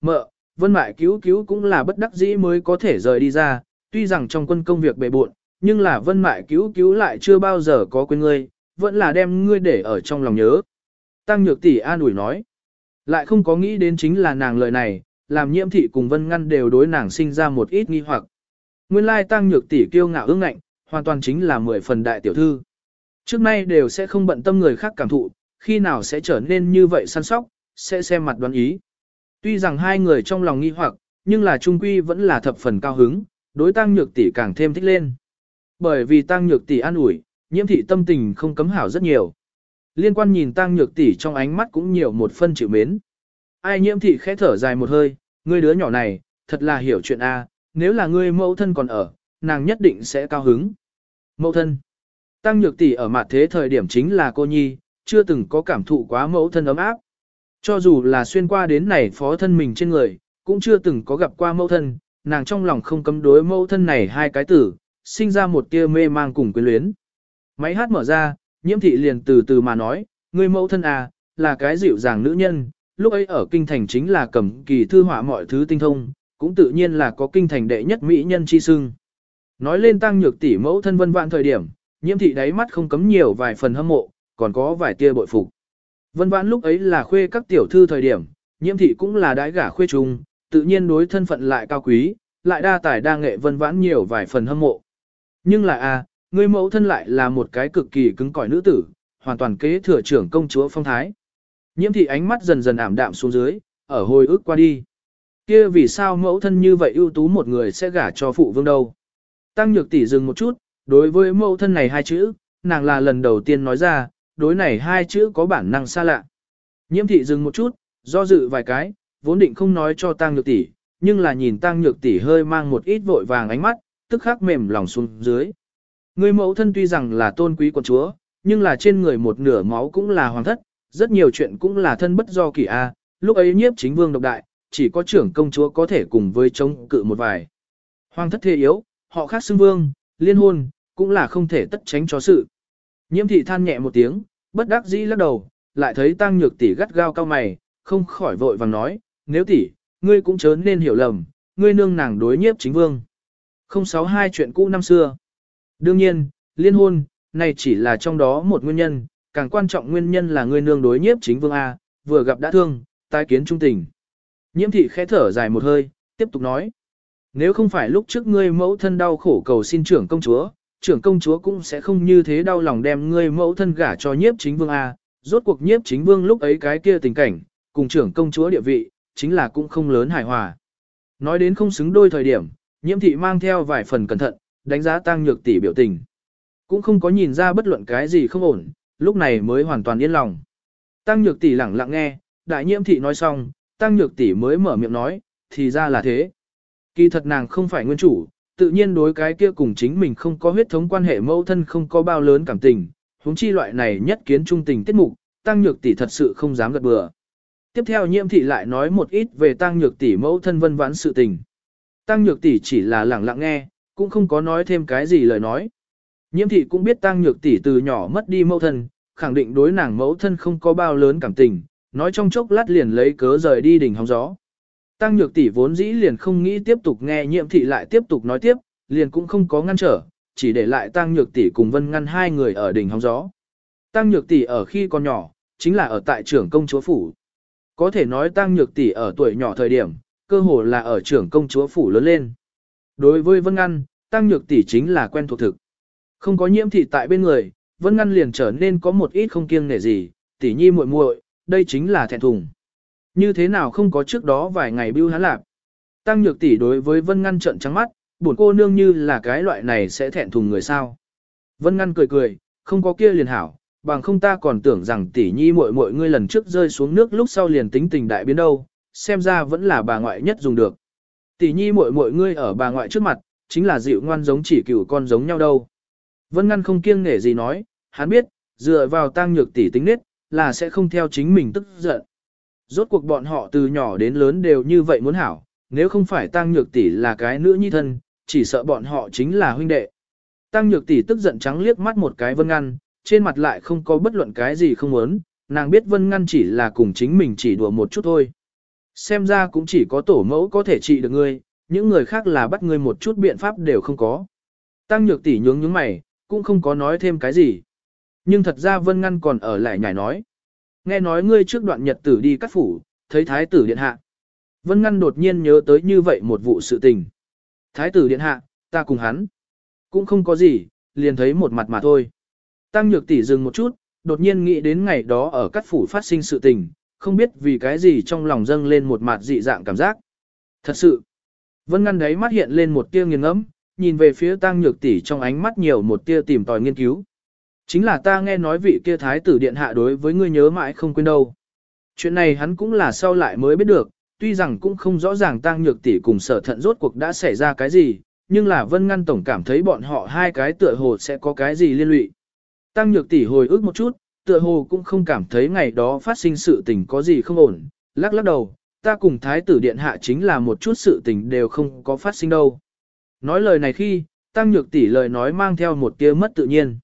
mợ, vân mại cứu cứu cũng là bất đắc dĩ mới có thể rời đi ra, tuy rằng trong quân công việc bề bộn, nhưng là vân mại cứu cứu lại chưa bao giờ có quên ngươi, vẫn là đem ngươi để ở trong lòng nhớ. Tăng nhược tỷ an ủi nói, lại không có nghĩ đến chính là nàng lời này, làm nhiễm thị cùng vân ngăn đều đối nàng sinh ra một ít nghi hoặc. Nguyên lai tăng nhược tỷ kiêu ngạo ương ngạnh, hoàn toàn chính là mười phần đại tiểu thư. Trước nay đều sẽ không bận tâm người khác cảm thụ, khi nào sẽ trở nên như vậy săn sóc, sẽ xem mặt đoán ý. Tuy rằng hai người trong lòng nghi hoặc, nhưng là trung quy vẫn là thập phần cao hứng, đối tăng nhược tỷ càng thêm thích lên. Bởi vì tăng nhược tỷ an ủi, nhiễm thị tâm tình không cấm hảo rất nhiều. Liên quan nhìn tăng nhược tỷ trong ánh mắt cũng nhiều một phân chịu mến. Ai nhiễm thị khẽ thở dài một hơi, ngươi đứa nhỏ này, thật là hiểu chuyện a, nếu là ngươi mẫu thân còn ở, nàng nhất định sẽ cao hứng. Mẫu thân. Tăng nhược tỷ ở mặt thế thời điểm chính là cô nhi, chưa từng có cảm thụ quá mẫu thân ấm áp. Cho dù là xuyên qua đến này phó thân mình trên người, cũng chưa từng có gặp qua mẫu thân, nàng trong lòng không cấm đối mẫu thân này hai cái tử, sinh ra một tia mê mang cùng quyến luyến. Máy hát mở ra, nhiễm thị liền từ từ mà nói, người mẫu thân à, là cái dịu dàng nữ nhân, lúc ấy ở kinh thành chính là cầm kỳ thư họa mọi thứ tinh thông, cũng tự nhiên là có kinh thành đệ nhất mỹ nhân chi sưng. Nói lên tăng nhược tỷ mẫu thân vân vạn thời điểm, nhiễm thị đáy mắt không cấm nhiều vài phần hâm mộ, còn có vài tia bội phục. Vân vãn lúc ấy là khuê các tiểu thư thời điểm, nhiễm thị cũng là đái gả khuê trung, tự nhiên đối thân phận lại cao quý, lại đa tài đa nghệ vân vãn nhiều vài phần hâm mộ. Nhưng là a, người mẫu thân lại là một cái cực kỳ cứng cỏi nữ tử, hoàn toàn kế thừa trưởng công chúa phong thái. Nhiễm thị ánh mắt dần dần ảm đạm xuống dưới, ở hồi ức qua đi. Kia vì sao mẫu thân như vậy ưu tú một người sẽ gả cho phụ vương đâu? Tăng nhược tỷ dừng một chút, đối với mẫu thân này hai chữ, nàng là lần đầu tiên nói ra, đối này hai chữ có bản năng xa lạ. Nhiễm thị dừng một chút, do dự vài cái, vốn định không nói cho Tăng Nhược tỷ, nhưng là nhìn Tăng Nhược tỷ hơi mang một ít vội vàng ánh mắt, tức khắc mềm lòng xuống dưới. Người mẫu thân tuy rằng là tôn quý quận chúa, nhưng là trên người một nửa máu cũng là hoàng thất, rất nhiều chuyện cũng là thân bất do kỳ a. Lúc ấy nhiếp chính vương độc đại, chỉ có trưởng công chúa có thể cùng với chống cự một vài. Hoàng thất thế yếu, họ khác xưng vương, liên hôn, cũng là không thể tất tránh cho sự. Nhiễm thị than nhẹ một tiếng, bất đắc dĩ lắc đầu, lại thấy tăng nhược tỷ gắt gao cao mày, không khỏi vội vàng nói, nếu tỷ, ngươi cũng chớ nên hiểu lầm, ngươi nương nàng đối nhiếp chính vương. 062 chuyện cũ năm xưa. Đương nhiên, liên hôn, này chỉ là trong đó một nguyên nhân, càng quan trọng nguyên nhân là ngươi nương đối nhiếp chính vương A, vừa gặp đã thương, tái kiến trung tình. Nhiễm thị khẽ thở dài một hơi, tiếp tục nói. Nếu không phải lúc trước ngươi mẫu thân đau khổ cầu xin trưởng công chúa, trưởng công chúa cũng sẽ không như thế đau lòng đem ngươi mẫu thân gả cho nhiếp chính vương A, rốt cuộc nhiếp chính vương lúc ấy cái kia tình cảnh, cùng trưởng công chúa địa vị, chính là cũng không lớn hài hòa. Nói đến không xứng đôi thời điểm, nhiễm thị mang theo vài phần cẩn thận, đánh giá tăng nhược tỷ biểu tình. Cũng không có nhìn ra bất luận cái gì không ổn, lúc này mới hoàn toàn yên lòng. Tăng nhược tỷ lẳng lặng nghe, đại nhiễm thị nói xong, tăng nhược tỷ mới mở miệng nói, thì ra là thế. Kỳ thật nàng không phải nguyên chủ, tự nhiên đối cái kia cùng chính mình không có huyết thống quan hệ mẫu thân không có bao lớn cảm tình, huống chi loại này nhất kiến trung tình tiết mục, tăng nhược tỷ thật sự không dám gật bừa. Tiếp theo nhiễm thị lại nói một ít về tăng nhược tỷ mẫu thân vân vãn sự tình. Tăng nhược tỷ chỉ là lặng lặng nghe, cũng không có nói thêm cái gì lời nói. Nhiễm thị cũng biết tăng nhược tỷ từ nhỏ mất đi mẫu thân, khẳng định đối nàng mẫu thân không có bao lớn cảm tình, nói trong chốc lát liền lấy cớ rời đi đỉnh hóng gió. Tăng nhược tỷ vốn dĩ liền không nghĩ tiếp tục nghe nhiệm thị lại tiếp tục nói tiếp, liền cũng không có ngăn trở, chỉ để lại tăng nhược tỷ cùng vân ngăn hai người ở đỉnh hóng gió. Tăng nhược tỷ ở khi còn nhỏ, chính là ở tại trưởng công chúa phủ. Có thể nói tăng nhược tỷ ở tuổi nhỏ thời điểm, cơ hồ là ở trưởng công chúa phủ lớn lên. Đối với vân ngăn, tăng nhược tỷ chính là quen thuộc thực. Không có nhiễm thị tại bên người, vân ngăn liền trở nên có một ít không kiêng nể gì, tỷ nhi muội muội, đây chính là thẹn thùng. Như thế nào không có trước đó vài ngày bưu hắn lạp. Tăng nhược tỷ đối với Vân Ngăn trận trắng mắt, buồn cô nương như là cái loại này sẽ thẹn thùng người sao. Vân Ngăn cười cười, không có kia liền hảo, bằng không ta còn tưởng rằng tỷ nhi muội muội ngươi lần trước rơi xuống nước lúc sau liền tính tình đại biến đâu, xem ra vẫn là bà ngoại nhất dùng được. Tỷ nhi muội muội ngươi ở bà ngoại trước mặt, chính là dịu ngoan giống chỉ cửu con giống nhau đâu. Vân Ngăn không kiêng nể gì nói, hắn biết, dựa vào tăng nhược tỷ tính nết, là sẽ không theo chính mình tức giận. Rốt cuộc bọn họ từ nhỏ đến lớn đều như vậy muốn hảo, nếu không phải Tăng Nhược Tỷ là cái nữ nhi thân, chỉ sợ bọn họ chính là huynh đệ. Tăng Nhược Tỷ tức giận trắng liếc mắt một cái Vân Ngăn, trên mặt lại không có bất luận cái gì không muốn, nàng biết Vân Ngăn chỉ là cùng chính mình chỉ đùa một chút thôi. Xem ra cũng chỉ có tổ mẫu có thể trị được ngươi, những người khác là bắt ngươi một chút biện pháp đều không có. Tăng nhược tỷ nhướng nhướng mày, cũng không có nói thêm cái gì. Nhưng thật ra Vân Ngăn còn ở lại nhảy nói. Nghe nói ngươi trước đoạn nhật tử đi cắt phủ, thấy thái tử điện hạ. Vân Ngăn đột nhiên nhớ tới như vậy một vụ sự tình. Thái tử điện hạ, ta cùng hắn. Cũng không có gì, liền thấy một mặt mà thôi. Tăng nhược tỷ dừng một chút, đột nhiên nghĩ đến ngày đó ở cắt phủ phát sinh sự tình, không biết vì cái gì trong lòng dâng lên một mặt dị dạng cảm giác. Thật sự, Vân Ngăn đấy mắt hiện lên một tia nghiền ngẫm, nhìn về phía Tăng Nhược tỷ trong ánh mắt nhiều một tia tìm tòi nghiên cứu. Chính là ta nghe nói vị kia thái tử điện hạ đối với ngươi nhớ mãi không quên đâu. Chuyện này hắn cũng là sau lại mới biết được, tuy rằng cũng không rõ ràng Tăng Nhược tỷ cùng Sở Thận rốt cuộc đã xảy ra cái gì, nhưng là Vân Ngăn tổng cảm thấy bọn họ hai cái tựa hồ sẽ có cái gì liên lụy. Tăng Nhược tỷ hồi ức một chút, tựa hồ cũng không cảm thấy ngày đó phát sinh sự tình có gì không ổn, lắc lắc đầu, ta cùng thái tử điện hạ chính là một chút sự tình đều không có phát sinh đâu. Nói lời này khi, tăng nhược tỷ lời nói mang theo một tia mất tự nhiên.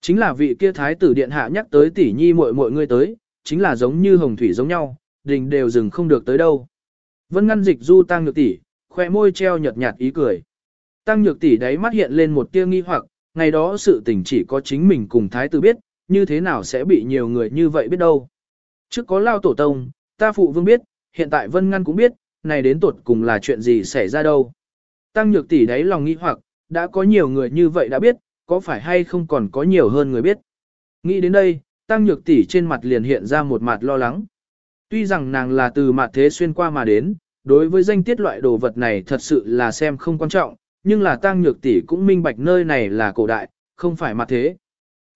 Chính là vị kia thái tử điện hạ nhắc tới tỷ nhi muội muội ngươi tới, chính là giống như hồng thủy giống nhau, đình đều dừng không được tới đâu. Vân ngăn dịch du tăng nhược tỷ, khoe môi treo nhợt nhạt ý cười. Tăng nhược tỷ đáy mắt hiện lên một tia nghi hoặc, ngày đó sự tình chỉ có chính mình cùng thái tử biết, như thế nào sẽ bị nhiều người như vậy biết đâu. Trước có lao tổ tông, ta phụ vương biết, hiện tại Vân Ngăn cũng biết, này đến tột cùng là chuyện gì xảy ra đâu. Tăng nhược tỷ đáy lòng nghi hoặc, đã có nhiều người như vậy đã biết, có phải hay không còn có nhiều hơn người biết. Nghĩ đến đây, tăng nhược tỷ trên mặt liền hiện ra một mặt lo lắng. Tuy rằng nàng là từ mặt thế xuyên qua mà đến, đối với danh tiết loại đồ vật này thật sự là xem không quan trọng, nhưng là tăng nhược tỷ cũng minh bạch nơi này là cổ đại, không phải mặt thế.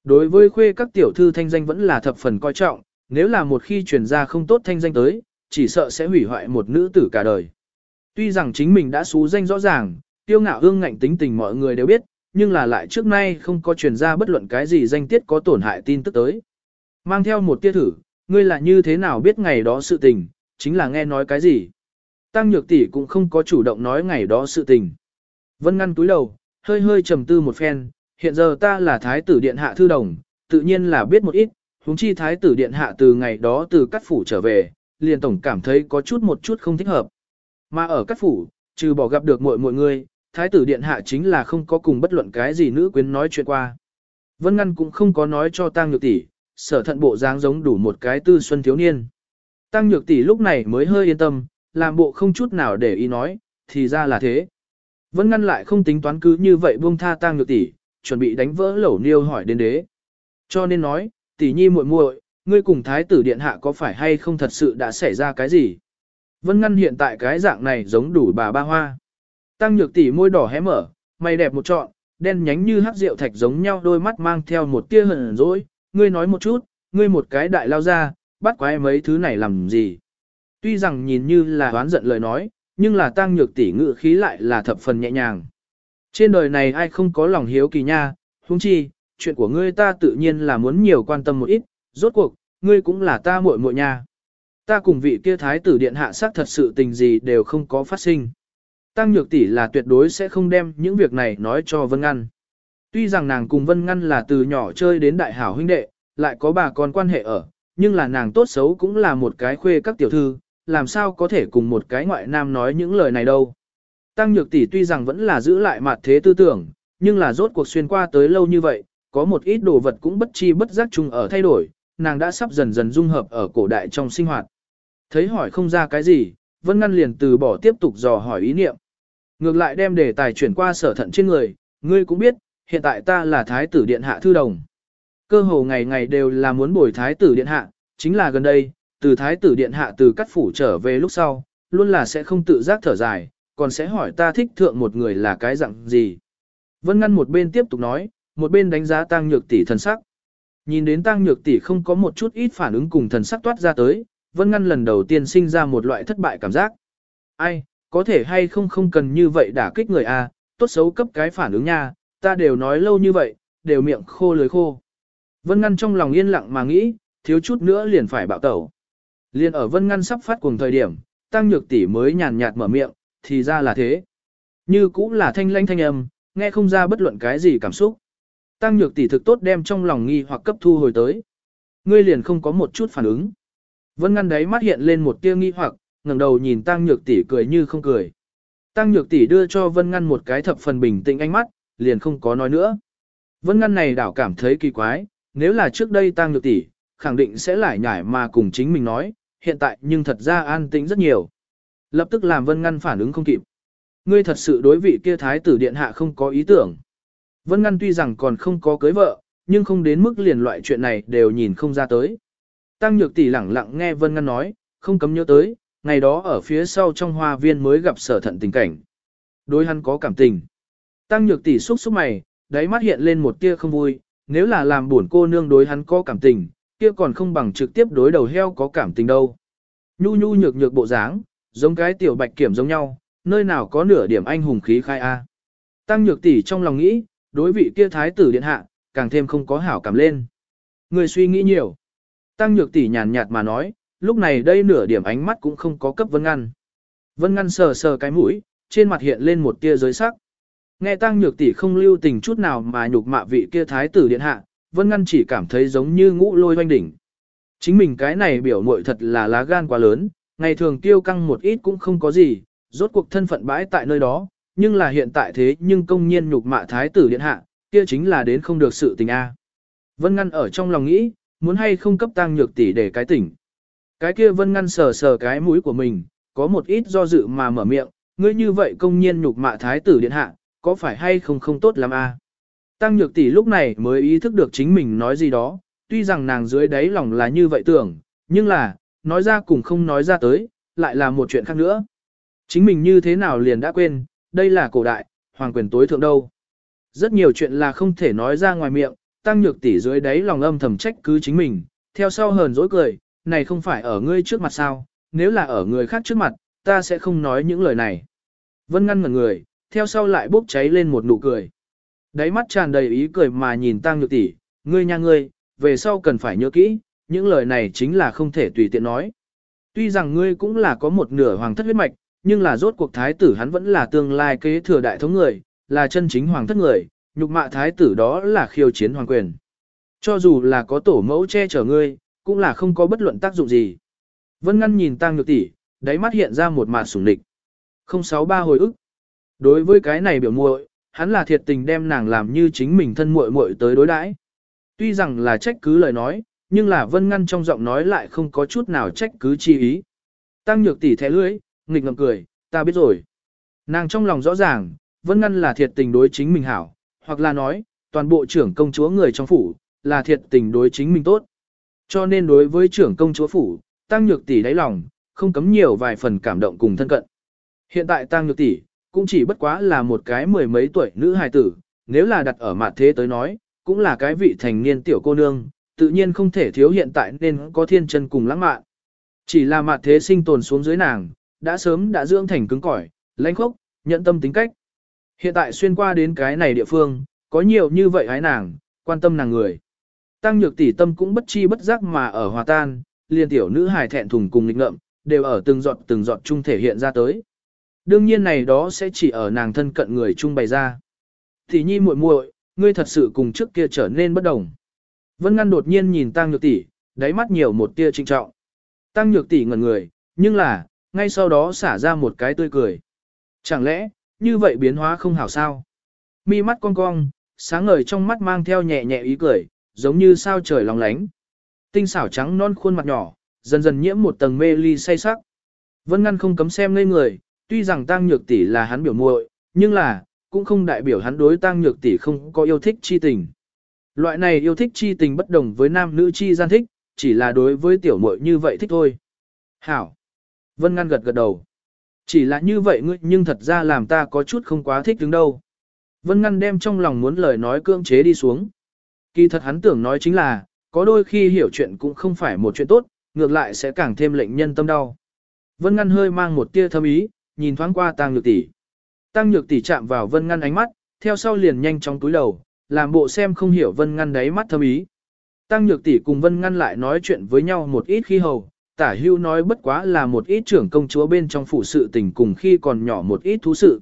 Đối với khuê các tiểu thư thanh danh vẫn là thập phần coi trọng, nếu là một khi truyền ra không tốt thanh danh tới, chỉ sợ sẽ hủy hoại một nữ tử cả đời. Tuy rằng chính mình đã xú danh rõ ràng, tiêu ngạo hương ngạnh tính tình mọi người đều biết, nhưng là lại trước nay không có truyền ra bất luận cái gì danh tiết có tổn hại tin tức tới. Mang theo một tia thử, ngươi là như thế nào biết ngày đó sự tình, chính là nghe nói cái gì. Tăng nhược tỷ cũng không có chủ động nói ngày đó sự tình. Vân ngăn túi đầu, hơi hơi trầm tư một phen, hiện giờ ta là thái tử điện hạ thư đồng, tự nhiên là biết một ít, huống chi thái tử điện hạ từ ngày đó từ cắt phủ trở về, liền tổng cảm thấy có chút một chút không thích hợp. Mà ở cắt phủ, trừ bỏ gặp được mọi mọi người, thái tử điện hạ chính là không có cùng bất luận cái gì nữ quyến nói chuyện qua. Vân Ngăn cũng không có nói cho Tăng Nhược Tỷ, sở thận bộ dáng giống đủ một cái tư xuân thiếu niên. Tăng Nhược Tỷ lúc này mới hơi yên tâm, làm bộ không chút nào để ý nói, thì ra là thế. Vân Ngăn lại không tính toán cứ như vậy buông tha Tăng Nhược Tỷ, chuẩn bị đánh vỡ lẩu niêu hỏi đến đế. Cho nên nói, tỷ nhi muội muội, ngươi cùng thái tử điện hạ có phải hay không thật sự đã xảy ra cái gì? Vân Ngăn hiện tại cái dạng này giống đủ bà ba hoa. Tăng nhược tỷ môi đỏ hé mở, mày đẹp một trọn, đen nhánh như hắc rượu thạch giống nhau đôi mắt mang theo một tia hờn dỗi. Ngươi nói một chút, ngươi một cái đại lao ra, bắt quái mấy thứ này làm gì? Tuy rằng nhìn như là oán giận lời nói, nhưng là tăng nhược tỷ ngự khí lại là thập phần nhẹ nhàng. Trên đời này ai không có lòng hiếu kỳ nha, huống chi, chuyện của ngươi ta tự nhiên là muốn nhiều quan tâm một ít, rốt cuộc, ngươi cũng là ta muội muội nha. Ta cùng vị kia thái tử điện hạ xác thật sự tình gì đều không có phát sinh. Tăng Nhược tỷ là tuyệt đối sẽ không đem những việc này nói cho Vân Ngăn. Tuy rằng nàng cùng Vân Ngăn là từ nhỏ chơi đến đại hảo huynh đệ, lại có bà con quan hệ ở, nhưng là nàng tốt xấu cũng là một cái khuê các tiểu thư, làm sao có thể cùng một cái ngoại nam nói những lời này đâu. Tăng Nhược tỷ tuy rằng vẫn là giữ lại mặt thế tư tưởng, nhưng là rốt cuộc xuyên qua tới lâu như vậy, có một ít đồ vật cũng bất chi bất giác chung ở thay đổi, nàng đã sắp dần dần dung hợp ở cổ đại trong sinh hoạt. Thấy hỏi không ra cái gì, Vân Ngăn liền từ bỏ tiếp tục dò hỏi ý niệm. Ngược lại đem đề tài chuyển qua sở thận trên người, ngươi cũng biết, hiện tại ta là thái tử điện hạ thư đồng. Cơ hồ ngày ngày đều là muốn bồi thái tử điện hạ, chính là gần đây, từ thái tử điện hạ từ cắt phủ trở về lúc sau, luôn là sẽ không tự giác thở dài, còn sẽ hỏi ta thích thượng một người là cái dạng gì. Vân Ngăn một bên tiếp tục nói, một bên đánh giá tăng nhược tỷ thần sắc. Nhìn đến tăng nhược tỷ không có một chút ít phản ứng cùng thần sắc toát ra tới, Vân Ngăn lần đầu tiên sinh ra một loại thất bại cảm giác. Ai, có thể hay không không cần như vậy đả kích người a, tốt xấu cấp cái phản ứng nha, ta đều nói lâu như vậy, đều miệng khô lưới khô. Vân Ngăn trong lòng yên lặng mà nghĩ, thiếu chút nữa liền phải bạo tẩu. Liên ở Vân Ngăn sắp phát cùng thời điểm, Tăng Nhược tỷ mới nhàn nhạt mở miệng, thì ra là thế. Như cũng là thanh lanh thanh âm, nghe không ra bất luận cái gì cảm xúc. Tăng Nhược tỷ thực tốt đem trong lòng nghi hoặc cấp thu hồi tới. Ngươi liền không có một chút phản ứng. Vân Ngăn đấy mắt hiện lên một tia nghi hoặc, ngẩng đầu nhìn Tăng Nhược tỷ cười như không cười. Tăng Nhược tỷ đưa cho Vân Ngăn một cái thập phần bình tĩnh ánh mắt, liền không có nói nữa. Vân Ngăn này đảo cảm thấy kỳ quái, nếu là trước đây Tăng Nhược tỷ, khẳng định sẽ lại nhải mà cùng chính mình nói, hiện tại nhưng thật ra an tĩnh rất nhiều. Lập tức làm Vân Ngăn phản ứng không kịp. Ngươi thật sự đối vị kia thái tử điện hạ không có ý tưởng. Vân Ngăn tuy rằng còn không có cưới vợ, nhưng không đến mức liền loại chuyện này đều nhìn không ra tới. Tăng Nhược tỷ lẳng lặng nghe Vân Ngăn nói, không cấm nhớ tới, ngày đó ở phía sau trong hoa viên mới gặp sở thận tình cảnh. Đối hắn có cảm tình. Tăng Nhược tỷ xúc xúc mày, đáy mắt hiện lên một tia không vui, nếu là làm buồn cô nương đối hắn có cảm tình, kia còn không bằng trực tiếp đối đầu heo có cảm tình đâu. Nhu nhu nhược nhược bộ dáng, giống cái tiểu bạch kiểm giống nhau, nơi nào có nửa điểm anh hùng khí khai a. Tăng nhược tỷ trong lòng nghĩ, đối vị kia thái tử điện hạ, càng thêm không có hảo cảm lên. Người suy nghĩ nhiều. Tăng nhược tỷ nhàn nhạt mà nói, lúc này đây nửa điểm ánh mắt cũng không có cấp vân ngăn. Vân ngăn sờ sờ cái mũi, trên mặt hiện lên một tia giới sắc. Nghe tăng nhược tỷ không lưu tình chút nào mà nhục mạ vị kia thái tử điện hạ, vân ngăn chỉ cảm thấy giống như ngũ lôi hoành đỉnh. Chính mình cái này biểu muội thật là lá gan quá lớn, ngày thường tiêu căng một ít cũng không có gì, rốt cuộc thân phận bãi tại nơi đó, nhưng là hiện tại thế nhưng công nhiên nhục mạ thái tử điện hạ, kia chính là đến không được sự tình a. Vân Ngăn ở trong lòng nghĩ, muốn hay không cấp tăng nhược tỷ để cái tỉnh. Cái kia Vân Ngăn sờ sờ cái mũi của mình, có một ít do dự mà mở miệng, ngươi như vậy công nhiên nhục mạ thái tử điện hạ, có phải hay không không tốt lắm a? Tăng nhược tỷ lúc này mới ý thức được chính mình nói gì đó, tuy rằng nàng dưới đáy lòng là như vậy tưởng, nhưng là, nói ra cùng không nói ra tới, lại là một chuyện khác nữa. Chính mình như thế nào liền đã quên, đây là cổ đại, hoàng quyền tối thượng đâu. Rất nhiều chuyện là không thể nói ra ngoài miệng, tăng nhược tỷ dưới đáy lòng âm thầm trách cứ chính mình, theo sau hờn dỗi cười, này không phải ở ngươi trước mặt sao, nếu là ở người khác trước mặt, ta sẽ không nói những lời này. Vân ngăn ngẩn người, theo sau lại bốc cháy lên một nụ cười. Đáy mắt tràn đầy ý cười mà nhìn tăng nhược tỷ, ngươi nha ngươi, về sau cần phải nhớ kỹ, những lời này chính là không thể tùy tiện nói. Tuy rằng ngươi cũng là có một nửa hoàng thất huyết mạch, nhưng là rốt cuộc thái tử hắn vẫn là tương lai kế thừa đại thống người, là chân chính hoàng thất người, nhục mạ thái tử đó là khiêu chiến hoàng quyền. Cho dù là có tổ mẫu che chở ngươi, cũng là không có bất luận tác dụng gì. Vân ngăn nhìn tăng nhược tỷ, đáy mắt hiện ra một mạt sủng địch. 063 hồi ức. Đối với cái này biểu muội, hắn là thiệt tình đem nàng làm như chính mình thân muội muội tới đối đãi. Tuy rằng là trách cứ lời nói, nhưng là vân ngăn trong giọng nói lại không có chút nào trách cứ chi ý. Tăng nhược tỷ thẻ lưỡi, nghịch ngợm cười, ta biết rồi. Nàng trong lòng rõ ràng, vân ngăn là thiệt tình đối chính mình hảo, hoặc là nói, toàn bộ trưởng công chúa người trong phủ, là thiệt tình đối chính mình tốt. Cho nên đối với trưởng công chúa phủ, tăng nhược tỷ đáy lòng, không cấm nhiều vài phần cảm động cùng thân cận. Hiện tại tăng nhược tỷ, cũng chỉ bất quá là một cái mười mấy tuổi nữ hài tử, nếu là đặt ở mặt thế tới nói, cũng là cái vị thành niên tiểu cô nương, tự nhiên không thể thiếu hiện tại nên có thiên chân cùng lãng mạn. Chỉ là mặt thế sinh tồn xuống dưới nàng, đã sớm đã dưỡng thành cứng cỏi, lãnh khốc, nhận tâm tính cách. Hiện tại xuyên qua đến cái này địa phương, có nhiều như vậy hái nàng, quan tâm nàng người. Tăng nhược tỷ tâm cũng bất chi bất giác mà ở hòa tan, liền tiểu nữ hài thẹn thùng cùng nghịch ngợm, đều ở từng giọt từng giọt chung thể hiện ra tới. Đương nhiên này đó sẽ chỉ ở nàng thân cận người chung bày ra. Tỷ nhi muội muội, ngươi thật sự cùng trước kia trở nên bất đồng. Vân Ngăn đột nhiên nhìn Tăng Nhược tỷ, đáy mắt nhiều một tia trinh trọng. Tăng Nhược tỷ ngẩn người, nhưng là, ngay sau đó xả ra một cái tươi cười. Chẳng lẽ, như vậy biến hóa không hảo sao? Mi mắt cong cong, sáng ngời trong mắt mang theo nhẹ nhẹ ý cười, giống như sao trời long lánh. Tinh xảo trắng non khuôn mặt nhỏ, dần dần nhiễm một tầng mê ly say sắc. Vân Ngăn không cấm xem ngây người, tuy rằng Tăng Nhược tỷ là hắn biểu muội, nhưng là, cũng không đại biểu hắn đối Tăng Nhược tỷ không có yêu thích chi tình. Loại này yêu thích chi tình bất đồng với nam nữ chi gian thích, chỉ là đối với tiểu muội như vậy thích thôi. Hảo. Vân Ngăn gật gật đầu. Chỉ là như vậy ngươi nhưng thật ra làm ta có chút không quá thích đứng đâu. Vân Ngăn đem trong lòng muốn lời nói cưỡng chế đi xuống. Kỳ thật hắn tưởng nói chính là, có đôi khi hiểu chuyện cũng không phải một chuyện tốt, ngược lại sẽ càng thêm lệnh nhân tâm đau. Vân Ngăn hơi mang một tia thâm ý, nhìn thoáng qua Tăng Nhược Tỷ. Tăng Nhược Tỷ chạm vào Vân Ngăn ánh mắt, theo sau liền nhanh chóng túi đầu, làm bộ xem không hiểu Vân Ngăn đáy mắt thâm ý. Tăng Nhược Tỷ cùng Vân Ngăn lại nói chuyện với nhau một ít khi hầu, tả hưu nói bất quá là một ít trưởng công chúa bên trong phủ sự tình cùng khi còn nhỏ một ít thú sự.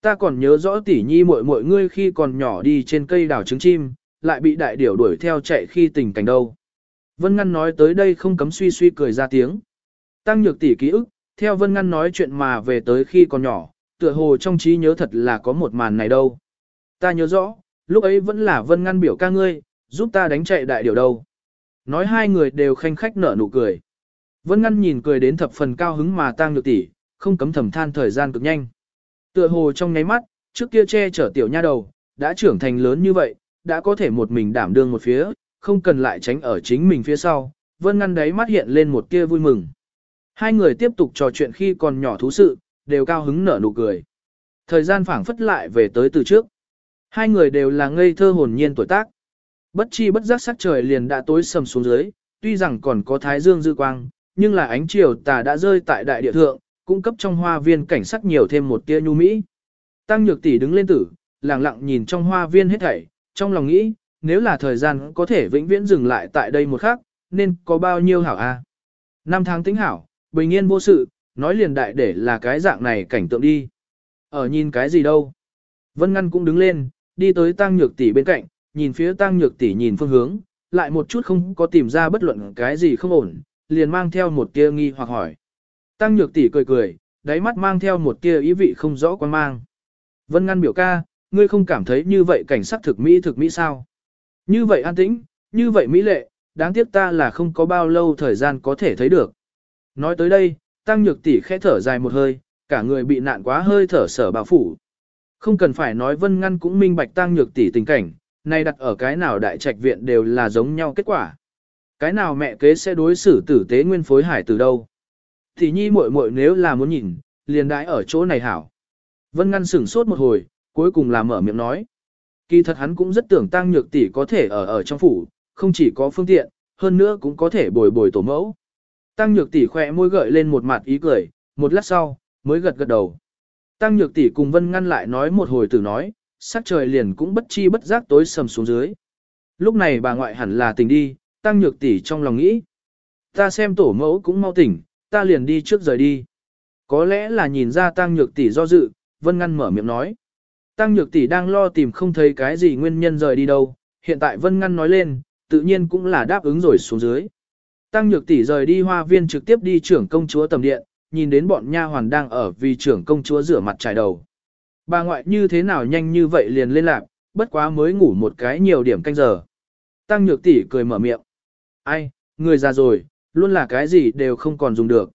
Ta còn nhớ rõ tỷ nhi muội muội ngươi khi còn nhỏ đi trên cây đào trứng chim, lại bị đại điểu đuổi theo chạy khi tình cảnh đâu. Vân Ngăn nói tới đây không cấm suy suy cười ra tiếng. Tăng Nhược Tỷ ký ức, theo Vân Ngăn nói chuyện mà về tới khi còn nhỏ, tựa hồ trong trí nhớ thật là có một màn này đâu. Ta nhớ rõ, lúc ấy vẫn là Vân Ngăn biểu ca ngươi, giúp ta đánh chạy đại điểu đâu. Nói hai người đều khanh khách nở nụ cười. Vân Ngăn nhìn cười đến thập phần cao hứng mà tang nhược tỷ, không cấm thầm than thời gian cực nhanh. Tựa hồ trong nháy mắt, trước kia che chở tiểu nha đầu, đã trưởng thành lớn như vậy, đã có thể một mình đảm đương một phía, không cần lại tránh ở chính mình phía sau. Vân Ngăn đấy mắt hiện lên một tia vui mừng. Hai người tiếp tục trò chuyện khi còn nhỏ thú sự, đều cao hứng nở nụ cười. Thời gian phảng phất lại về tới từ trước. Hai người đều là ngây thơ hồn nhiên tuổi tác. Bất chi bất giác sắc trời liền đã tối sầm xuống dưới, tuy rằng còn có thái dương dư quang, nhưng là ánh chiều tà đã rơi tại đại địa thượng, cung cấp trong hoa viên cảnh sắc nhiều thêm một tia nhu mỹ. Tăng nhược tỷ đứng lên tử, lặng lặng nhìn trong hoa viên hết thảy, trong lòng nghĩ, nếu là thời gian có thể vĩnh viễn dừng lại tại đây một khắc, nên có bao nhiêu hảo a? Năm tháng tính hảo, bình yên vô sự, nói liền đại để là cái dạng này cảnh tượng đi. Ở nhìn cái gì đâu? Vân Ngăn cũng đứng lên, đi tới Tăng Nhược tỷ bên cạnh, nhìn phía Tăng Nhược tỷ nhìn phương hướng, lại một chút không có tìm ra bất luận cái gì không ổn, liền mang theo một tia nghi hoặc hỏi. Tăng Nhược tỷ cười cười, đáy mắt mang theo một tia ý vị không rõ quan mang. Vân Ngăn biểu ca, ngươi không cảm thấy như vậy cảnh sắc thực mỹ thực mỹ sao? Như vậy an tĩnh, như vậy mỹ lệ, đáng tiếc ta là không có bao lâu thời gian có thể thấy được. Nói tới đây, Tăng Nhược tỷ khẽ thở dài một hơi, cả người bị nạn quá hơi thở sở bao phủ. Không cần phải nói Vân Ngăn cũng minh bạch Tăng Nhược tỷ tình cảnh, này đặt ở cái nào đại trạch viện đều là giống nhau kết quả. Cái nào mẹ kế sẽ đối xử tử tế nguyên phối hải từ đâu? Thì nhi muội muội nếu là muốn nhìn, liền đãi ở chỗ này hảo. Vân Ngăn sửng sốt một hồi, cuối cùng là mở miệng nói. Kỳ thật hắn cũng rất tưởng Tăng Nhược tỷ có thể ở ở trong phủ, không chỉ có phương tiện, hơn nữa cũng có thể bồi bồi tổ mẫu. Tăng nhược tỷ khỏe môi gợi lên một mặt ý cười, một lát sau, mới gật gật đầu. Tăng nhược tỷ cùng Vân ngăn lại nói một hồi từ nói, sắc trời liền cũng bất chi bất giác tối sầm xuống dưới. Lúc này bà ngoại hẳn là tỉnh đi, Tăng nhược tỷ trong lòng nghĩ. Ta xem tổ mẫu cũng mau tỉnh, ta liền đi trước rời đi. Có lẽ là nhìn ra Tăng nhược tỷ do dự, Vân ngăn mở miệng nói. Tăng nhược tỷ đang lo tìm không thấy cái gì nguyên nhân rời đi đâu, hiện tại Vân ngăn nói lên, tự nhiên cũng là đáp ứng rồi xuống dưới. Tăng Nhược tỷ rời đi hoa viên trực tiếp đi trưởng công chúa tầm điện, nhìn đến bọn nha hoàn đang ở vì trưởng công chúa rửa mặt trải đầu. Bà ngoại như thế nào nhanh như vậy liền lên lạc, bất quá mới ngủ một cái nhiều điểm canh giờ. Tăng Nhược tỷ cười mở miệng. Ai, người già rồi, luôn là cái gì đều không còn dùng được.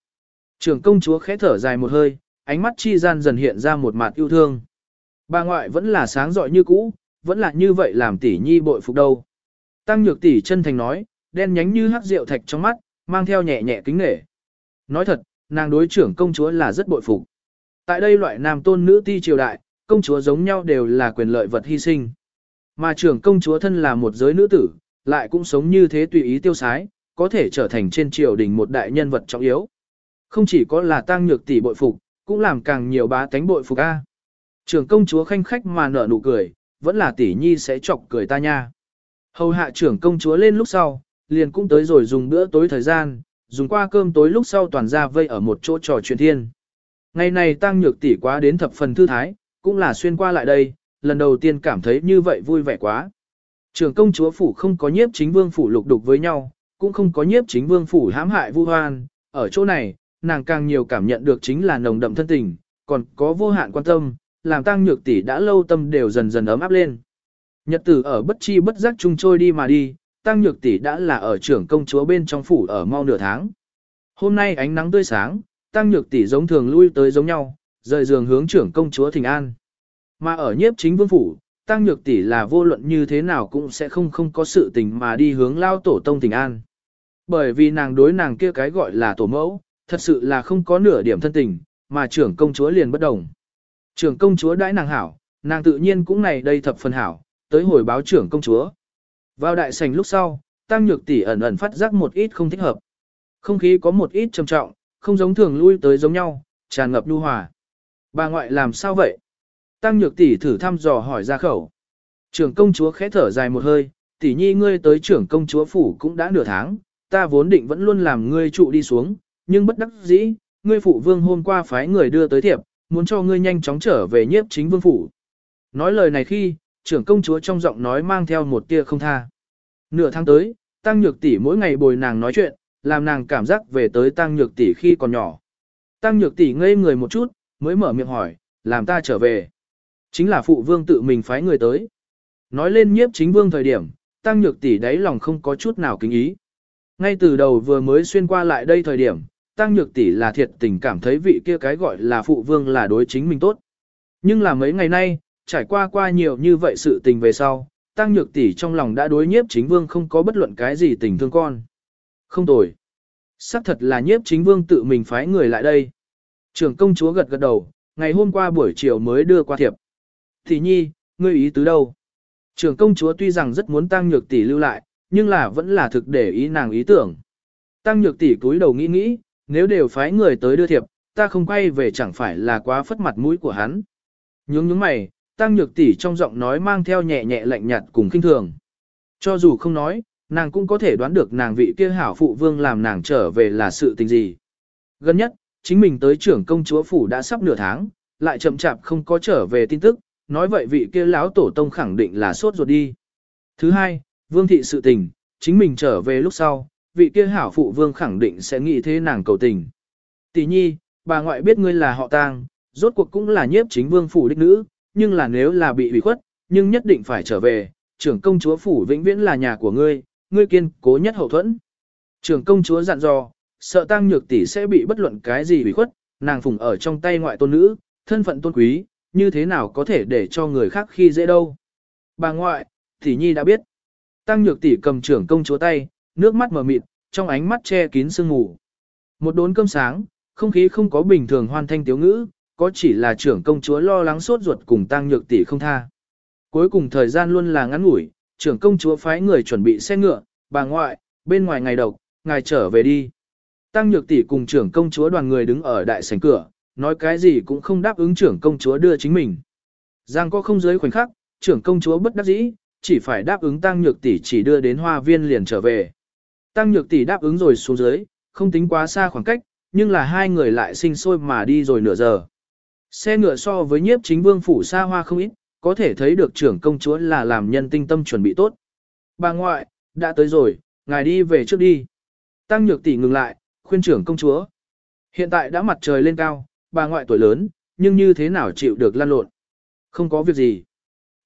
Trưởng công chúa khẽ thở dài một hơi, ánh mắt chi gian dần hiện ra một mặt yêu thương. Bà ngoại vẫn là sáng giỏi như cũ, vẫn là như vậy làm tỷ nhi bội phục đâu. Tăng Nhược tỷ chân thành nói, đen nhánh như hắc rượu thạch trong mắt, mang theo nhẹ nhẹ kính nể. Nói thật, nàng đối trưởng công chúa là rất bội phục. Tại đây loại nam tôn nữ ti triều đại, công chúa giống nhau đều là quyền lợi vật hy sinh. Mà trưởng công chúa thân là một giới nữ tử, lại cũng sống như thế tùy ý tiêu sái, có thể trở thành trên triều đình một đại nhân vật trọng yếu. Không chỉ có là tăng nhược tỷ bội phục, cũng làm càng nhiều bá tánh bội phục a. Trưởng công chúa khanh khách mà nở nụ cười, vẫn là tỷ nhi sẽ chọc cười ta nha. Hầu hạ trưởng công chúa lên lúc sau, liền cũng tới rồi dùng bữa tối thời gian, dùng qua cơm tối lúc sau toàn ra vây ở một chỗ trò chuyện thiên. Ngày này tăng nhược tỷ quá đến thập phần thư thái, cũng là xuyên qua lại đây, lần đầu tiên cảm thấy như vậy vui vẻ quá. Trường công chúa phủ không có nhiếp chính vương phủ lục đục với nhau, cũng không có nhiếp chính vương phủ hãm hại vu hoan, ở chỗ này, nàng càng nhiều cảm nhận được chính là nồng đậm thân tình, còn có vô hạn quan tâm, làm tăng nhược tỷ đã lâu tâm đều dần dần ấm áp lên. Nhật tử ở bất chi bất giác chung trôi đi mà đi, Tăng Nhược tỷ đã là ở trưởng công chúa bên trong phủ ở mau nửa tháng. Hôm nay ánh nắng tươi sáng, Tăng Nhược tỷ giống thường lui tới giống nhau, rời giường hướng trưởng công chúa Thịnh An. Mà ở nhiếp chính vương phủ, Tăng Nhược tỷ là vô luận như thế nào cũng sẽ không không có sự tình mà đi hướng lao tổ tông Thịnh An. Bởi vì nàng đối nàng kia cái gọi là tổ mẫu, thật sự là không có nửa điểm thân tình, mà trưởng công chúa liền bất đồng. Trưởng công chúa đãi nàng hảo, nàng tự nhiên cũng này đây thập phần hảo, tới hồi báo trưởng công chúa. Vào đại sảnh lúc sau, Tăng Nhược tỷ ẩn ẩn phát giác một ít không thích hợp. Không khí có một ít trầm trọng, không giống thường lui tới giống nhau, tràn ngập nhu hòa. Bà ngoại làm sao vậy? Tăng Nhược tỷ thử thăm dò hỏi ra khẩu. Trưởng công chúa khẽ thở dài một hơi, tỷ nhi ngươi tới trưởng công chúa phủ cũng đã nửa tháng, ta vốn định vẫn luôn làm ngươi trụ đi xuống, nhưng bất đắc dĩ, ngươi phụ vương hôm qua phái người đưa tới thiệp, muốn cho ngươi nhanh chóng trở về nhiếp chính vương phủ. Nói lời này khi, trưởng công chúa trong giọng nói mang theo một tia không tha. Nửa tháng tới, tăng nhược tỷ mỗi ngày bồi nàng nói chuyện, làm nàng cảm giác về tới tăng nhược tỷ khi còn nhỏ. Tăng nhược tỷ ngây người một chút, mới mở miệng hỏi, làm ta trở về. Chính là phụ vương tự mình phái người tới. Nói lên nhiếp chính vương thời điểm, tăng nhược tỷ đáy lòng không có chút nào kính ý. Ngay từ đầu vừa mới xuyên qua lại đây thời điểm, tăng nhược tỷ là thiệt tình cảm thấy vị kia cái gọi là phụ vương là đối chính mình tốt. Nhưng là mấy ngày nay, trải qua qua nhiều như vậy sự tình về sau, tăng nhược tỷ trong lòng đã đối nhiếp chính vương không có bất luận cái gì tình thương con. Không tồi. Sắc thật là nhiếp chính vương tự mình phái người lại đây. Trưởng công chúa gật gật đầu, ngày hôm qua buổi chiều mới đưa qua thiệp. Thì nhi, ngươi ý tứ đâu? Trưởng công chúa tuy rằng rất muốn tăng nhược tỷ lưu lại, nhưng là vẫn là thực để ý nàng ý tưởng. Tăng nhược tỷ cúi đầu nghĩ nghĩ, nếu đều phái người tới đưa thiệp, ta không quay về chẳng phải là quá phất mặt mũi của hắn. Nhướng nhướng mày, tăng nhược tỷ trong giọng nói mang theo nhẹ nhẹ lạnh nhạt cùng kinh thường. Cho dù không nói, nàng cũng có thể đoán được nàng vị kia hảo phụ vương làm nàng trở về là sự tình gì. Gần nhất, chính mình tới trưởng công chúa phủ đã sắp nửa tháng, lại chậm chạp không có trở về tin tức, nói vậy vị kia lão tổ tông khẳng định là sốt ruột đi. Thứ hai, vương thị sự tình, chính mình trở về lúc sau, vị kia hảo phụ vương khẳng định sẽ nghĩ thế nàng cầu tình. Tỷ nhi, bà ngoại biết ngươi là họ tang, rốt cuộc cũng là nhiếp chính vương phủ đích nữ, nhưng là nếu là bị ủy khuất, nhưng nhất định phải trở về, trưởng công chúa phủ vĩnh viễn là nhà của ngươi, ngươi kiên cố nhất hậu thuẫn. Trưởng công chúa dặn dò, sợ tăng nhược tỷ sẽ bị bất luận cái gì ủy khuất, nàng phùng ở trong tay ngoại tôn nữ, thân phận tôn quý, như thế nào có thể để cho người khác khi dễ đâu. Bà ngoại, tỷ nhi đã biết. Tăng nhược tỷ cầm trưởng công chúa tay, nước mắt mở mịt, trong ánh mắt che kín sương ngủ Một đốn cơm sáng, không khí không có bình thường hoan thanh tiếu ngữ, có chỉ là trưởng công chúa lo lắng sốt ruột cùng tăng nhược tỷ không tha. Cuối cùng thời gian luôn là ngắn ngủi, trưởng công chúa phái người chuẩn bị xe ngựa, bà ngoại, bên ngoài ngày độc, ngài trở về đi. Tăng nhược tỷ cùng trưởng công chúa đoàn người đứng ở đại sảnh cửa, nói cái gì cũng không đáp ứng trưởng công chúa đưa chính mình. Giang có không giới khoảnh khắc, trưởng công chúa bất đắc dĩ, chỉ phải đáp ứng tăng nhược tỷ chỉ đưa đến hoa viên liền trở về. Tăng nhược tỷ đáp ứng rồi xuống dưới, không tính quá xa khoảng cách, nhưng là hai người lại sinh sôi mà đi rồi nửa giờ. Xe ngựa so với nhiếp chính vương phủ xa hoa không ít, có thể thấy được trưởng công chúa là làm nhân tinh tâm chuẩn bị tốt. Bà ngoại, đã tới rồi, ngài đi về trước đi. Tăng nhược tỷ ngừng lại, khuyên trưởng công chúa. Hiện tại đã mặt trời lên cao, bà ngoại tuổi lớn, nhưng như thế nào chịu được lăn lộn. Không có việc gì.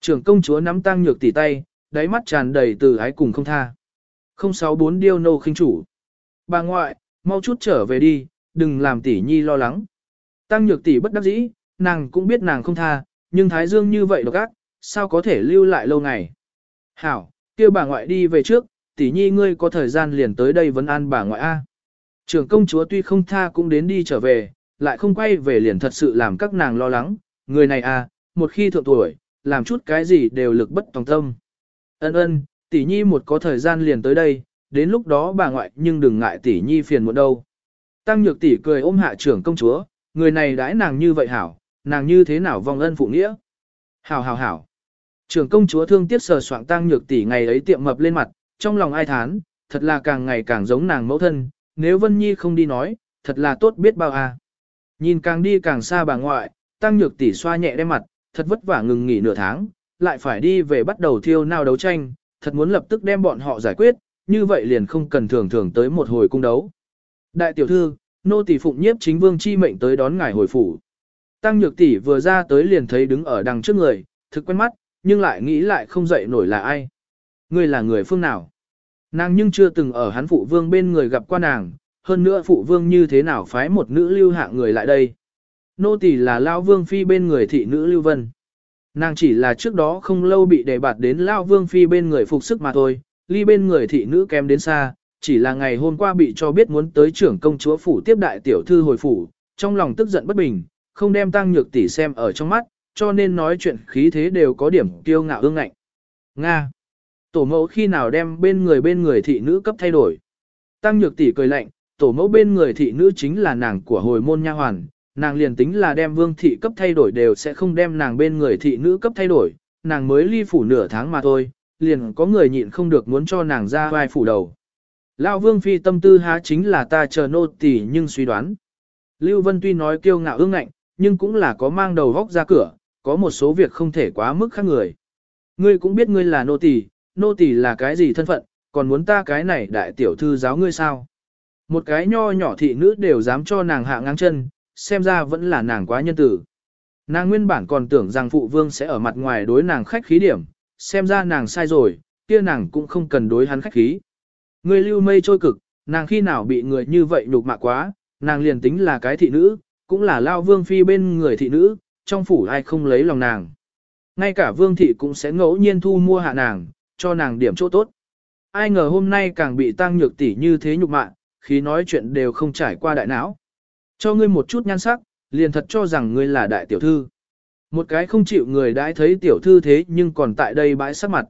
Trưởng công chúa nắm tăng nhược tỷ tay, đáy mắt tràn đầy từ ái cùng không tha. 064 điêu nô khinh chủ. Bà ngoại, mau chút trở về đi, đừng làm tỷ nhi lo lắng. Tăng nhược tỷ bất đắc dĩ, nàng cũng biết nàng không tha, nhưng thái dương như vậy độc ác, sao có thể lưu lại lâu ngày. Hảo, kêu bà ngoại đi về trước, tỷ nhi ngươi có thời gian liền tới đây vấn an bà ngoại A. Trưởng công chúa tuy không tha cũng đến đi trở về, lại không quay về liền thật sự làm các nàng lo lắng, người này à, một khi thượng tuổi, làm chút cái gì đều lực bất tòng tâm. Ân ân, tỷ nhi một có thời gian liền tới đây, đến lúc đó bà ngoại nhưng đừng ngại tỷ nhi phiền một đâu. Tăng nhược tỷ cười ôm hạ trưởng công chúa, người này đãi nàng như vậy hảo, nàng như thế nào vong ân phụ nghĩa. Hảo hảo hảo. Trưởng công chúa thương tiếc sờ soạng tăng nhược tỷ ngày ấy tiệm mập lên mặt, trong lòng ai thán, thật là càng ngày càng giống nàng mẫu thân, nếu Vân Nhi không đi nói, thật là tốt biết bao à. Nhìn càng đi càng xa bà ngoại, tăng nhược tỷ xoa nhẹ đem mặt, thật vất vả ngừng nghỉ nửa tháng, lại phải đi về bắt đầu thiêu nào đấu tranh, thật muốn lập tức đem bọn họ giải quyết, như vậy liền không cần thường thường tới một hồi cung đấu. Đại tiểu thư, nô tỷ phụng nhiếp chính vương chi mệnh tới đón ngài hồi phủ. Tăng nhược tỷ vừa ra tới liền thấy đứng ở đằng trước người, thực quen mắt, nhưng lại nghĩ lại không dậy nổi là ai. Ngươi là người phương nào? Nàng nhưng chưa từng ở hắn phụ vương bên người gặp qua nàng, hơn nữa phụ vương như thế nào phái một nữ lưu hạ người lại đây. Nô tỳ là Lao Vương Phi bên người thị nữ Lưu Vân. Nàng chỉ là trước đó không lâu bị đề bạt đến Lao Vương Phi bên người phục sức mà thôi, ly bên người thị nữ kém đến xa, chỉ là ngày hôm qua bị cho biết muốn tới trưởng công chúa phủ tiếp đại tiểu thư hồi phủ, trong lòng tức giận bất bình, không đem tăng nhược tỷ xem ở trong mắt, cho nên nói chuyện khí thế đều có điểm kiêu ngạo ương ngạnh. Nga. Tổ mẫu khi nào đem bên người bên người thị nữ cấp thay đổi. Tăng nhược tỷ cười lạnh, tổ mẫu bên người thị nữ chính là nàng của hồi môn nha hoàn, nàng liền tính là đem vương thị cấp thay đổi đều sẽ không đem nàng bên người thị nữ cấp thay đổi, nàng mới ly phủ nửa tháng mà thôi, liền có người nhịn không được muốn cho nàng ra vai phủ đầu. Lão vương phi tâm tư há chính là ta chờ nô tỳ nhưng suy đoán. Lưu Vân tuy nói kiêu ngạo ương ngạnh, nhưng cũng là có mang đầu vóc ra cửa, có một số việc không thể quá mức khác người. Ngươi cũng biết ngươi là nô tỳ, nô tỳ là cái gì thân phận, còn muốn ta cái này đại tiểu thư giáo ngươi sao? Một cái nho nhỏ thị nữ đều dám cho nàng hạ ngang chân, xem ra vẫn là nàng quá nhân tử. Nàng nguyên bản còn tưởng rằng phụ vương sẽ ở mặt ngoài đối nàng khách khí điểm, xem ra nàng sai rồi, kia nàng cũng không cần đối hắn khách khí. Người lưu mây trôi cực, nàng khi nào bị người như vậy nhục mạ quá, nàng liền tính là cái thị nữ, cũng là lao vương phi bên người thị nữ, trong phủ ai không lấy lòng nàng. Ngay cả vương thị cũng sẽ ngẫu nhiên thu mua hạ nàng, cho nàng điểm chỗ tốt. Ai ngờ hôm nay càng bị tăng nhược tỷ như thế nhục mạ, khi nói chuyện đều không trải qua đại não. Cho ngươi một chút nhan sắc, liền thật cho rằng ngươi là đại tiểu thư. Một cái không chịu người đãi thấy tiểu thư thế nhưng còn tại đây bãi sắc mặt.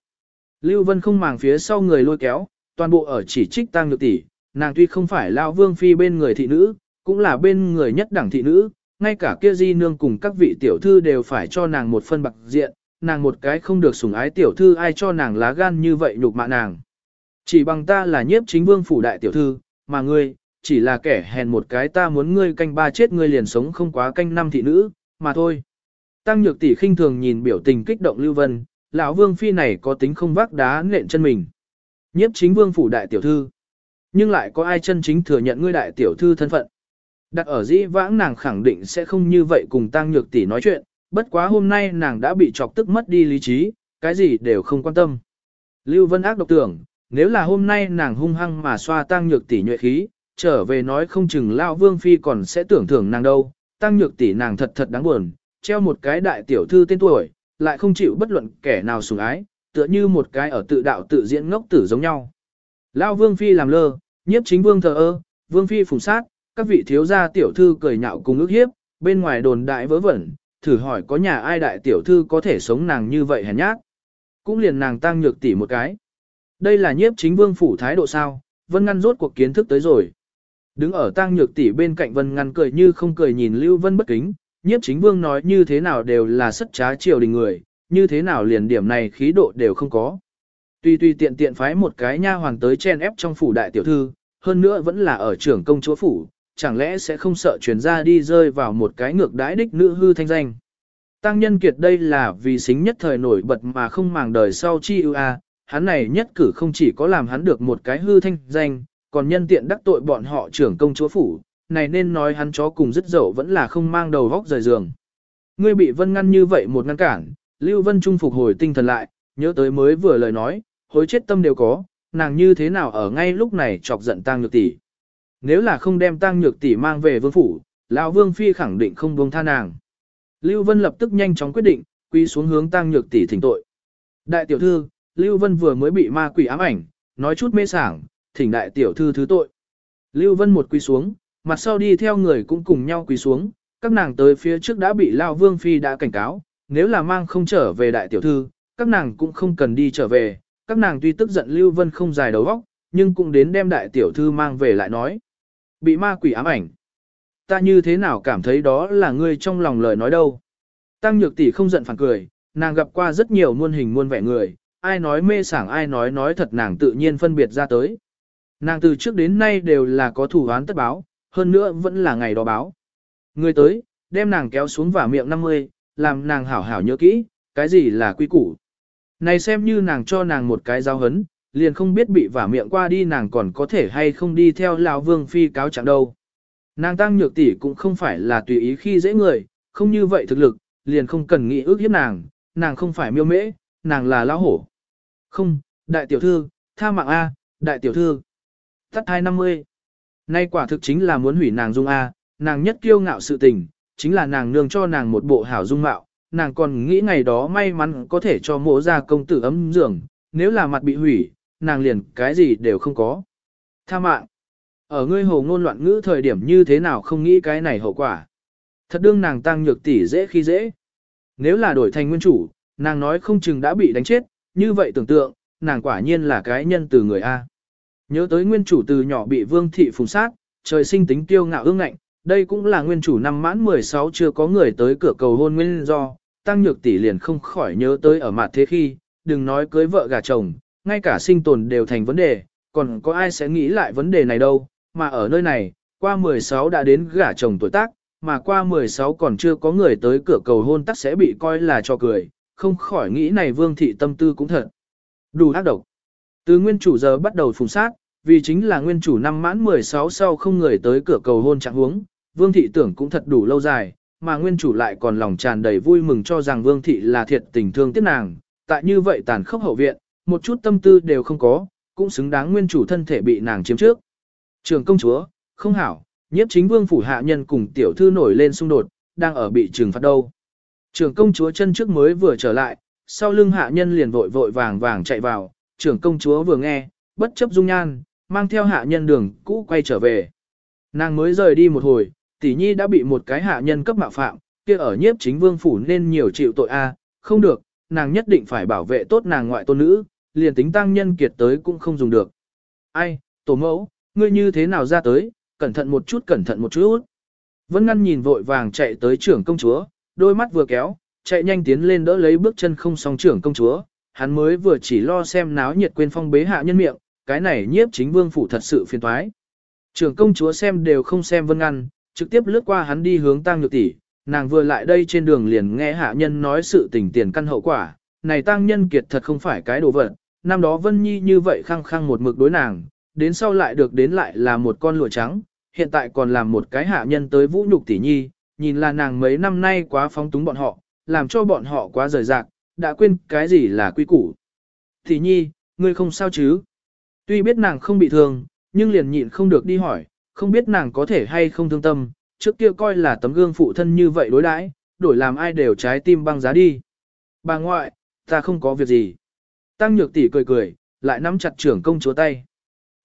Lưu Vân không màng phía sau người lôi kéo, toàn bộ ở chỉ trích tăng nhược tỷ, nàng tuy không phải lao vương phi bên người thị nữ, cũng là bên người nhất đẳng thị nữ, ngay cả kia di nương cùng các vị tiểu thư đều phải cho nàng một phân bạc diện, nàng một cái không được sủng ái tiểu thư ai cho nàng lá gan như vậy nhục mạ nàng. Chỉ bằng ta là nhiếp chính vương phủ đại tiểu thư, mà ngươi, chỉ là kẻ hèn một cái ta muốn ngươi canh ba chết ngươi liền sống không quá canh năm thị nữ, mà thôi. Tăng nhược tỷ khinh thường nhìn biểu tình kích động Lưu Vân, lão vương phi này có tính không vác đá nện chân mình. Nhiếp chính vương phủ đại tiểu thư. Nhưng lại có ai chân chính thừa nhận ngươi đại tiểu thư thân phận. Đặt ở dĩ vãng nàng khẳng định sẽ không như vậy cùng tăng nhược tỷ nói chuyện, bất quá hôm nay nàng đã bị chọc tức mất đi lý trí, cái gì đều không quan tâm. Lưu Vân ác độc tưởng, nếu là hôm nay nàng hung hăng mà xoa tăng nhược tỷ nhuệ khí, trở về nói không chừng lão vương phi còn sẽ tưởng thưởng nàng đâu, tăng nhược tỷ nàng thật thật đáng buồn, treo một cái đại tiểu thư tên tuổi, lại không chịu bất luận kẻ nào sủng ái, tựa như một cái ở tự đạo tự diễn ngốc tử giống nhau. Lão vương phi làm lơ, nhiếp chính vương thờ ơ, vương phi phùng sát, các vị thiếu gia tiểu thư cười nhạo cùng ước hiếp, bên ngoài đồn đại vớ vẩn, thử hỏi có nhà ai đại tiểu thư có thể sống nàng như vậy hèn nhát. Cũng liền nàng tăng nhược tỷ một cái. Đây là nhiếp chính vương phủ thái độ sao, Vân Ngăn rốt cuộc kiến thức tới rồi. Đứng ở tang nhược tỷ bên cạnh Vân Ngăn cười như không cười nhìn Lưu Vân bất kính, nhiếp chính vương nói như thế nào đều là sất trá triều đình người, như thế nào liền điểm này khí độ đều không có. Tuy tuy tiện tiện phái một cái nha hoàng tới chen ép trong phủ đại tiểu thư, hơn nữa vẫn là ở trưởng công chúa phủ, chẳng lẽ sẽ không sợ truyền ra đi rơi vào một cái ngược đãi đích nữ hư thanh danh. Tăng nhân kiệt đây là vì xính nhất thời nổi bật mà không màng đời sau chi ưu a, hắn này nhất cử không chỉ có làm hắn được một cái hư thanh danh, còn nhân tiện đắc tội bọn họ trưởng công chúa phủ, này nên nói hắn chó cùng dứt dậu vẫn là không mang đầu vóc rời giường. Ngươi bị vân ngăn như vậy một ngăn cản, Lưu Vân Trung phục hồi tinh thần lại, nhớ tới mới vừa lời nói, hối chết tâm đều có, nàng như thế nào ở ngay lúc này chọc giận tang nhược tỷ. Nếu là không đem tang nhược tỷ mang về vương phủ, lão vương phi khẳng định không buông tha nàng. Lưu Vân lập tức nhanh chóng quyết định, quy xuống hướng tang nhược tỷ thỉnh tội. Đại tiểu thư, Lưu Vân vừa mới bị ma quỷ ám ảnh, nói chút mê sảng, thỉnh đại tiểu thư thứ tội. Lưu Vân một quỳ xuống, mặt sau đi theo người cũng cùng nhau quỳ xuống, các nàng tới phía trước đã bị Lao Vương Phi đã cảnh cáo, nếu là mang không trở về đại tiểu thư, các nàng cũng không cần đi trở về, các nàng tuy tức giận Lưu Vân không dài đầu óc, nhưng cũng đến đem đại tiểu thư mang về lại nói. Bị ma quỷ ám ảnh. Ta như thế nào cảm thấy đó là ngươi trong lòng lời nói đâu. Tăng nhược tỷ không giận phản cười, nàng gặp qua rất nhiều muôn hình muôn vẻ người, ai nói mê sảng ai nói nói thật nàng tự nhiên phân biệt ra tới. Nàng từ trước đến nay đều là có thủ án tất báo, hơn nữa vẫn là ngày đó báo. Người tới, đem nàng kéo xuống vào miệng 50, làm nàng hảo hảo nhớ kỹ, cái gì là quy củ. Này xem như nàng cho nàng một cái giao hấn, liền không biết bị vả miệng qua đi nàng còn có thể hay không đi theo lão vương phi cáo trạng đâu. Nàng tăng nhược tỷ cũng không phải là tùy ý khi dễ người, không như vậy thực lực, liền không cần nghĩ ước hiếp nàng, nàng không phải miêu mễ, nàng là lão hổ. Không, đại tiểu thư, tha mạng A, đại tiểu thư. Tắt 250. Nay quả thực chính là muốn hủy nàng dung A, nàng nhất kiêu ngạo sự tình, chính là nàng nương cho nàng một bộ hảo dung mạo, nàng còn nghĩ ngày đó may mắn có thể cho mộ ra công tử ấm giường, nếu là mặt bị hủy, nàng liền cái gì đều không có. Tha mạng, ở ngươi hồ ngôn loạn ngữ thời điểm như thế nào không nghĩ cái này hậu quả. Thật đương nàng tăng nhược tỷ dễ khi dễ. Nếu là đổi thành nguyên chủ, nàng nói không chừng đã bị đánh chết, như vậy tưởng tượng, nàng quả nhiên là cái nhân từ người A. Nhớ tới nguyên chủ từ nhỏ bị vương thị phùng sát, trời sinh tính kiêu ngạo ương ngạnh, đây cũng là nguyên chủ năm mãn 16 chưa có người tới cửa cầu hôn nguyên do, tăng nhược tỷ liền không khỏi nhớ tới ở mặt thế khi, đừng nói cưới vợ gà chồng, ngay cả sinh tồn đều thành vấn đề, còn có ai sẽ nghĩ lại vấn đề này đâu, mà ở nơi này, qua 16 đã đến gả chồng tuổi tác, mà qua 16 còn chưa có người tới cửa cầu hôn tắc sẽ bị coi là cho cười, không khỏi nghĩ này vương thị tâm tư cũng thật. Đủ ác độc. Từ nguyên chủ giờ bắt đầu phùng sát, vì chính là nguyên chủ năm mãn 16 sau không người tới cửa cầu hôn trạng huống, vương thị tưởng cũng thật đủ lâu dài, mà nguyên chủ lại còn lòng tràn đầy vui mừng cho rằng vương thị là thiệt tình thương tiếc nàng, tại như vậy tàn khốc hậu viện, một chút tâm tư đều không có, cũng xứng đáng nguyên chủ thân thể bị nàng chiếm trước. Trường công chúa, không hảo, nhiếp chính vương phủ hạ nhân cùng tiểu thư nổi lên xung đột, đang ở bị trừng phạt đâu. Trường công chúa chân trước mới vừa trở lại, sau lưng hạ nhân liền vội vội vàng vàng chạy vào, trưởng công chúa vừa nghe, bất chấp dung nhan, mang theo hạ nhân đường cũ quay trở về. Nàng mới rời đi một hồi, tỷ nhi đã bị một cái hạ nhân cấp mạo phạm, kia ở nhiếp chính vương phủ nên nhiều chịu tội a, không được, nàng nhất định phải bảo vệ tốt nàng ngoại tôn nữ, liền tính tăng nhân kiệt tới cũng không dùng được. Ai, tổ mẫu, ngươi như thế nào ra tới, cẩn thận một chút cẩn thận một chút. vẫn ngăn nhìn vội vàng chạy tới trưởng công chúa, đôi mắt vừa kéo, chạy nhanh tiến lên đỡ lấy bước chân không song trưởng công chúa, hắn mới vừa chỉ lo xem náo nhiệt quên phong bế hạ nhân miệng, cái này nhiếp chính vương phủ thật sự phiền toái. Trưởng công chúa xem đều không xem vân ngăn, trực tiếp lướt qua hắn đi hướng tăng nhược tỷ, nàng vừa lại đây trên đường liền nghe hạ nhân nói sự tình tiền căn hậu quả, này tăng nhân kiệt thật không phải cái đồ vật, năm đó Vân Nhi như vậy khăng khăng một mực đối nàng, đến sau lại được đến lại là một con lụa trắng, hiện tại còn làm một cái hạ nhân tới vũ nhục tỷ nhi, nhìn là nàng mấy năm nay quá phóng túng bọn họ, làm cho bọn họ quá rời rạc, đã quên cái gì là quy củ. Thì nhi, ngươi không sao chứ? Tuy biết nàng không bị thương, nhưng liền nhịn không được đi hỏi, không biết nàng có thể hay không thương tâm, trước kia coi là tấm gương phụ thân như vậy đối đãi, đổi làm ai đều trái tim băng giá đi. Bà ngoại, ta không có việc gì. Tăng nhược tỷ cười cười, lại nắm chặt trưởng công chúa tay.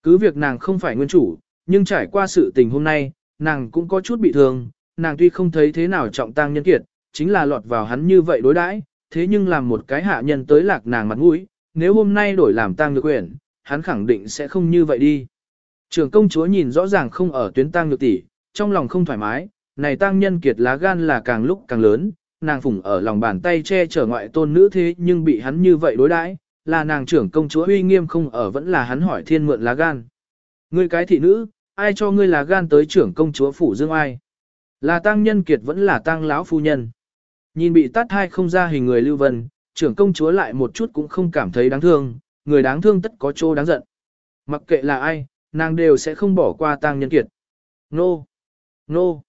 Cứ việc nàng không phải nguyên chủ, nhưng trải qua sự tình hôm nay, nàng cũng có chút bị thương, nàng tuy không thấy thế nào trọng tăng nhân kiệt, chính là lọt vào hắn như vậy đối đãi, thế nhưng làm một cái hạ nhân tới lạc nàng mặt mũi, nếu hôm nay đổi làm tang nhược uyển hắn khẳng định sẽ không như vậy đi. Trưởng công chúa nhìn rõ ràng không ở tuyến tang nhược tỷ, trong lòng không thoải mái, này tang nhân kiệt lá gan là càng lúc càng lớn, nàng phủng ở lòng bàn tay che chở ngoại tôn nữ thế nhưng bị hắn như vậy đối đãi, là nàng trưởng công chúa uy nghiêm không ở vẫn là hắn hỏi thiên mượn lá gan. Ngươi cái thị nữ, ai cho ngươi lá gan tới trưởng công chúa phủ dương ai? Là tang nhân kiệt vẫn là tang lão phu nhân. Nhìn bị tát hai không ra hình người lưu vân, trưởng công chúa lại một chút cũng không cảm thấy đáng thương, người đáng thương tất có chỗ đáng giận. Mặc kệ là ai, nàng đều sẽ không bỏ qua tang nhân kiệt. Nô! Nô!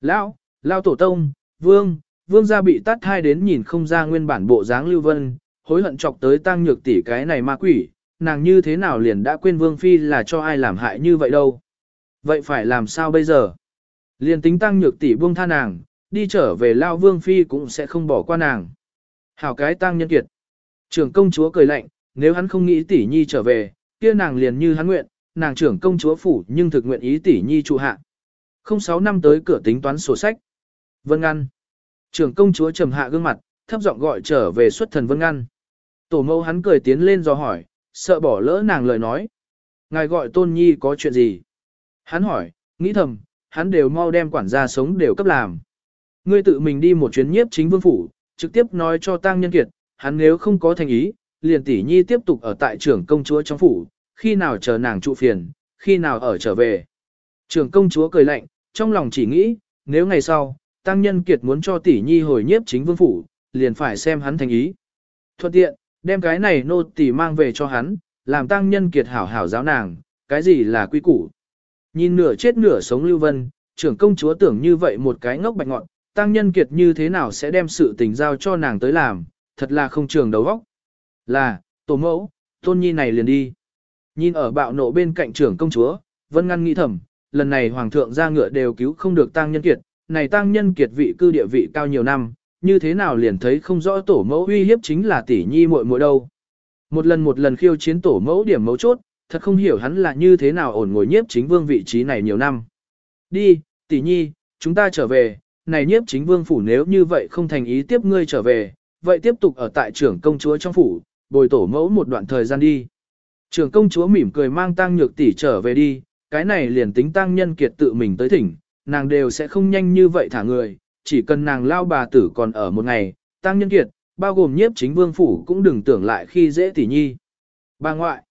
Lão! Lão tổ tông! Vương! Vương gia bị tát hai đến nhìn không ra nguyên bản bộ dáng lưu vân, hối hận chọc tới tang nhược tỷ cái này ma quỷ, nàng như thế nào liền đã quên Vương Phi là cho ai làm hại như vậy đâu. Vậy phải làm sao bây giờ? Liền tính tăng nhược tỷ buông tha nàng, đi trở về Lao Vương Phi cũng sẽ không bỏ qua nàng. Hảo cái tăng nhân kiệt. Trưởng công chúa cười lạnh, nếu hắn không nghĩ tỷ nhi trở về, kia nàng liền như hắn nguyện, nàng trưởng công chúa phủ nhưng thực nguyện ý tỷ nhi trụ hạ. Không sáu năm tới cửa tính toán sổ sách. Vân ngăn. Trưởng công chúa trầm hạ gương mặt, thấp giọng gọi trở về xuất thần vân ngăn. Tổ mẫu hắn cười tiến lên do hỏi, sợ bỏ lỡ nàng lời nói. Ngài gọi tôn nhi có chuyện gì? Hắn hỏi, nghĩ thầm, hắn đều mau đem quản gia sống đều cấp làm. Ngươi tự mình đi một chuyến nhiếp chính vương phủ, trực tiếp nói cho tăng nhân kiệt, hắn nếu không có thành ý, liền tỷ nhi tiếp tục ở tại trưởng công chúa trong phủ, khi nào chờ nàng trụ phiền, khi nào ở trở về. Trưởng công chúa cười lạnh, trong lòng chỉ nghĩ, nếu ngày sau, tăng nhân kiệt muốn cho tỷ nhi hồi nhiếp chính vương phủ, liền phải xem hắn thành ý. Thuận tiện, đem cái này nô tỷ mang về cho hắn, làm tăng nhân kiệt hảo hảo giáo nàng, cái gì là quy củ. Nhìn nửa chết nửa sống Lưu Vân, trưởng công chúa tưởng như vậy một cái ngốc bạch ngọn, tăng nhân kiệt như thế nào sẽ đem sự tình giao cho nàng tới làm, thật là không trường đầu óc. Là, tổ mẫu, tôn nhi này liền đi. Nhìn ở bạo nộ bên cạnh trưởng công chúa, Vân ngăn nghĩ thầm, lần này hoàng thượng ra ngựa đều cứu không được tăng nhân kiệt, này tăng nhân kiệt vị cư địa vị cao nhiều năm, như thế nào liền thấy không rõ tổ mẫu uy hiếp chính là tỷ nhi muội muội đâu. Một lần một lần khiêu chiến tổ mẫu điểm mấu chốt, thật không hiểu hắn là như thế nào ổn ngồi nhiếp chính vương vị trí này nhiều năm. Đi, tỷ nhi, chúng ta trở về, này nhiếp chính vương phủ nếu như vậy không thành ý tiếp ngươi trở về, vậy tiếp tục ở tại trưởng công chúa trong phủ, bồi tổ mẫu một đoạn thời gian đi. Trưởng công chúa mỉm cười mang tăng nhược tỷ trở về đi, cái này liền tính tăng nhân kiệt tự mình tới thỉnh, nàng đều sẽ không nhanh như vậy thả người, chỉ cần nàng lao bà tử còn ở một ngày, tăng nhân kiệt, bao gồm nhiếp chính vương phủ cũng đừng tưởng lại khi dễ tỷ nhi. Bà ngoại,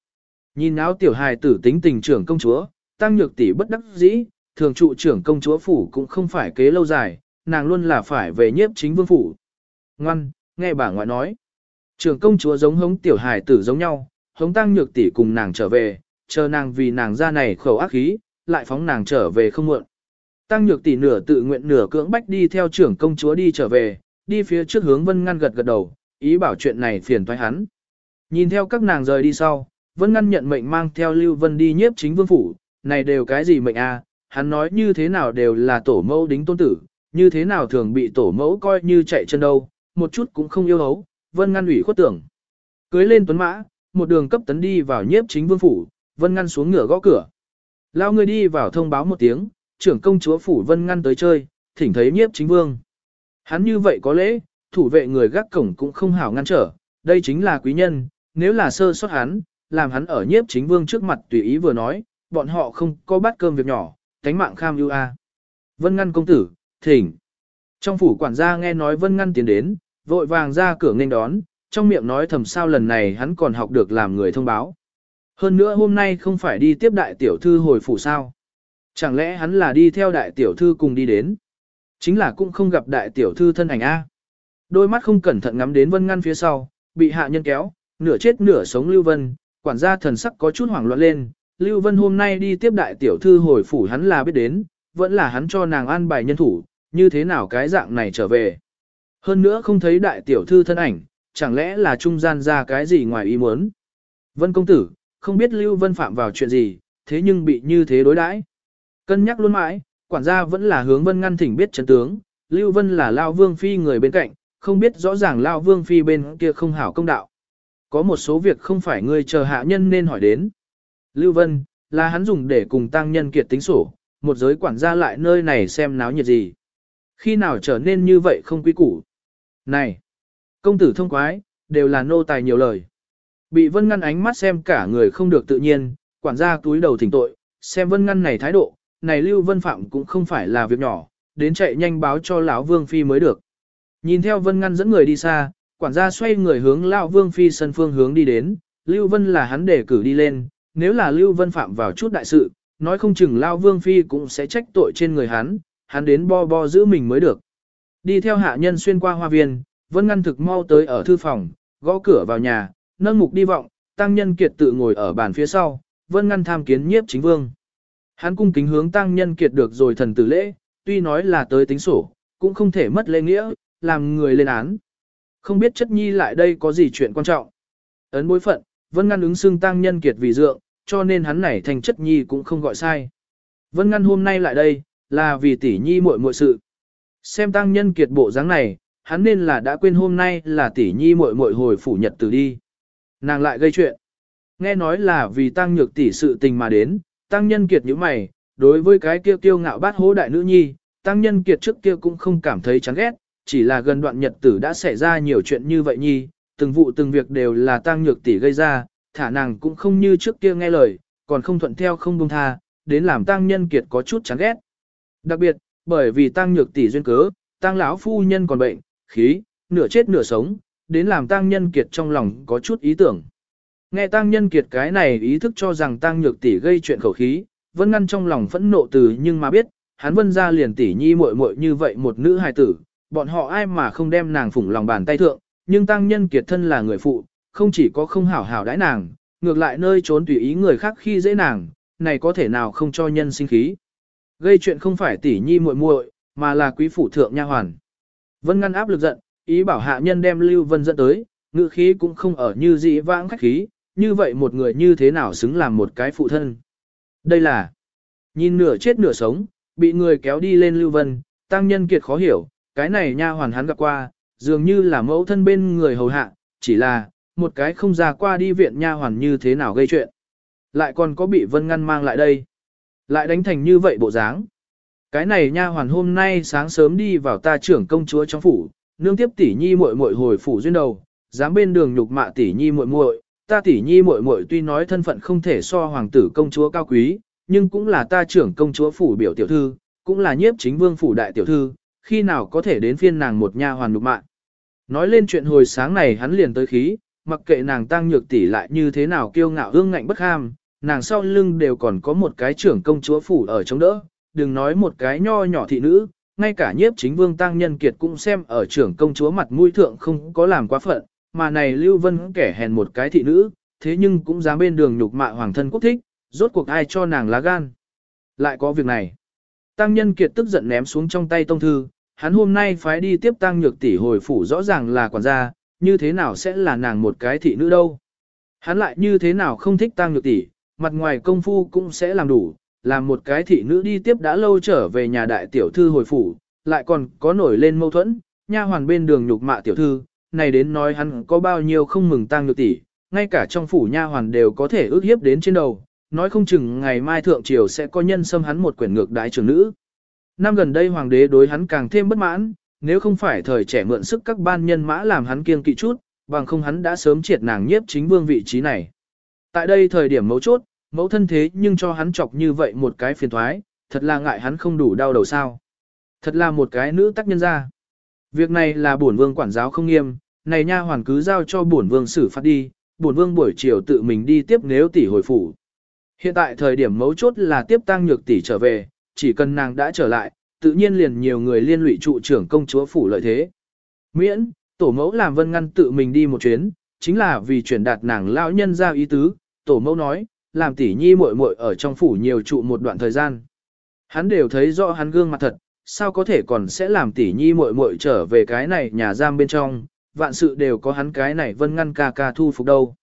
nhìn áo tiểu hài tử tính tình trưởng công chúa, tăng nhược tỷ bất đắc dĩ, thường trụ trưởng công chúa phủ cũng không phải kế lâu dài, nàng luôn là phải về nhiếp chính vương phủ. Ngoan, nghe bà ngoại nói. Trưởng công chúa giống hống tiểu hài tử giống nhau, hống tăng nhược tỷ cùng nàng trở về, chờ nàng vì nàng ra này khẩu ác khí, lại phóng nàng trở về không muộn. Tăng nhược tỷ nửa tự nguyện nửa cưỡng bách đi theo trưởng công chúa đi trở về, đi phía trước hướng Vân Ngăn gật gật đầu, ý bảo chuyện này phiền toái hắn. Nhìn theo các nàng rời đi sau, Vân Ngăn nhận mệnh mang theo Lưu Vân đi nhiếp chính vương phủ, này đều cái gì mệnh a? Hắn nói như thế nào đều là tổ mẫu đính tôn tử, như thế nào thường bị tổ mẫu coi như chạy chân đâu, một chút cũng không yêu hấu, Vân Ngăn ủy khuất tưởng. Cưới lên tuấn mã, một đường cấp tấn đi vào nhiếp chính vương phủ, Vân Ngăn xuống ngựa gõ cửa. Lao người đi vào thông báo một tiếng, trưởng công chúa phủ Vân Ngăn tới chơi, thỉnh thấy nhiếp chính vương. Hắn như vậy có lễ, thủ vệ người gác cổng cũng không hảo ngăn trở, đây chính là quý nhân, nếu là sơ sót hắn, làm hắn ở nhiếp chính vương trước mặt tùy ý vừa nói, bọn họ không có bắt cơm việc nhỏ, tánh mạng kham ưu a. Vân Ngăn công tử, thỉnh. Trong phủ quản gia nghe nói Vân Ngăn tiến đến, vội vàng ra cửa nghênh đón, trong miệng nói thầm sao lần này hắn còn học được làm người thông báo. Hơn nữa hôm nay không phải đi tiếp đại tiểu thư hồi phủ sao. Chẳng lẽ hắn là đi theo đại tiểu thư cùng đi đến. Chính là cũng không gặp đại tiểu thư thân ảnh A. Đôi mắt không cẩn thận ngắm đến Vân Ngăn phía sau, bị hạ nhân kéo, nửa chết nửa sống Lưu Vân, quản gia thần sắc có chút hoảng loạn lên. Lưu Vân hôm nay đi tiếp đại tiểu thư hồi phủ hắn là biết đến, vẫn là hắn cho nàng an bài nhân thủ, như thế nào cái dạng này trở về. Hơn nữa không thấy đại tiểu thư thân ảnh, chẳng lẽ là trung gian ra cái gì ngoài ý muốn. Vân công tử, không biết Lưu Vân phạm vào chuyện gì, thế nhưng bị như thế đối đãi. Cân nhắc luôn mãi, quản gia vẫn là hướng Vân ngăn thỉnh biết chấn tướng, Lưu Vân là Lao Vương Phi người bên cạnh, không biết rõ ràng Lao Vương Phi bên kia không hảo công đạo. Có một số việc không phải người chờ hạ nhân nên hỏi đến. Lưu Vân, là hắn dùng để cùng tăng nhân kiệt tính sổ, một giới quản gia lại nơi này xem náo nhiệt gì. Khi nào trở nên như vậy không quý củ. Này, công tử thông quái, đều là nô tài nhiều lời. Bị Vân Ngăn ánh mắt xem cả người không được tự nhiên, quản gia túi đầu thỉnh tội, xem Vân Ngăn này thái độ, này Lưu Vân Phạm cũng không phải là việc nhỏ, đến chạy nhanh báo cho lão Vương Phi mới được. Nhìn theo Vân Ngăn dẫn người đi xa, quản gia xoay người hướng lão Vương Phi sân phương hướng đi đến, Lưu Vân là hắn để cử đi lên, nếu là Lưu Vân Phạm vào chút đại sự, nói không chừng lão Vương Phi cũng sẽ trách tội trên người hắn, hắn đến bo bo giữ mình mới được. Đi theo hạ nhân xuyên qua hoa viên, Vân Ngăn thực mau tới ở thư phòng, gõ cửa vào nhà, nâng mục đi vọng, tăng nhân kiệt tự ngồi ở bàn phía sau, Vân Ngăn tham kiến nhiếp chính vương. Hắn cung kính hướng tăng nhân kiệt được rồi thần tử lễ, tuy nói là tới tính sổ, cũng không thể mất lễ nghĩa, làm người lên án. Không biết chất nhi lại đây có gì chuyện quan trọng. Ấn bối phận, Vân Ngăn ứng xưng tăng nhân kiệt vì dượng, cho nên hắn này thành chất nhi cũng không gọi sai. Vân Ngăn hôm nay lại đây, là vì tỷ nhi muội muội sự. Xem tăng nhân kiệt bộ dáng này, hắn nên là đã quên hôm nay là tỷ nhi muội muội hồi phủ nhật từ đi. Nàng lại gây chuyện. Nghe nói là vì tăng nhược tỷ sự tình mà đến, tăng nhân kiệt như mày, đối với cái kia kiêu ngạo bát hố đại nữ nhi, tăng nhân kiệt trước kia cũng không cảm thấy chán ghét, chỉ là gần đoạn nhật tử đã xảy ra nhiều chuyện như vậy nhi, từng vụ từng việc đều là tăng nhược tỷ gây ra, thả nàng cũng không như trước kia nghe lời, còn không thuận theo không buông tha, đến làm tăng nhân kiệt có chút chán ghét. Đặc biệt, bởi vì tăng nhược tỷ duyên cớ, tăng lão phu nhân còn bệnh, khí, nửa chết nửa sống, đến làm tăng nhân kiệt trong lòng có chút ý tưởng. Nghe tăng nhân kiệt cái này ý thức cho rằng tăng nhược tỷ gây chuyện khẩu khí, vẫn ngăn trong lòng phẫn nộ từ nhưng mà biết, hắn vân ra liền tỷ nhi muội muội như vậy một nữ hài tử, bọn họ ai mà không đem nàng phủng lòng bàn tay thượng, nhưng tăng nhân kiệt thân là người phụ, không chỉ có không hảo hảo đãi nàng, ngược lại nơi trốn tùy ý người khác khi dễ nàng, này có thể nào không cho nhân sinh khí. Gây chuyện không phải tỷ nhi muội muội, mà là quý phủ thượng nha hoàn. Vân ngăn áp lực giận, ý bảo hạ nhân đem Lưu Vân dẫn tới, ngự khí cũng không ở như dị vãng khách khí, như vậy một người như thế nào xứng làm một cái phụ thân. Đây là, nhìn nửa chết nửa sống, bị người kéo đi lên Lưu Vân, tăng nhân kiệt khó hiểu, cái này nha hoàn hắn gặp qua, dường như là mẫu thân bên người hầu hạ, chỉ là, một cái không ra qua đi viện nha hoàn như thế nào gây chuyện. Lại còn có bị Vân ngăn mang lại đây. Lại đánh thành như vậy bộ dáng. Cái này nha hoàn hôm nay sáng sớm đi vào ta trưởng công chúa trong phủ, nương tiếp tỷ nhi muội muội hồi phủ duyên đầu, dám bên đường nhục mạ tỷ nhi muội muội, ta tỷ nhi muội muội tuy nói thân phận không thể so hoàng tử công chúa cao quý, nhưng cũng là ta trưởng công chúa phủ biểu tiểu thư, cũng là nhiếp chính vương phủ đại tiểu thư, khi nào có thể đến phiên nàng một nha hoàn nhục mạ. Nói lên chuyện hồi sáng này hắn liền tới khí, mặc kệ nàng tăng nhược tỷ lại như thế nào kiêu ngạo hương ngạnh bất ham, nàng sau lưng đều còn có một cái trưởng công chúa phủ ở chống đỡ, đừng nói một cái nho nhỏ thị nữ, ngay cả nhiếp chính vương tăng nhân kiệt cũng xem ở trưởng công chúa mặt mũi thượng không có làm quá phận, mà này Lưu Vân kẻ hèn một cái thị nữ, thế nhưng cũng dám bên đường nhục mạ hoàng thân quốc thích, rốt cuộc ai cho nàng lá gan. Lại có việc này. Tăng nhân kiệt tức giận ném xuống trong tay tông thư, hắn hôm nay phái đi tiếp tăng nhược tỷ hồi phủ rõ ràng là quản gia, như thế nào sẽ là nàng một cái thị nữ đâu. Hắn lại như thế nào không thích tăng nhược tỷ, mặt ngoài công phu cũng sẽ làm đủ, làm một cái thị nữ đi tiếp đã lâu trở về nhà đại tiểu thư hồi phủ, lại còn có nổi lên mâu thuẫn, nha hoàn bên đường nhục mạ tiểu thư, này đến nói hắn có bao nhiêu không mừng tăng nhược tỷ, ngay cả trong phủ nha hoàn đều có thể ước hiếp đến trên đầu, nói không chừng ngày mai thượng triều sẽ có nhân xâm hắn một quyển ngược đái trưởng nữ. Năm gần đây hoàng đế đối hắn càng thêm bất mãn, nếu không phải thời trẻ mượn sức các ban nhân mã làm hắn kiêng kỵ chút, bằng không hắn đã sớm triệt nàng nhiếp chính vương vị trí này. Tại đây thời điểm mấu chốt, mẫu thân thế nhưng cho hắn chọc như vậy một cái phiền thoái, thật là ngại hắn không đủ đau đầu sao. Thật là một cái nữ tác nhân ra. Việc này là bổn vương quản giáo không nghiêm, này nha hoàn cứ giao cho bổn vương xử phạt đi, bổn vương buổi chiều tự mình đi tiếp nếu tỷ hồi phủ. Hiện tại thời điểm mấu chốt là tiếp tăng nhược tỷ trở về, chỉ cần nàng đã trở lại, tự nhiên liền nhiều người liên lụy trụ trưởng công chúa phủ lợi thế. Miễn, tổ mẫu làm vân ngăn tự mình đi một chuyến, chính là vì chuyển đạt nàng lão nhân ra ý tứ, tổ mẫu nói, làm tỷ nhi muội muội ở trong phủ nhiều trụ một đoạn thời gian. Hắn đều thấy rõ hắn gương mặt thật, sao có thể còn sẽ làm tỷ nhi muội muội trở về cái này nhà giam bên trong, vạn sự đều có hắn cái này vân ngăn ca ca thu phục đâu.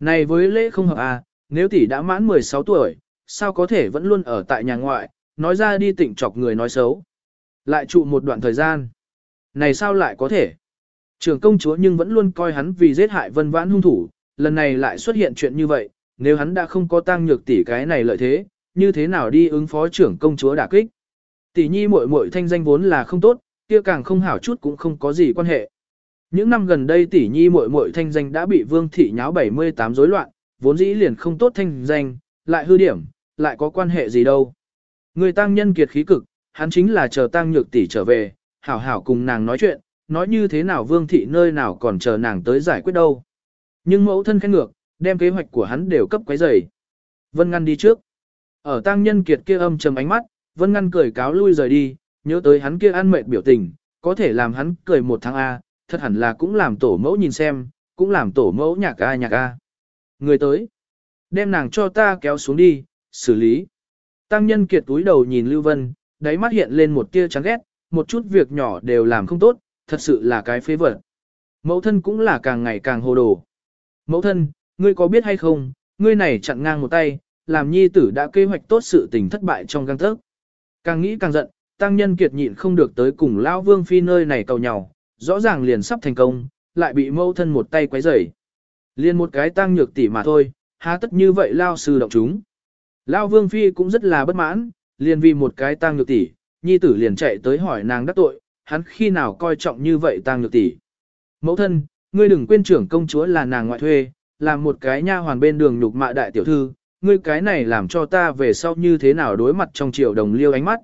Này với lễ không hợp à, nếu tỷ đã mãn 16 tuổi, sao có thể vẫn luôn ở tại nhà ngoại, nói ra đi tỉnh chọc người nói xấu. Lại trụ một đoạn thời gian. Này sao lại có thể? Trường công chúa nhưng vẫn luôn coi hắn vì giết hại vân vãn hung thủ, lần này lại xuất hiện chuyện như vậy, nếu hắn đã không có tăng nhược tỷ cái này lợi thế, như thế nào đi ứng phó trưởng công chúa đả kích? Tỷ nhi muội muội thanh danh vốn là không tốt, kia càng không hảo chút cũng không có gì quan hệ. Những năm gần đây tỷ nhi muội muội thanh danh đã bị Vương thị nháo 78 rối loạn, vốn dĩ liền không tốt thanh danh, lại hư điểm, lại có quan hệ gì đâu. Người tăng nhân kiệt khí cực, hắn chính là chờ tăng nhược tỷ trở về, hảo hảo cùng nàng nói chuyện, nói như thế nào Vương thị nơi nào còn chờ nàng tới giải quyết đâu. Nhưng mẫu thân khen ngược, đem kế hoạch của hắn đều cấp quấy rầy. Vân Ngăn đi trước. Ở tăng nhân kiệt kia âm trầm ánh mắt, Vân Ngăn cười cáo lui rời đi, nhớ tới hắn kia ăn mệt biểu tình, có thể làm hắn cười một tháng A, thật hẳn là cũng làm tổ mẫu nhìn xem, cũng làm tổ mẫu nhạc A nhạc A. Người tới, đem nàng cho ta kéo xuống đi, xử lý. Tăng nhân kiệt túi đầu nhìn Lưu Vân, đáy mắt hiện lên một tia chán ghét, một chút việc nhỏ đều làm không tốt, thật sự là cái phế vật. Mẫu thân cũng là càng ngày càng hồ đồ. Mẫu thân, ngươi có biết hay không, ngươi này chặn ngang một tay, làm nhi tử đã kế hoạch tốt sự tình thất bại trong găng tớc. Càng nghĩ càng giận, tăng nhân kiệt nhịn không được tới cùng lão vương phi nơi này cầu nhau, rõ ràng liền sắp thành công, lại bị mẫu thân một tay quấy rầy. Liên một cái tăng nhược tỷ mà thôi, há tất như vậy lao sư động chúng. Lao vương phi cũng rất là bất mãn, liền vì một cái tang nhược tỷ, nhi tử liền chạy tới hỏi nàng đắc tội, hắn khi nào coi trọng như vậy tang nhược tỷ. Mẫu thân, ngươi đừng quên trưởng công chúa là nàng ngoại thuê, làm một cái nha hoàn bên đường nhục mạ đại tiểu thư, ngươi cái này làm cho ta về sau như thế nào đối mặt trong triều đồng liêu ánh mắt.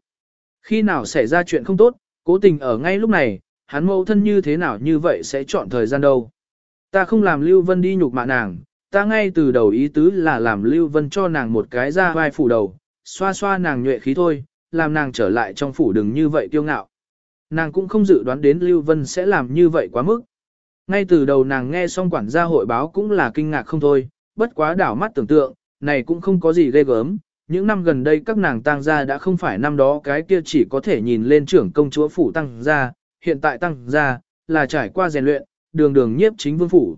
Khi nào xảy ra chuyện không tốt, cố tình ở ngay lúc này, hắn mẫu thân như thế nào như vậy sẽ chọn thời gian đâu. Ta không làm Lưu Vân đi nhục mạ nàng, ta ngay từ đầu ý tứ là làm Lưu Vân cho nàng một cái ra vai phủ đầu, xoa xoa nàng nhuệ khí thôi, làm nàng trở lại trong phủ đừng như vậy tiêu ngạo. Nàng cũng không dự đoán đến Lưu Vân sẽ làm như vậy quá mức. Ngay từ đầu nàng nghe xong quản gia hội báo cũng là kinh ngạc không thôi, bất quá đảo mắt tưởng tượng, này cũng không có gì ghê gớm. Những năm gần đây các nàng tăng gia đã không phải năm đó cái kia chỉ có thể nhìn lên trưởng công chúa phủ tăng gia, hiện tại tăng gia là trải qua rèn luyện, đường đường nhiếp chính vương phủ.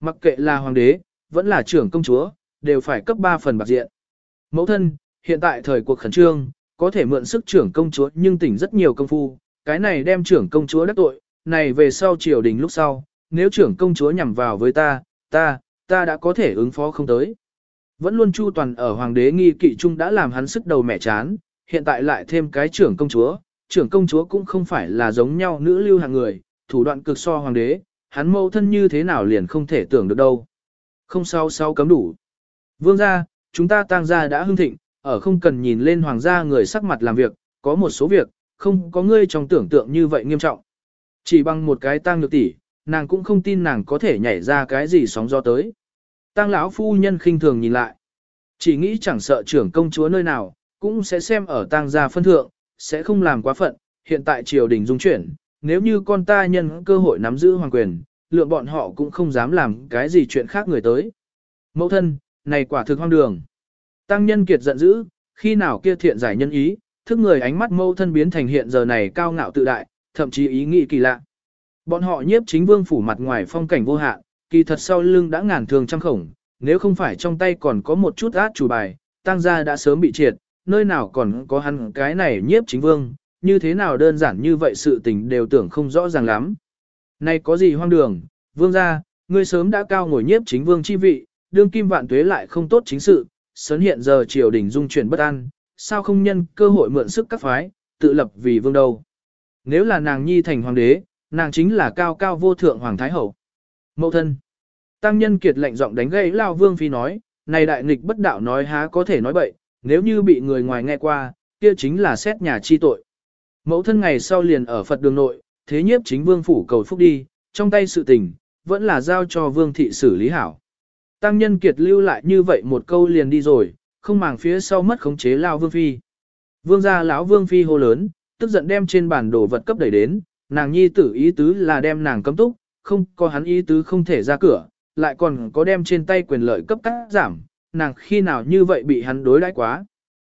Mặc kệ là hoàng đế, vẫn là trưởng công chúa, đều phải cấp 3 phần bạc diện. Mẫu thân, hiện tại thời cuộc khẩn trương, có thể mượn sức trưởng công chúa nhưng tỉnh rất nhiều công phu, cái này đem trưởng công chúa đắc tội, này về sau triều đình lúc sau, nếu trưởng công chúa nhằm vào với ta, ta, ta đã có thể ứng phó không tới. Vẫn luôn chu toàn ở hoàng đế nghi kỵ trung đã làm hắn sức đầu mẹ chán, hiện tại lại thêm cái trưởng công chúa, trưởng công chúa cũng không phải là giống nhau nữ lưu hàng người, thủ đoạn cực so hoàng đế, hắn mâu thân như thế nào liền không thể tưởng được đâu. Không sao sao cấm đủ. Vương gia, chúng ta tang gia đã hưng thịnh, ở không cần nhìn lên hoàng gia người sắc mặt làm việc, có một số việc, không có ngươi trong tưởng tượng như vậy nghiêm trọng. Chỉ bằng một cái tang nhược tỷ, nàng cũng không tin nàng có thể nhảy ra cái gì sóng gió tới. Tang lão phu nhân khinh thường nhìn lại. Chỉ nghĩ chẳng sợ trưởng công chúa nơi nào, cũng sẽ xem ở tang gia phân thượng, sẽ không làm quá phận, hiện tại triều đình dung chuyển, nếu như con ta nhân cơ hội nắm giữ hoàng quyền, lượng bọn họ cũng không dám làm cái gì chuyện khác người tới. Mẫu thân, này quả thực hoang đường. Tăng nhân kiệt giận dữ, khi nào kia thiện giải nhân ý, thức người ánh mắt mâu thân biến thành hiện giờ này cao ngạo tự đại, thậm chí ý nghĩ kỳ lạ. Bọn họ nhiếp chính vương phủ mặt ngoài phong cảnh vô hạn, kỳ thật sau lưng đã ngàn thường trăm khổng, nếu không phải trong tay còn có một chút át chủ bài, tăng gia đã sớm bị triệt, nơi nào còn có hắn cái này nhiếp chính vương, như thế nào đơn giản như vậy sự tình đều tưởng không rõ ràng lắm. Này có gì hoang đường, vương gia, ngươi sớm đã cao ngồi nhiếp chính vương chi vị, đương kim vạn tuế lại không tốt chính sự, sớm hiện giờ triều đình dung chuyển bất an, sao không nhân cơ hội mượn sức các phái, tự lập vì vương đâu. Nếu là nàng nhi thành hoàng đế, nàng chính là cao cao vô thượng hoàng thái hậu. Mậu thân. Tăng nhân kiệt lệnh giọng đánh gãy lao vương phi nói, này đại nghịch bất đạo nói há có thể nói bậy, nếu như bị người ngoài nghe qua, kia chính là xét nhà chi tội. Mẫu thân ngày sau liền ở Phật đường nội, thế nhiếp chính vương phủ cầu phúc đi, trong tay sự tình, vẫn là giao cho vương thị xử lý hảo. Tăng nhân kiệt lưu lại như vậy một câu liền đi rồi, không màng phía sau mất khống chế lao vương phi. Vương gia lão vương phi hô lớn, tức giận đem trên bản đồ vật cấp đẩy đến, nàng nhi tử ý tứ là đem nàng cấm túc, không có hắn ý tứ không thể ra cửa, lại còn có đem trên tay quyền lợi cấp cắt giảm, nàng khi nào như vậy bị hắn đối đãi quá.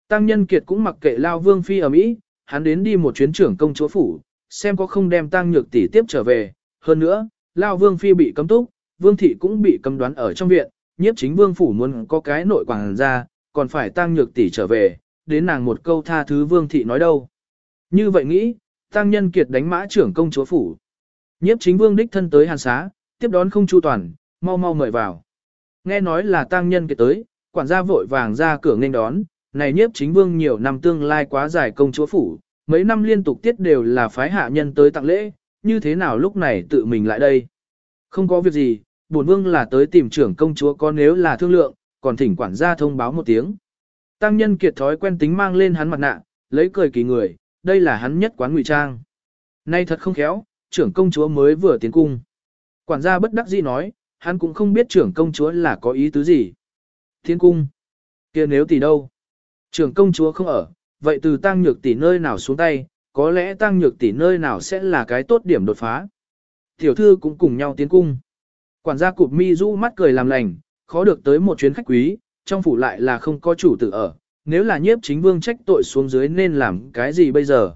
Tăng nhân kiệt cũng mặc kệ lao vương phi ở Mỹ, hắn đến đi một chuyến trưởng công chúa phủ, xem có không đem tăng nhược tỷ tiếp trở về. Hơn nữa, lao vương phi bị cấm túc, vương thị cũng bị cấm đoán ở trong viện, nhiếp chính vương phủ muốn có cái nội quảng ra, còn phải tăng nhược tỷ trở về, đến nàng một câu tha thứ vương thị nói đâu. Như vậy nghĩ, tăng nhân kiệt đánh mã trưởng công chúa phủ. Nhiếp chính vương đích thân tới hàn xá, tiếp đón không chu toàn, mau mau mời vào. Nghe nói là tăng nhân kiệt tới, quản gia vội vàng ra cửa nghênh đón, này nhiếp chính vương nhiều năm tương lai quá dài công chúa phủ, mấy năm liên tục tiết đều là phái hạ nhân tới tặng lễ, như thế nào lúc này tự mình lại đây. Không có việc gì, bổn vương là tới tìm trưởng công chúa có nếu là thương lượng, còn thỉnh quản gia thông báo một tiếng. Tăng nhân kiệt thói quen tính mang lên hắn mặt nạ, lấy cười kỳ người, đây là hắn nhất quán ngụy trang. Nay thật không khéo, trưởng công chúa mới vừa tiến cung. Quản gia bất đắc dĩ nói, hắn cũng không biết trưởng công chúa là có ý tứ gì. Tiến cung. kia nếu tỷ đâu? Trưởng công chúa không ở, vậy từ tăng nhược tỷ nơi nào xuống tay, có lẽ tăng nhược tỷ nơi nào sẽ là cái tốt điểm đột phá. Tiểu thư cũng cùng nhau tiến cung. Quản gia cụp mi du mắt cười làm lành, khó được tới một chuyến khách quý, trong phủ lại là không có chủ tử ở, nếu là nhiếp chính vương trách tội xuống dưới nên làm cái gì bây giờ?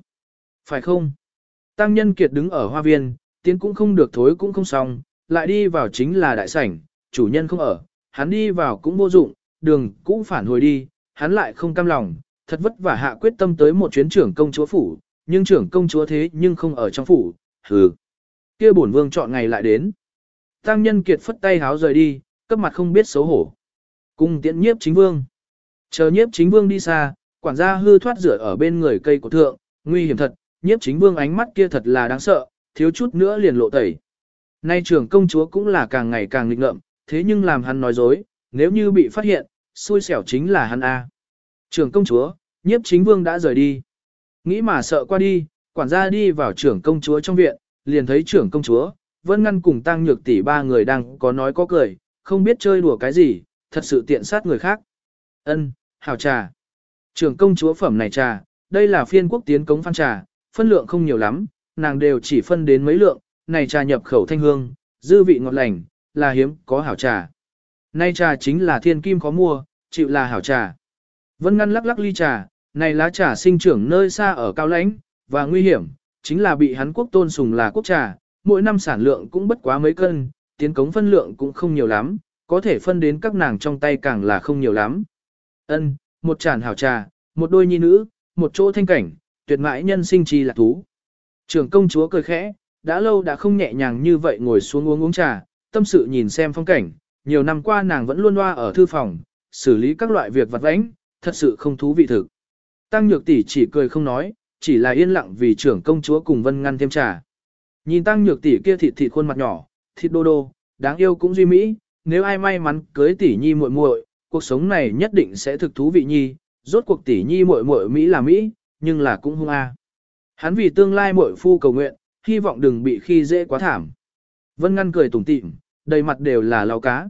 Phải không? Tăng nhân kiệt đứng ở hoa viên, tiến cũng không được thối cũng không xong, lại đi vào chính là đại sảnh, chủ nhân không ở, hắn đi vào cũng vô dụng, đường cũng phản hồi đi, hắn lại không cam lòng, thật vất vả hạ quyết tâm tới một chuyến trưởng công chúa phủ, nhưng trưởng công chúa thế nhưng không ở trong phủ, hừ. kia bổn vương chọn ngày lại đến. Tăng nhân kiệt phất tay háo rời đi, cấp mặt không biết xấu hổ. Cung tiễn nhiếp chính vương. Chờ nhiếp chính vương đi xa, quản gia hư thoát rửa ở bên người cây của thượng, nguy hiểm thật, nhiếp chính vương ánh mắt kia thật là đáng sợ, thiếu chút nữa liền lộ tẩy. Nay trưởng công chúa cũng là càng ngày càng nghịch ngợm, thế nhưng làm hắn nói dối, nếu như bị phát hiện, xui xẻo chính là hắn A. Trưởng công chúa, nhiếp chính vương đã rời đi. Nghĩ mà sợ qua đi, quản gia đi vào trưởng công chúa trong viện, liền thấy trưởng công chúa, vẫn ngăn cùng tăng nhược tỷ ba người đang có nói có cười, không biết chơi đùa cái gì, thật sự tiện sát người khác. Ân, hảo trà. Trưởng công chúa phẩm này trà, đây là phiên quốc tiến cống phan trà, phân lượng không nhiều lắm, nàng đều chỉ phân đến mấy lượng, này trà nhập khẩu thanh hương, dư vị ngọt lành, là hiếm có hảo trà. Nay trà chính là thiên kim có mua, chịu là hảo trà. Vân ngăn lắc lắc ly trà, này lá trà sinh trưởng nơi xa ở cao lãnh, và nguy hiểm, chính là bị hắn quốc tôn sùng là quốc trà, mỗi năm sản lượng cũng bất quá mấy cân, tiến cống phân lượng cũng không nhiều lắm, có thể phân đến các nàng trong tay càng là không nhiều lắm. Ân, một tràn hảo trà, một đôi nhi nữ, một chỗ thanh cảnh, tuyệt mãi nhân sinh chi là thú. Trưởng công chúa cười khẽ, đã lâu đã không nhẹ nhàng như vậy ngồi xuống uống uống trà, tâm sự nhìn xem phong cảnh, nhiều năm qua nàng vẫn luôn loa ở thư phòng, xử lý các loại việc vặt vãnh, thật sự không thú vị thực. Tăng Nhược tỷ chỉ cười không nói, chỉ là yên lặng vì trưởng công chúa cùng Vân ngăn thêm trà. Nhìn Tăng Nhược tỷ kia thịt thịt khuôn mặt nhỏ, thịt đô đô, đáng yêu cũng duy mỹ, nếu ai may mắn cưới tỷ nhi muội muội, cuộc sống này nhất định sẽ thực thú vị nhi, rốt cuộc tỷ nhi muội muội mỹ là mỹ, nhưng là cũng hung a. Hắn vì tương lai muội phu cầu nguyện, hy vọng đừng bị khi dễ quá thảm. Vân ngăn cười tủm tỉm, đầy mặt đều là lau cá.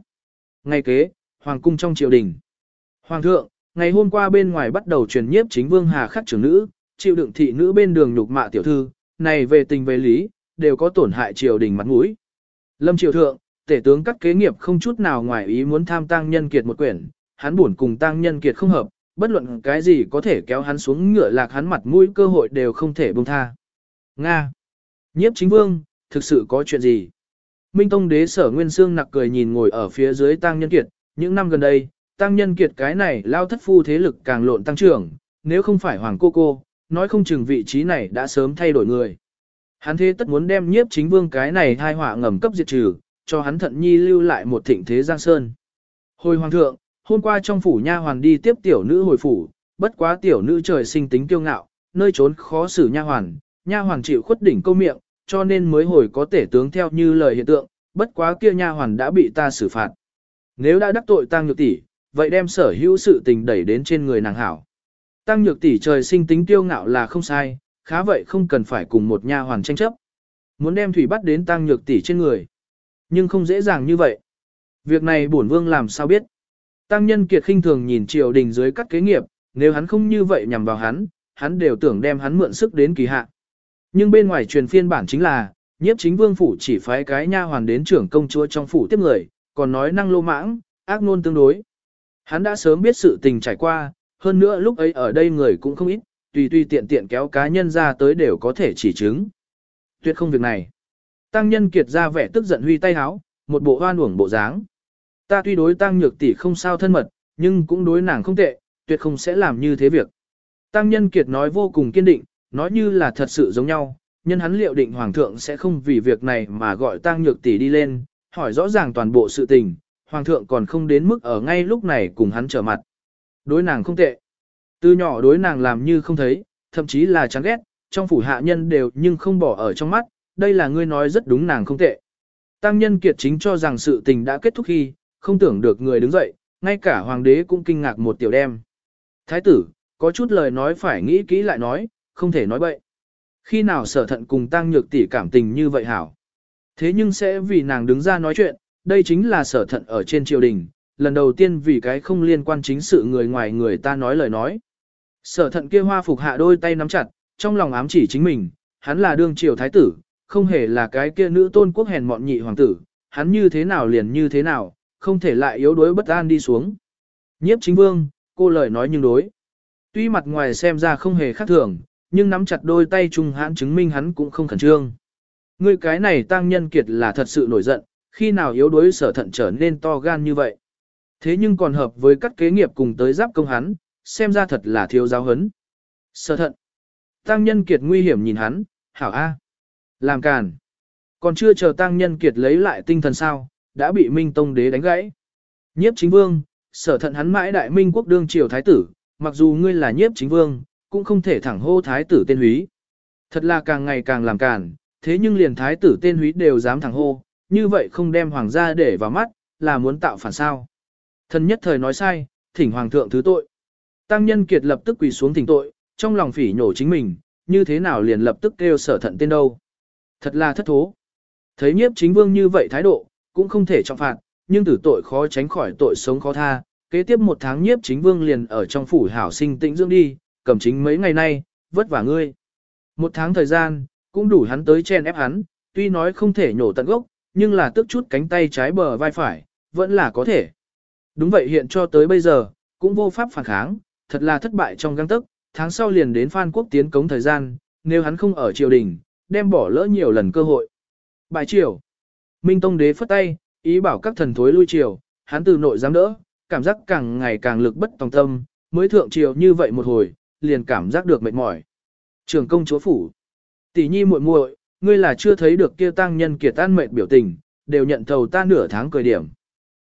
ngay kế, hoàng cung trong triều đình. Hoàng thượng, ngày hôm qua bên ngoài bắt đầu truyền nhiếp chính vương hà khắc trưởng nữ, chịu đựng thị nữ bên đường nhục mạ tiểu thư, này về tình về lý, đều có tổn hại triều đình mặt mũi. Lâm triều thượng, tể tướng các kế nghiệp không chút nào ngoài ý muốn tham tăng nhân kiệt một quyển, hắn buồn cùng tăng nhân kiệt không hợp, bất luận cái gì có thể kéo hắn xuống ngựa lạc hắn mặt mũi cơ hội đều không thể buông tha. Nga. Nhiếp chính vương, thực sự có chuyện gì? Minh Tông đế sở Nguyên Sương nặc cười nhìn ngồi ở phía dưới tăng nhân kiệt, những năm gần đây, tăng nhân kiệt cái này lao thất phu thế lực càng lộn tăng trưởng, nếu không phải hoàng cô cô, nói không chừng vị trí này đã sớm thay đổi người. Hắn thế tất muốn đem nhiếp chính vương cái này hai họa ngầm cấp diệt trừ, cho hắn thận nhi lưu lại một thịnh thế giang sơn. Hồi hoàng thượng, hôm qua trong phủ nha hoàn đi tiếp tiểu nữ hồi phủ, bất quá tiểu nữ trời sinh tính kiêu ngạo, nơi trốn khó xử nha hoàn, nha hoàn chịu khuất đỉnh câu miệng, cho nên mới hồi có thể tướng theo như lời hiện tượng, bất quá kia nha hoàn đã bị ta xử phạt. Nếu đã đắc tội tăng nhược tỷ, vậy đem sở hữu sự tình đẩy đến trên người nàng hảo. Tăng nhược tỷ trời sinh tính kiêu ngạo là không sai, khá vậy không cần phải cùng một nha hoàn tranh chấp. Muốn đem thủy bắt đến tăng nhược tỷ trên người. Nhưng không dễ dàng như vậy. Việc này bổn vương làm sao biết. Tăng nhân kiệt khinh thường nhìn triều đình dưới các kế nghiệp, nếu hắn không như vậy nhằm vào hắn, hắn đều tưởng đem hắn mượn sức đến kỳ hạ. Nhưng bên ngoài truyền phiên bản chính là, nhiếp chính vương phủ chỉ phái cái nha hoàn đến trưởng công chúa trong phủ tiếp người, còn nói năng lô mãng, ác ngôn tương đối. Hắn đã sớm biết sự tình trải qua, hơn nữa lúc ấy ở đây người cũng không ít, tùy tùy tiện tiện kéo cá nhân ra tới đều có thể chỉ chứng. Tuyệt không việc này. Tăng nhân kiệt ra vẻ tức giận huy tay háo, một bộ hoan uổng bộ dáng. Ta tuy đối tăng nhược tỷ không sao thân mật, nhưng cũng đối nàng không tệ, tuyệt không sẽ làm như thế việc. Tăng nhân kiệt nói vô cùng kiên định, nói như là thật sự giống nhau, nhân hắn liệu định hoàng thượng sẽ không vì việc này mà gọi tăng nhược tỷ đi lên, hỏi rõ ràng toàn bộ sự tình, hoàng thượng còn không đến mức ở ngay lúc này cùng hắn trở mặt. Đối nàng không tệ. Từ nhỏ đối nàng làm như không thấy, thậm chí là chán ghét, trong phủ hạ nhân đều nhưng không bỏ ở trong mắt, đây là ngươi nói rất đúng nàng không tệ. Tăng nhân kiệt chính cho rằng sự tình đã kết thúc khi, không tưởng được người đứng dậy, ngay cả hoàng đế cũng kinh ngạc một tiểu đem. Thái tử, có chút lời nói phải nghĩ kỹ lại nói, không thể nói bậy. Khi nào sở thận cùng tăng nhược tỷ cảm tình như vậy hảo. Thế nhưng sẽ vì nàng đứng ra nói chuyện, đây chính là sở thận ở trên triều đình, lần đầu tiên vì cái không liên quan chính sự người ngoài người ta nói lời nói. Sở thận kia hoa phục hạ đôi tay nắm chặt, trong lòng ám chỉ chính mình, hắn là đương triều thái tử, không hề là cái kia nữ tôn quốc hèn mọn nhị hoàng tử, hắn như thế nào liền như thế nào, không thể lại yếu đuối bất an đi xuống. Nhiếp chính vương, cô lời nói nhưng đối. Tuy mặt ngoài xem ra không hề khác thường, nhưng nắm chặt đôi tay trung hãn chứng minh hắn cũng không khẩn trương. Ngươi cái này tăng nhân kiệt là thật sự nổi giận, khi nào yếu đuối sở thận trở nên to gan như vậy. Thế nhưng còn hợp với các kế nghiệp cùng tới giáp công hắn, xem ra thật là thiếu giáo hấn. Sở thận. Tăng nhân kiệt nguy hiểm nhìn hắn, hảo A. Làm càn. Còn chưa chờ tăng nhân kiệt lấy lại tinh thần sao, đã bị Minh Tông Đế đánh gãy. Nhiếp chính vương, sở thận hắn mãi đại minh quốc đương triều thái tử, mặc dù ngươi là nhiếp chính vương, cũng không thể thẳng hô thái tử tên húy. Thật là càng ngày càng làm càn, thế nhưng liền thái tử tên húy đều dám thẳng hô, như vậy không đem hoàng gia để vào mắt, là muốn tạo phản sao. Thần nhất thời nói sai, thỉnh hoàng thượng thứ tội. Tăng nhân kiệt lập tức quỳ xuống thỉnh tội, trong lòng phỉ nhổ chính mình, như thế nào liền lập tức kêu sở thận tên đâu. Thật là thất thố. Thấy nhiếp chính vương như vậy thái độ, cũng không thể trọng phạt, nhưng tử tội khó tránh khỏi tội sống khó tha. Kế tiếp một tháng nhiếp chính vương liền ở trong phủ hảo sinh tĩnh dưỡng đi, cầm chính mấy ngày nay, vất vả ngươi. Một tháng thời gian, cũng đủ hắn tới chen ép hắn, tuy nói không thể nhổ tận gốc, nhưng là tước chút cánh tay trái bờ vai phải, vẫn là có thể. Đúng vậy hiện cho tới bây giờ, cũng vô pháp phản kháng, thật là thất bại trong găng tức, tháng sau liền đến Phan Quốc tiến cống thời gian, nếu hắn không ở triều đình, đem bỏ lỡ nhiều lần cơ hội. Bài triều. Minh Tông đế phất tay, ý bảo các thần thối lui triều, hắn từ nội giám đỡ, cảm giác càng ngày càng lực bất tòng tâm, mới thượng triều như vậy một hồi, liền cảm giác được mệt mỏi. Trường công chúa phủ. Tỷ nhi muội muội, ngươi là chưa thấy được kia tăng nhân kiệt tan mệt biểu tình, đều nhận thầu ta nửa tháng cười điểm.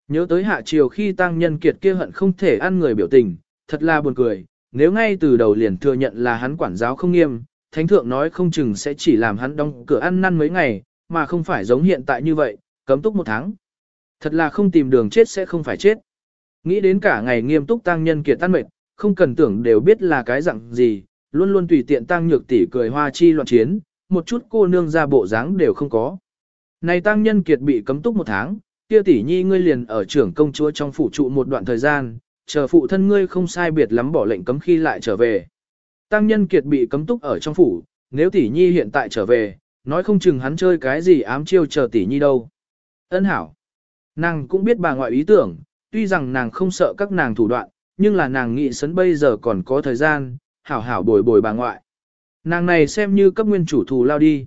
Nhớ tới hạ triều khi tăng nhân kiệt kia hận không thể ăn người biểu tình, thật là buồn cười, nếu ngay từ đầu liền thừa nhận là hắn quản giáo không nghiêm, thánh thượng nói không chừng sẽ chỉ làm hắn đóng cửa ăn năn mấy ngày, mà không phải giống hiện tại như vậy, cấm túc một tháng. Thật là không tìm đường chết sẽ không phải chết. Nghĩ đến cả ngày nghiêm túc tăng nhân kiệt tan mệt, không cần tưởng đều biết là cái dạng gì, luôn luôn tùy tiện tăng nhược tỷ cười hoa chi loạn chiến, một chút cô nương ra bộ dáng đều không có. Này tăng nhân kiệt bị cấm túc một tháng, kia tỷ nhi ngươi liền ở trưởng công chúa trong phủ trụ một đoạn thời gian, chờ phụ thân ngươi không sai biệt lắm bỏ lệnh cấm khi lại trở về. Tăng nhân kiệt bị cấm túc ở trong phủ, nếu tỷ nhi hiện tại trở về, nói không chừng hắn chơi cái gì ám chiêu chờ tỷ nhi đâu. Ân hảo. Nàng cũng biết bà ngoại ý tưởng, tuy rằng nàng không sợ các nàng thủ đoạn, nhưng là nàng nghĩ sấn bây giờ còn có thời gian, hảo hảo bồi bồi bà ngoại. Nàng này xem như cấp nguyên chủ thù lao đi.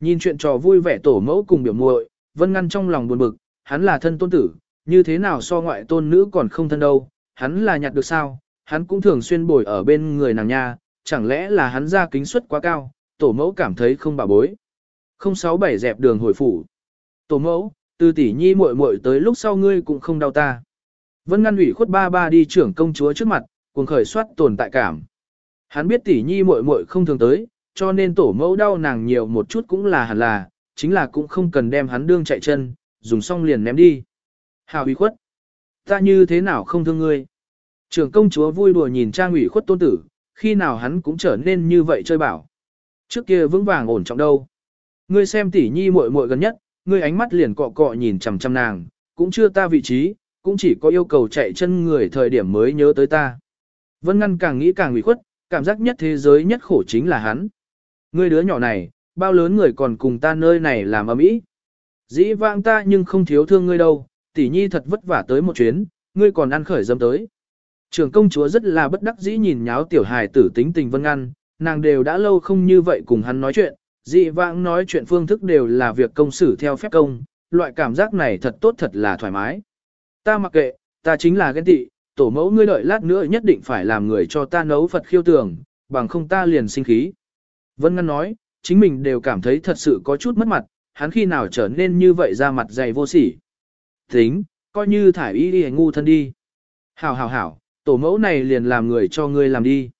Nhìn chuyện trò vui vẻ tổ mẫu cùng biểu muội, Vân Ngăn trong lòng buồn bực, hắn là thân tôn tử, như thế nào so ngoại tôn nữ còn không thân đâu, hắn là nhặt được sao, hắn cũng thường xuyên bồi ở bên người nàng nha, chẳng lẽ là hắn ra kính suất quá cao, tổ mẫu cảm thấy không bà bối. 067 dẹp đường hồi phủ. Tổ mẫu, từ tỷ nhi muội muội tới lúc sau ngươi cũng không đau ta. Vân ngăn ủy khuất ba ba đi trưởng công chúa trước mặt, cuồng khởi soát tồn tại cảm. Hắn biết tỷ nhi muội muội không thường tới, cho nên tổ mẫu đau nàng nhiều một chút cũng là hẳn là, chính là cũng không cần đem hắn đương chạy chân, dùng xong liền ném đi. Hào ủy khuất. Ta như thế nào không thương ngươi? Trưởng công chúa vui đùa nhìn trang ủy khuất tôn tử, khi nào hắn cũng trở nên như vậy chơi bảo. Trước kia vững vàng ổn trọng đâu. Ngươi xem tỷ nhi muội muội gần nhất, ngươi ánh mắt liền cọ cọ nhìn chằm chằm nàng, cũng chưa ta vị trí, cũng chỉ có yêu cầu chạy chân người thời điểm mới nhớ tới ta. Vân Ngăn càng nghĩ càng ủy khuất, cảm giác nhất thế giới nhất khổ chính là hắn. Ngươi đứa nhỏ này, bao lớn người còn cùng ta nơi này làm ầm ĩ. Dĩ vãng ta nhưng không thiếu thương ngươi đâu, tỷ nhi thật vất vả tới một chuyến, ngươi còn ăn khởi dâm tới. Trưởng công chúa rất là bất đắc dĩ nhìn nháo tiểu hài tử tính tình vân ngăn, nàng đều đã lâu không như vậy cùng hắn nói chuyện, dị vãng nói chuyện phương thức đều là việc công xử theo phép công, loại cảm giác này thật tốt thật là thoải mái. Ta mặc kệ, ta chính là ghen tị, tổ mẫu ngươi đợi lát nữa nhất định phải làm người cho ta nấu Phật khiêu tường, bằng không ta liền sinh khí. Vân Ngân nói, chính mình đều cảm thấy thật sự có chút mất mặt, hắn khi nào trở nên như vậy ra mặt dày vô sỉ. Tính, coi như thải y đi ngu thân đi. Hảo hảo hảo, tổ mẫu này liền làm người cho ngươi làm đi.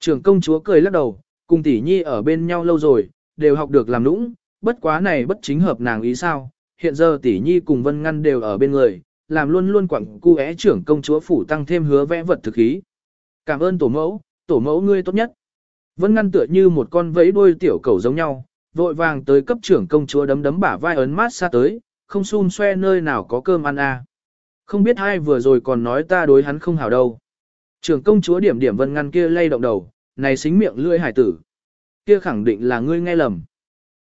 Trưởng công chúa cười lắc đầu, cùng tỷ nhi ở bên nhau lâu rồi, đều học được làm nũng, bất quá này bất chính hợp nàng ý sao. Hiện giờ tỷ nhi cùng vân ngăn đều ở bên người, làm luôn luôn quẳng cu é trưởng công chúa phủ tăng thêm hứa vẽ vật thực khí. Cảm ơn tổ mẫu, tổ mẫu ngươi tốt nhất. Vân ngăn tựa như một con vẫy đuôi tiểu cầu giống nhau, vội vàng tới cấp trưởng công chúa đấm đấm bả vai ấn mát xa tới, không xun xoe nơi nào có cơm ăn à. Không biết hai vừa rồi còn nói ta đối hắn không hảo đâu. Trưởng công chúa điểm điểm vân ngăn kia lay động đầu, này xính miệng lưỡi hải tử. Kia khẳng định là ngươi nghe lầm.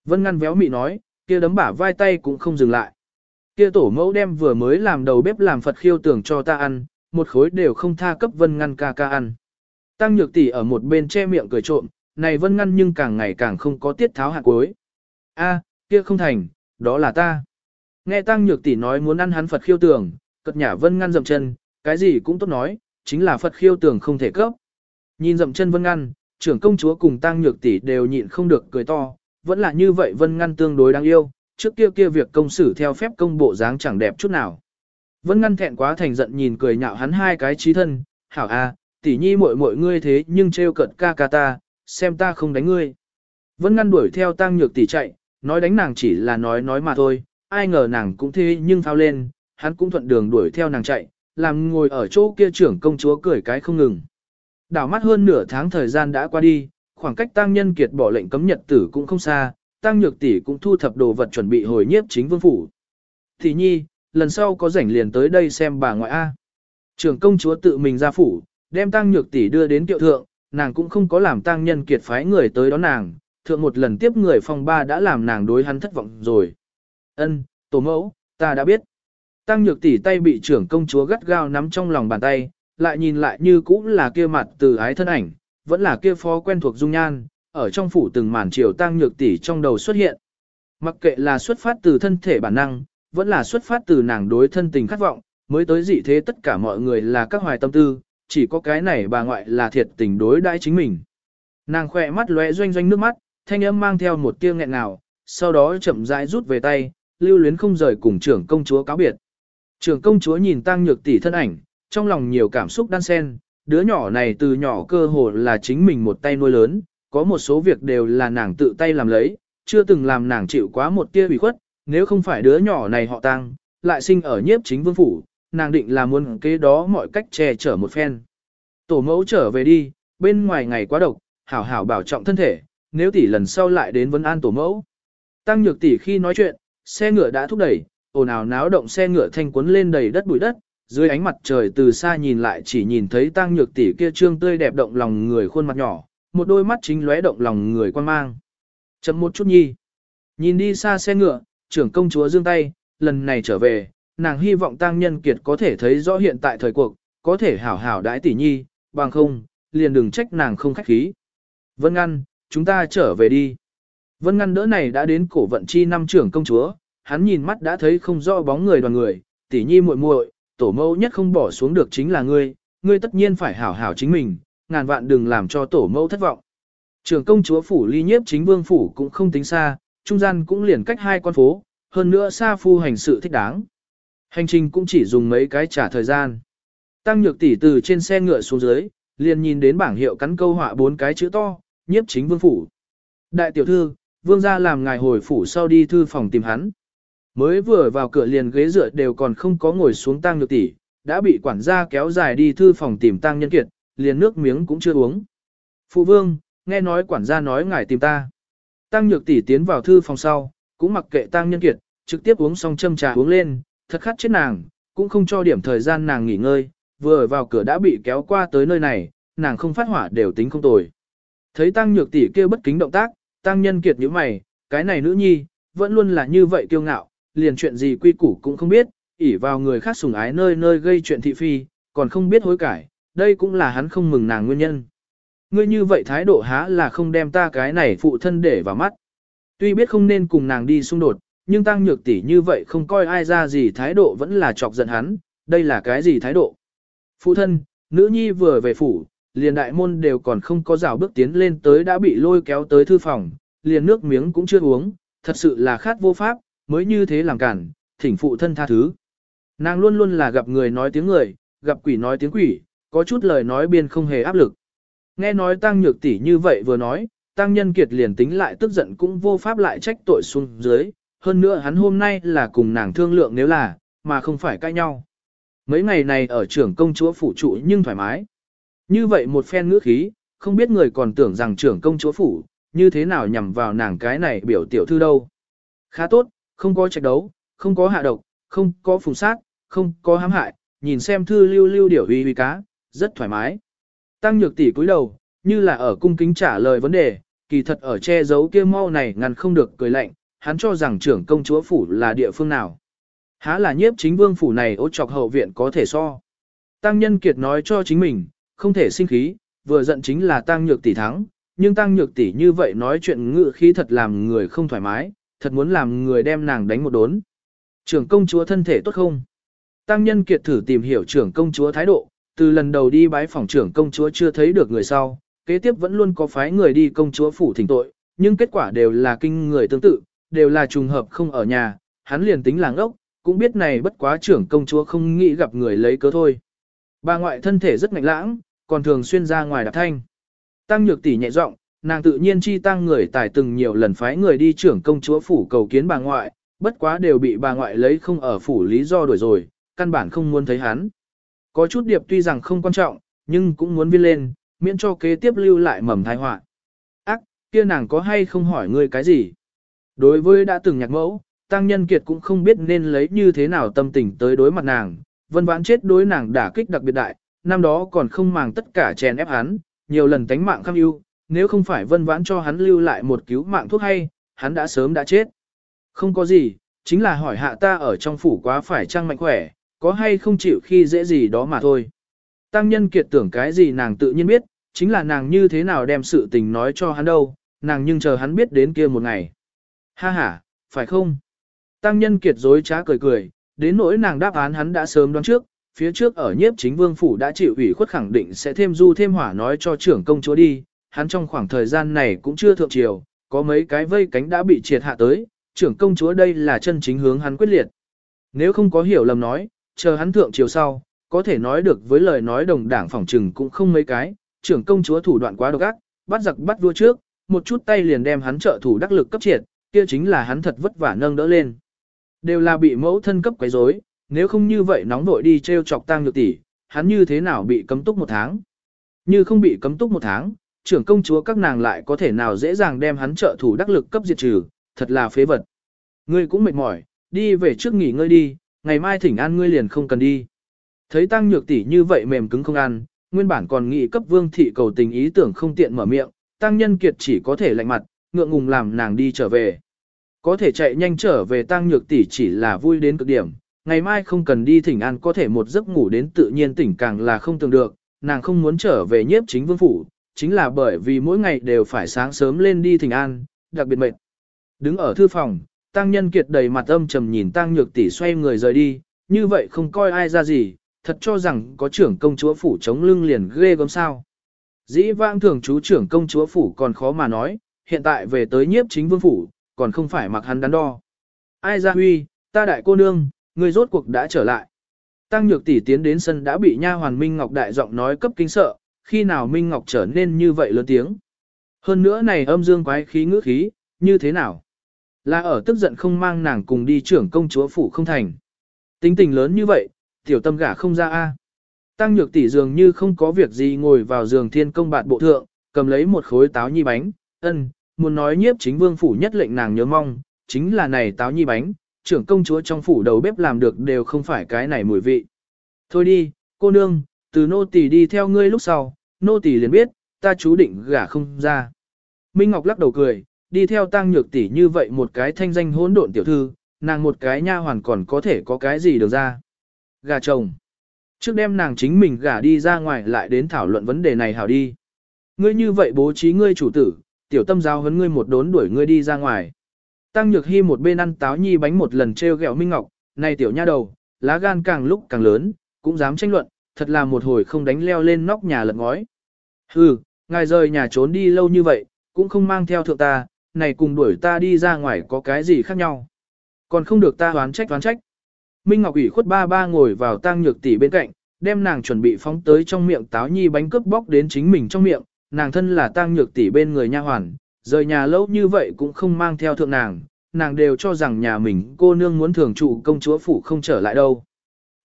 Vân ngăn véo mị nói, kia đấm bả vai tay cũng không dừng lại. Kia tổ mẫu đem vừa mới làm đầu bếp làm Phật khiêu tưởng cho ta ăn, một khối đều không tha cấp vân ngăn ca ca ăn. Tăng nhược tỷ ở một bên che miệng cười trộm, này vân ngăn nhưng càng ngày càng không có tiết tháo hạ cuối. A, kia không thành, đó là ta. Nghe tăng nhược tỷ nói muốn ăn hắn Phật khiêu tưởng, cật nhả vân ngăn dậm chân, cái gì cũng tốt nói, chính là Phật khiêu tưởng không thể cấp. Nhìn dậm chân vân ngăn, trưởng công chúa cùng tăng nhược tỷ đều nhịn không được cười to, vẫn là như vậy vân ngăn tương đối đáng yêu, trước kia kia việc công xử theo phép công bộ dáng chẳng đẹp chút nào. Vân ngăn thẹn quá thành giận nhìn cười nhạo hắn hai cái trí thân, hảo a, tỷ nhi muội muội ngươi thế nhưng trêu cận ca ca ta, xem ta không đánh ngươi. Vân ngăn đuổi theo tăng nhược tỷ chạy, nói đánh nàng chỉ là nói nói mà thôi, ai ngờ nàng cũng thế nhưng thao lên, hắn cũng thuận đường đuổi theo nàng chạy, làm ngồi ở chỗ kia trưởng công chúa cười cái không ngừng. Đảo mắt hơn nửa tháng thời gian đã qua đi, khoảng cách tăng nhân kiệt bỏ lệnh cấm nhật tử cũng không xa, tăng nhược tỷ cũng thu thập đồ vật chuẩn bị hồi nhiếp chính vương phủ. Thì nhi, lần sau có rảnh liền tới đây xem bà ngoại A. Trưởng công chúa tự mình ra phủ, đem tăng nhược tỷ đưa đến tiệu thượng, nàng cũng không có làm tăng nhân kiệt phái người tới đón nàng, thượng một lần tiếp người phòng ba đã làm nàng đối hắn thất vọng rồi. Ân, tổ mẫu, ta đã biết. Tăng nhược tỷ tay bị trưởng công chúa gắt gao nắm trong lòng bàn tay, lại nhìn lại như cũng là kia mặt từ ái thân ảnh, vẫn là kia phó quen thuộc dung nhan, ở trong phủ từng màn chiều tăng nhược tỷ trong đầu xuất hiện. Mặc kệ là xuất phát từ thân thể bản năng, vẫn là xuất phát từ nàng đối thân tình khát vọng, mới tới dị thế tất cả mọi người là các hoài tâm tư, chỉ có cái này bà ngoại là thiệt tình đối đãi chính mình. Nàng khỏe mắt lóe doanh doanh nước mắt, thanh âm mang theo một tia nghẹn ngào, sau đó chậm rãi rút về tay, lưu luyến không rời cùng trưởng công chúa cáo biệt. Trưởng công chúa nhìn tăng nhược tỷ thân ảnh, trong lòng nhiều cảm xúc đan xen, đứa nhỏ này từ nhỏ cơ hồ là chính mình một tay nuôi lớn, có một số việc đều là nàng tự tay làm lấy, chưa từng làm nàng chịu quá một tia ủy khuất, nếu không phải đứa nhỏ này họ tăng, lại sinh ở nhiếp chính vương phủ, nàng định là muốn kế đó mọi cách che chở một phen. Tổ mẫu trở về đi, bên ngoài ngày quá độc, hảo hảo bảo trọng thân thể, nếu tỷ lần sau lại đến vấn an tổ mẫu. Tăng nhược tỷ khi nói chuyện, xe ngựa đã thúc đẩy, ồn ào náo động xe ngựa thanh cuốn lên đầy đất bụi đất, dưới ánh mặt trời từ xa nhìn lại chỉ nhìn thấy tăng nhược tỷ kia trương tươi đẹp động lòng người khuôn mặt nhỏ, một đôi mắt chính lóe động lòng người quan mang. Chậm một chút nhi. Nhìn đi xa xe ngựa, trưởng công chúa giương tay, lần này trở về, nàng hy vọng tăng nhân kiệt có thể thấy rõ hiện tại thời cuộc, có thể hảo hảo đãi tỷ nhi, bằng không, liền đừng trách nàng không khách khí. Vân Ngăn, chúng ta trở về đi. Vân Ngăn đỡ này đã đến cổ vận chi năm trưởng công chúa, hắn nhìn mắt đã thấy không rõ bóng người đoàn người, tỷ nhi muội muội, tổ mẫu nhất không bỏ xuống được chính là ngươi, ngươi tất nhiên phải hảo hảo chính mình, ngàn vạn đừng làm cho tổ mẫu thất vọng. Trường công chúa phủ ly nhiếp chính vương phủ cũng không tính xa, trung gian cũng liền cách hai con phố, hơn nữa xa phu hành sự thích đáng. Hành trình cũng chỉ dùng mấy cái trả thời gian. Tăng nhược tỷ từ trên xe ngựa xuống dưới, liền nhìn đến bảng hiệu cắn câu họa bốn cái chữ to, nhiếp chính vương phủ. Đại tiểu thư, vương gia làm ngài hồi phủ sau đi thư phòng tìm hắn. Mới vừa vào cửa liền ghế dựa đều còn không có ngồi xuống tăng nhược tỷ, đã bị quản gia kéo dài đi thư phòng tìm tăng nhân kiệt, liền nước miếng cũng chưa uống. Phụ vương, nghe nói quản gia nói ngài tìm ta. Tăng nhược tỷ tiến vào thư phòng sau, cũng mặc kệ tăng nhân kiệt, trực tiếp uống xong châm trà uống lên, thật khát chết nàng, cũng không cho điểm thời gian nàng nghỉ ngơi, vừa vào cửa đã bị kéo qua tới nơi này, nàng không phát hỏa đều tính không tồi. Thấy tăng nhược tỷ kêu bất kính động tác, tăng nhân kiệt nhíu mày, cái này nữ nhi, vẫn luôn là như vậy kiêu ngạo, liền chuyện gì quy củ cũng không biết, ỷ vào người khác sủng ái nơi nơi gây chuyện thị phi, còn không biết hối cải, đây cũng là hắn không mừng nàng nguyên nhân. Ngươi như vậy thái độ há là không đem ta cái này phụ thân để vào mắt. Tuy biết không nên cùng nàng đi xung đột, nhưng tăng nhược tỷ như vậy không coi ai ra gì thái độ vẫn là chọc giận hắn, đây là cái gì thái độ. Phụ thân, nữ nhi vừa về phủ, liền đại môn đều còn không có rào bước tiến lên tới đã bị lôi kéo tới thư phòng, liền nước miếng cũng chưa uống, thật sự là khát vô pháp, mới như thế làm cản, thỉnh phụ thân tha thứ. Nàng luôn luôn là gặp người nói tiếng người, gặp quỷ nói tiếng quỷ, có chút lời nói biên không hề áp lực. Nghe nói tăng nhược tỷ như vậy vừa nói, tăng nhân kiệt liền tính lại tức giận cũng vô pháp lại trách tội xuống dưới, hơn nữa hắn hôm nay là cùng nàng thương lượng nếu là, mà không phải cãi nhau. Mấy ngày này ở trưởng công chúa phủ trụ nhưng thoải mái. Như vậy một phen ngữ khí, không biết người còn tưởng rằng trưởng công chúa phủ, như thế nào nhằm vào nàng cái này biểu tiểu thư đâu. Khá tốt, không có trạch đấu, không có hạ độc, không có phùng sát, không có hãm hại, nhìn xem thư lưu lưu điểu uy uy cá, rất thoải mái. Tăng nhược tỷ cúi đầu, như là ở cung kính trả lời vấn đề, kỳ thật ở che giấu kia mau này ngăn không được cười lạnh, hắn cho rằng trưởng công chúa phủ là địa phương nào. Há là nhiếp chính vương phủ này ô trọc hậu viện có thể so. Tăng nhân kiệt nói cho chính mình, không thể sinh khí, vừa giận chính là tăng nhược tỷ thắng, nhưng tăng nhược tỷ như vậy nói chuyện ngự khí thật làm người không thoải mái, thật muốn làm người đem nàng đánh một đốn. Trưởng công chúa thân thể tốt không? Tăng nhân kiệt thử tìm hiểu trưởng công chúa thái độ, từ lần đầu đi bái phòng trưởng công chúa chưa thấy được người sau, kế tiếp vẫn luôn có phái người đi công chúa phủ thỉnh tội, nhưng kết quả đều là kinh người tương tự, đều là trùng hợp không ở nhà, hắn liền tính làng ốc, cũng biết này bất quá trưởng công chúa không nghĩ gặp người lấy cớ thôi. Bà ngoại thân thể rất ngạnh lãng, còn thường xuyên ra ngoài đạp thanh. Tăng nhược tỷ nhẹ giọng, nàng tự nhiên chi tăng người tài từng nhiều lần phái người đi trưởng công chúa phủ cầu kiến bà ngoại, bất quá đều bị bà ngoại lấy không ở phủ lý do đuổi rồi, căn bản không muốn thấy hắn. Có chút điệp tuy rằng không quan trọng, nhưng cũng muốn viên lên, miễn cho kế tiếp lưu lại mầm thai họa. Ác, kia nàng có hay không hỏi ngươi cái gì? Đối với đã từng nhạc mẫu, Tăng Nhân Kiệt cũng không biết nên lấy như thế nào tâm tình tới đối mặt nàng, vân vãn chết đối nàng đả kích đặc biệt đại, năm đó còn không màng tất cả chèn ép hắn, nhiều lần tánh mạng khăm ưu, nếu không phải vân vãn cho hắn lưu lại một cứu mạng thuốc hay, hắn đã sớm đã chết. Không có gì, chính là hỏi hạ ta ở trong phủ quá phải trang mạnh khỏe, có hay không chịu khi dễ gì đó mà thôi. Tăng nhân kiệt tưởng cái gì nàng tự nhiên biết, chính là nàng như thế nào đem sự tình nói cho hắn đâu, nàng nhưng chờ hắn biết đến kia một ngày. Ha ha, phải không? Tăng nhân kiệt dối trá cười cười, đến nỗi nàng đáp án hắn đã sớm đoán trước, phía trước ở nhiếp chính vương phủ đã chịu ủy khuất khẳng định sẽ thêm du thêm hỏa nói cho trưởng công chúa đi, hắn trong khoảng thời gian này cũng chưa thượng triều, có mấy cái vây cánh đã bị triệt hạ tới, trưởng công chúa đây là chân chính hướng hắn quyết liệt. Nếu không có hiểu lầm nói, chờ hắn thượng chiều sau, có thể nói được với lời nói đồng đảng phỏng trừng cũng không mấy cái, trưởng công chúa thủ đoạn quá độc ác, bắt giặc bắt vua trước, một chút tay liền đem hắn trợ thủ đắc lực cấp triệt, kia chính là hắn thật vất vả nâng đỡ lên. Đều là bị mẫu thân cấp quấy rối, nếu không như vậy nóng vội đi treo chọc tang nhược tỷ, hắn như thế nào bị cấm túc một tháng. Như không bị cấm túc một tháng, trưởng công chúa các nàng lại có thể nào dễ dàng đem hắn trợ thủ đắc lực cấp diệt trừ, thật là phế vật. Ngươi cũng mệt mỏi, đi về trước nghỉ ngơi đi, ngày mai thỉnh an ngươi liền không cần đi. Thấy tăng nhược tỷ như vậy mềm cứng không ăn, nguyên bản còn nghĩ cấp vương thị cầu tình ý tưởng không tiện mở miệng, tăng nhân kiệt chỉ có thể lạnh mặt, ngượng ngùng làm nàng đi trở về. Có thể chạy nhanh trở về tăng nhược tỷ chỉ là vui đến cực điểm, ngày mai không cần đi thỉnh an có thể một giấc ngủ đến tự nhiên tỉnh càng là không tưởng được, nàng không muốn trở về nhiếp chính vương phủ, chính là bởi vì mỗi ngày đều phải sáng sớm lên đi thỉnh an, đặc biệt mệt. Đứng ở thư phòng, tăng nhân kiệt đầy mặt âm trầm nhìn tăng nhược tỷ xoay người rời đi, như vậy không coi ai ra gì, thật cho rằng có trưởng công chúa phủ chống lưng liền ghê gớm sao. Dĩ vãng thường chú trưởng công chúa phủ còn khó mà nói, hiện tại về tới nhiếp chính vương phủ, còn không phải mặc hắn đắn đo. Ai ra huy, ta đại cô nương, người rốt cuộc đã trở lại. Tăng nhược tỷ tiến đến sân đã bị nha hoàn Minh Ngọc đại giọng nói cấp kinh sợ, khi nào Minh Ngọc trở nên như vậy lớn tiếng. Hơn nữa này âm dương quái khí ngữ khí, như thế nào? Là ở tức giận không mang nàng cùng đi trưởng công chúa phủ không thành. Tính tình lớn như vậy, tiểu tâm gả không ra a. Tăng nhược tỷ dường như không có việc gì ngồi vào giường thiên công bạt bộ thượng, cầm lấy một khối táo nhi bánh, ân, muốn nói nhiếp chính vương phủ nhất lệnh nàng nhớ mong, chính là này táo nhi bánh, trưởng công chúa trong phủ đầu bếp làm được đều không phải cái này mùi vị. Thôi đi, cô nương, từ nô tỳ đi theo ngươi lúc sau, nô tỳ liền biết, ta chú định gả không ra. Minh Ngọc lắc đầu cười, đi theo tăng nhược tỷ như vậy một cái thanh danh hỗn độn tiểu thư, nàng một cái nha hoàn còn có thể có cái gì được ra. Gà chồng. Trước đem nàng chính mình gả đi ra ngoài lại đến thảo luận vấn đề này hảo đi. Ngươi như vậy bố trí ngươi chủ tử, tiểu tâm giao huấn ngươi một đốn đuổi ngươi đi ra ngoài. Tăng Nhược Hi một bên ăn táo nhi bánh một lần treo gẹo Minh Ngọc, này tiểu nha đầu, lá gan càng lúc càng lớn, cũng dám tranh luận, thật là một hồi không đánh leo lên nóc nhà lật ngói. Hừ, ngài rời nhà trốn đi lâu như vậy, cũng không mang theo thượng ta, này cùng đuổi ta đi ra ngoài có cái gì khác nhau. Còn không được ta hoán trách hoán trách. Minh Ngọc ủy khuất ba ba ngồi vào tang nhược tỷ bên cạnh, đem nàng chuẩn bị phóng tới trong miệng táo nhi bánh cướp bóc đến chính mình trong miệng, nàng thân là tang nhược tỷ bên người nha hoàn, rời nhà lâu như vậy cũng không mang theo thượng nàng, nàng đều cho rằng nhà mình cô nương muốn thường trụ công chúa phủ không trở lại đâu.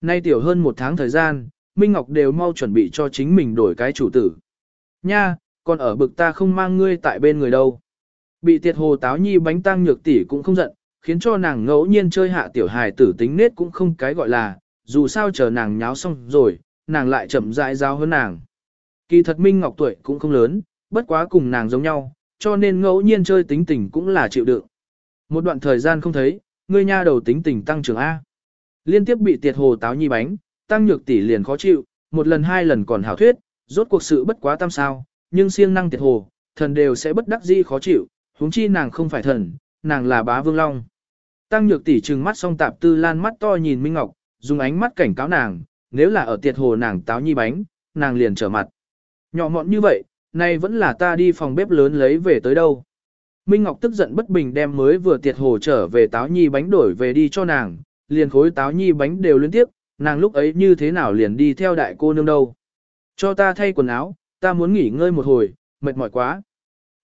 Nay tiểu hơn một tháng thời gian, Minh Ngọc đều mau chuẩn bị cho chính mình đổi cái chủ tử. Nha, còn ở bực ta không mang ngươi tại bên người đâu. Bị tiệt hồ táo nhi bánh tăng nhược tỷ cũng không giận, khiến cho nàng ngẫu nhiên chơi hạ tiểu hài tử tính nết cũng không cái gọi là, dù sao chờ nàng nháo xong rồi, nàng lại chậm rãi giao hơn nàng. Kỳ thật Minh Ngọc tuổi cũng không lớn, bất quá cùng nàng giống nhau, cho nên ngẫu nhiên chơi tính tình cũng là chịu đựng. Một đoạn thời gian không thấy, ngươi nha đầu tính tình tăng trưởng A. Liên tiếp bị tiệt hồ táo nhi bánh, tăng nhược tỷ liền khó chịu, một lần hai lần còn hảo thuyết, rốt cuộc sự bất quá tam sao, nhưng siêng năng tiệt hồ, thần đều sẽ bất đắc dĩ khó chịu, huống chi nàng không phải thần, nàng là bá vương long. Tăng nhược tỷ trừng mắt song tạp tư lan mắt to nhìn Minh Ngọc, dùng ánh mắt cảnh cáo nàng, nếu là ở tiệt hồ nàng táo nhi bánh, nàng liền trở mặt. Nhỏ mọn như vậy, nay vẫn là ta đi phòng bếp lớn lấy về tới đâu. Minh Ngọc tức giận bất bình đem mới vừa tiệt hồ trở về táo nhi bánh đổi về đi cho nàng, liền khối táo nhi bánh đều liên tiếp, nàng lúc ấy như thế nào liền đi theo đại cô nương đâu. Cho ta thay quần áo, ta muốn nghỉ ngơi một hồi, mệt mỏi quá.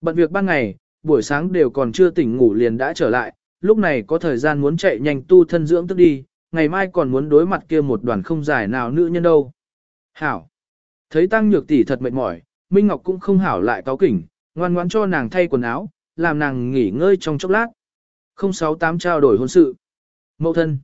Bận việc ban ngày, buổi sáng đều còn chưa tỉnh ngủ liền đã trở lại, lúc này có thời gian muốn chạy nhanh tu thân dưỡng tức đi, ngày mai còn muốn đối mặt kia một đoàn không giải nào nữ nhân đâu. Hảo. Thấy tăng nhược tỷ thật mệt mỏi, Minh Ngọc cũng không hảo lại cáo kỉnh, ngoan ngoãn cho nàng thay quần áo, làm nàng nghỉ ngơi trong chốc lát. 068 trao đổi hôn sự. Mậu thân.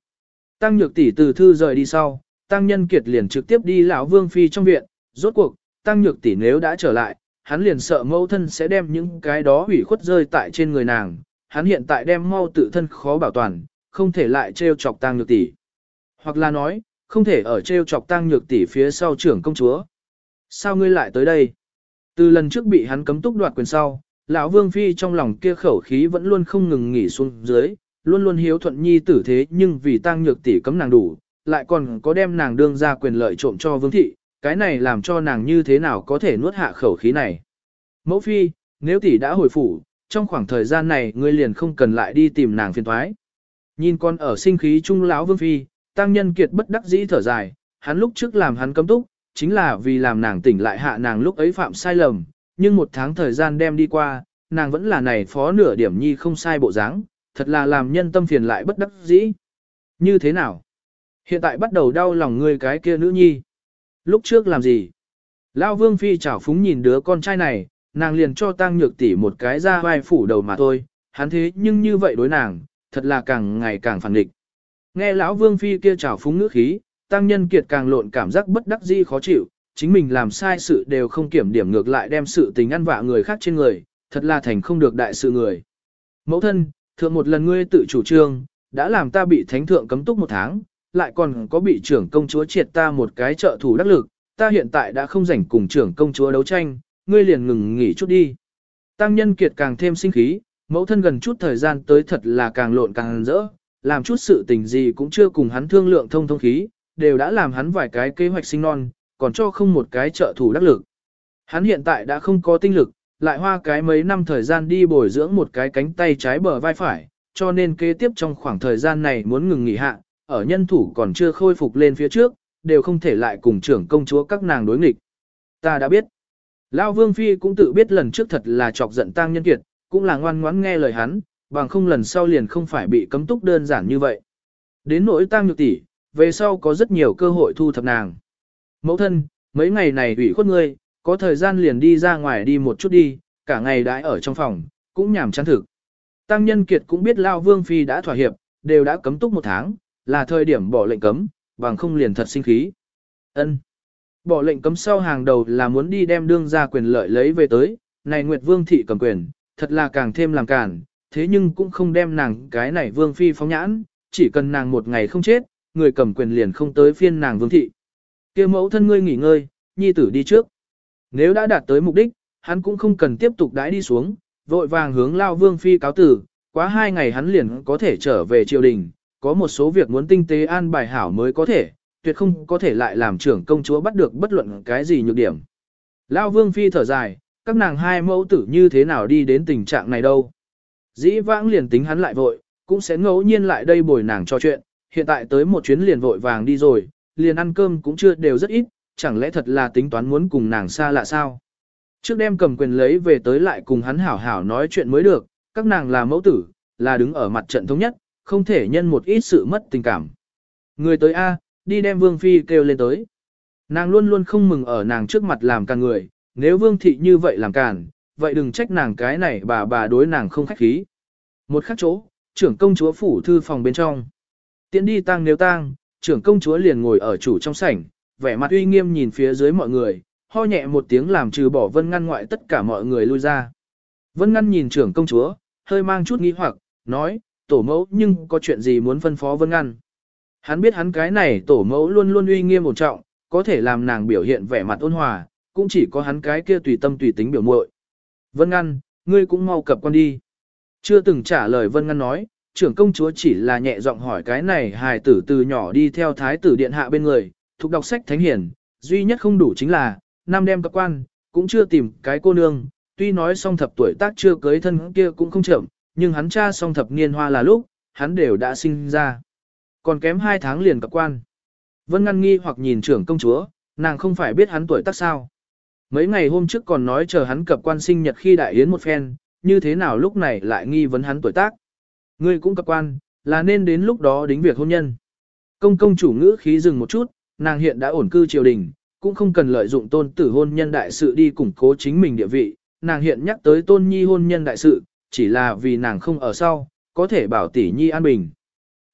Tăng nhược tỷ từ thư rời đi sau, tăng nhân kiệt liền trực tiếp đi lão vương phi trong viện, rốt cuộc, tăng nhược tỷ nếu đã trở lại, hắn liền sợ mẫu thân sẽ đem những cái đó hủy khuất rơi tại trên người nàng, hắn hiện tại đem mau tự thân khó bảo toàn, không thể lại trêu chọc tang nhược tỷ. Hoặc là nói, không thể ở trêu chọc tang nhược tỷ phía sau trưởng công chúa. Sao ngươi lại tới đây? Từ lần trước bị hắn cấm túc đoạt quyền sau, lão vương phi trong lòng kia khẩu khí vẫn luôn không ngừng nghỉ xuống dưới, luôn luôn hiếu thuận nhi tử thế nhưng vì tang nhược tỷ cấm nàng đủ, lại còn có đem nàng đương ra quyền lợi trộm cho vương thị, cái này làm cho nàng như thế nào có thể nuốt hạ khẩu khí này. Mẫu phi, nếu tỷ đã hồi phủ, trong khoảng thời gian này ngươi liền không cần lại đi tìm nàng phiền thoái. Nhìn con ở sinh khí trung lão vương phi, tăng nhân kiệt bất đắc dĩ thở dài, hắn lúc trước làm hắn cấm túc, chính là vì làm nàng tỉnh lại hạ nàng lúc ấy phạm sai lầm, nhưng một tháng thời gian đem đi qua, nàng vẫn là này phó nửa điểm nhi không sai bộ dáng, thật là làm nhân tâm phiền lại bất đắc dĩ. Như thế nào? Hiện tại bắt đầu đau lòng ngươi cái kia nữ nhi. Lúc trước làm gì? Lão Vương Phi chảo phúng nhìn đứa con trai này, nàng liền cho tăng nhược tỷ một cái ra vai phủ đầu mà thôi, hắn thế nhưng như vậy đối nàng, thật là càng ngày càng phản địch. Nghe lão Vương Phi kia chảo phúng ngữ khí, tăng nhân kiệt càng lộn cảm giác bất đắc dĩ khó chịu, chính mình làm sai sự đều không kiểm điểm ngược lại đem sự tình ăn vạ người khác trên người, thật là thành không được đại sự người. Mẫu thân, thượng một lần ngươi tự chủ trương, đã làm ta bị thánh thượng cấm túc một tháng, lại còn có bị trưởng công chúa triệt ta một cái trợ thủ đắc lực, ta hiện tại đã không rảnh cùng trưởng công chúa đấu tranh, ngươi liền ngừng nghỉ chút đi. Tăng nhân kiệt càng thêm sinh khí, mẫu thân gần chút thời gian tới thật là càng lộn càng rỡ, làm chút sự tình gì cũng chưa cùng hắn thương lượng thông thông khí, đều đã làm hắn vài cái kế hoạch sinh non, còn cho không một cái trợ thủ đắc lực. Hắn hiện tại đã không có tinh lực, lại hoa cái mấy năm thời gian đi bồi dưỡng một cái cánh tay trái bờ vai phải, cho nên kế tiếp trong khoảng thời gian này muốn ngừng nghỉ hạ, ở nhân thủ còn chưa khôi phục lên phía trước, đều không thể lại cùng trưởng công chúa các nàng đối nghịch. Ta đã biết. Lao Vương Phi cũng tự biết lần trước thật là chọc giận tang nhân kiệt, cũng là ngoan ngoãn nghe lời hắn, bằng không lần sau liền không phải bị cấm túc đơn giản như vậy. Đến nỗi tang nhược tỷ, về sau có rất nhiều cơ hội thu thập nàng. Mẫu thân, mấy ngày này ủy khuất ngươi, có thời gian liền đi ra ngoài đi một chút đi, cả ngày đãi ở trong phòng, cũng nhàm chán thực. Tăng nhân kiệt cũng biết Lao Vương Phi đã thỏa hiệp, đều đã cấm túc một tháng, là thời điểm bỏ lệnh cấm, bằng không liền thật sinh khí. Ân. Bỏ lệnh cấm sau hàng đầu là muốn đi đem đương ra quyền lợi lấy về tới, này Nguyệt Vương thị cầm quyền, thật là càng thêm làm cản, thế nhưng cũng không đem nàng cái này Vương Phi phóng nhãn, chỉ cần nàng một ngày không chết, người cầm quyền liền không tới phiên nàng Vương thị. kia mẫu thân ngươi nghỉ ngơi, nhi tử đi trước. Nếu đã đạt tới mục đích, hắn cũng không cần tiếp tục đãi đi xuống, vội vàng hướng Lao Vương Phi cáo tử, quá hai ngày hắn liền có thể trở về triều đình, có một số việc muốn tinh tế an bài hảo mới có thể, tuyệt không có thể lại làm trưởng công chúa bắt được bất luận cái gì nhược điểm. Lao Vương Phi thở dài, các nàng hai mẫu tử như thế nào đi đến tình trạng này đâu. Dĩ vãng liền tính hắn lại vội, cũng sẽ ngẫu nhiên lại đây bồi nàng cho chuyện, hiện tại tới một chuyến liền vội vàng đi rồi, liền ăn cơm cũng chưa đều rất ít, chẳng lẽ thật là tính toán muốn cùng nàng xa lạ sao? Trước đem cầm quyền lấy về tới lại cùng hắn hảo hảo nói chuyện mới được, các nàng là mẫu tử, là đứng ở mặt trận thống nhất, không thể nhân một ít sự mất tình cảm. Người tới A, đi đem Vương Phi kêu lên tới. Nàng luôn luôn không mừng ở nàng trước mặt làm càng người, nếu Vương Thị như vậy làm càn, vậy đừng trách nàng cái này bà bà đối nàng không khách khí. Một khắc chỗ, trưởng công chúa phủ thư phòng bên trong. Tiến đi tang nếu tang, trưởng công chúa liền ngồi ở chủ trong sảnh, vẻ mặt uy nghiêm nhìn phía dưới mọi người, ho nhẹ một tiếng làm trừ bỏ vân ngăn ngoại tất cả mọi người lui ra. Vân ngăn nhìn trưởng công chúa, hơi mang chút nghi hoặc, nói, tổ mẫu nhưng có chuyện gì muốn phân phó vân ngăn. Hắn biết hắn cái này tổ mẫu luôn luôn uy nghiêm một trọng, có thể làm nàng biểu hiện vẻ mặt ôn hòa, cũng chỉ có hắn cái kia tùy tâm tùy tính biểu muội. Vân ngăn, ngươi cũng mau cập con đi. Chưa từng trả lời vân ngăn nói, trưởng công chúa chỉ là nhẹ giọng hỏi cái này hài tử từ nhỏ đi theo thái tử điện hạ bên người, thuộc đọc sách thánh hiển, duy nhất không đủ chính là, năm đem các quan, cũng chưa tìm cái cô nương, tuy nói song thập tuổi tác chưa cưới thân kia cũng không chậm, nhưng hắn cha xong thập niên hoa là lúc, hắn đều đã sinh ra. Còn kém hai tháng liền cập quan. Vân ngăn nghi hoặc nhìn trưởng công chúa, nàng không phải biết hắn tuổi tác sao. Mấy ngày hôm trước còn nói chờ hắn cập quan sinh nhật khi đại yến một phen, như thế nào lúc này lại nghi vấn hắn tuổi tác. Ngươi cũng cập quan, là nên đến lúc đó đính việc hôn nhân. Công công chủ ngữ khí dừng một chút, nàng hiện đã ổn cư triều đình, cũng không cần lợi dụng tôn tử hôn nhân đại sự đi củng cố chính mình địa vị, nàng hiện nhắc tới tôn nhi hôn nhân đại sự, chỉ là vì nàng không ở sau, có thể bảo tỷ nhi an bình.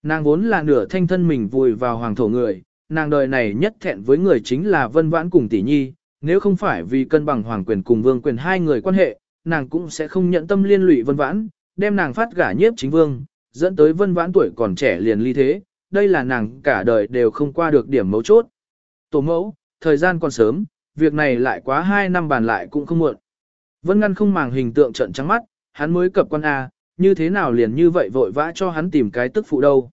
Nàng vốn là nửa thanh thân mình vùi vào hoàng thổ người, nàng đời này nhất thẹn với người chính là vân vãn cùng tỷ nhi, nếu không phải vì cân bằng hoàng quyền cùng vương quyền hai người quan hệ, nàng cũng sẽ không nhận tâm liên lụy vân vãn, đem nàng phát gả nhiếp chính vương, dẫn tới vân vãn tuổi còn trẻ liền ly thế, đây là nàng cả đời đều không qua được điểm mấu chốt. Tổ mẫu, thời gian còn sớm, việc này lại quá hai năm bàn lại cũng không muộn. Vân Ngăn không màng hình tượng trận trắng mắt, hắn mới cập quan A, như thế nào liền như vậy vội vã cho hắn tìm cái tức phụ đâu.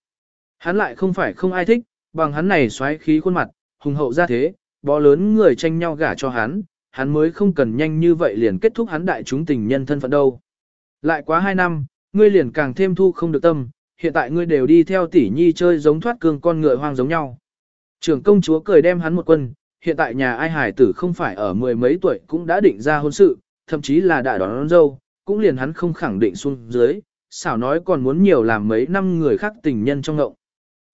Hắn lại không phải không ai thích, bằng hắn này xoáy khí khuôn mặt, hùng hậu ra thế, bó lớn người tranh nhau gả cho hắn, hắn mới không cần nhanh như vậy liền kết thúc hắn đại chúng tình nhân thân phận đâu. Lại quá hai năm, ngươi liền càng thêm thu không được tâm, hiện tại ngươi đều đi theo tỷ nhi chơi giống thoát cương con ngựa hoang giống nhau. Trưởng công chúa cười đem hắn một quân, hiện tại nhà ai hải tử không phải ở mười mấy tuổi cũng đã định ra hôn sự, thậm chí là đã đón, đón dâu, cũng liền hắn không khẳng định xuống dưới, xảo nói còn muốn nhiều làm mấy năm người khác tình nhân trong ngộng.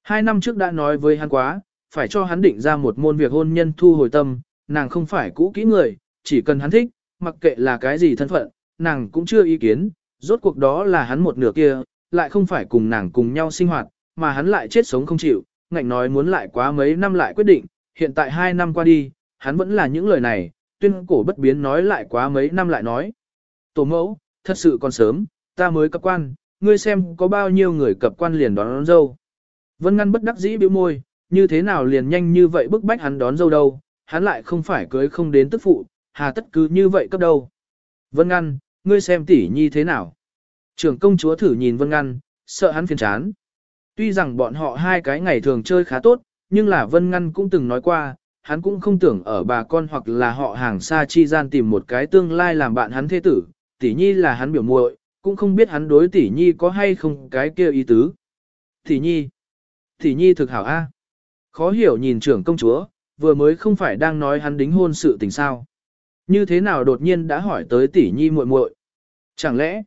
Hai năm trước đã nói với hắn quá, phải cho hắn định ra một môn việc hôn nhân thu hồi tâm, nàng không phải cũ kỹ người, chỉ cần hắn thích, mặc kệ là cái gì thân phận, nàng cũng chưa ý kiến, rốt cuộc đó là hắn một nửa kia, lại không phải cùng nàng cùng nhau sinh hoạt, mà hắn lại chết sống không chịu, ngạnh nói muốn lại quá mấy năm lại quyết định, hiện tại hai năm qua đi, hắn vẫn là những lời này, tuyên cổ bất biến nói lại quá mấy năm lại nói. Tổ mẫu, thật sự còn sớm, ta mới cập quan, ngươi xem có bao nhiêu người cập quan liền đón, đón dâu. Vân Ngăn bất đắc dĩ bĩu môi, như thế nào liền nhanh như vậy bức bách hắn đón dâu đâu, hắn lại không phải cưới không đến tức phụ, hà tất cứ như vậy cấp đâu. Vân Ngăn, ngươi xem tỷ nhi thế nào. Trưởng công chúa thử nhìn Vân Ngăn, sợ hắn phiền chán. Tuy rằng bọn họ hai cái ngày thường chơi khá tốt, nhưng là Vân Ngăn cũng từng nói qua, hắn cũng không tưởng ở bà con hoặc là họ hàng xa chi gian tìm một cái tương lai làm bạn hắn thế tử, tỷ nhi là hắn biểu muội, cũng không biết hắn đối tỷ nhi có hay không cái kia ý tứ. Tỷ nhi, tỷ nhi thực hảo a. Khó hiểu nhìn trưởng công chúa, vừa mới không phải đang nói hắn đính hôn sự tình sao. Như thế nào đột nhiên đã hỏi tới tỷ nhi muội muội? Chẳng lẽ,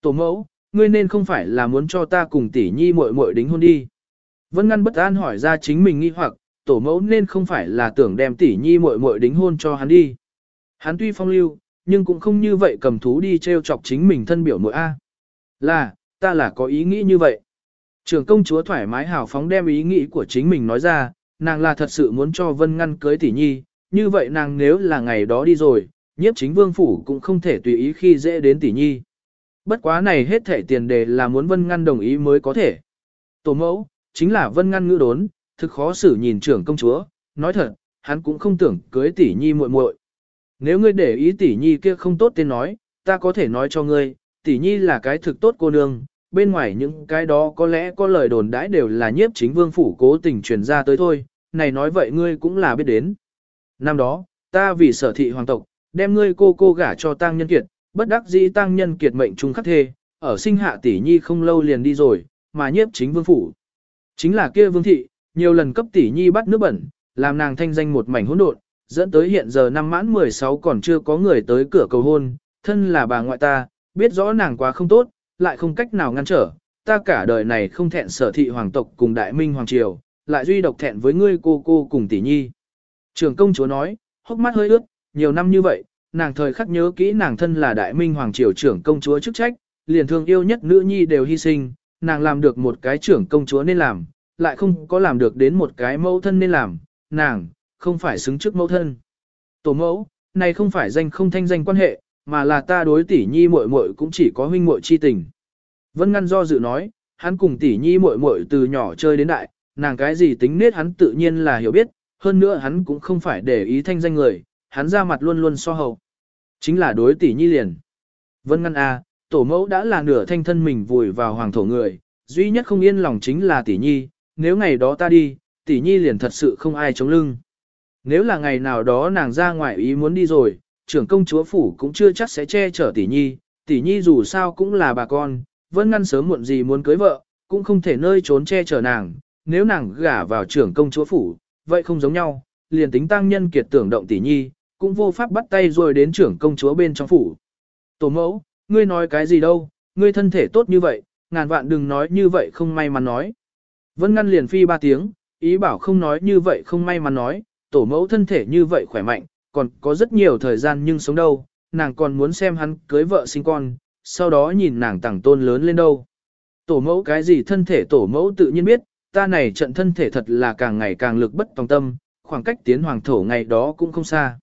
tổ mẫu, ngươi nên không phải là muốn cho ta cùng tỷ nhi muội muội đính hôn đi. Vân Ngăn bất an hỏi ra chính mình nghi hoặc, tổ mẫu nên không phải là tưởng đem tỷ nhi muội muội đính hôn cho hắn đi. Hắn tuy phong lưu, nhưng cũng không như vậy cầm thú đi treo chọc chính mình thân biểu muội A. Là, ta là có ý nghĩ như vậy. Trưởng công chúa thoải mái hào phóng đem ý nghĩ của chính mình nói ra, nàng là thật sự muốn cho Vân Ngăn cưới tỷ nhi, như vậy nàng nếu là ngày đó đi rồi, nhiếp chính vương phủ cũng không thể tùy ý khi dễ đến tỷ nhi. Bất quá này hết thể tiền đề là muốn Vân Ngăn đồng ý mới có thể. Tổ mẫu, chính là Vân Ngăn ngữ đốn, thực khó xử nhìn trưởng công chúa, nói thật, hắn cũng không tưởng cưới tỷ nhi muội muội. Nếu ngươi để ý tỷ nhi kia không tốt tên nói, ta có thể nói cho ngươi, tỷ nhi là cái thực tốt cô nương, bên ngoài những cái đó có lẽ có lời đồn đãi đều là nhiếp chính vương phủ cố tình truyền ra tới thôi, này nói vậy ngươi cũng là biết đến. Năm đó, ta vì sở thị hoàng tộc, đem ngươi cô cô gả cho tăng nhân kiệt, bất đắc dĩ tăng nhân kiệt mệnh trung khắc thê, ở sinh hạ tỷ nhi không lâu liền đi rồi, mà nhiếp chính vương phủ. Chính là kia vương thị, nhiều lần cấp tỷ nhi bắt nước bẩn, làm nàng thanh danh một mảnh hỗn độn, dẫn tới hiện giờ năm mãn 16 còn chưa có người tới cửa cầu hôn, thân là bà ngoại ta, biết rõ nàng quá không tốt, lại không cách nào ngăn trở, ta cả đời này không thẹn sở thị hoàng tộc cùng đại minh hoàng triều, lại duy độc thẹn với ngươi cô cô cùng tỷ nhi. Trường công chúa nói, hốc mắt hơi ướt, nhiều năm như vậy, nàng thời khắc nhớ kỹ nàng thân là đại minh hoàng triều trưởng công chúa chức trách, liền thương yêu nhất nữ nhi đều hy sinh, nàng làm được một cái trưởng công chúa nên làm, lại không có làm được đến một cái mẫu thân nên làm, nàng, không phải xứng trước mẫu thân. Tổ mẫu, này không phải danh không thanh danh quan hệ, mà là ta đối tỷ nhi muội muội cũng chỉ có huynh muội chi tình. Vân Ngăn do dự nói, hắn cùng tỷ nhi muội muội từ nhỏ chơi đến đại, nàng cái gì tính nết hắn tự nhiên là hiểu biết, hơn nữa hắn cũng không phải để ý thanh danh người, hắn ra mặt luôn luôn so hậu. Chính là đối tỷ nhi liền. Vân Ngăn A, à, tổ mẫu đã là nửa thanh thân mình vùi vào hoàng thổ người, duy nhất không yên lòng chính là tỷ nhi, nếu ngày đó ta đi, tỷ nhi liền thật sự không ai chống lưng. Nếu là ngày nào đó nàng ra ngoài ý muốn đi rồi, trưởng công chúa phủ cũng chưa chắc sẽ che chở tỷ nhi, tỷ nhi dù sao cũng là bà con, vẫn ngăn sớm muộn gì muốn cưới vợ, cũng không thể nơi trốn che chở nàng, nếu nàng gả vào trưởng công chúa phủ, vậy không giống nhau, liền tính tăng nhân kiệt tưởng động tỷ nhi, cũng vô pháp bắt tay rồi đến trưởng công chúa bên trong phủ. Tổ mẫu, ngươi nói cái gì đâu, ngươi thân thể tốt như vậy, ngàn vạn đừng nói như vậy không may mắn nói. Vân ngăn liền phi ba tiếng, ý bảo không nói như vậy không may mắn nói, tổ mẫu thân thể như vậy khỏe mạnh, còn có rất nhiều thời gian nhưng sống đâu, nàng còn muốn xem hắn cưới vợ sinh con, sau đó nhìn nàng tẳng tôn lớn lên đâu. Tổ mẫu cái gì thân thể tổ mẫu tự nhiên biết, ta này trận thân thể thật là càng ngày càng lực bất tòng tâm, khoảng cách tiến hoàng thổ ngày đó cũng không xa.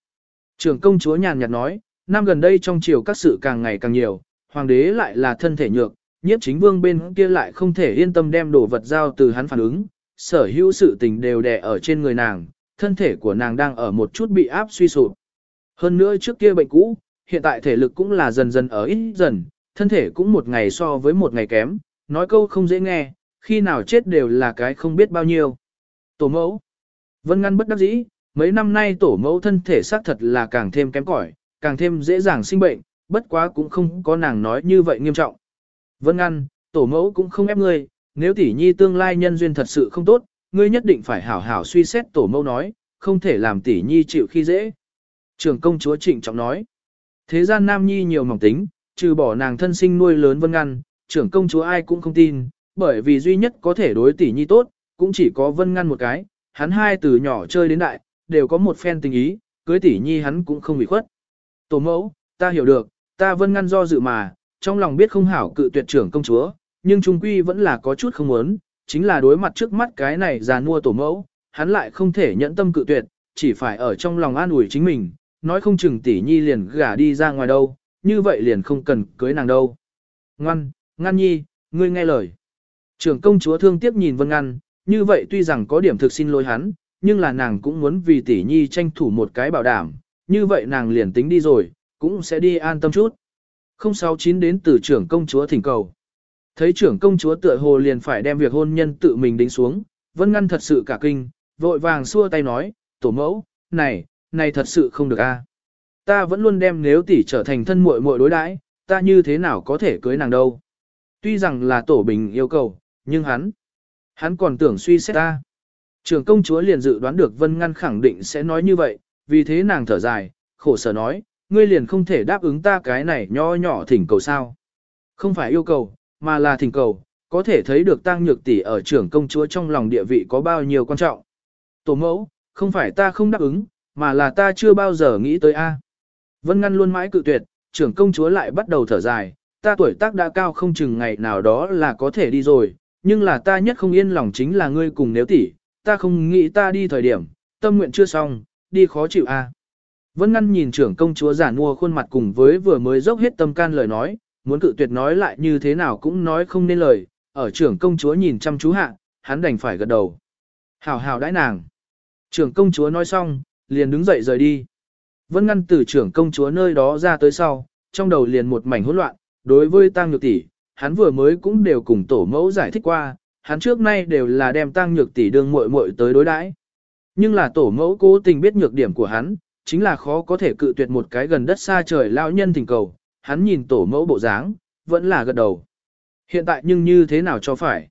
Trường công chúa nhàn nhạt nói, năm gần đây trong triều các sự càng ngày càng nhiều, hoàng đế lại là thân thể nhược, nhiếp chính vương bên kia lại không thể yên tâm đem đồ vật giao từ hắn phản ứng, sở hữu sự tình đều đè ở trên người nàng, thân thể của nàng đang ở một chút bị áp suy sụp. Hơn nữa trước kia bệnh cũ, hiện tại thể lực cũng là dần dần ở ít dần, thân thể cũng một ngày so với một ngày kém, nói câu không dễ nghe, khi nào chết đều là cái không biết bao nhiêu. Tổ mẫu Vân ngăn bất đắc dĩ, mấy năm nay tổ mẫu thân thể xác thật là càng thêm kém cỏi, càng thêm dễ dàng sinh bệnh, bất quá cũng không có nàng nói như vậy nghiêm trọng. Vân ngăn, tổ mẫu cũng không ép ngươi, nếu tỷ nhi tương lai nhân duyên thật sự không tốt, ngươi nhất định phải hảo hảo suy xét tổ mẫu nói, không thể làm tỷ nhi chịu khi dễ. Trường công chúa trịnh trọng nói, thế gian nam nhi nhiều mỏng tính, trừ bỏ nàng thân sinh nuôi lớn vân ngăn, trưởng công chúa ai cũng không tin, bởi vì duy nhất có thể đối tỷ nhi tốt, cũng chỉ có vân ngăn một cái, hắn hai từ nhỏ chơi đến đại, đều có một phen tình ý, cưới tỷ nhi hắn cũng không bị khuất. Tổ mẫu, ta hiểu được, ta vân ngăn do dự mà, trong lòng biết không hảo cự tuyệt trưởng công chúa, nhưng trung quy vẫn là có chút không muốn, chính là đối mặt trước mắt cái này già mua tổ mẫu, hắn lại không thể nhẫn tâm cự tuyệt, chỉ phải ở trong lòng an ủi chính mình, nói không chừng tỷ nhi liền gả đi ra ngoài đâu, như vậy liền không cần cưới nàng đâu. Ngoan, ngăn nhi, ngươi nghe lời. Trưởng công chúa thương tiếc nhìn Vân Ngăn, như vậy tuy rằng có điểm thực xin lỗi hắn, nhưng là nàng cũng muốn vì tỷ nhi tranh thủ một cái bảo đảm, như vậy nàng liền tính đi rồi, cũng sẽ đi an tâm chút. 069 đến từ trưởng công chúa thỉnh cầu. Thấy trưởng công chúa tựa hồ liền phải đem việc hôn nhân tự mình đính xuống, Vân Ngăn thật sự cả kinh, vội vàng xua tay nói, tổ mẫu, này, này thật sự không được a. Ta vẫn luôn đem nếu tỷ trở thành thân muội muội đối đãi, ta như thế nào có thể cưới nàng đâu. Tuy rằng là tổ bình yêu cầu, nhưng hắn, hắn còn tưởng suy xét ta. Trưởng công chúa liền dự đoán được Vân Ngăn khẳng định sẽ nói như vậy, vì thế nàng thở dài, khổ sở nói, ngươi liền không thể đáp ứng ta cái này nho nhỏ thỉnh cầu sao. Không phải yêu cầu, mà là thỉnh cầu, có thể thấy được tăng nhược tỷ ở trưởng công chúa trong lòng địa vị có bao nhiêu quan trọng. Tổ mẫu, không phải ta không đáp ứng, mà là ta chưa bao giờ nghĩ tới A. Vân Ngăn luôn mãi cự tuyệt, trưởng công chúa lại bắt đầu thở dài, ta tuổi tác đã cao không chừng ngày nào đó là có thể đi rồi, nhưng là ta nhất không yên lòng chính là ngươi cùng nếu tỷ, ta không nghĩ ta đi thời điểm, tâm nguyện chưa xong, đi khó chịu a. Vân Ngăn nhìn trưởng công chúa giả mua khuôn mặt cùng với vừa mới dốc hết tâm can lời nói, muốn cự tuyệt nói lại như thế nào cũng nói không nên lời, ở trưởng công chúa nhìn chăm chú hạ, hắn đành phải gật đầu. Hảo hảo đãi nàng. Trưởng công chúa nói xong, liền đứng dậy rời đi. Vân Ngăn từ trưởng công chúa nơi đó ra tới sau, trong đầu liền một mảnh hỗn loạn, đối với Tăng Nhược tỷ, hắn vừa mới cũng đều cùng tổ mẫu giải thích qua, hắn trước nay đều là đem Tăng Nhược tỷ đương muội muội tới đối đãi. Nhưng là tổ mẫu cố tình biết nhược điểm của hắn, chính là khó có thể cự tuyệt một cái gần đất xa trời lão nhân thỉnh cầu, hắn nhìn tổ mẫu bộ dáng, vẫn là gật đầu. Hiện tại nhưng như thế nào cho phải?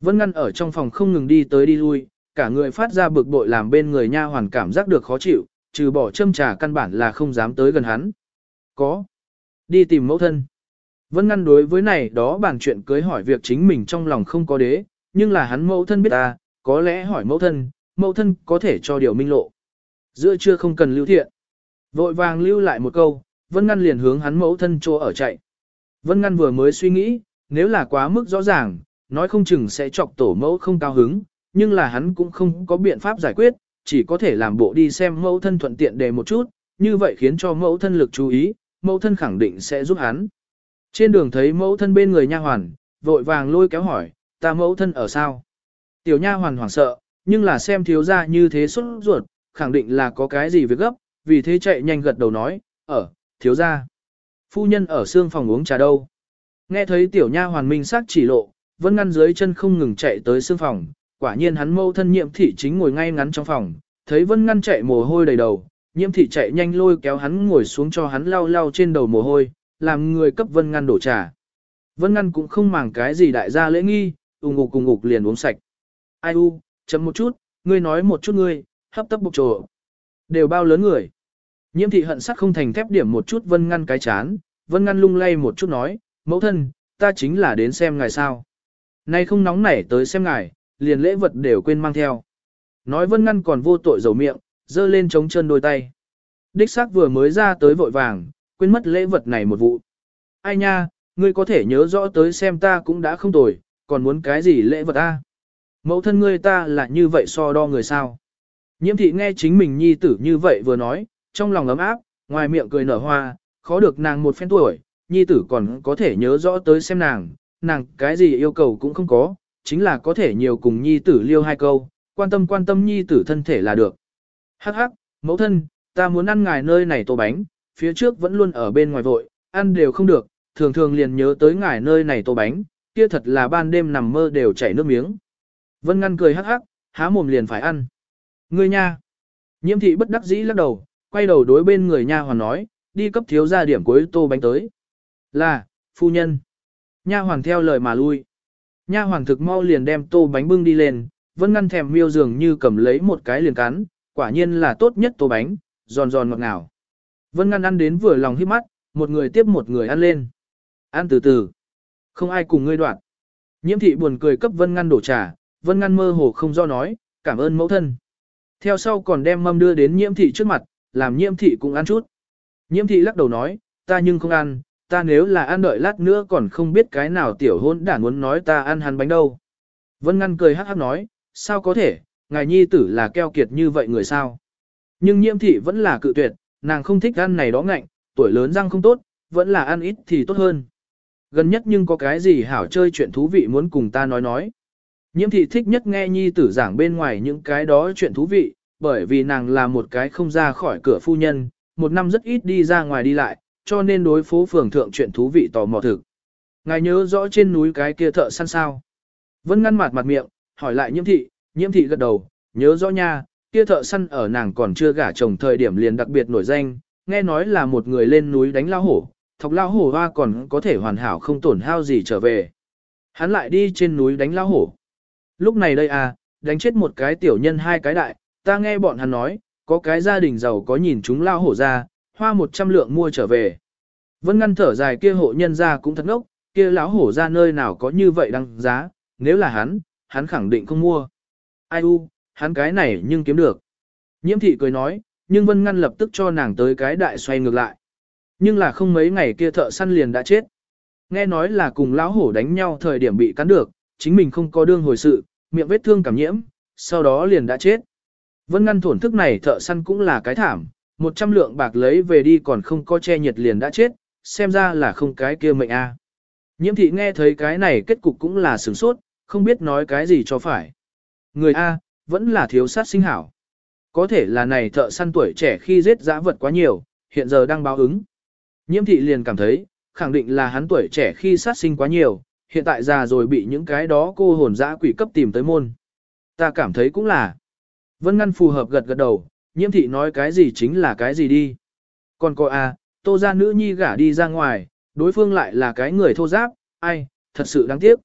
Vân Ngăn ở trong phòng không ngừng đi tới đi lui, cả người phát ra bực bội làm bên người nha hoàn cảm giác được khó chịu, trừ bỏ châm trà căn bản là không dám tới gần hắn. Có. Đi tìm mẫu thân. Vân ngăn đối với này đó bàn chuyện cưới hỏi việc chính mình trong lòng không có đế, nhưng là hắn mẫu thân biết ta, có lẽ hỏi mẫu thân, mẫu thân có thể cho điều minh lộ. Giữa trưa không cần lưu thiện. Vội vàng lưu lại một câu, Vân ngăn liền hướng hắn mẫu thân chỗ ở chạy. Vân ngăn vừa mới suy nghĩ, nếu là quá mức rõ ràng, nói không chừng sẽ chọc tổ mẫu không cao hứng, nhưng là hắn cũng không có biện pháp giải quyết, chỉ có thể làm bộ đi xem mẫu thân thuận tiện để một chút, như vậy khiến cho mẫu thân lực chú ý, mẫu thân khẳng định sẽ giúp hắn. Trên đường thấy mẫu thân bên người nha hoàn, vội vàng lôi kéo hỏi, ta mẫu thân ở sao? Tiểu nha hoàn hoảng sợ, nhưng là xem thiếu gia như thế xuất ruột, khẳng định là có cái gì việc gấp, vì thế chạy nhanh gật đầu nói, ở, thiếu gia. Phu nhân ở xương phòng uống trà đâu? Nghe thấy tiểu nha hoàn minh sắc chỉ lộ, vẫn ngăn dưới chân không ngừng chạy tới xương phòng, quả nhiên hắn mâu thân nhiệm thị chính ngồi ngay ngắn trong phòng, thấy vân ngăn chạy mồ hôi đầy đầu, nhiệm thị chạy nhanh lôi kéo hắn ngồi xuống cho hắn lau lau trên đầu mồ hôi, làm người cấp vân ngăn đổ trà. Vân ngăn cũng không màng cái gì đại gia lễ nghi, ung ngục cùng ngục liền uống sạch. Ai u, chấm một chút, ngươi nói một chút ngươi, hấp tấp bục trồ. Đều bao lớn người. Nhiễm thị hận sắc không thành thép điểm một chút vân ngăn cái chán, vân ngăn lung lay một chút nói, mẫu thân, ta chính là đến xem ngài sao. Nay không nóng nảy tới xem ngài, liền lễ vật đều quên mang theo. Nói vân ngăn còn vô tội dầu miệng, dơ lên chống chân đôi tay. Đích xác vừa mới ra tới vội vàng, quên mất lễ vật này một vụ. Ai nha, ngươi có thể nhớ rõ tới xem ta cũng đã không tồi, còn muốn cái gì lễ vật a? Mẫu thân ngươi ta là như vậy so đo người sao? Nhiễm thị nghe chính mình nhi tử như vậy vừa nói, trong lòng ấm áp, ngoài miệng cười nở hoa, khó được nàng một phen tuổi, nhi tử còn có thể nhớ rõ tới xem nàng, nàng cái gì yêu cầu cũng không có, chính là có thể nhiều cùng nhi tử liêu hai câu, quan tâm quan tâm nhi tử thân thể là được. Hắc hắc, mẫu thân, ta muốn ăn ngài nơi này tô bánh, phía trước vẫn luôn ở bên ngoài vội, ăn đều không được, thường thường liền nhớ tới ngài nơi này tô bánh, kia thật là ban đêm nằm mơ đều chảy nước miếng. Vân ngăn cười hắc hắc, há mồm liền phải ăn. Ngươi nha. Nhiễm thị bất đắc dĩ lắc đầu, quay đầu đối bên người nha hoàn nói, đi cấp thiếu gia điểm cuối tô bánh tới. Là, phu nhân. Nha hoàn theo lời mà lui. Nha hoàn thực mau liền đem tô bánh bưng đi lên, vẫn ngăn thèm miêu dường như cầm lấy một cái liền cắn, quả nhiên là tốt nhất tô bánh, giòn giòn ngọt ngào. Vân ngăn ăn đến vừa lòng hít mắt, một người tiếp một người ăn lên. Ăn từ từ. Không ai cùng ngươi đoạn. Nhiễm thị buồn cười cấp Vân ngăn đổ trà, Vân ngăn mơ hồ không do nói, cảm ơn mẫu thân. Theo sau còn đem mâm đưa đến nhiễm thị trước mặt, làm nhiễm thị cũng ăn chút. Nhiễm thị lắc đầu nói, ta nhưng không ăn, ta nếu là ăn đợi lát nữa còn không biết cái nào tiểu hôn đản muốn nói ta ăn hắn bánh đâu. Vân ngăn cười hắc hắc nói, sao có thể, ngài nhi tử là keo kiệt như vậy người sao. Nhưng nhiễm thị vẫn là cự tuyệt, nàng không thích ăn này đó ngạnh, tuổi lớn răng không tốt, vẫn là ăn ít thì tốt hơn. Gần nhất nhưng có cái gì hảo chơi chuyện thú vị muốn cùng ta nói nói. Nhiễm thị thích nhất nghe nhi tử giảng bên ngoài những cái đó chuyện thú vị, bởi vì nàng là một cái không ra khỏi cửa phu nhân, một năm rất ít đi ra ngoài đi lại, cho nên đối phố phường thượng chuyện thú vị tò mò thực. Ngài nhớ rõ trên núi cái kia thợ săn sao. Vân ngăn mặt mặt miệng, hỏi lại nhiễm thị, nhiễm thị gật đầu, nhớ rõ nha, kia thợ săn ở nàng còn chưa gả chồng thời điểm liền đặc biệt nổi danh, nghe nói là một người lên núi đánh lao hổ, thọc lao hổ hoa còn có thể hoàn hảo không tổn hao gì trở về. Hắn lại đi trên núi đánh lao hổ. Lúc này đây à, đánh chết một cái tiểu nhân hai cái đại, ta nghe bọn hắn nói, có cái gia đình giàu có nhìn chúng lao hổ ra, hoa một trăm lượng mua trở về. Vân ngăn thở dài kia hộ nhân ra cũng thật ngốc, kia lão hổ ra nơi nào có như vậy đăng giá, nếu là hắn, hắn khẳng định không mua. Ai u, hắn cái này nhưng kiếm được. Nhiễm thị cười nói, nhưng Vân ngăn lập tức cho nàng tới cái đại xoay ngược lại. Nhưng là không mấy ngày kia thợ săn liền đã chết. Nghe nói là cùng lão hổ đánh nhau thời điểm bị cắn được, chính mình không có đương hồi sự, miệng vết thương cảm nhiễm, sau đó liền đã chết. Vân ngăn thổn thức này thợ săn cũng là cái thảm, một trăm lượng bạc lấy về đi còn không có che nhiệt liền đã chết, xem ra là không cái kia mệnh a. Nhiễm thị nghe thấy cái này kết cục cũng là sửng sốt, không biết nói cái gì cho phải. Người A, vẫn là thiếu sát sinh hảo. Có thể là này thợ săn tuổi trẻ khi giết dã vật quá nhiều, hiện giờ đang báo ứng. Nhiễm thị liền cảm thấy, khẳng định là hắn tuổi trẻ khi sát sinh quá nhiều, hiện tại già rồi bị những cái đó cô hồn dã quỷ cấp tìm tới môn. Ta cảm thấy cũng là. Vân Ngăn phù hợp gật gật đầu, nhiễm thị nói cái gì chính là cái gì đi. Còn cô à, tô ra nữ nhi gả đi ra ngoài, đối phương lại là cái người thô giáp, ai, thật sự đáng tiếc.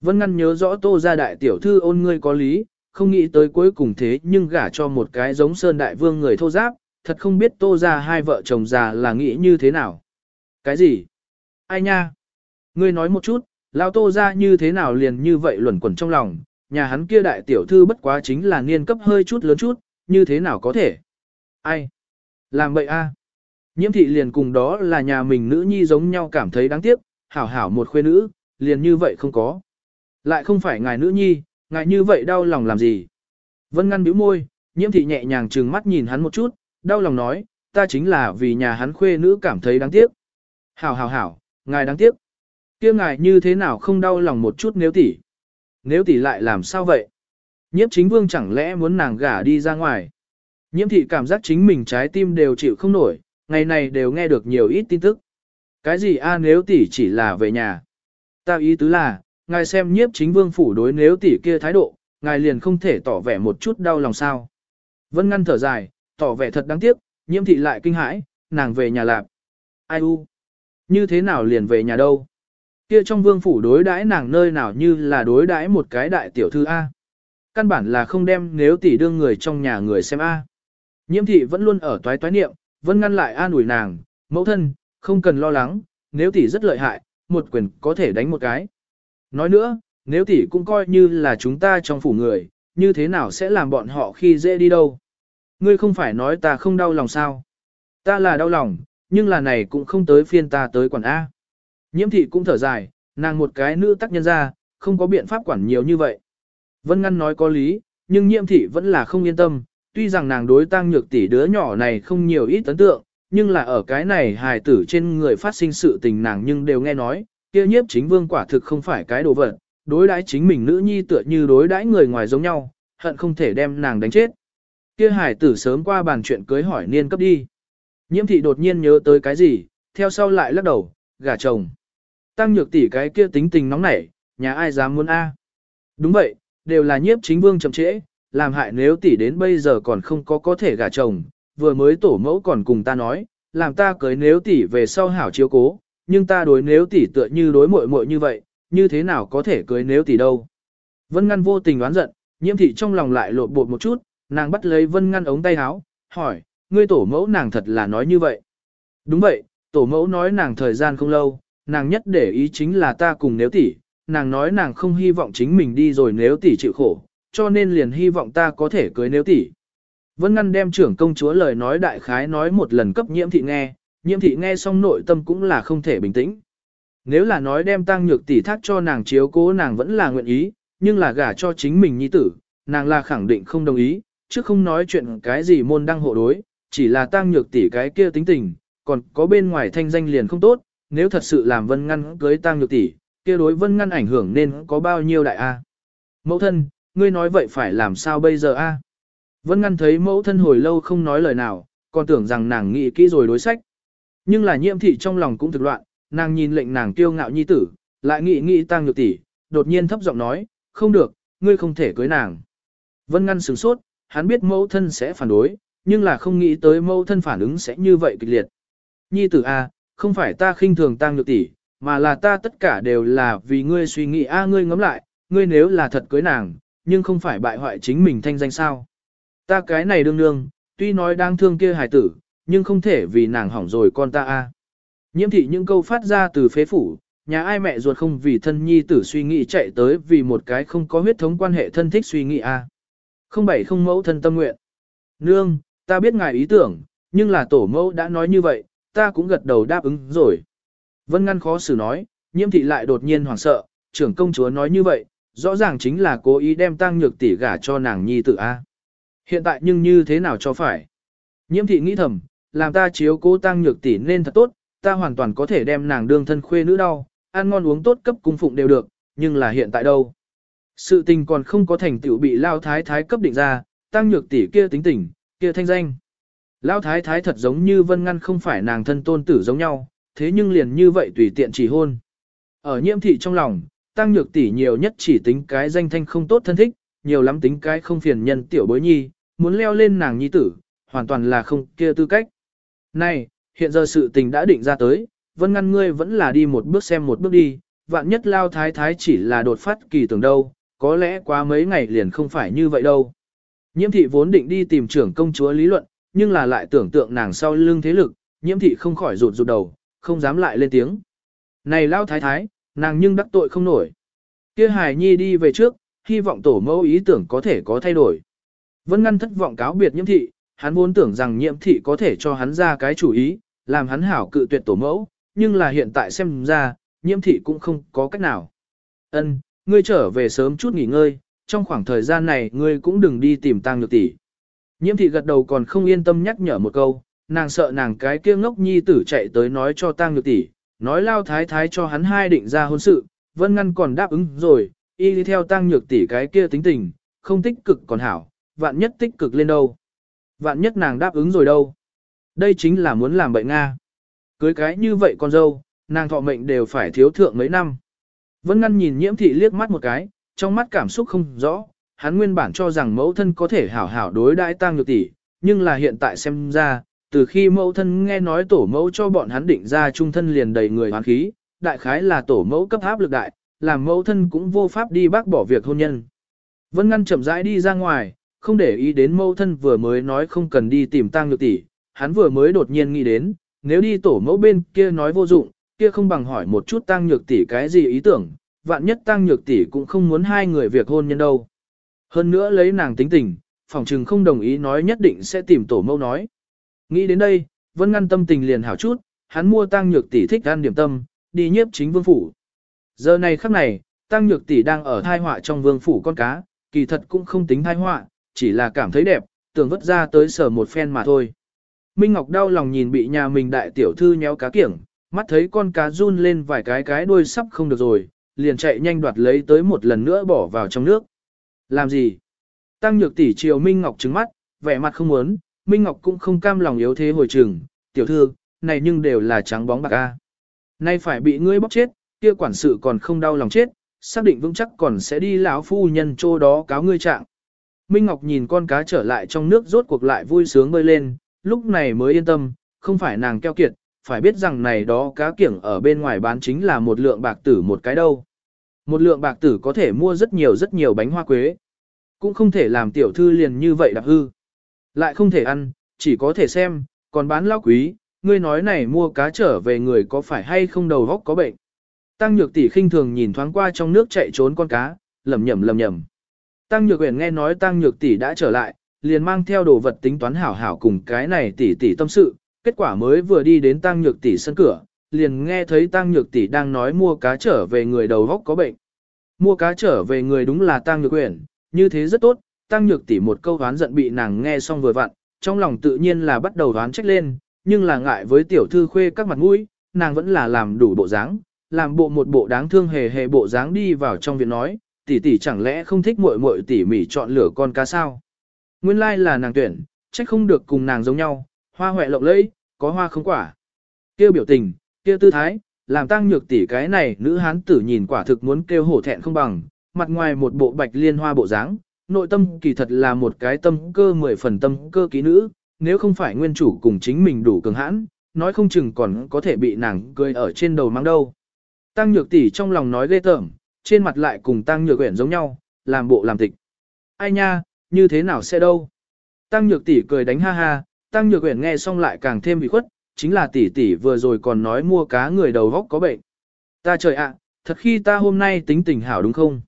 Vân Ngăn nhớ rõ tô ra đại tiểu thư ôn ngươi có lý, không nghĩ tới cuối cùng thế nhưng gả cho một cái giống Sơn Đại Vương người thô giáp, thật không biết tô ra hai vợ chồng già là nghĩ như thế nào. Cái gì? Ai nha? Ngươi nói một chút, lao tô ra như thế nào liền như vậy luẩn quẩn trong lòng, nhà hắn kia đại tiểu thư bất quá chính là niên cấp hơi chút lớn chút, như thế nào có thể? Ai? Làm vậy a? Nhiễm thị liền cùng đó là nhà mình nữ nhi giống nhau cảm thấy đáng tiếc, hảo hảo một khuê nữ, liền như vậy không có. Lại không phải ngài nữ nhi, ngài như vậy đau lòng làm gì. Vân ngăn bĩu môi, nhiễm thị nhẹ nhàng trừng mắt nhìn hắn một chút, đau lòng nói, ta chính là vì nhà hắn khuê nữ cảm thấy đáng tiếc. Hảo hảo hảo, ngài đáng tiếc. kia ngài như thế nào không đau lòng một chút nếu tỷ. Nếu tỷ lại làm sao vậy? Nhiễm chính vương chẳng lẽ muốn nàng gả đi ra ngoài. Nhiễm thị cảm giác chính mình trái tim đều chịu không nổi, ngày này đều nghe được nhiều ít tin tức. Cái gì a nếu tỷ chỉ là về nhà? Ta ý tứ là, ngài xem nhiếp chính vương phủ đối nếu tỷ kia thái độ, ngài liền không thể tỏ vẻ một chút đau lòng sao. Vân ngăn thở dài, tỏ vẻ thật đáng tiếc, nhiễm thị lại kinh hãi, nàng về nhà lạp. Ai u? Như thế nào liền về nhà đâu? Kia trong vương phủ đối đãi nàng nơi nào như là đối đãi một cái đại tiểu thư A. Căn bản là không đem nếu tỷ đương người trong nhà người xem A. Nhiễm thị vẫn luôn ở toái toái niệm, vẫn ngăn lại an ủi nàng, mẫu thân, không cần lo lắng, nếu tỷ rất lợi hại, một quyền có thể đánh một cái. Nói nữa, nếu tỷ cũng coi như là chúng ta trong phủ người, như thế nào sẽ làm bọn họ khi dễ đi đâu. Ngươi không phải nói ta không đau lòng sao. Ta là đau lòng, nhưng là này cũng không tới phiên ta tới quản A. Nhiễm thị cũng thở dài, nàng một cái nữ tác nhân ra, không có biện pháp quản nhiều như vậy. Vân Ngăn nói có lý, nhưng nhiễm thị vẫn là không yên tâm, tuy rằng nàng đối tăng nhược tỷ đứa nhỏ này không nhiều ít ấn tượng, nhưng là ở cái này hài tử trên người phát sinh sự tình nàng nhưng đều nghe nói, kia nhiếp chính vương quả thực không phải cái đồ vật, đối đãi chính mình nữ nhi tựa như đối đãi người ngoài giống nhau, hận không thể đem nàng đánh chết. Kia hài tử sớm qua bàn chuyện cưới hỏi niên cấp đi. Nhiễm thị đột nhiên nhớ tới cái gì, theo sau lại lắc đầu, gả chồng. Tăng nhược tỷ cái kia tính tình nóng nảy, nhà ai dám muốn a? Đúng vậy, đều là nhiếp chính vương chậm trễ, làm hại nếu tỷ đến bây giờ còn không có có thể gả chồng, vừa mới tổ mẫu còn cùng ta nói, làm ta cưới nếu tỷ về sau hảo chiếu cố, nhưng ta đối nếu tỷ tựa như đối muội muội như vậy, như thế nào có thể cưới nếu tỷ đâu. Vân Ngăn vô tình đoán giận, nhiễm thị trong lòng lại lộn bột một chút, nàng bắt lấy Vân Ngăn ống tay áo, hỏi, ngươi tổ mẫu nàng thật là nói như vậy. Đúng vậy, tổ mẫu nói nàng thời gian không lâu, nàng nhất để ý chính là ta cùng nếu tỷ, nàng nói nàng không hy vọng chính mình đi rồi nếu tỷ chịu khổ, cho nên liền hy vọng ta có thể cưới nếu tỷ. Vân Ngăn đem trưởng công chúa lời nói đại khái nói một lần cấp nhiễm thị nghe, nhiễm thị nghe xong nội tâm cũng là không thể bình tĩnh. Nếu là nói đem tăng nhược tỷ thác cho nàng chiếu cố nàng vẫn là nguyện ý, nhưng là gả cho chính mình nhi tử, nàng là khẳng định không đồng ý, chứ không nói chuyện cái gì môn đăng hộ đối, chỉ là tăng nhược tỷ cái kia tính tình, còn có bên ngoài thanh danh liền không tốt, nếu thật sự làm vân ngăn cưới tăng nhược tỷ, kia đối vân ngăn ảnh hưởng nên có bao nhiêu đại a? Mẫu thân, ngươi nói vậy phải làm sao bây giờ a? Vân ngăn thấy mẫu thân hồi lâu không nói lời nào, còn tưởng rằng nàng nghĩ kỹ rồi đối sách. Nhưng là nhiễm thị trong lòng cũng thực loạn, nàng nhìn lệnh nàng kiêu ngạo nhi tử, lại nghĩ nghĩ tăng nhược tỷ, đột nhiên thấp giọng nói, không được, ngươi không thể cưới nàng. Vân ngăn sửng sốt, hắn biết mẫu thân sẽ phản đối, nhưng là không nghĩ tới mẫu thân phản ứng sẽ như vậy kịch liệt. Nhi tử a, không phải ta khinh thường tăng nhược tỷ, mà là ta tất cả đều là vì ngươi suy nghĩ a ngươi ngẫm lại, ngươi nếu là thật cưới nàng, nhưng không phải bại hoại chính mình thanh danh sao. Ta cái này đương đương, tuy nói đang thương kia hài tử, nhưng không thể vì nàng hỏng rồi con ta a. Nhiễm thị những câu phát ra từ phế phủ, nhà ai mẹ ruột không vì thân nhi tử suy nghĩ chạy tới vì một cái không có huyết thống quan hệ thân thích suy nghĩ a. Không bảy không mẫu thân tâm nguyện. Nương, ta biết ngài ý tưởng, nhưng là tổ mẫu đã nói như vậy, ta cũng gật đầu đáp ứng rồi. Vân ngăn khó xử nói, nhiễm thị lại đột nhiên hoảng sợ, trưởng công chúa nói như vậy, rõ ràng chính là cố ý đem tăng nhược tỷ gả cho nàng nhi tử A. Hiện tại nhưng như thế nào cho phải? Nhiễm thị nghĩ thầm, làm ta chiếu cố tăng nhược tỷ nên thật tốt, ta hoàn toàn có thể đem nàng đương thân khuê nữ đau, ăn ngon uống tốt cấp cung phụng đều được, nhưng là hiện tại đâu? Sự tình còn không có thành tựu bị lao thái thái cấp định ra, tăng nhược tỷ kia tính tình, kia thanh danh. Lão thái thái thật giống như vân ngăn không phải nàng thân tôn tử giống nhau, thế nhưng liền như vậy tùy tiện chỉ hôn. Ở nhiễm thị trong lòng, tăng nhược tỷ nhiều nhất chỉ tính cái danh thanh không tốt thân thích, nhiều lắm tính cái không phiền nhân tiểu bối nhi, muốn leo lên nàng nhi tử, hoàn toàn là không kia tư cách. Này, hiện giờ sự tình đã định ra tới, vân ngăn ngươi vẫn là đi một bước xem một bước đi, vạn nhất lao thái thái chỉ là đột phát kỳ tưởng đâu, có lẽ quá mấy ngày liền không phải như vậy đâu. Nhiễm thị vốn định đi tìm trưởng công chúa lý luận, nhưng là lại tưởng tượng nàng sau lưng thế lực, nhiễm thị không khỏi rụt rụt đầu, không dám lại lên tiếng. Này lao thái thái, nàng nhưng đắc tội không nổi. Kia hài nhi đi về trước, hy vọng tổ mẫu ý tưởng có thể có thay đổi. Vẫn ngăn thất vọng cáo biệt nhiễm thị, hắn vốn tưởng rằng nhiễm thị có thể cho hắn ra cái chủ ý, làm hắn hảo cự tuyệt tổ mẫu, nhưng là hiện tại xem ra, nhiễm thị cũng không có cách nào. Ân, ngươi trở về sớm chút nghỉ ngơi, trong khoảng thời gian này ngươi cũng đừng đi tìm tang nhược tỷ. Nhiễm thị gật đầu còn không yên tâm nhắc nhở một câu, nàng sợ nàng cái kia ngốc nhi tử chạy tới nói cho tang nhược tỷ, nói lao thái thái cho hắn hai định ra hôn sự, vân ngăn còn đáp ứng rồi, y đi theo tang nhược tỷ cái kia tính tình, không tích cực còn hảo, vạn nhất tích cực lên đâu. Vạn nhất nàng đáp ứng rồi đâu. Đây chính là muốn làm bệnh Nga. Cưới cái như vậy con dâu, nàng thọ mệnh đều phải thiếu thượng mấy năm. Vân ngăn nhìn nhiễm thị liếc mắt một cái, trong mắt cảm xúc không rõ, hắn nguyên bản cho rằng mẫu thân có thể hảo hảo đối đãi tang nhược tỷ, nhưng là hiện tại xem ra, từ khi mẫu thân nghe nói tổ mẫu cho bọn hắn định ra trung thân liền đầy người hoán khí, đại khái là tổ mẫu cấp áp lực đại, làm mẫu thân cũng vô pháp đi bác bỏ việc hôn nhân. Vân Ngăn chậm rãi đi ra ngoài, không để ý đến mẫu thân vừa mới nói không cần đi tìm tang nhược tỷ, hắn vừa mới đột nhiên nghĩ đến, nếu đi tổ mẫu bên kia nói vô dụng, kia không bằng hỏi một chút tang nhược tỷ cái gì ý tưởng, vạn nhất tang nhược tỷ cũng không muốn hai người việc hôn nhân đâu. Hơn nữa lấy nàng tính tình, phòng trừng không đồng ý nói nhất định sẽ tìm tổ mẫu nói. Nghĩ đến đây, Vân Ngăn tâm tình liền hảo chút, hắn mua tăng nhược tỷ thích ăn điểm tâm, đi nhiếp chính vương phủ. Giờ này khắc này, tăng nhược tỷ đang ở thai họa trong vương phủ con cá, kỳ thật cũng không tính thai họa, chỉ là cảm thấy đẹp, tưởng vất ra tới sở một phen mà thôi. Minh Ngọc đau lòng nhìn bị nhà mình đại tiểu thư nhéo cá kiểng, mắt thấy con cá run lên vài cái cái đuôi sắp không được rồi, liền chạy nhanh đoạt lấy tới một lần nữa bỏ vào trong nước. Làm gì? Tăng nhược tỷ chiều Minh Ngọc trứng mắt, vẻ mặt không muốn, Minh Ngọc cũng không cam lòng yếu thế hồi trừng, tiểu thư, này nhưng đều là trắng bóng bạc a. Nay phải bị ngươi bóc chết, kia quản sự còn không đau lòng chết, xác định vững chắc còn sẽ đi lão phu nhân chỗ đó cáo ngươi trạng. Minh Ngọc nhìn con cá trở lại trong nước rốt cuộc lại vui sướng bơi lên, lúc này mới yên tâm, không phải nàng keo kiệt, phải biết rằng này đó cá kiểng ở bên ngoài bán chính là một lượng bạc tử một cái đâu. Một lượng bạc tử có thể mua rất nhiều rất nhiều bánh hoa quế. Cũng không thể làm tiểu thư liền như vậy đạp hư. Lại không thể ăn, chỉ có thể xem, còn bán lao quý, ngươi nói này mua cá trở về người có phải hay không đầu góc có bệnh. Tăng nhược tỷ khinh thường nhìn thoáng qua trong nước chạy trốn con cá, lầm nhầm lầm nhầm. Tăng nhược uyển nghe nói tăng nhược tỷ đã trở lại, liền mang theo đồ vật tính toán hảo hảo cùng cái này tỷ tỷ tâm sự, kết quả mới vừa đi đến tăng nhược tỷ sân cửa, liền nghe thấy tăng nhược tỷ đang nói mua cá trở về người đầu góc có bệnh. Mua cá trở về người đúng là tăng nhược uyển, như thế rất tốt, tăng nhược tỷ một câu đoán giận bị nàng nghe xong vừa vặn, trong lòng tự nhiên là bắt đầu đoán trách lên, nhưng là ngại với tiểu thư khuê các mặt mũi, nàng vẫn là làm đủ bộ dáng, làm bộ một bộ đáng thương hề hề bộ dáng đi vào trong viện nói, tỷ tỷ chẳng lẽ không thích muội muội tỉ mỉ chọn lựa con cá sao? Nguyên lai là nàng tuyển, trách không được cùng nàng giống nhau, hoa hoẹ lộng lẫy, có hoa không quả. Kêu biểu tình, kêu tư thái, làm tăng nhược tỷ cái này nữ hán tử nhìn quả thực muốn kêu hổ thẹn không bằng, mặt ngoài một bộ bạch liên hoa bộ dáng, nội tâm kỳ thật là một cái tâm cơ mười phần tâm cơ ký nữ, nếu không phải nguyên chủ cùng chính mình đủ cường hãn, nói không chừng còn có thể bị nàng cười ở trên đầu mang đâu. Tăng nhược tỷ trong lòng nói ghê tởm, trên mặt lại cùng tăng nhược quyển giống nhau, làm bộ làm tịch. Ai nha, như thế nào sẽ đâu? Tăng nhược tỷ cười đánh ha ha, tăng nhược quyển nghe xong lại càng thêm bị khuất, chính là tỷ tỷ vừa rồi còn nói mua cá người đầu góc có bệnh. Ta trời ạ, thật khi ta hôm nay tính tình hảo đúng không?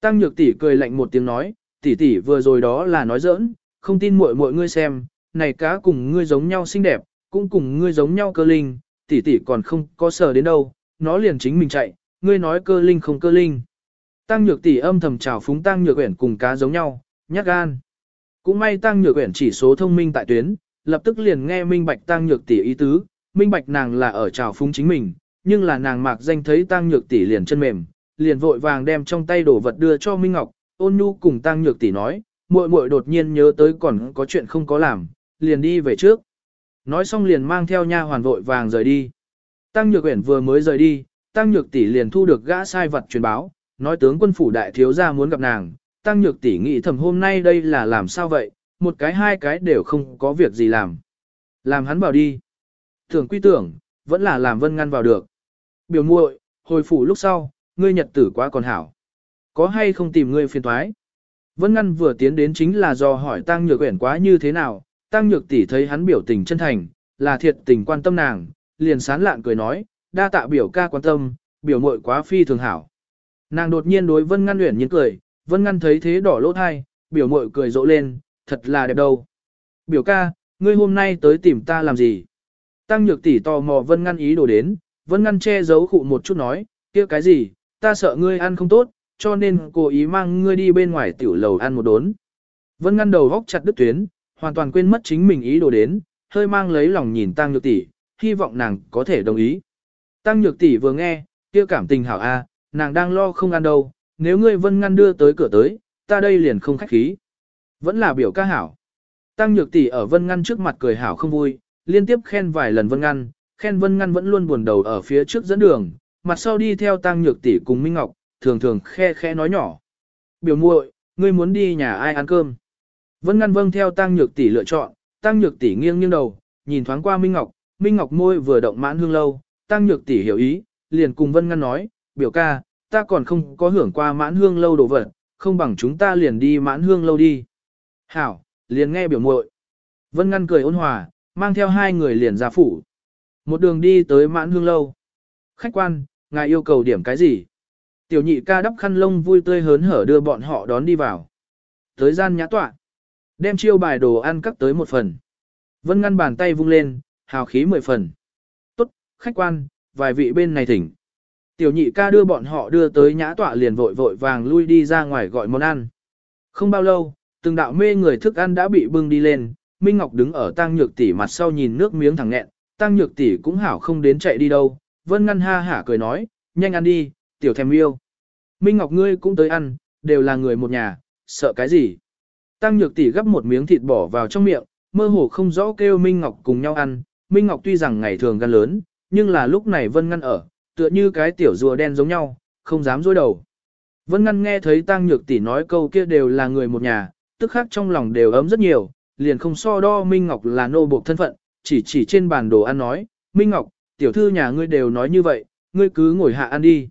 Tăng nhược tỷ cười lạnh một tiếng nói, tỷ tỷ vừa rồi đó là nói giỡn, không tin muội muội ngươi xem, này cá cùng ngươi giống nhau xinh đẹp, cũng cùng ngươi giống nhau cơ linh, tỷ tỷ còn không có sờ đến đâu, nó liền chính mình chạy, ngươi nói cơ linh không cơ linh. Tăng nhược tỷ âm thầm chào phúng tăng nhược uyển cùng cá giống nhau, nhát gan. Cũng may tăng nhược uyển chỉ số thông minh tại tuyến, lập tức liền nghe minh bạch tăng nhược tỷ ý tứ, minh bạch nàng là ở chào phúng chính mình, nhưng là nàng mạc danh thấy tăng nhược tỷ liền chân mềm, liền vội vàng đem trong tay đồ vật đưa cho Minh Ngọc, ôn nhu cùng tăng nhược tỷ nói, muội muội đột nhiên nhớ tới còn có chuyện không có làm, liền đi về trước. Nói xong liền mang theo nha hoàn vội vàng rời đi. Tăng Nhược Uyển vừa mới rời đi, Tăng Nhược tỷ liền thu được gã sai vật truyền báo, nói tướng quân phủ đại thiếu gia muốn gặp nàng. Tăng Nhược tỷ nghĩ thầm hôm nay đây là làm sao vậy, một cái hai cái đều không có việc gì làm. Làm hắn vào đi. Tưởng quy tưởng, vẫn là làm vân ngăn vào được. Biểu muội, hồi phủ lúc sau, ngươi nhật tử quá còn hảo. Có hay không tìm ngươi phiền thoái? Vân ngăn vừa tiến đến chính là do hỏi Tăng Nhược quyển quá như thế nào, Tăng Nhược tỷ thấy hắn biểu tình chân thành, là thiệt tình quan tâm nàng, liền sán lạn cười nói, đa tạ biểu ca quan tâm, biểu muội quá phi thường hảo. Nàng đột nhiên đối Vân Ngăn Uyển nhiên cười, Vân Ngăn thấy thế đỏ lỗ thai, biểu muội cười rộ lên, thật là đẹp đâu. Biểu ca, ngươi hôm nay tới tìm ta làm gì? Tăng Nhược tỷ tò mò Vân Ngăn ý đồ đến, Vân Ngăn che giấu khụ một chút nói, kia cái gì, ta sợ ngươi ăn không tốt, cho nên cố ý mang ngươi đi bên ngoài tiểu lầu ăn một đốn. Vân Ngăn đầu góc chặt đứt tuyến, hoàn toàn quên mất chính mình ý đồ đến, hơi mang lấy lòng nhìn Tăng Nhược tỷ, hy vọng nàng có thể đồng ý. Tăng Nhược tỷ vừa nghe, kia cảm tình hảo a, nàng đang lo không ăn đâu, nếu ngươi Vân ngăn đưa tới cửa tới, ta đây liền không khách khí. Vẫn là biểu ca hảo. Tăng Nhược tỷ ở Vân ngăn trước mặt cười hảo không vui, liên tiếp khen vài lần Vân ngăn, khen Vân ngăn vẫn luôn buồn đầu ở phía trước dẫn đường, mặt sau đi theo Tăng Nhược tỷ cùng Minh Ngọc, thường thường khe khe nói nhỏ. Biểu muội, ngươi muốn đi nhà ai ăn cơm? Vân Ngăn vâng theo Tăng Nhược tỷ lựa chọn, Tăng Nhược tỷ nghiêng nghiêng đầu, nhìn thoáng qua Minh Ngọc, Minh Ngọc môi vừa động mãn hương lâu, Tăng Nhược tỷ hiểu ý, liền cùng Vân Ngăn nói, biểu ca, ta còn không có hưởng qua mãn hương lâu đồ vật, không bằng chúng ta liền đi mãn hương lâu đi. Hảo, liền nghe biểu muội. Vân Ngăn cười ôn hòa, mang theo hai người liền ra phủ. Một đường đi tới mãn hương lâu. Khách quan, ngài yêu cầu điểm cái gì? Tiểu nhị ca đắp khăn lông vui tươi hớn hở đưa bọn họ đón đi vào. Tới gian nhã tọa. Đem chiêu bài đồ ăn cắt tới một phần. Vân ngăn bàn tay vung lên, hào khí mười phần. Tốt, khách quan, vài vị bên này thỉnh. Tiểu nhị ca đưa bọn họ đưa tới nhã tọa liền vội vội vàng lui đi ra ngoài gọi món ăn. Không bao lâu, từng đạo mê người thức ăn đã bị bưng đi lên, Minh Ngọc đứng ở tăng nhược tỷ mặt sau nhìn nước miếng thẳng nghẹn, tăng nhược tỷ cũng hảo không đến chạy đi đâu. Vân ngăn ha hả cười nói, nhanh ăn đi, tiểu thèm yêu. Minh Ngọc ngươi cũng tới ăn, đều là người một nhà, sợ cái gì. Tăng nhược tỷ gấp một miếng thịt bỏ vào trong miệng, mơ hồ không rõ kêu Minh Ngọc cùng nhau ăn. Minh Ngọc tuy rằng ngày thường gan lớn, nhưng là lúc này Vân Ngăn ở, tựa như cái tiểu rùa đen giống nhau, không dám dối đầu. Vân Ngăn nghe thấy Tăng nhược tỷ nói câu kia đều là người một nhà, tức khắc trong lòng đều ấm rất nhiều, liền không so đo Minh Ngọc là nô buộc thân phận, chỉ chỉ trên bàn đồ ăn nói, Minh Ngọc, tiểu thư nhà ngươi đều nói như vậy, ngươi cứ ngồi hạ ăn đi.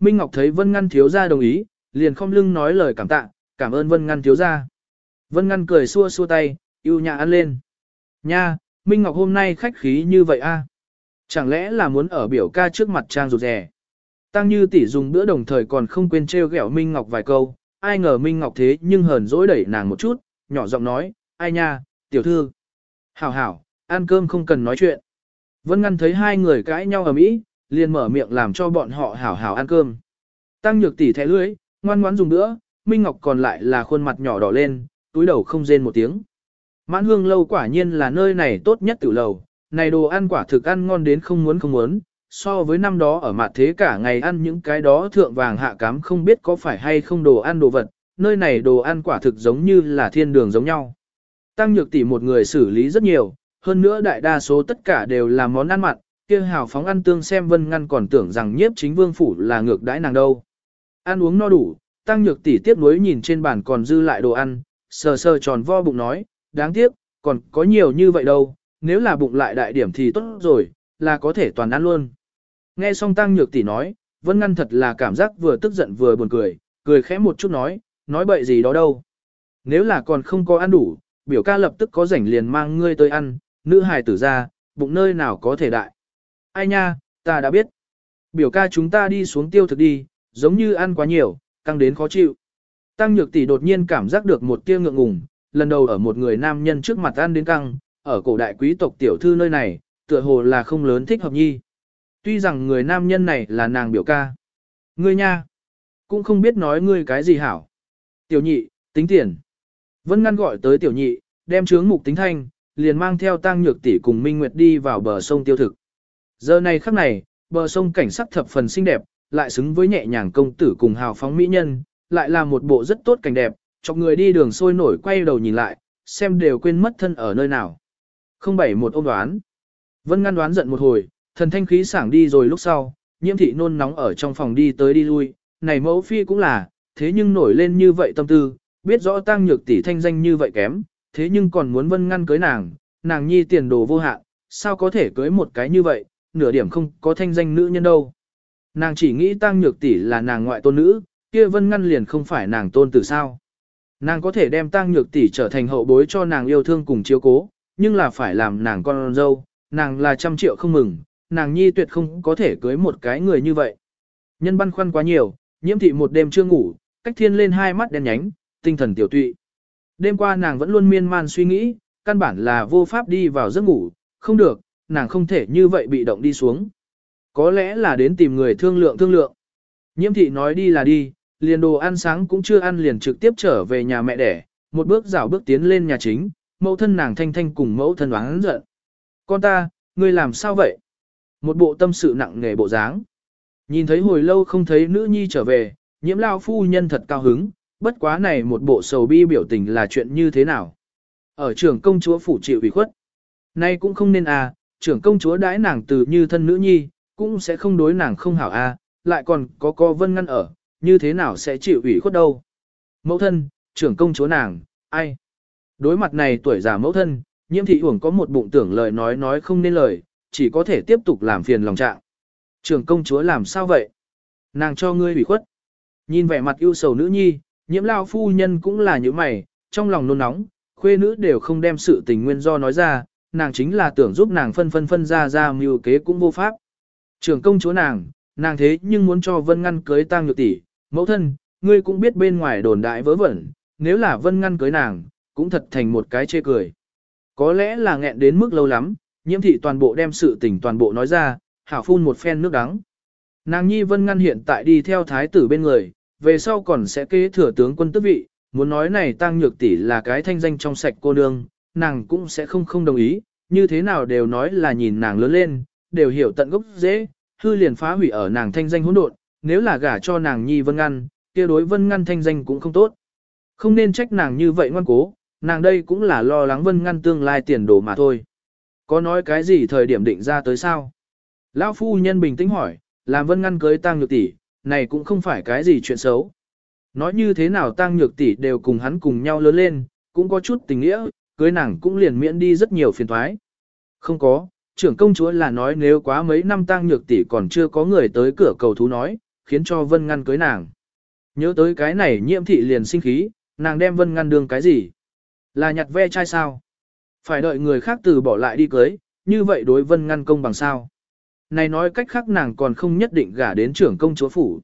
Minh Ngọc thấy Vân Ngăn thiếu gia đồng ý, liền không lưng nói lời cảm tạ, cảm ơn Vân Ngăn thiếu gia. Vân Ngăn cười xua xua tay, yêu nhà ăn lên. Nha, Minh Ngọc hôm nay khách khí như vậy a? Chẳng lẽ là muốn ở biểu ca trước mặt trang rụt rẻ? Tăng như tỷ dùng bữa đồng thời còn không quên trêu ghẹo Minh Ngọc vài câu, ai ngờ Minh Ngọc thế nhưng hờn dỗi đẩy nàng một chút, nhỏ giọng nói, ai nha, tiểu thư. Hảo hảo, ăn cơm không cần nói chuyện. Vân Ngăn thấy hai người cãi nhau ở mỹ, liền mở miệng làm cho bọn họ hảo hảo ăn cơm. Tăng nhược tỷ thẻ lưới, ngoan ngoãn dùng bữa, Minh Ngọc còn lại là khuôn mặt nhỏ đỏ lên, túi đầu không rên một tiếng. Mãn hương lâu quả nhiên là nơi này tốt nhất tiểu lầu, này đồ ăn quả thực ăn ngon đến không muốn không muốn, so với năm đó ở mặt thế cả ngày ăn những cái đó thượng vàng hạ cám không biết có phải hay không đồ ăn đồ vật, nơi này đồ ăn quả thực giống như là thiên đường giống nhau. Tăng nhược tỷ một người xử lý rất nhiều, hơn nữa đại đa số tất cả đều là món ăn mặn, kia hào phóng ăn tương xem vân ngăn còn tưởng rằng nhiếp chính vương phủ là ngược đãi nàng đâu. Ăn uống no đủ, tăng nhược tỷ tiếp nối nhìn trên bàn còn dư lại đồ ăn, sờ sờ tròn vo bụng nói, đáng tiếc, còn có nhiều như vậy đâu, nếu là bụng lại đại điểm thì tốt rồi, là có thể toàn ăn luôn. Nghe xong tăng nhược tỷ nói, vân ngăn thật là cảm giác vừa tức giận vừa buồn cười, cười khẽ một chút nói, nói bậy gì đó đâu. Nếu là còn không có ăn đủ, biểu ca lập tức có rảnh liền mang ngươi tới ăn, nữ hài tử ra, bụng nơi nào có thể đại. Ai nha, ta đã biết. Biểu ca chúng ta đi xuống tiêu thực đi, giống như ăn quá nhiều, căng đến khó chịu. Tăng nhược tỷ đột nhiên cảm giác được một tia ngượng ngùng, lần đầu ở một người nam nhân trước mặt ăn đến căng, ở cổ đại quý tộc tiểu thư nơi này, tựa hồ là không lớn thích hợp nhi. Tuy rằng người nam nhân này là nàng biểu ca. Ngươi nha, cũng không biết nói ngươi cái gì hảo. Tiểu nhị, tính tiền. Vân ngăn gọi tới tiểu nhị, đem chướng mục tính thanh, liền mang theo tang nhược tỷ cùng Minh Nguyệt đi vào bờ sông tiêu thực. Giờ này khắc này, bờ sông cảnh sắc thập phần xinh đẹp, lại xứng với nhẹ nhàng công tử cùng hào phóng mỹ nhân, lại là một bộ rất tốt cảnh đẹp, cho người đi đường sôi nổi quay đầu nhìn lại, xem đều quên mất thân ở nơi nào. Không bảy một ôm đoán. Vân ngăn đoán giận một hồi, thần thanh khí sảng đi rồi lúc sau, nhiễm thị nôn nóng ở trong phòng đi tới đi lui, này mẫu phi cũng là, thế nhưng nổi lên như vậy tâm tư, biết rõ tăng nhược tỷ thanh danh như vậy kém, thế nhưng còn muốn vân ngăn cưới nàng, nàng nhi tiền đồ vô hạn, sao có thể cưới một cái như vậy, nửa điểm không có thanh danh nữ nhân đâu. Nàng chỉ nghĩ tăng nhược tỷ là nàng ngoại tôn nữ, kia vân ngăn liền không phải nàng tôn tử sao. Nàng có thể đem tăng nhược tỷ trở thành hậu bối cho nàng yêu thương cùng chiếu cố, nhưng là phải làm nàng con dâu, nàng là trăm triệu không mừng, nàng nhi tuyệt không có thể cưới một cái người như vậy. Nhân băn khoăn quá nhiều, nhiễm thị một đêm chưa ngủ, cách thiên lên hai mắt đen nhánh, tinh thần tiểu tụy. Đêm qua nàng vẫn luôn miên man suy nghĩ, căn bản là vô pháp đi vào giấc ngủ, không được, nàng không thể như vậy bị động đi xuống. Có lẽ là đến tìm người thương lượng thương lượng. Nhiễm thị nói đi là đi, liền đồ ăn sáng cũng chưa ăn liền trực tiếp trở về nhà mẹ đẻ, một bước rảo bước tiến lên nhà chính, mẫu thân nàng thanh thanh cùng mẫu thân oán giận. Con ta, ngươi làm sao vậy? Một bộ tâm sự nặng nề bộ dáng. Nhìn thấy hồi lâu không thấy nữ nhi trở về, nhiễm lao phu nhân thật cao hứng, bất quá này một bộ sầu bi biểu tình là chuyện như thế nào? Ở trưởng công chúa phủ chịu ủy khuất. Nay cũng không nên à, trưởng công chúa đãi nàng từ như thân nữ nhi, cũng sẽ không đối nàng không hảo à, lại còn có co vân ngăn ở, như thế nào sẽ chịu ủy khuất đâu. Mẫu thân, trưởng công chúa nàng, ai? Đối mặt này tuổi già mẫu thân, nhiễm thị uổng có một bụng tưởng lời nói nói không nên lời, chỉ có thể tiếp tục làm phiền lòng trạng. Trường công chúa làm sao vậy? Nàng cho ngươi ủy khuất. Nhìn vẻ mặt yêu sầu nữ nhi, nhiễm lao phu nhân cũng là như mày, trong lòng nôn nóng, khuê nữ đều không đem sự tình nguyên do nói ra, nàng chính là tưởng giúp nàng phân phân phân ra ra mưu kế cũng vô pháp. Trường công chúa nàng, nàng thế nhưng muốn cho vân ngăn cưới tang nhược tỷ, mẫu thân, ngươi cũng biết bên ngoài đồn đại vớ vẩn, nếu là vân ngăn cưới nàng, cũng thật thành một cái chê cười. Có lẽ là nghẹn đến mức lâu lắm, nhiễm thị toàn bộ đem sự tình toàn bộ nói ra, hảo phun một phen nước đắng. Nàng nhi vân ngăn hiện tại đi theo thái tử bên người, về sau còn sẽ kế thừa tướng quân tước vị, muốn nói này tăng nhược tỷ là cái thanh danh trong sạch cô nương, nàng cũng sẽ không không đồng ý, như thế nào đều nói là nhìn nàng lớn lên, đều hiểu tận gốc dễ, hư liền phá hủy ở nàng thanh danh hỗn độn, nếu là gả cho nàng nhi vân ngăn, kia đối vân ngăn thanh danh cũng không tốt. Không nên trách nàng như vậy ngoan cố, nàng đây cũng là lo lắng vân ngăn tương lai tiền đồ mà thôi. Có nói cái gì thời điểm định ra tới sao? Lão phu nhân bình tĩnh hỏi, làm vân ngăn cưới tang nhược tỷ, này cũng không phải cái gì chuyện xấu. Nói như thế nào tang nhược tỷ đều cùng hắn cùng nhau lớn lên, cũng có chút tình nghĩa, cưới nàng cũng liền miễn đi rất nhiều phiền toái. Không có, trưởng công chúa là nói nếu quá mấy năm tang nhược tỷ còn chưa có người tới cửa cầu thú nói, khiến cho Vân Ngăn cưới nàng. Nhớ tới cái này nhiễm thị liền sinh khí, nàng đem Vân Ngăn đương cái gì? Là nhặt ve chai sao? Phải đợi người khác từ bỏ lại đi cưới, như vậy đối Vân Ngăn công bằng sao? Này nói cách khác nàng còn không nhất định gả đến trưởng công chúa phủ.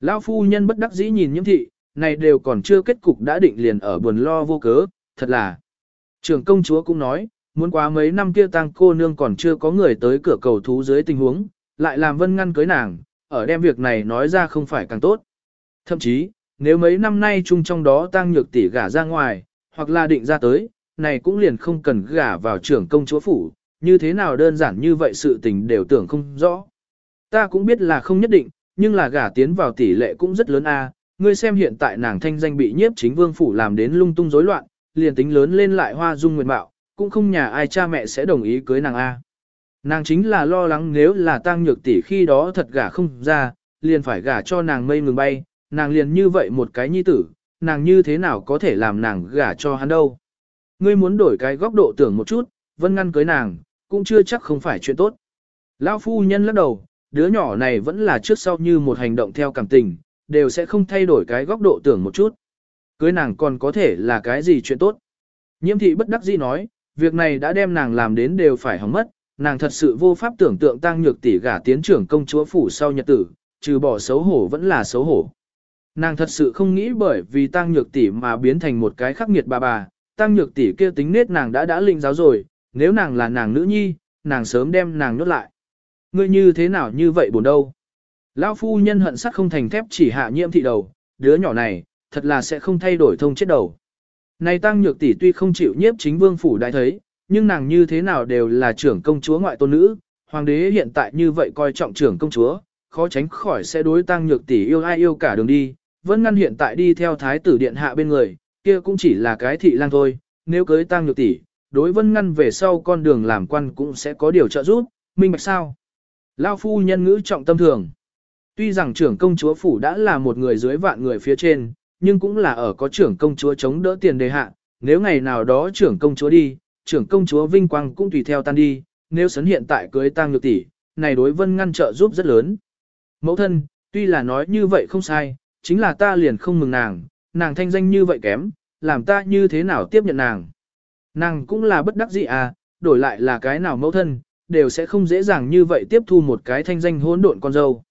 Lão phu nhân bất đắc dĩ nhìn nhiễm thị, này đều còn chưa kết cục đã định liền ở buồn lo vô cớ, thật là. Trưởng công chúa cũng nói, muốn quá mấy năm kia tang cô nương còn chưa có người tới cửa cầu thú dưới tình huống, lại làm vân ngăn cưới nàng, ở đem việc này nói ra không phải càng tốt. Thậm chí, nếu mấy năm nay chung trong đó tang nhược tỷ gả ra ngoài, hoặc là định ra tới, này cũng liền không cần gả vào trưởng công chúa phủ, như thế nào đơn giản như vậy sự tình đều tưởng không rõ. Ta cũng biết là không nhất định, nhưng là gả tiến vào tỷ lệ cũng rất lớn a. Ngươi xem hiện tại nàng thanh danh bị nhiếp chính vương phủ làm đến lung tung rối loạn, liền tính lớn lên lại hoa dung nguyện mạo, cũng không nhà ai cha mẹ sẽ đồng ý cưới nàng a. Nàng chính là lo lắng nếu là tăng nhược tỷ khi đó thật gả không ra, liền phải gả cho nàng mây ngừng bay, nàng liền như vậy một cái nhi tử, nàng như thế nào có thể làm nàng gả cho hắn đâu. Ngươi muốn đổi cái góc độ tưởng một chút, vân ngăn cưới nàng, cũng chưa chắc không phải chuyện tốt. Lão phu nhân lắc đầu, đứa nhỏ này vẫn là trước sau như một hành động theo cảm tình, đều sẽ không thay đổi cái góc độ tưởng một chút. Cưới nàng còn có thể là cái gì chuyện tốt. Nhiễm thị bất đắc dĩ nói, việc này đã đem nàng làm đến đều phải hỏng mất, nàng thật sự vô pháp tưởng tượng tăng nhược tỷ gả tiến trưởng công chúa phủ sau nhật tử, trừ bỏ xấu hổ vẫn là xấu hổ. Nàng thật sự không nghĩ bởi vì tăng nhược tỷ mà biến thành một cái khắc nghiệt bà bà, tăng nhược tỷ kia tính nết nàng đã đã linh giáo rồi, nếu nàng là nàng nữ nhi, nàng sớm đem nàng nhốt lại. Ngươi như thế nào như vậy buồn đâu? Lão phu nhân hận sắt không thành thép chỉ hạ nhiễm thị đầu, đứa nhỏ này, thật là sẽ không thay đổi thông chết đầu. Này tăng nhược tỷ tuy không chịu nhiếp chính vương phủ đại thấy, nhưng nàng như thế nào đều là trưởng công chúa ngoại tôn nữ, hoàng đế hiện tại như vậy coi trọng trưởng công chúa, khó tránh khỏi sẽ đối tăng nhược tỷ yêu ai yêu cả đường đi, vẫn ngăn hiện tại đi theo thái tử điện hạ bên người, kia cũng chỉ là cái thị lang thôi, nếu cưới tăng nhược tỷ, đối vân ngăn về sau con đường làm quan cũng sẽ có điều trợ giúp, minh bạch sao. Lao phu nhân ngữ trọng tâm thường. Tuy rằng trưởng công chúa phủ đã là một người dưới vạn người phía trên, nhưng cũng là ở có trưởng công chúa chống đỡ tiền đề hạ, nếu ngày nào đó trưởng công chúa đi, trưởng công chúa vinh quang cũng tùy theo tan đi, nếu sấn hiện tại cưới tăng nhược tỷ, này đối vân ngăn trợ giúp rất lớn. Mẫu thân, tuy là nói như vậy không sai, chính là ta liền không mừng nàng, nàng thanh danh như vậy kém, làm ta như thế nào tiếp nhận nàng. Nàng cũng là bất đắc dĩ à, đổi lại là cái nào mẫu thân, đều sẽ không dễ dàng như vậy tiếp thu một cái thanh danh hỗn độn con dâu.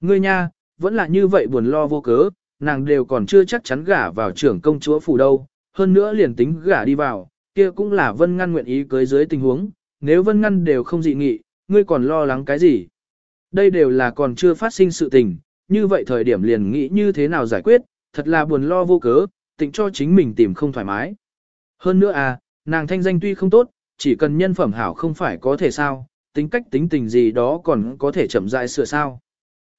Ngươi nha, vẫn là như vậy buồn lo vô cớ, nàng đều còn chưa chắc chắn gả vào trưởng công chúa phủ đâu, hơn nữa liền tính gả đi vào, kia cũng là Vân Ngăn nguyện ý cưới dưới tình huống, nếu Vân Ngăn đều không dị nghị, ngươi còn lo lắng cái gì? Đây đều là còn chưa phát sinh sự tình, như vậy thời điểm liền nghĩ như thế nào giải quyết, thật là buồn lo vô cớ, tịnh cho chính mình tìm không thoải mái. Hơn nữa à, nàng thanh danh tuy không tốt, chỉ cần nhân phẩm hảo không phải có thể sao, tính cách tính tình gì đó còn có thể chậm rãi sửa sao.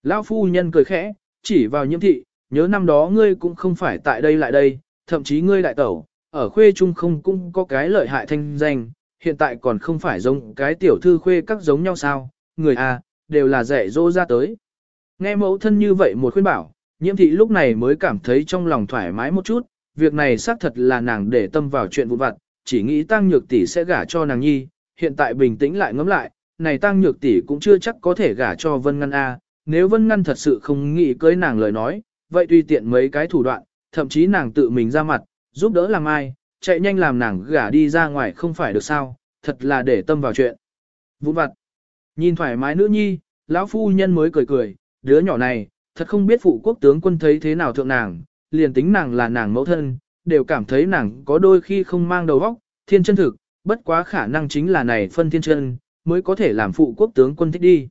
Lão phu nhân cười khẽ, chỉ vào nhiễm thị, nhớ năm đó ngươi cũng không phải tại đây lại đây, thậm chí ngươi đại tẩu, ở khuê trung không cũng có cái lợi hại thanh danh, hiện tại còn không phải giống cái tiểu thư khuê các giống nhau sao, người à, đều là dạy dỗ ra tới. Nghe mẫu thân như vậy một khuyên bảo, nhiễm thị lúc này mới cảm thấy trong lòng thoải mái một chút, việc này xác thật là nàng để tâm vào chuyện vụ vặt, chỉ nghĩ tăng nhược tỷ sẽ gả cho nàng nhi, hiện tại bình tĩnh lại ngẫm lại, này tăng nhược tỷ cũng chưa chắc có thể gả cho Vân Ngân A, nếu Vân Ngân thật sự không nghĩ cưới nàng lời nói, vậy tùy tiện mấy cái thủ đoạn, thậm chí nàng tự mình ra mặt, giúp đỡ làm ai, chạy nhanh làm nàng gả đi ra ngoài không phải được sao, thật là để tâm vào chuyện. Vụn vặt, nhìn thoải mái nữ nhi, lão phu nhân mới cười cười, đứa nhỏ này, thật không biết phụ quốc tướng quân thấy thế nào thượng nàng, liền tính nàng là nàng mẫu thân, đều cảm thấy nàng có đôi khi không mang đầu óc, thiên chân thực, bất quá khả năng chính là này phân thiên chân, mới có thể làm phụ quốc tướng quân thích đi.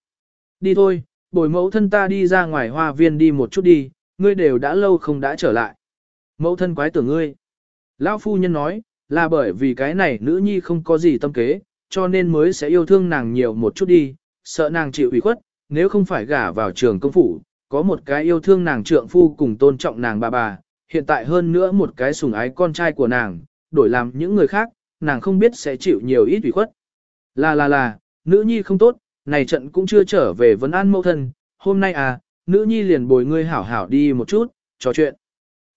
Đi thôi, bồi mẫu thân ta đi ra ngoài hoa viên đi một chút đi, ngươi đều đã lâu không đã trở lại. Mẫu thân quái tưởng ngươi. Lão phu nhân nói, là bởi vì cái này nữ nhi không có gì tâm kế, cho nên mới sẽ yêu thương nàng nhiều một chút đi, sợ nàng chịu ủy khuất, nếu không phải gả vào trường công phủ, có một cái yêu thương nàng trượng phu cùng tôn trọng nàng bà bà, hiện tại hơn nữa một cái sủng ái con trai của nàng, đổi làm những người khác, nàng không biết sẽ chịu nhiều ít ủy khuất. Là là là, nữ nhi không tốt, này trận cũng chưa trở về vấn an mẫu thân, hôm nay à, nữ nhi liền bồi ngươi hảo hảo đi một chút, trò chuyện.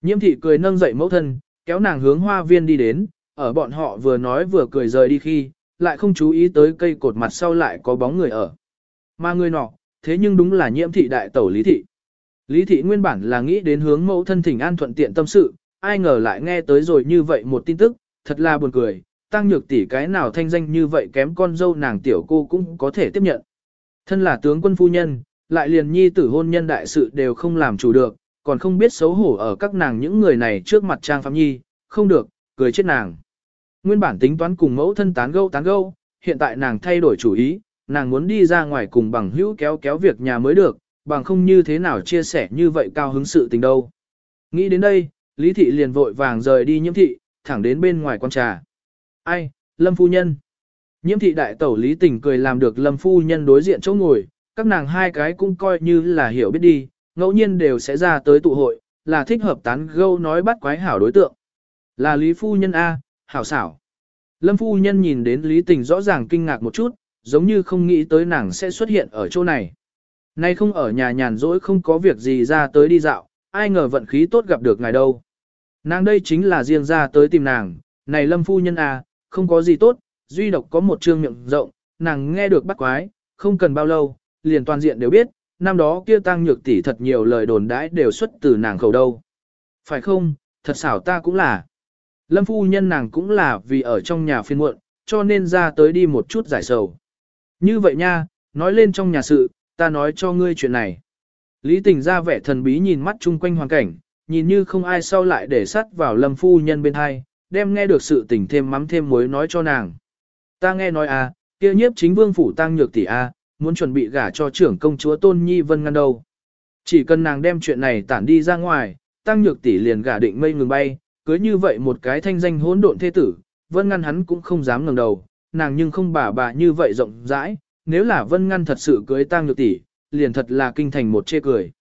Nhiễm thị cười nâng dậy mẫu thân, kéo nàng hướng hoa viên đi đến, ở bọn họ vừa nói vừa cười rời đi khi, lại không chú ý tới cây cột mặt sau lại có bóng người ở. Mà người nọ, thế nhưng đúng là nhiễm thị đại tẩu Lý Thị. Lý Thị nguyên bản là nghĩ đến hướng mẫu thân thỉnh an thuận tiện tâm sự, ai ngờ lại nghe tới rồi như vậy một tin tức, thật là buồn cười, tăng nhược tỷ cái nào thanh danh như vậy kém con dâu nàng tiểu cô cũng có thể tiếp nhận. Thân là tướng quân phu nhân, lại liền nhi tử hôn nhân đại sự đều không làm chủ được, còn không biết xấu hổ ở các nàng những người này trước mặt trang phạm nhi, không được, cười chết nàng. Nguyên bản tính toán cùng mẫu thân tán gâu tán gâu, hiện tại nàng thay đổi chủ ý, nàng muốn đi ra ngoài cùng bằng hữu kéo kéo việc nhà mới được, bằng không như thế nào chia sẻ như vậy cao hứng sự tình đâu. Nghĩ đến đây, Lý Thị liền vội vàng rời đi nhiễm thị, thẳng đến bên ngoài quan trà. Ai, Lâm Phu Nhân. Nhiễm thị đại tẩu Lý Tình cười làm được Lâm Phu Nhân đối diện chỗ ngồi, các nàng hai cái cũng coi như là hiểu biết đi, ngẫu nhiên đều sẽ ra tới tụ hội, là thích hợp tán gâu nói bắt quái hảo đối tượng. Là Lý Phu Nhân A, hảo xảo. Lâm Phu Nhân nhìn đến Lý Tình rõ ràng kinh ngạc một chút, giống như không nghĩ tới nàng sẽ xuất hiện ở chỗ này. Nay không ở nhà nhàn rỗi không có việc gì ra tới đi dạo, ai ngờ vận khí tốt gặp được ngài đâu. Nàng đây chính là riêng ra tới tìm nàng, này Lâm Phu Nhân à không có gì tốt, duy độc có một trương miệng rộng, nàng nghe được bắt quái, không cần bao lâu, liền toàn diện đều biết, năm đó kia tăng nhược tỷ thật nhiều lời đồn đãi đều xuất từ nàng khẩu đâu. Phải không, thật xảo ta cũng là. Lâm phu nhân nàng cũng là vì ở trong nhà phiên muộn, cho nên ra tới đi một chút giải sầu. Như vậy nha, nói lên trong nhà sự, ta nói cho ngươi chuyện này. Lý tình ra vẻ thần bí nhìn mắt chung quanh hoàn cảnh, nhìn như không ai sau lại để sắt vào lâm phu nhân bên hai, đem nghe được sự tình thêm mắm thêm muối nói cho nàng. Ta nghe nói à, kia nhiếp chính vương phủ tăng nhược tỷ a, muốn chuẩn bị gả cho trưởng công chúa Tôn Nhi Vân ngăn đâu. Chỉ cần nàng đem chuyện này tản đi ra ngoài, tăng nhược tỷ liền gả định mây ngừng bay, cưới như vậy một cái thanh danh hỗn độn thế tử, Vân ngăn hắn cũng không dám ngẩng đầu, nàng nhưng không bà bà như vậy rộng rãi, nếu là Vân ngăn thật sự cưới tăng nhược tỷ, liền thật là kinh thành một chê cười.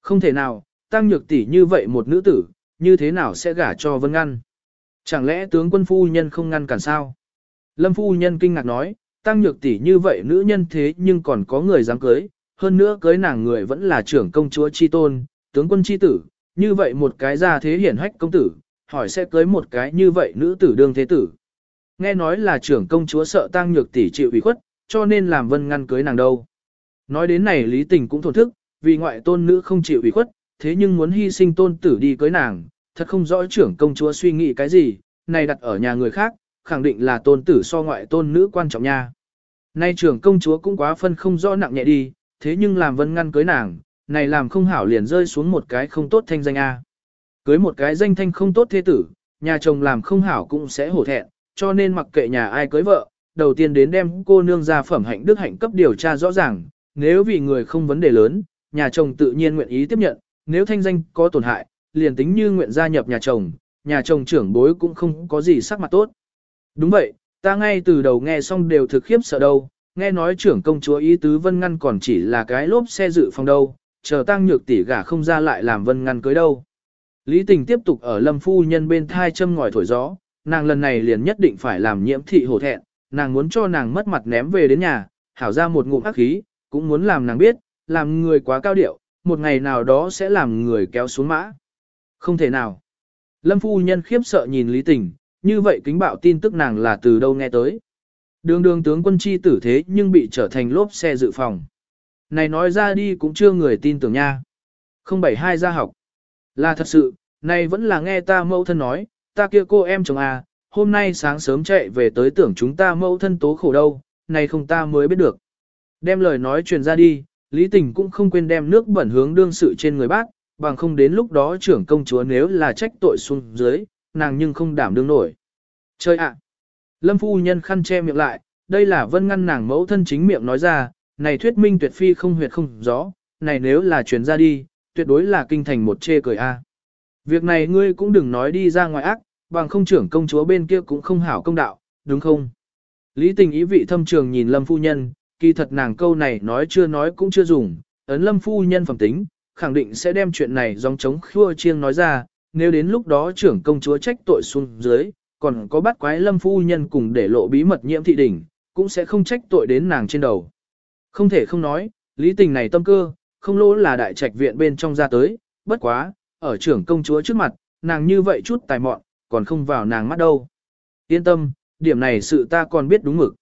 Không thể nào, tăng nhược tỷ như vậy một nữ tử, như thế nào sẽ gả cho Vân ngăn? Chẳng lẽ tướng quân phu nhân không ngăn cản sao? Lâm phu nhân kinh ngạc nói, tăng nhược tỷ như vậy nữ nhân thế nhưng còn có người dám cưới, hơn nữa cưới nàng người vẫn là trưởng công chúa chi tôn, tướng quân chi tử, như vậy một cái gia thế hiển hách công tử, hỏi sẽ cưới một cái như vậy nữ tử đương thế tử. Nghe nói là trưởng công chúa sợ tăng nhược tỷ chịu ủy khuất, cho nên làm vân ngăn cưới nàng đâu. Nói đến này lý tình cũng thổn thức, vì ngoại tôn nữ không chịu ủy khuất, thế nhưng muốn hy sinh tôn tử đi cưới nàng, thật không rõ trưởng công chúa suy nghĩ cái gì, này đặt ở nhà người khác, khẳng định là tôn tử so ngoại tôn nữ quan trọng nha. Nay trưởng công chúa cũng quá phân không rõ nặng nhẹ đi, thế nhưng làm vân ngăn cưới nàng, này làm không hảo liền rơi xuống một cái không tốt thanh danh A. Cưới một cái danh thanh không tốt thế tử, nhà chồng làm không hảo cũng sẽ hổ thẹn, cho nên mặc kệ nhà ai cưới vợ, đầu tiên đến đem cô nương ra phẩm hạnh đức hạnh cấp điều tra rõ ràng, nếu vì người không vấn đề lớn, nhà chồng tự nhiên nguyện ý tiếp nhận, nếu thanh danh có tổn hại, liền tính như nguyện gia nhập nhà chồng, nhà chồng trưởng bối cũng không có gì sắc mặt tốt. Đúng vậy, ta ngay từ đầu nghe xong đều thực khiếp sợ đâu, nghe nói trưởng công chúa ý tứ Vân Ngăn còn chỉ là cái lốp xe dự phòng đâu, chờ tăng nhược tỷ gả không ra lại làm Vân Ngăn cưới đâu. Lý tình tiếp tục ở lâm phu nhân bên thai châm ngòi thổi gió, nàng lần này liền nhất định phải làm nhiễm thị hổ thẹn, nàng muốn cho nàng mất mặt ném về đến nhà, hảo ra một ngụm ác khí, cũng muốn làm nàng biết, làm người quá cao điệu, một ngày nào đó sẽ làm người kéo xuống mã. Không thể nào. Lâm phu nhân khiếp sợ nhìn Lý tình, như vậy kính bạo tin tức nàng là từ đâu nghe tới. Đường đường tướng quân chi tử thế nhưng bị trở thành lốp xe dự phòng. Này nói ra đi cũng chưa người tin tưởng nha. 072 ra học. Là thật sự, này vẫn là nghe ta mẫu thân nói, ta kia cô em chồng à, hôm nay sáng sớm chạy về tới tưởng chúng ta mẫu thân tố khổ đâu, này không ta mới biết được. Đem lời nói truyền ra đi, Lý Tình cũng không quên đem nước bẩn hướng đương sự trên người bác, bằng không đến lúc đó trưởng công chúa nếu là trách tội xuống dưới, nàng nhưng không đảm đương nổi. Chơi ạ! Lâm phu nhân khăn che miệng lại, đây là vân ngăn nàng mẫu thân chính miệng nói ra, này thuyết minh tuyệt phi không huyệt không rõ, này nếu là truyền ra đi, tuyệt đối là kinh thành một chê cười a. Việc này ngươi cũng đừng nói đi ra ngoài ác, bằng không trưởng công chúa bên kia cũng không hảo công đạo, đúng không? Lý tình ý vị thâm trường nhìn lâm phu nhân, kỳ thật nàng câu này nói chưa nói cũng chưa dùng, ấn lâm phu nhân phẩm tính, khẳng định sẽ đem chuyện này dòng chống khua chiêng nói ra, nếu đến lúc đó trưởng công chúa trách tội xuống dưới, còn có bắt quái lâm phu nhân cùng để lộ bí mật nhiễm thị đỉnh, cũng sẽ không trách tội đến nàng trên đầu. Không thể không nói, lý tình này tâm cơ, không lỗ là đại trạch viện bên trong ra tới, bất quá, ở trưởng công chúa trước mặt, nàng như vậy chút tài mọn, còn không vào nàng mắt đâu. Yên tâm, điểm này sự ta còn biết đúng mực.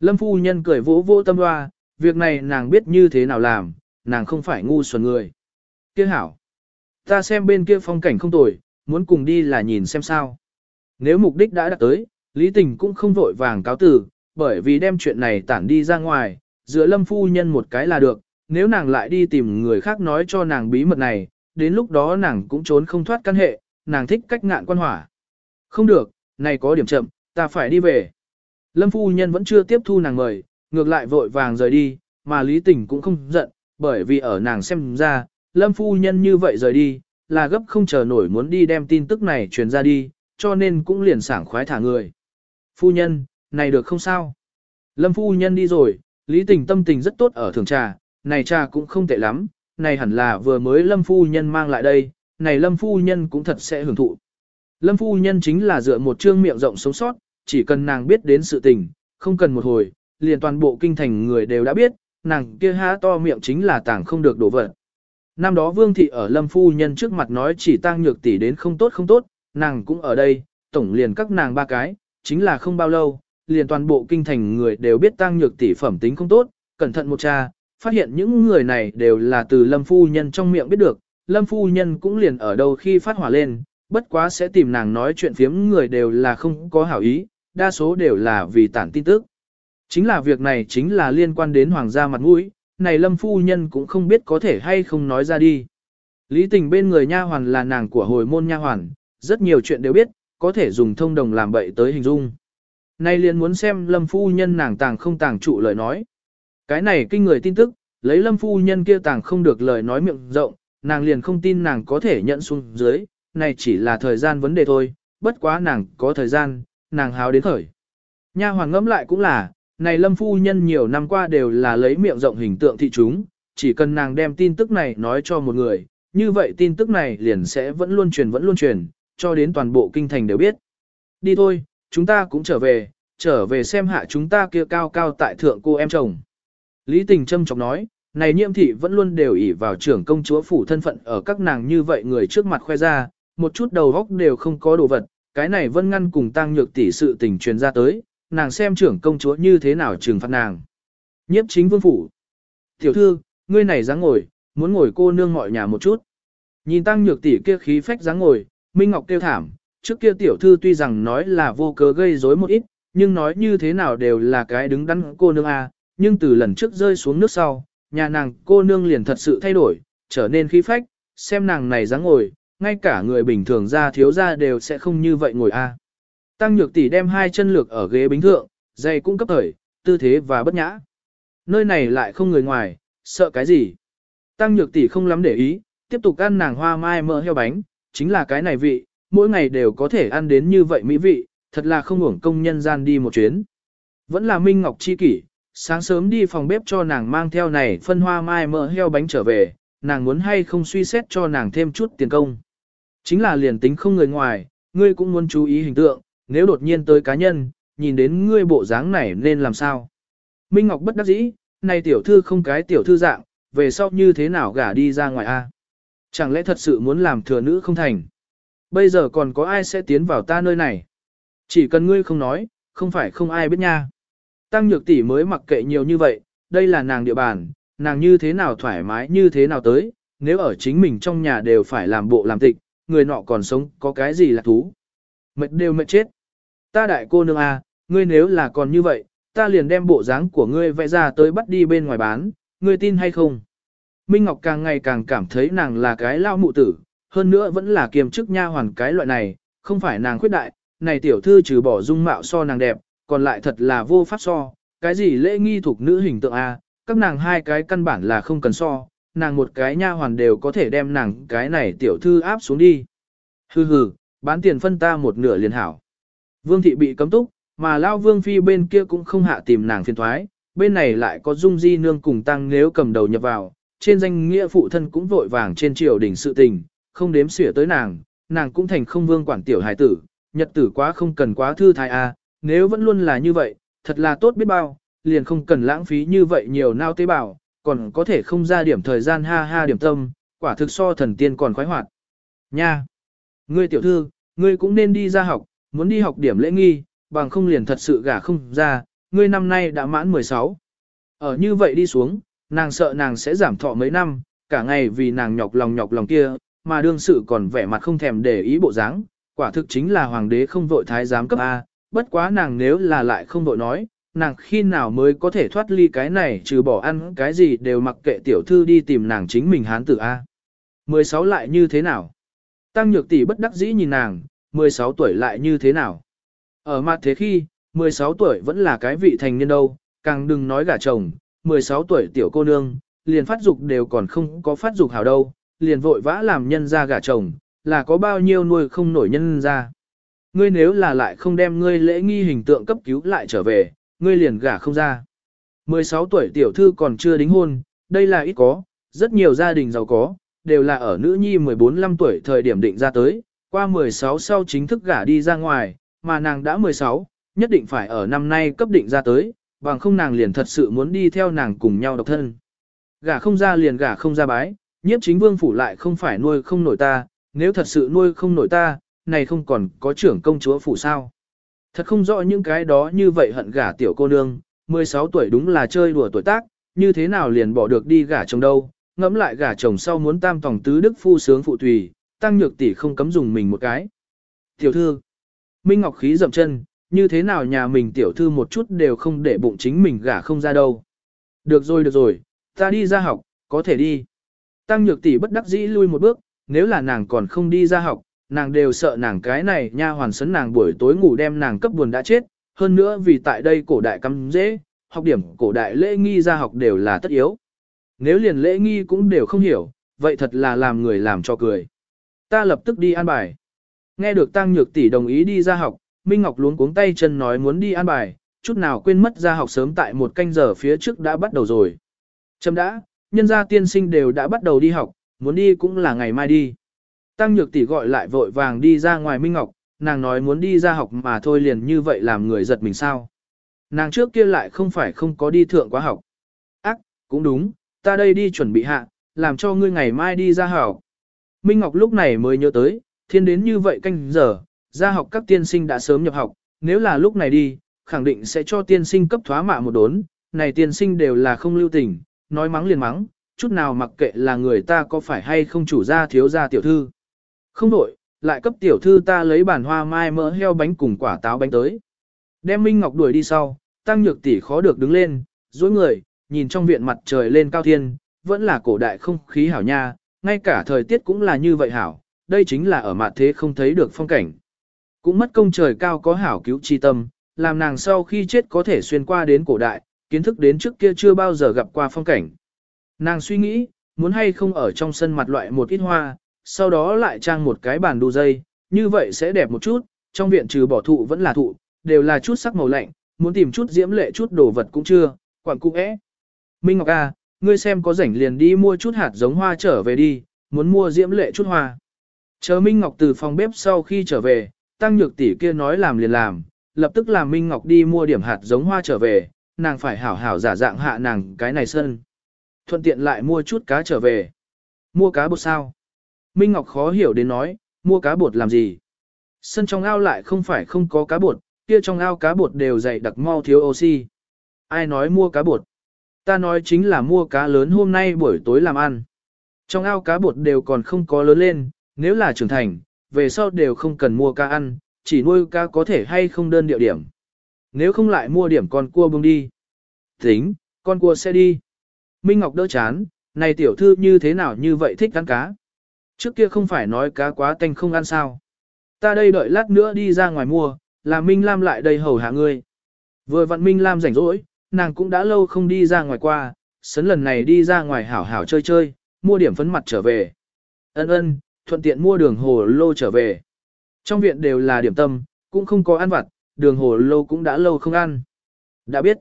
Lâm phu nhân cười vỗ vỗ tâm hoa, việc này nàng biết như thế nào làm, nàng không phải ngu xuẩn người. Kia hảo, ta xem bên kia phong cảnh không tồi, muốn cùng đi là nhìn xem sao. Nếu mục đích đã đạt tới, Lý Tình cũng không vội vàng cáo từ, bởi vì đem chuyện này tản đi ra ngoài, giữa lâm phu nhân một cái là được, nếu nàng lại đi tìm người khác nói cho nàng bí mật này, đến lúc đó nàng cũng trốn không thoát căn hệ, nàng thích cách ngạn quan hỏa. Không được, này có điểm chậm, ta phải đi về. Lâm phu nhân vẫn chưa tiếp thu nàng mời, ngược lại vội vàng rời đi, mà Lý Tình cũng không giận, bởi vì ở nàng xem ra, Lâm phu nhân như vậy rời đi, là gấp không chờ nổi muốn đi đem tin tức này truyền ra đi, cho nên cũng liền sảng khoái thả người. Phu nhân, này được không sao? Lâm phu nhân đi rồi, Lý Tình tâm tình rất tốt ở thường trà, này trà cũng không tệ lắm, này hẳn là vừa mới lâm phu nhân mang lại đây, này lâm phu nhân cũng thật sẽ hưởng thụ. Lâm phu nhân chính là dựa một trương miệng rộng sống sót, chỉ cần nàng biết đến sự tình, không cần một hồi, liền toàn bộ kinh thành người đều đã biết, nàng kia há to miệng chính là tảng không được đổ vật. Năm đó Vương Thị ở Lâm Phu Nhân trước mặt nói chỉ tăng nhược tỷ đến không tốt không tốt, nàng cũng ở đây, tổng liền các nàng ba cái, chính là không bao lâu, liền toàn bộ kinh thành người đều biết tăng nhược tỷ phẩm tính không tốt, cẩn thận một cha, phát hiện những người này đều là từ Lâm Phu Nhân trong miệng biết được, Lâm Phu Nhân cũng liền ở đâu khi phát hỏa lên, bất quá sẽ tìm nàng nói chuyện phiếm người đều là không có hảo ý, đa số đều là vì tản tin tức. Chính là việc này chính là liên quan đến hoàng gia mặt mũi, này lâm phu nhân cũng không biết có thể hay không nói ra đi. Lý tình bên người nha hoàn là nàng của hồi môn nha hoàn, rất nhiều chuyện đều biết, có thể dùng thông đồng làm bậy tới hình dung. Này liền muốn xem lâm phu nhân nàng tàng không tàng trụ lời nói. Cái này kinh người tin tức, lấy lâm phu nhân kia tàng không được lời nói miệng rộng, nàng liền không tin nàng có thể nhận xuống dưới, này chỉ là thời gian vấn đề thôi, bất quá nàng có thời gian, nàng háo đến khởi. Nha hoàng ngẫm lại cũng là, này lâm phu nhân nhiều năm qua đều là lấy miệng rộng hình tượng thị chúng, chỉ cần nàng đem tin tức này nói cho một người, như vậy tin tức này liền sẽ vẫn luôn truyền vẫn luôn truyền, cho đến toàn bộ kinh thành đều biết. Đi thôi, chúng ta cũng trở về, trở về xem hạ chúng ta kia cao cao tại thượng cô em chồng. Lý tình châm chọc nói, này nhiễm thị vẫn luôn đều ỷ vào trưởng công chúa phủ thân phận ở các nàng như vậy người trước mặt khoe ra, một chút đầu góc đều không có đồ vật, cái này vân ngăn cùng tăng nhược tỷ sự tình truyền ra tới, nàng xem trưởng công chúa như thế nào trừng phạt nàng. Nhiếp chính vương phủ. Tiểu thư, ngươi này dáng ngồi, muốn ngồi cô nương mọi nhà một chút. Nhìn tăng nhược tỷ kia khí phách dáng ngồi, Minh Ngọc kêu thảm, trước kia tiểu thư tuy rằng nói là vô cớ gây rối một ít, nhưng nói như thế nào đều là cái đứng đắn cô nương a, nhưng từ lần trước rơi xuống nước sau, nhà nàng cô nương liền thật sự thay đổi, trở nên khí phách, xem nàng này dáng ngồi, ngay cả người bình thường ra thiếu ra đều sẽ không như vậy ngồi a. Tăng nhược tỷ đem hai chân lược ở ghế bính thượng, giày cũng cấp thời, tư thế và bất nhã. Nơi này lại không người ngoài, sợ cái gì? Tăng nhược tỷ không lắm để ý, tiếp tục ăn nàng hoa mai mỡ heo bánh, chính là cái này vị, mỗi ngày đều có thể ăn đến như vậy mỹ vị, thật là không hưởng công nhân gian đi một chuyến. Vẫn là Minh Ngọc chi kỷ, sáng sớm đi phòng bếp cho nàng mang theo này phân hoa mai mỡ heo bánh trở về, nàng muốn hay không suy xét cho nàng thêm chút tiền công. Chính là liền tính không người ngoài, ngươi cũng muốn chú ý hình tượng, nếu đột nhiên tới cá nhân, nhìn đến ngươi bộ dáng này nên làm sao? Minh Ngọc bất đắc dĩ, này tiểu thư không cái tiểu thư dạng, về sau như thế nào gả đi ra ngoài a? Chẳng lẽ thật sự muốn làm thừa nữ không thành? Bây giờ còn có ai sẽ tiến vào ta nơi này? Chỉ cần ngươi không nói, không phải không ai biết nha. Tăng nhược tỷ mới mặc kệ nhiều như vậy, đây là nàng địa bàn, nàng như thế nào thoải mái như thế nào tới, nếu ở chính mình trong nhà đều phải làm bộ làm tịch, người nọ còn sống có cái gì là thú. Mệt đều mệt chết. Ta đại cô nương à, ngươi nếu là còn như vậy, ta liền đem bộ dáng của ngươi vẽ ra tới bắt đi bên ngoài bán, ngươi tin hay không? Minh Ngọc càng ngày càng cảm thấy nàng là cái lao mụ tử, hơn nữa vẫn là kiềm chức nha hoàn cái loại này, không phải nàng khuyết đại, này tiểu thư trừ bỏ dung mạo so nàng đẹp, còn lại thật là vô pháp so, cái gì lễ nghi thuộc nữ hình tượng a, các nàng hai cái căn bản là không cần so, nàng một cái nha hoàn đều có thể đem nàng cái này tiểu thư áp xuống đi. Hừ hừ, bán tiền phân ta một nửa liền hảo. Vương thị bị cấm túc, mà Lao Vương Phi bên kia cũng không hạ tìm nàng phiền thoái, bên này lại có Dung Di Nương cùng tăng nếu cầm đầu nhập vào, trên danh nghĩa phụ thân cũng vội vàng trên triều đỉnh sự tình, không đếm xỉa tới nàng, nàng cũng thành không vương quản tiểu hài tử, nhật tử quá không cần quá thư thái a, nếu vẫn luôn là như vậy, thật là tốt biết bao, liền không cần lãng phí như vậy nhiều nao tế bào, còn có thể không ra điểm thời gian ha ha điểm tâm, quả thực so thần tiên còn khoái hoạt. Nha! Ngươi tiểu thư, ngươi cũng nên đi ra học, muốn đi học điểm lễ nghi, bằng không liền thật sự gả không ra, ngươi năm nay đã mãn 16. Ở như vậy đi xuống, nàng sợ nàng sẽ giảm thọ mấy năm, cả ngày vì nàng nhọc lòng nhọc lòng kia, mà đương sự còn vẻ mặt không thèm để ý bộ dáng, quả thực chính là hoàng đế không vội thái giám cấp A, bất quá nàng nếu là lại không vội nói, nàng khi nào mới có thể thoát ly cái này trừ bỏ ăn cái gì đều mặc kệ tiểu thư đi tìm nàng chính mình hán tử A. 16 lại như thế nào? Tăng nhược tỷ bất đắc dĩ nhìn nàng, 16 tuổi lại như thế nào? Ở mặt thế khi, 16 tuổi vẫn là cái vị thành niên đâu, càng đừng nói gả chồng, 16 tuổi tiểu cô nương, liền phát dục đều còn không có phát dục hảo đâu, liền vội vã làm nhân ra gả chồng, là có bao nhiêu nuôi không nổi nhân ra. Ngươi nếu là lại không đem ngươi lễ nghi hình tượng cấp cứu lại trở về, ngươi liền gả không ra. 16 tuổi tiểu thư còn chưa đính hôn, đây là ít có, rất nhiều gia đình giàu có, đều là ở nữ nhi 14-15 tuổi thời điểm định ra tới, qua 16 sau chính thức gả đi ra ngoài, mà nàng đã 16, nhất định phải ở năm nay cấp định ra tới, bằng không nàng liền thật sự muốn đi theo nàng cùng nhau độc thân. Gả không ra liền gả không ra bái, nhiếp chính vương phủ lại không phải nuôi không nổi ta, nếu thật sự nuôi không nổi ta, này không còn có trưởng công chúa phủ sao. Thật không rõ những cái đó như vậy hận gả tiểu cô nương, 16 tuổi đúng là chơi đùa tuổi tác, như thế nào liền bỏ được đi gả chồng đâu, ngẫm lại gả chồng sau muốn tam tòng tứ đức phu sướng phụ tùy, tăng nhược tỷ không cấm dùng mình một cái. Tiểu thư, Minh Ngọc khí dậm chân, như thế nào nhà mình tiểu thư một chút đều không để bụng chính mình gả không ra đâu. Được rồi được rồi, ta đi ra học, có thể đi. Tăng nhược tỷ bất đắc dĩ lui một bước, nếu là nàng còn không đi ra học, nàng đều sợ nàng cái này nha hoàn sấn nàng buổi tối ngủ đem nàng cấp buồn đã chết, hơn nữa vì tại đây cổ đại cắm dễ, học điểm cổ đại lễ nghi ra học đều là tất yếu. Nếu liền lễ nghi cũng đều không hiểu, vậy thật là làm người làm cho cười. Ta lập tức đi an bài. Nghe được Tăng Nhược tỷ đồng ý đi ra học, Minh Ngọc luống cuống tay chân nói muốn đi an bài, chút nào quên mất ra học sớm tại một canh giờ phía trước đã bắt đầu rồi. Chấm đã, nhân gia tiên sinh đều đã bắt đầu đi học, muốn đi cũng là ngày mai đi. Tăng Nhược tỷ gọi lại vội vàng đi ra ngoài Minh Ngọc, nàng nói muốn đi ra học mà thôi liền như vậy làm người giật mình sao. Nàng trước kia lại không phải không có đi thượng quá học. Ác, cũng đúng, ta đây đi chuẩn bị hạ, làm cho ngươi ngày mai đi ra học. Minh Ngọc lúc này mới nhớ tới, thiên đến như vậy canh giờ, ra học các tiên sinh đã sớm nhập học, nếu là lúc này đi, khẳng định sẽ cho tiên sinh cấp thoá mạ một đốn, này tiên sinh đều là không lưu tình, nói mắng liền mắng, chút nào mặc kệ là người ta có phải hay không chủ gia thiếu gia tiểu thư. Không đổi, lại cấp tiểu thư ta lấy bản hoa mai mỡ heo bánh cùng quả táo bánh tới. Đem Minh Ngọc đuổi đi sau, tăng nhược tỷ khó được đứng lên, duỗi người, nhìn trong viện mặt trời lên cao thiên, vẫn là cổ đại không khí hảo nha, ngay cả thời tiết cũng là như vậy hảo, đây chính là ở mặt thế không thấy được phong cảnh. Cũng mất công trời cao có hảo cứu chi tâm, làm nàng sau khi chết có thể xuyên qua đến cổ đại, kiến thức đến trước kia chưa bao giờ gặp qua phong cảnh. Nàng suy nghĩ, muốn hay không ở trong sân mặt loại một ít hoa, sau đó lại trang một cái bàn đu dây, như vậy sẽ đẹp một chút, trong viện trừ bỏ thụ vẫn là thụ, đều là chút sắc màu lạnh, muốn tìm chút diễm lệ chút đồ vật cũng chưa, quảng cũng é. Minh Ngọc A, ngươi xem có rảnh liền đi mua chút hạt giống hoa trở về đi, muốn mua diễm lệ chút hoa. Chờ Minh Ngọc từ phòng bếp sau khi trở về, tăng nhược tỷ kia nói làm liền làm, lập tức làm Minh Ngọc đi mua điểm hạt giống hoa trở về, nàng phải hảo hảo giả dạng hạ nàng cái này sân. Thuận tiện lại mua chút cá trở về. Mua cá bột sao? Minh Ngọc khó hiểu đến nói, mua cá bột làm gì? Sân trong ao lại không phải không có cá bột, kia trong ao cá bột đều dày đặc mau thiếu oxy. Ai nói mua cá bột? Ta nói chính là mua cá lớn hôm nay buổi tối làm ăn. Trong ao cá bột đều còn không có lớn lên, nếu là trưởng thành, về sau đều không cần mua cá ăn, chỉ nuôi cá có thể hay không đơn điệu điểm. Nếu không lại mua điểm con cua bông đi. Tính, con cua sẽ đi. Minh Ngọc đỡ chán, này tiểu thư như thế nào như vậy thích ăn cá. Trước kia không phải nói cá quá tanh không ăn sao. Ta đây đợi lát nữa đi ra ngoài mua, là Minh Lam lại đây hầu hạ ngươi. Vừa vặn Minh Lam rảnh rỗi, nàng cũng đã lâu không đi ra ngoài qua, sấn lần này đi ra ngoài hảo hảo chơi chơi, mua điểm phấn mặt trở về. Ân ân, thuận tiện mua đường hồ lô trở về. Trong viện đều là điểm tâm, cũng không có ăn vặt, đường hồ lô cũng đã lâu không ăn. Đã biết.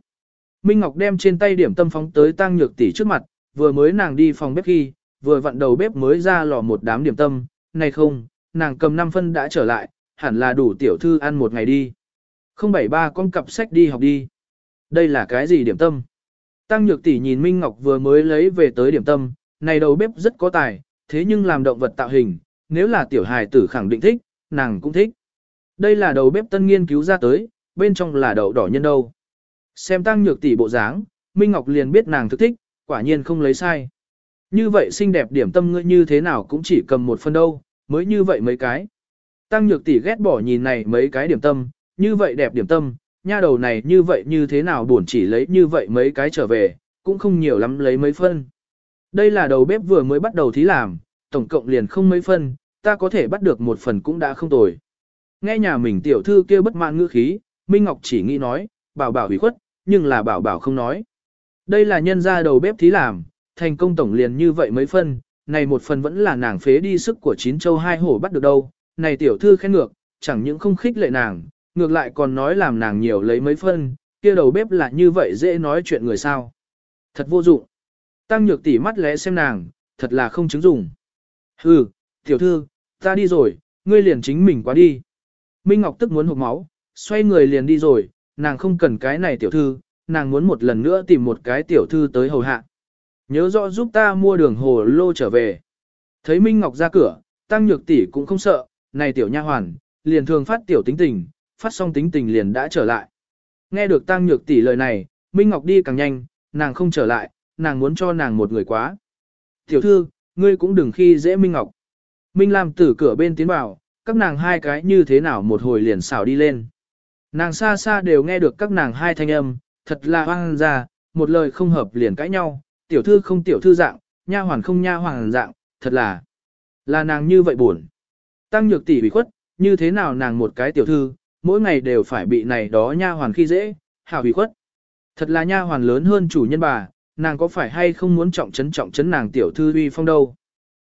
Minh Ngọc đem trên tay điểm tâm phóng tới tăng nhược tỷ trước mặt, vừa mới nàng đi phòng bếp khi, vừa vặn đầu bếp mới ra lò một đám điểm tâm, này không, nàng cầm 5 phân đã trở lại, hẳn là đủ tiểu thư ăn một ngày đi. 073 con cặp sách đi học đi. Đây là cái gì điểm tâm? Tăng Nhược tỷ nhìn Minh Ngọc vừa mới lấy về tới điểm tâm, này đầu bếp rất có tài, thế nhưng làm động vật tạo hình, nếu là tiểu hài tử khẳng định thích, nàng cũng thích. Đây là đầu bếp tân nghiên cứu ra tới, bên trong là đậu đỏ nhân đâu. Xem Tăng Nhược tỷ bộ dáng, Minh Ngọc liền biết nàng thực thích, quả nhiên không lấy sai. Như vậy xinh đẹp điểm tâm ngươi như thế nào cũng chỉ cầm một phân đâu, mới như vậy mấy cái. Tăng nhược tỷ ghét bỏ nhìn này mấy cái điểm tâm, như vậy đẹp điểm tâm, nha đầu này như vậy như thế nào buồn chỉ lấy như vậy mấy cái trở về, cũng không nhiều lắm lấy mấy phân. Đây là đầu bếp vừa mới bắt đầu thí làm, tổng cộng liền không mấy phân, ta có thể bắt được một phần cũng đã không tồi. Nghe nhà mình tiểu thư kia bất mãn ngữ khí, Minh Ngọc chỉ nghĩ nói, bảo bảo hủy khuất, nhưng là bảo bảo không nói. Đây là nhân gia đầu bếp thí làm, thành công tổng liền như vậy mấy phân, này một phần vẫn là nàng phế đi sức của chín châu hai hổ bắt được đâu, này tiểu thư khen ngược, chẳng những không khích lệ nàng, ngược lại còn nói làm nàng nhiều lấy mấy phân, kia đầu bếp là như vậy dễ nói chuyện người sao. Thật vô dụng. Tăng nhược tỷ mắt lẽ xem nàng, thật là không chứng dùng. Hừ, tiểu thư, ta đi rồi, ngươi liền chính mình quá đi. Minh Ngọc tức muốn hụt máu, xoay người liền đi rồi, nàng không cần cái này tiểu thư, nàng muốn một lần nữa tìm một cái tiểu thư tới hầu hạ. Nhớ rõ giúp ta mua đường hồ lô trở về. Thấy Minh Ngọc ra cửa, Tăng Nhược tỷ cũng không sợ, này tiểu nha hoàn, liền thường phát tiểu tính tình, phát xong tính tình liền đã trở lại. Nghe được Tăng Nhược tỷ lời này, Minh Ngọc đi càng nhanh, nàng không trở lại, nàng muốn cho nàng một người quá. Tiểu thư, ngươi cũng đừng khi dễ Minh Ngọc. Minh Lam từ cửa bên tiến vào, các nàng hai cái như thế nào một hồi liền xảo đi lên. Nàng xa xa đều nghe được các nàng hai thanh âm, thật là hoang ra, một lời không hợp liền cãi nhau, tiểu thư không tiểu thư dạng, nha hoàn không nha hoàn dạng, thật là, là nàng như vậy buồn. Tăng nhược tỷ bị khuất, như thế nào nàng một cái tiểu thư, mỗi ngày đều phải bị này đó nha hoàn khi dễ, hảo bị khuất. Thật là nha hoàn lớn hơn chủ nhân bà, nàng có phải hay không muốn trọng trấn trọng trấn nàng tiểu thư uy phong đâu.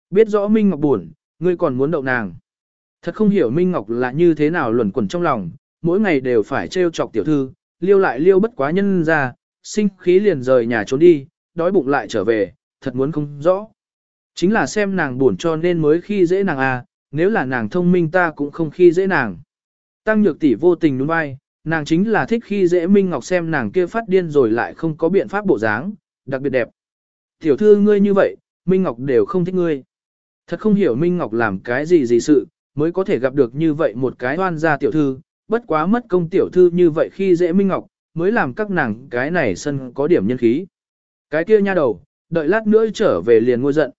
Biết rõ Minh Ngọc buồn, ngươi còn muốn đậu nàng. Thật không hiểu Minh Ngọc là như thế nào luẩn quẩn trong lòng, mỗi ngày đều phải trêu chọc tiểu thư, liêu lại liêu bất quá nhân ra, sinh khí liền rời nhà trốn đi, đói bụng lại trở về, thật muốn không rõ. Chính là xem nàng buồn cho nên mới khi dễ nàng à, nếu là nàng thông minh ta cũng không khi dễ nàng. Tăng nhược tỷ vô tình đúng vai, nàng chính là thích khi dễ Minh Ngọc xem nàng kia phát điên rồi lại không có biện pháp bộ dáng, đặc biệt đẹp. Tiểu thư ngươi như vậy, Minh Ngọc đều không thích ngươi. Thật không hiểu Minh Ngọc làm cái gì gì sự, mới có thể gặp được như vậy một cái oan gia tiểu thư, bất quá mất công tiểu thư như vậy khi dễ Minh Ngọc, mới làm các nàng cái này sân có điểm nhân khí. Cái kia nha đầu, đợi lát nữa trở về liền ngôi giận.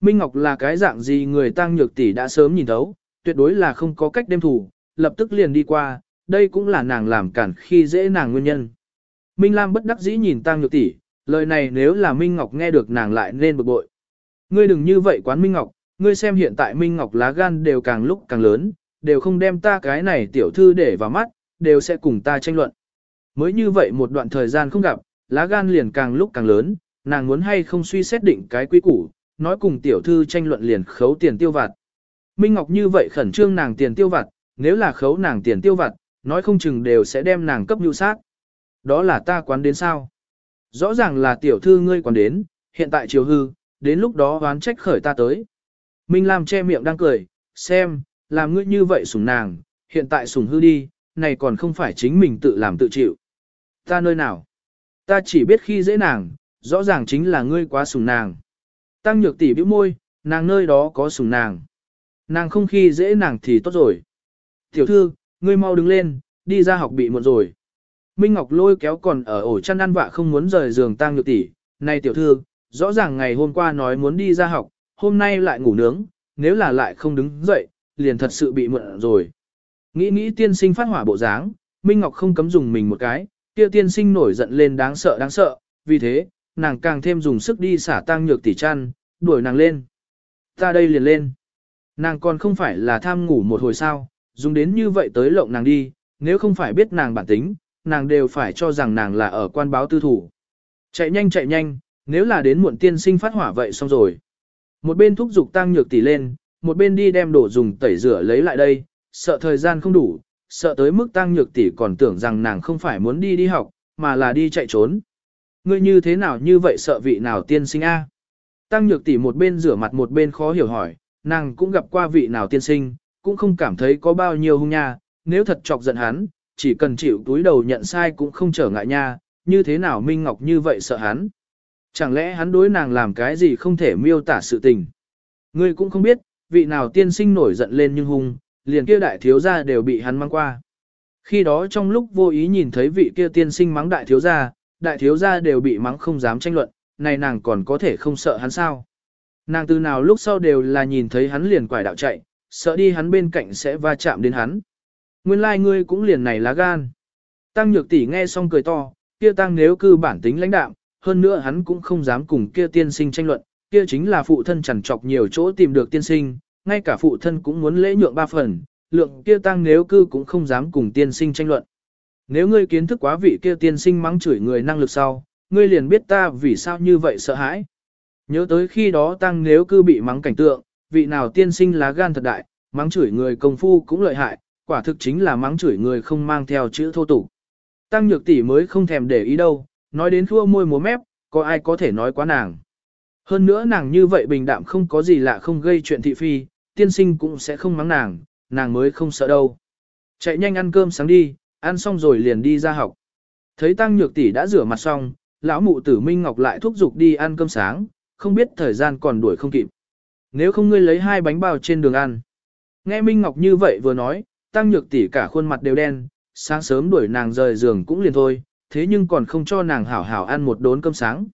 Minh Ngọc là cái dạng gì người tăng nhược tỷ đã sớm nhìn thấu, tuyệt đối là không có cách đem thủ, lập tức liền đi qua, đây cũng là nàng làm cản khi dễ nàng nguyên nhân. Minh Lam bất đắc dĩ nhìn tăng nhược tỷ, lời này nếu là Minh Ngọc nghe được nàng lại nên bực bội. Ngươi đừng như vậy quán Minh Ngọc, ngươi xem hiện tại Minh Ngọc lá gan đều càng lúc càng lớn, đều không đem ta cái này tiểu thư để vào mắt, đều sẽ cùng ta tranh luận. Mới như vậy một đoạn thời gian không gặp, lá gan liền càng lúc càng lớn, nàng muốn hay không suy xét định cái quy củ, nói cùng tiểu thư tranh luận liền khấu tiền tiêu vặt. Minh Ngọc như vậy khẩn trương nàng tiền tiêu vặt, nếu là khấu nàng tiền tiêu vặt, nói không chừng đều sẽ đem nàng cấp nhu sát. Đó là ta quán đến sao? Rõ ràng là tiểu thư ngươi quán đến, hiện tại chiều hư, đến lúc đó oán trách khởi ta tới. Minh Lam che miệng đang cười, xem, làm ngươi như vậy sủng nàng, hiện tại sủng hư đi, này còn không phải chính mình tự làm tự chịu. Ta nơi nào? Ta chỉ biết khi dễ nàng, rõ ràng chính là ngươi quá sủng nàng. Tăng nhược tỷ bĩu môi, nàng nơi đó có sủng nàng. Nàng không khi dễ nàng thì tốt rồi. Tiểu thư, ngươi mau đứng lên, đi ra học bị muộn rồi. Minh Ngọc lôi kéo còn ở ổ chăn ăn vạ không muốn rời giường tăng nhược tỷ. Này tiểu thư, rõ ràng ngày hôm qua nói muốn đi ra học, hôm nay lại ngủ nướng, nếu là lại không đứng dậy, liền thật sự bị muộn rồi. Nghĩ nghĩ tiên sinh phát hỏa bộ dáng, Minh Ngọc không cấm dùng mình một cái, kia tiên sinh nổi giận lên đáng sợ đáng sợ, vì thế, nàng càng thêm dùng sức đi xả tăng nhược tỷ chăn, đuổi nàng lên. Ta đây liền lên. Nàng còn không phải là tham ngủ một hồi sao, dùng đến như vậy tới lộng nàng đi, nếu không phải biết nàng bản tính, nàng đều phải cho rằng nàng là ở quan báo tư thủ. Chạy nhanh chạy nhanh, nếu là đến muộn tiên sinh phát hỏa vậy xong rồi. Một bên thúc giục tăng nhược tỷ lên, một bên đi đem đồ dùng tẩy rửa lấy lại đây, sợ thời gian không đủ, sợ tới mức tăng nhược tỷ còn tưởng rằng nàng không phải muốn đi đi học, mà là đi chạy trốn. Ngươi như thế nào như vậy sợ vị nào tiên sinh a? Tăng nhược tỷ một bên rửa mặt một bên khó hiểu hỏi, nàng cũng gặp qua vị nào tiên sinh, cũng không cảm thấy có bao nhiêu hung nha, nếu thật chọc giận hắn, chỉ cần chịu túi đầu nhận sai cũng không trở ngại nha, như thế nào Minh Ngọc như vậy sợ hắn. Chẳng lẽ hắn đối nàng làm cái gì không thể miêu tả sự tình. Ngươi cũng không biết, vị nào tiên sinh nổi giận lên nhưng hung, liền kia đại thiếu gia đều bị hắn mang qua. Khi đó trong lúc vô ý nhìn thấy vị kia tiên sinh mắng đại thiếu gia, đại thiếu gia đều bị mắng không dám tranh luận, này nàng còn có thể không sợ hắn sao. Nàng từ nào lúc sau đều là nhìn thấy hắn liền quải đạo chạy, sợ đi hắn bên cạnh sẽ va chạm đến hắn. Nguyên lai like ngươi cũng liền này lá gan. Tăng nhược tỷ nghe xong cười to, kia tăng nếu cư bản tính lãnh đạm, hơn nữa hắn cũng không dám cùng kia tiên sinh tranh luận, kia chính là phụ thân chẳng chọc nhiều chỗ tìm được tiên sinh, ngay cả phụ thân cũng muốn lễ nhượng ba phần, lượng kia tăng nếu cư cũng không dám cùng tiên sinh tranh luận. Nếu ngươi kiến thức quá vị kia tiên sinh mắng chửi người năng lực sau, ngươi liền biết ta vì sao như vậy sợ hãi. Nhớ tới khi đó tăng nếu cư bị mắng cảnh tượng, vị nào tiên sinh lá gan thật đại, mắng chửi người công phu cũng lợi hại, quả thực chính là mắng chửi người không mang theo chữ thô tục. Tăng nhược tỷ mới không thèm để ý đâu, nói đến thua môi múa mép, có ai có thể nói quá nàng. Hơn nữa nàng như vậy bình đạm không có gì lạ không gây chuyện thị phi, tiên sinh cũng sẽ không mắng nàng, nàng mới không sợ đâu. Chạy nhanh ăn cơm sáng đi, ăn xong rồi liền đi ra học. Thấy Tăng Nhược tỷ đã rửa mặt xong, lão mụ Tử Minh Ngọc lại thúc giục đi ăn cơm sáng, không biết thời gian còn đuổi không kịp. Nếu không ngươi lấy hai bánh bao trên đường ăn. Nghe Minh Ngọc như vậy vừa nói, Tăng Nhược tỷ cả khuôn mặt đều đen, sáng sớm đuổi nàng rời giường cũng liền thôi, thế nhưng còn không cho nàng hảo hảo ăn một đốn cơm sáng.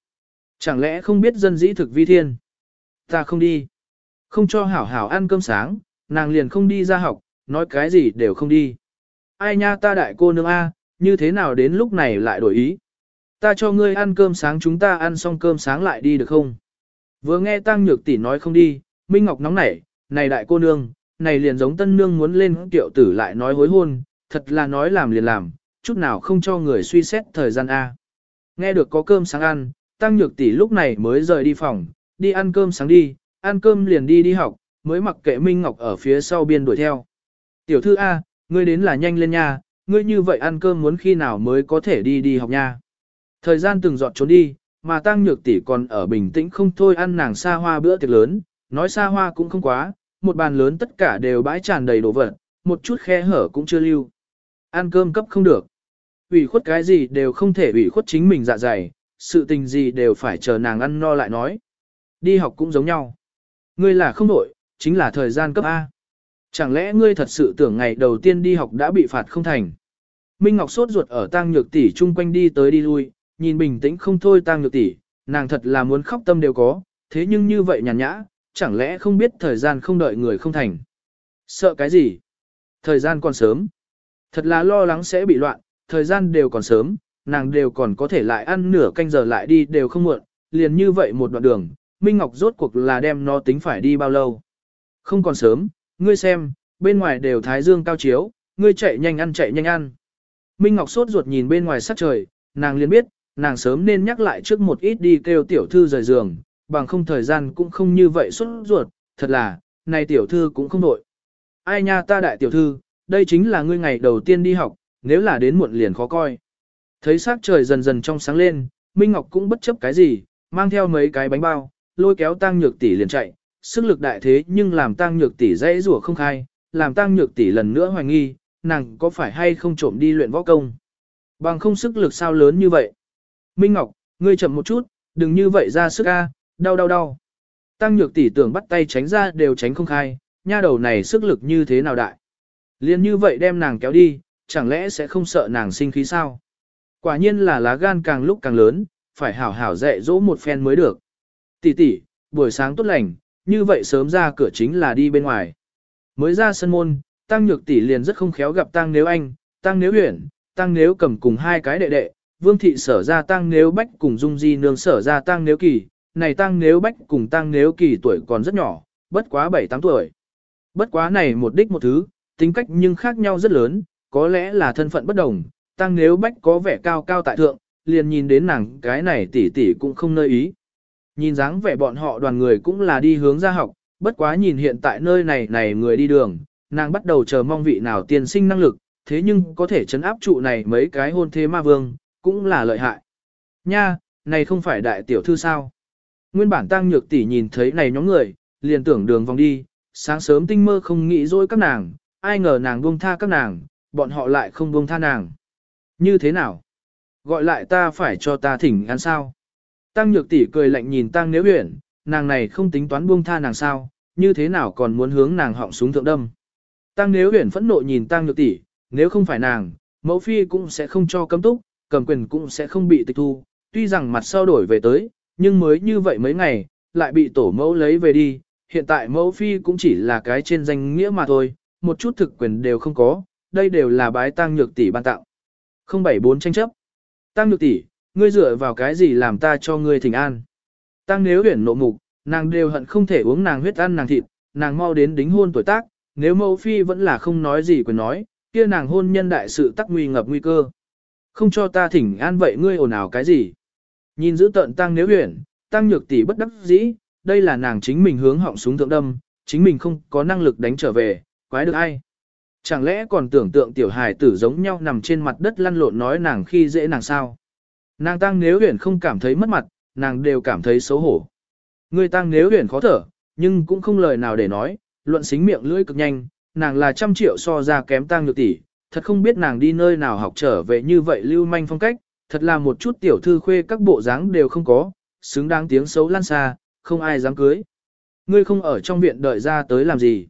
Chẳng lẽ không biết dân dĩ thực vi thiên? Ta không đi. Không cho hảo hảo ăn cơm sáng, nàng liền không đi ra học, nói cái gì đều không đi. Ai nha ta đại cô nương A, như thế nào đến lúc này lại đổi ý? Ta cho ngươi ăn cơm sáng chúng ta ăn xong cơm sáng lại đi được không? Vừa nghe Tăng Nhược tỷ nói không đi, Minh Ngọc nóng nảy, này đại cô nương, này liền giống tân nương muốn lên tiểu tử lại nói hối hôn, thật là nói làm liền làm, chút nào không cho người suy xét thời gian A. Nghe được có cơm sáng ăn, Tăng Nhược tỷ lúc này mới rời đi phòng, đi ăn cơm sáng đi, ăn cơm liền đi đi học, mới mặc kệ Minh Ngọc ở phía sau biên đuổi theo. Tiểu thư A, ngươi đến là nhanh lên nha, ngươi như vậy ăn cơm muốn khi nào mới có thể đi đi học nha. Thời gian từng dọn trốn đi, mà Tăng Nhược tỷ còn ở bình tĩnh không thôi ăn nàng xa hoa bữa tiệc lớn, nói xa hoa cũng không quá, một bàn lớn tất cả đều bãi tràn đầy đồ vật, một chút khe hở cũng chưa lưu. Ăn cơm cấp không được. ủy khuất cái gì đều không thể ủy khuất chính mình dạ dày, sự tình gì đều phải chờ nàng ăn no lại nói. Đi học cũng giống nhau. Ngươi là không đổi, chính là thời gian cấp A. Chẳng lẽ ngươi thật sự tưởng ngày đầu tiên đi học đã bị phạt không thành? Minh Ngọc sốt ruột ở tang nhược tỷ chung quanh đi tới đi lui, nhìn bình tĩnh không thôi tang nhược tỷ, nàng thật là muốn khóc tâm đều có, thế nhưng như vậy nhàn nhã, chẳng lẽ không biết thời gian không đợi người không thành. Sợ cái gì? Thời gian còn sớm. Thật là lo lắng sẽ bị loạn, thời gian đều còn sớm, nàng đều còn có thể lại ăn nửa canh giờ lại đi đều không muộn, liền như vậy một đoạn đường, Minh Ngọc rốt cuộc là đem nó tính phải đi bao lâu. Không còn sớm, ngươi xem, bên ngoài đều thái dương cao chiếu, ngươi chạy nhanh ăn chạy nhanh ăn. Minh Ngọc sốt ruột nhìn bên ngoài sắc trời, nàng liền biết, nàng sớm nên nhắc lại trước một ít đi kêu tiểu thư rời giường, bằng không thời gian cũng không như vậy sốt ruột, thật là, này tiểu thư cũng không nội. Ai nha ta đại tiểu thư, đây chính là ngươi ngày đầu tiên đi học, nếu là đến muộn liền khó coi. Thấy sắc trời dần dần trong sáng lên, Minh Ngọc cũng bất chấp cái gì, mang theo mấy cái bánh bao, lôi kéo tăng nhược tỷ liền chạy, sức lực đại thế nhưng làm tăng nhược tỷ dãy rủa không khai, làm tăng nhược tỷ lần nữa hoài nghi, nàng có phải hay không trộm đi luyện võ công. Bằng không sức lực sao lớn như vậy. Minh Ngọc, ngươi chậm một chút, đừng như vậy ra sức a, đau đau đau. Tăng nhược tỷ tưởng bắt tay tránh ra đều tránh không khai, nha đầu này sức lực như thế nào đại. Liên như vậy đem nàng kéo đi, chẳng lẽ sẽ không sợ nàng sinh khí sao? Quả nhiên là lá gan càng lúc càng lớn, phải hảo hảo dạy dỗ một phen mới được. Tỷ tỷ, buổi sáng tốt lành, như vậy sớm ra cửa chính là đi bên ngoài. Mới ra sân môn, Tăng Nhược tỷ liền rất không khéo gặp Tăng Nếu Anh, Tăng Nếu Uyển, Tăng Nếu cầm cùng hai cái đệ đệ, Vương thị sở ra Tăng Nếu Bách cùng Dung Di nương sở ra Tăng Nếu Kỳ, này Tăng Nếu Bách cùng Tăng Nếu Kỳ tuổi còn rất nhỏ, bất quá 7-8 tuổi. Bất quá này một đích một thứ, tính cách nhưng khác nhau rất lớn, có lẽ là thân phận bất đồng, Tăng Nếu Bách có vẻ cao cao tại thượng, liền nhìn đến nàng cái này tỷ tỷ cũng không nơi ý. Nhìn dáng vẻ bọn họ đoàn người cũng là đi hướng ra học, bất quá nhìn hiện tại nơi này này người đi đường, nàng bắt đầu chờ mong vị nào tiên sinh năng lực, thế nhưng có thể chấn áp trụ này mấy cái hôn thế ma vương, cũng là lợi hại. Nha, này không phải đại tiểu thư sao? Nguyên bản tăng nhược tỷ nhìn thấy này nhóm người, liền tưởng đường vòng đi, sáng sớm tinh mơ không nghĩ dối các nàng, ai ngờ nàng buông tha các nàng, bọn họ lại không buông tha nàng. Như thế nào? Gọi lại ta phải cho ta thỉnh ăn sao? Tăng nhược tỷ cười lạnh nhìn tăng nếu Uyển, nàng này không tính toán buông tha nàng sao, như thế nào còn muốn hướng nàng họng súng thượng đâm. Tăng nếu Uyển phẫn nộ nhìn tăng nhược tỷ, nếu không phải nàng, mẫu phi cũng sẽ không cho cấm túc, cầm quyền cũng sẽ không bị tịch thu, tuy rằng mặt sau đổi về tới, nhưng mới như vậy mấy ngày, lại bị tổ mẫu lấy về đi, hiện tại mẫu phi cũng chỉ là cái trên danh nghĩa mà thôi, một chút thực quyền đều không có, đây đều là bái tăng nhược tỷ ban tặng. 074 tranh chấp. Tăng nhược tỷ, ngươi dựa vào cái gì làm ta cho ngươi thỉnh an. Tăng nếu huyển nộ mục, nàng đều hận không thể uống nàng huyết ăn nàng thịt, nàng mau đến đính hôn tuổi tác, nếu mẫu phi vẫn là không nói gì quyền nói, kia nàng hôn nhân đại sự tắc nguy ngập nguy cơ. Không cho ta thỉnh an vậy ngươi ồn ào cái gì. Nhìn giữ tận tăng nếu huyển, tăng nhược tỷ bất đắc dĩ, đây là nàng chính mình hướng họng súng thượng đâm, chính mình không có năng lực đánh trở về, quái được ai. Chẳng lẽ còn tưởng tượng tiểu hài tử giống nhau nằm trên mặt đất lăn lộn nói nàng khi dễ nàng sao. Nàng tăng nếu huyền không cảm thấy mất mặt, nàng đều cảm thấy xấu hổ. Người tăng nếu huyền khó thở, nhưng cũng không lời nào để nói, luận xính miệng lưỡi cực nhanh, nàng là trăm triệu so ra kém tăng nhược tỷ, thật không biết nàng đi nơi nào học trở về như vậy lưu manh phong cách, thật là một chút tiểu thư khuê các bộ dáng đều không có, xứng đáng tiếng xấu lan xa, không ai dám cưới. Ngươi không ở trong viện đợi ra tới làm gì.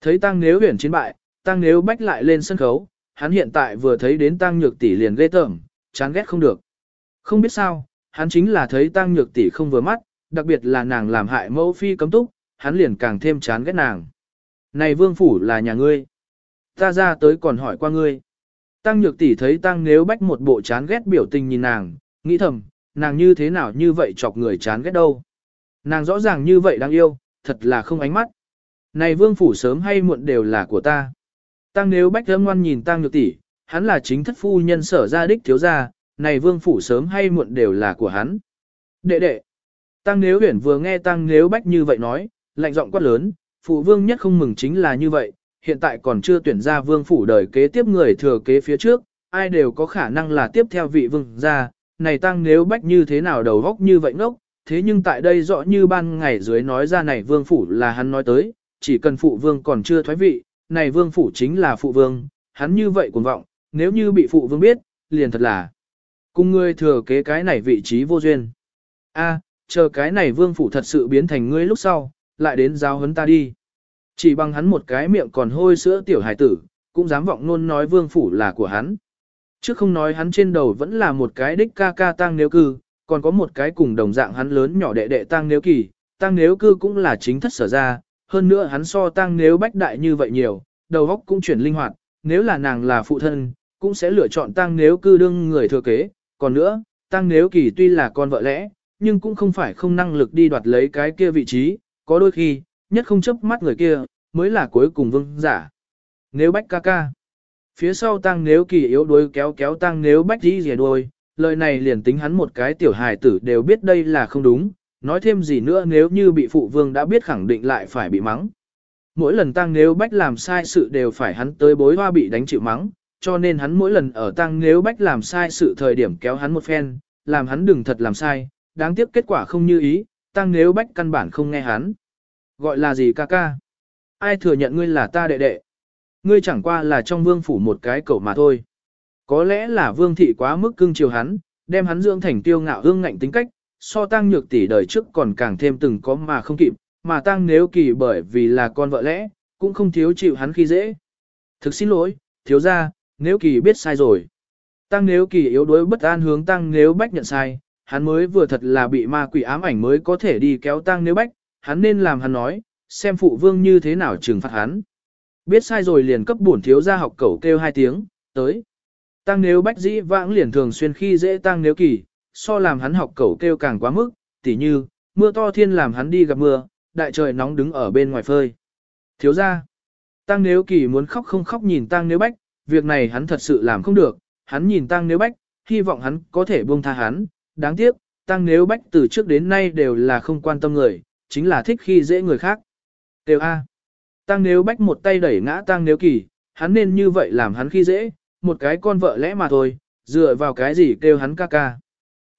Thấy tăng nếu huyền chiến bại, tăng nếu bách lại lên sân khấu, hắn hiện tại vừa thấy đến tăng nhược tỷ liền ghê tởm, chán ghét không được. Không biết sao, hắn chính là thấy tăng nhược tỷ không vừa mắt, đặc biệt là nàng làm hại mẫu phi cấm túc, hắn liền càng thêm chán ghét nàng. Này vương phủ là nhà ngươi. Ta ra tới còn hỏi qua ngươi. Tăng nhược tỷ thấy tăng nếu bách một bộ chán ghét biểu tình nhìn nàng, nghĩ thầm, nàng như thế nào như vậy chọc người chán ghét đâu. Nàng rõ ràng như vậy đáng yêu, thật là không ánh mắt. Này vương phủ sớm hay muộn đều là của ta. Tăng nếu bách thơm ngoan nhìn tăng nhược tỷ, hắn là chính thất phu nhân sở gia đích thiếu gia, này vương phủ sớm hay muộn đều là của hắn. Đệ đệ. Tăng nếu huyển vừa nghe tăng nếu bách như vậy nói, lạnh giọng quát lớn, phụ vương nhất không mừng chính là như vậy, hiện tại còn chưa tuyển ra vương phủ đời kế tiếp người thừa kế phía trước, ai đều có khả năng là tiếp theo vị vương gia, này tăng nếu bách như thế nào đầu góc như vậy ngốc, thế nhưng tại đây rõ như ban ngày dưới nói ra này vương phủ là hắn nói tới, chỉ cần phụ vương còn chưa thoái vị, này vương phủ chính là phụ vương, hắn như vậy cuồng vọng, nếu như bị phụ vương biết, liền thật là cùng ngươi thừa kế cái này vị trí vô duyên. A, chờ cái này vương phủ thật sự biến thành ngươi lúc sau, lại đến giáo huấn ta đi. Chỉ bằng hắn một cái miệng còn hôi sữa tiểu hải tử, cũng dám vọng nôn nói vương phủ là của hắn. Chứ không nói hắn trên đầu vẫn là một cái đích ca ca tang nếu cư, còn có một cái cùng đồng dạng hắn lớn nhỏ đệ đệ tang nếu kỳ, tang nếu cư cũng là chính thất sở ra, hơn nữa hắn so tang nếu bách đại như vậy nhiều, đầu óc cũng chuyển linh hoạt, nếu là nàng là phụ thân, cũng sẽ lựa chọn tang nếu cư đương người thừa kế, còn nữa, tăng nếu kỳ tuy là con vợ lẽ, nhưng cũng không phải không năng lực đi đoạt lấy cái kia vị trí, có đôi khi, nhất không chấp mắt người kia, mới là cuối cùng vương giả. Nếu bách ca ca, phía sau tăng nếu kỳ yếu đuối kéo kéo tăng nếu bách đi rìa đuôi, lời này liền tính hắn một cái tiểu hài tử đều biết đây là không đúng, nói thêm gì nữa nếu như bị phụ vương đã biết khẳng định lại phải bị mắng. Mỗi lần tăng nếu bách làm sai sự đều phải hắn tới bối hoa bị đánh chịu mắng, cho nên hắn mỗi lần ở tăng nếu bách làm sai sự thời điểm kéo hắn một phen, làm hắn đừng thật làm sai, đáng tiếc kết quả không như ý, tăng nếu bách căn bản không nghe hắn. Gọi là gì ca ca? Ai thừa nhận ngươi là ta đệ đệ? Ngươi chẳng qua là trong vương phủ một cái cậu mà thôi. Có lẽ là vương thị quá mức cưng chiều hắn, đem hắn dưỡng thành tiêu ngạo hương ngạnh tính cách, so tăng nhược tỷ đời trước còn càng thêm từng có mà không kịp, mà tăng nếu kỳ bởi vì là con vợ lẽ, cũng không thiếu chịu hắn khi dễ. Thực xin lỗi, thiếu ra, nếu kỳ biết sai rồi. Tăng nếu kỳ yếu đuối bất an hướng tăng nếu bách nhận sai, hắn mới vừa thật là bị ma quỷ ám ảnh mới có thể đi kéo tăng nếu bách, hắn nên làm hắn nói, xem phụ vương như thế nào trừng phạt hắn. Biết sai rồi liền cấp bổn thiếu ra học cẩu kêu hai tiếng, tới. Tăng nếu bách dĩ vãng liền thường xuyên khi dễ tăng nếu kỳ, so làm hắn học cẩu kêu càng quá mức, tỉ như, mưa to thiên làm hắn đi gặp mưa, đại trời nóng đứng ở bên ngoài phơi. Thiếu ra, tăng nếu kỳ muốn khóc không khóc nhìn tăng nếu bách, việc này hắn thật sự làm không được, hắn nhìn tăng nếu bách, hy vọng hắn có thể buông tha hắn, đáng tiếc, tăng nếu bách từ trước đến nay đều là không quan tâm người, chính là thích khi dễ người khác. Tiêu A. Tăng nếu bách một tay đẩy ngã tăng nếu kỳ, hắn nên như vậy làm hắn khi dễ, một cái con vợ lẽ mà thôi, dựa vào cái gì kêu hắn ca ca.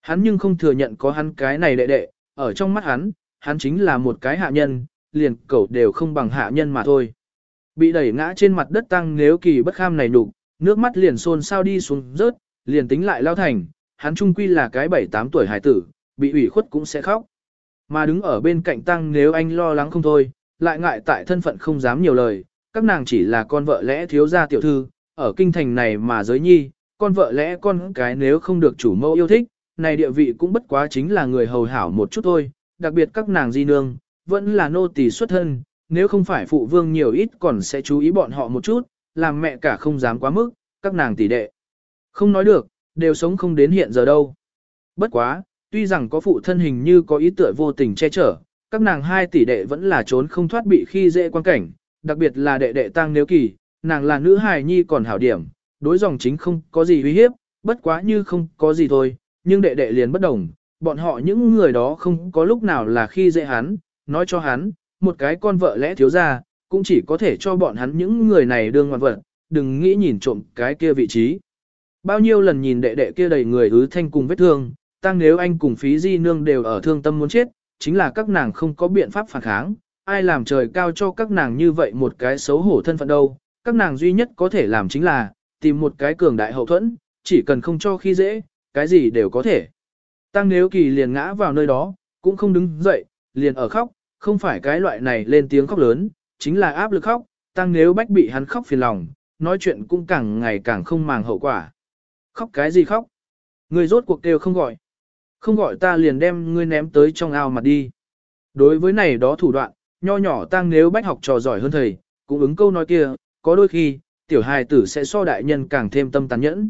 Hắn nhưng không thừa nhận có hắn cái này đệ đệ, ở trong mắt hắn, hắn chính là một cái hạ nhân, liền cẩu đều không bằng hạ nhân mà thôi. Bị đẩy ngã trên mặt đất tăng nếu kỳ bất kham này nụ, nước mắt liền xôn sao đi xuống rớt, liền tính lại lao thành, hắn trung quy là cái 7-8 tuổi hải tử, bị ủy khuất cũng sẽ khóc. Mà đứng ở bên cạnh tăng nếu anh lo lắng không thôi, lại ngại tại thân phận không dám nhiều lời, các nàng chỉ là con vợ lẽ thiếu gia tiểu thư, ở kinh thành này mà giới nhi, con vợ lẽ con cái nếu không được chủ mẫu yêu thích, này địa vị cũng bất quá chính là người hầu hảo một chút thôi, đặc biệt các nàng di nương, vẫn là nô tỳ xuất thân, nếu không phải phụ vương nhiều ít còn sẽ chú ý bọn họ một chút, làm mẹ cả không dám quá mức, các nàng tỷ đệ. Không nói được, đều sống không đến hiện giờ đâu. Bất quá, tuy rằng có phụ thân hình như có ý tựa vô tình che chở, các nàng hai tỷ đệ vẫn là trốn không thoát bị khi dễ quan cảnh, đặc biệt là đệ đệ tăng nếu kỳ, nàng là nữ hài nhi còn hảo điểm, đối dòng chính không có gì uy hiếp, bất quá như không có gì thôi, nhưng đệ đệ liền bất đồng, bọn họ những người đó không có lúc nào là khi dễ hắn, nói cho hắn, một cái con vợ lẽ thiếu ra, cũng chỉ có thể cho bọn hắn những người này đương ngoan vật, đừng nghĩ nhìn trộm cái kia vị trí. Bao nhiêu lần nhìn đệ đệ kia đầy người ứ thanh cùng vết thương, tăng nếu anh cùng phí di nương đều ở thương tâm muốn chết, chính là các nàng không có biện pháp phản kháng, ai làm trời cao cho các nàng như vậy một cái xấu hổ thân phận đâu, các nàng duy nhất có thể làm chính là, tìm một cái cường đại hậu thuẫn, chỉ cần không cho khi dễ, cái gì đều có thể. Tăng nếu kỳ liền ngã vào nơi đó, cũng không đứng dậy, liền ở khóc, không phải cái loại này lên tiếng khóc lớn, chính là áp lực khóc, tăng nếu bách bị hắn khóc phiền lòng, nói chuyện cũng càng ngày càng không màng hậu quả. Khóc cái gì khóc? Người rốt cuộc đều không gọi. Không gọi ta liền đem ngươi ném tới trong ao mặt đi. Đối với này đó thủ đoạn, nho nhỏ tăng nếu bách học trò giỏi hơn thầy, cũng ứng câu nói kia, có đôi khi, tiểu hài tử sẽ so đại nhân càng thêm tâm tàn nhẫn.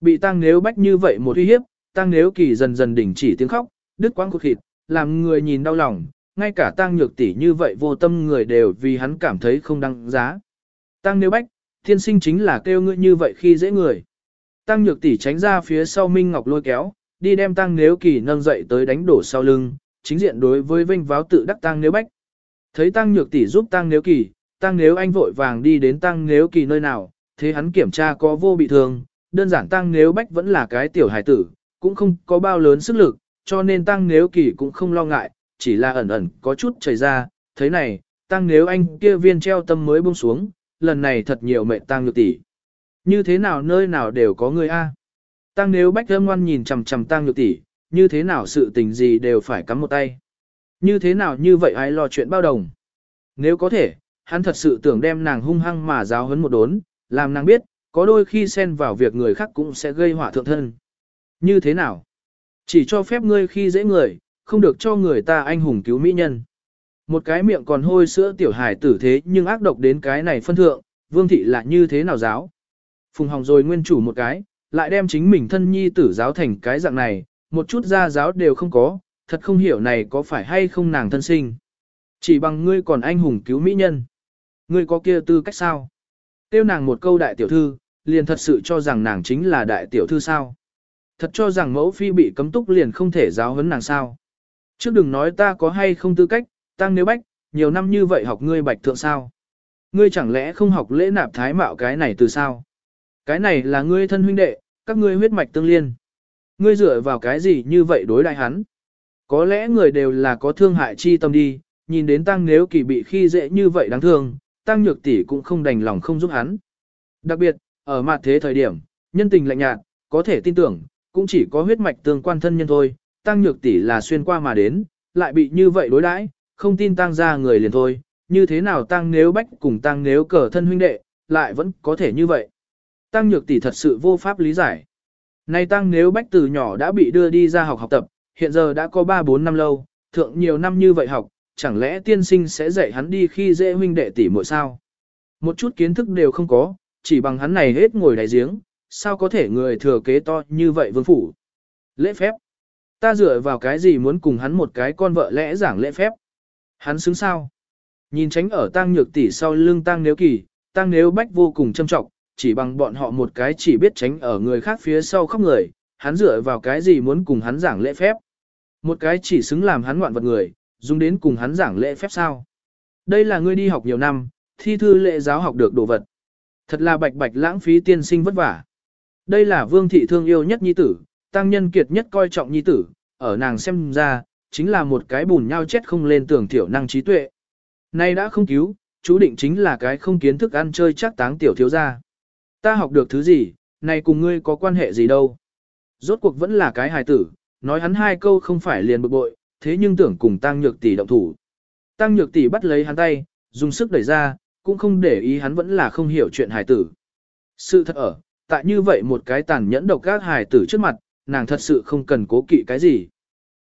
Bị tăng nếu bách như vậy một uy hiếp, tăng nếu kỳ dần dần đỉnh chỉ tiếng khóc, đứt quãng cột thịt, làm người nhìn đau lòng, ngay cả tăng nhược tỷ như vậy vô tâm người đều vì hắn cảm thấy không đáng giá. Tăng nếu bách, thiên sinh chính là kêu ngươi như vậy khi dễ người. Tăng nhược tỷ tránh ra phía sau Minh Ngọc lôi kéo, đi đem tăng nếu kỳ nâng dậy tới đánh đổ sau lưng, chính diện đối với vinh váo tự đắc tăng nếu bách. Thấy tăng nhược tỷ giúp tăng nếu kỳ, tăng nếu anh vội vàng đi đến tăng nếu kỳ nơi nào, thế hắn kiểm tra có vô bị thương, đơn giản tăng nếu bách vẫn là cái tiểu hải tử, cũng không có bao lớn sức lực, cho nên tăng nếu kỳ cũng không lo ngại, chỉ là ẩn ẩn có chút chảy ra, thế này, tăng nếu anh kia viên treo tâm mới buông xuống, lần này thật nhiều mệnh tăng nhược tỷ. Như thế nào nơi nào đều có người a. Tăng nếu bách thơm ngoan nhìn chằm chằm tăng nhược tỷ, như thế nào sự tình gì đều phải cắm một tay. Như thế nào như vậy ai lo chuyện bao đồng. Nếu có thể, hắn thật sự tưởng đem nàng hung hăng mà giáo hấn một đốn, làm nàng biết, có đôi khi xen vào việc người khác cũng sẽ gây họa thượng thân. Như thế nào? Chỉ cho phép ngươi khi dễ người, không được cho người ta anh hùng cứu mỹ nhân. Một cái miệng còn hôi sữa tiểu hài tử thế nhưng ác độc đến cái này phân thượng, vương thị là như thế nào giáo? Phùng hỏng rồi nguyên chủ một cái, lại đem chính mình thân nhi tử giáo thành cái dạng này, một chút gia giáo đều không có, thật không hiểu này có phải hay không nàng thân sinh. Chỉ bằng ngươi còn anh hùng cứu mỹ nhân. Ngươi có kia tư cách sao? Tiêu nàng một câu đại tiểu thư, liền thật sự cho rằng nàng chính là đại tiểu thư sao? Thật cho rằng mẫu phi bị cấm túc liền không thể giáo huấn nàng sao? Trước đừng nói ta có hay không tư cách, tăng nếu bách, nhiều năm như vậy học ngươi bạch thượng sao? Ngươi chẳng lẽ không học lễ nạp thái mạo cái này từ sao? Cái này là ngươi thân huynh đệ, các ngươi huyết mạch tương liên. Ngươi dựa vào cái gì như vậy đối đại hắn? Có lẽ người đều là có thương hại chi tâm đi, nhìn đến tăng nếu kỳ bị khi dễ như vậy đáng thương, tăng nhược tỷ cũng không đành lòng không giúp hắn. Đặc biệt, ở mặt thế thời điểm, nhân tình lạnh nhạt, có thể tin tưởng, cũng chỉ có huyết mạch tương quan thân nhân thôi, tăng nhược tỷ là xuyên qua mà đến, lại bị như vậy đối đãi, không tin tăng ra người liền thôi, như thế nào tăng nếu bách cùng tăng nếu cờ thân huynh đệ, lại vẫn có thể như vậy. Tăng nhược tỷ thật sự vô pháp lý giải. Nay tăng nếu bách từ nhỏ đã bị đưa đi ra học học tập, hiện giờ đã có 3-4 năm lâu, thượng nhiều năm như vậy học, chẳng lẽ tiên sinh sẽ dạy hắn đi khi dễ huynh đệ tỷ muội sao? Một chút kiến thức đều không có, chỉ bằng hắn này hết ngồi đáy giếng, sao có thể người thừa kế to như vậy vương phủ? Lễ phép. Ta dựa vào cái gì muốn cùng hắn một cái con vợ lẽ giảng lễ phép? Hắn xứng sao? Nhìn tránh ở tang nhược tỷ sau lưng tang nếu kỳ, tang nếu bách vô cùng châm trọng, chỉ bằng bọn họ một cái chỉ biết tránh ở người khác phía sau khóc người, hắn dựa vào cái gì muốn cùng hắn giảng lễ phép. Một cái chỉ xứng làm hắn ngoạn vật người, dùng đến cùng hắn giảng lễ phép sao. Đây là ngươi đi học nhiều năm, thi thư lệ giáo học được đồ vật. Thật là bạch bạch lãng phí tiên sinh vất vả. Đây là vương thị thương yêu nhất nhi tử, tăng nhân kiệt nhất coi trọng nhi tử, ở nàng xem ra, chính là một cái bùn nhau chết không lên tưởng tiểu năng trí tuệ. Nay đã không cứu, chú định chính là cái không kiến thức ăn chơi chắc táng tiểu thiếu gia. Ta học được thứ gì, này cùng ngươi có quan hệ gì đâu. Rốt cuộc vẫn là cái hài tử, nói hắn hai câu không phải liền bực bội, thế nhưng tưởng cùng tăng nhược tỷ động thủ. Tăng nhược tỷ bắt lấy hắn tay, dùng sức đẩy ra, cũng không để ý hắn vẫn là không hiểu chuyện hài tử. Sự thật ở, tại như vậy một cái tàn nhẫn độc các hài tử trước mặt, nàng thật sự không cần cố kỵ cái gì.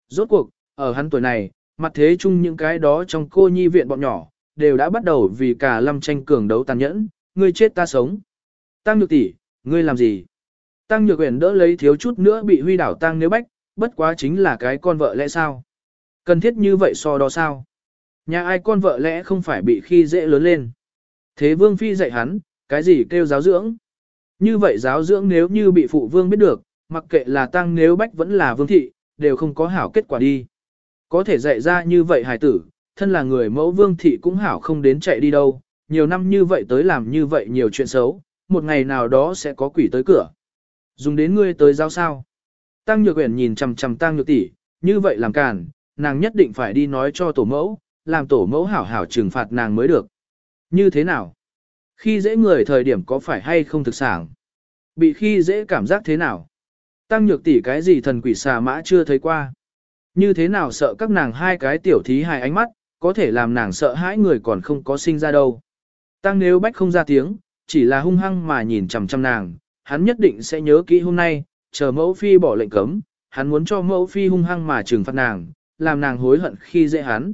Rốt cuộc, ở hắn tuổi này, mặt thế chung những cái đó trong cô nhi viện bọn nhỏ, đều đã bắt đầu vì cả lâm tranh cường đấu tàn nhẫn, ngươi chết ta sống. Tăng nhược tỷ, ngươi làm gì? Tăng nhược uyển đỡ lấy thiếu chút nữa bị huy đảo tăng nếu bách, bất quá chính là cái con vợ lẽ sao? Cần thiết như vậy so đó sao? Nhà ai con vợ lẽ không phải bị khi dễ lớn lên? Thế vương phi dạy hắn, cái gì kêu giáo dưỡng? Như vậy giáo dưỡng nếu như bị phụ vương biết được, mặc kệ là tăng nếu bách vẫn là vương thị, đều không có hảo kết quả đi. Có thể dạy ra như vậy hài tử, thân là người mẫu vương thị cũng hảo không đến chạy đi đâu, nhiều năm như vậy tới làm như vậy nhiều chuyện xấu, một ngày nào đó sẽ có quỷ tới cửa. Dùng đến ngươi tới giao sao. Tăng Nhược Uyển nhìn chằm chằm Tăng Nhược tỷ, như vậy làm cản, nàng nhất định phải đi nói cho tổ mẫu, làm tổ mẫu hảo hảo trừng phạt nàng mới được. Như thế nào? Khi dễ người thời điểm có phải hay không thực sản? Bị khi dễ cảm giác thế nào? Tăng nhược tỷ cái gì thần quỷ xà mã chưa thấy qua? Như thế nào sợ các nàng hai cái tiểu thí hài ánh mắt, có thể làm nàng sợ hãi người còn không có sinh ra đâu. Tăng nếu bách không ra tiếng, chỉ là hung hăng mà nhìn chằm chằm nàng, hắn nhất định sẽ nhớ kỹ hôm nay, chờ mẫu phi bỏ lệnh cấm, hắn muốn cho mẫu phi hung hăng mà trừng phạt nàng, làm nàng hối hận khi dễ hắn.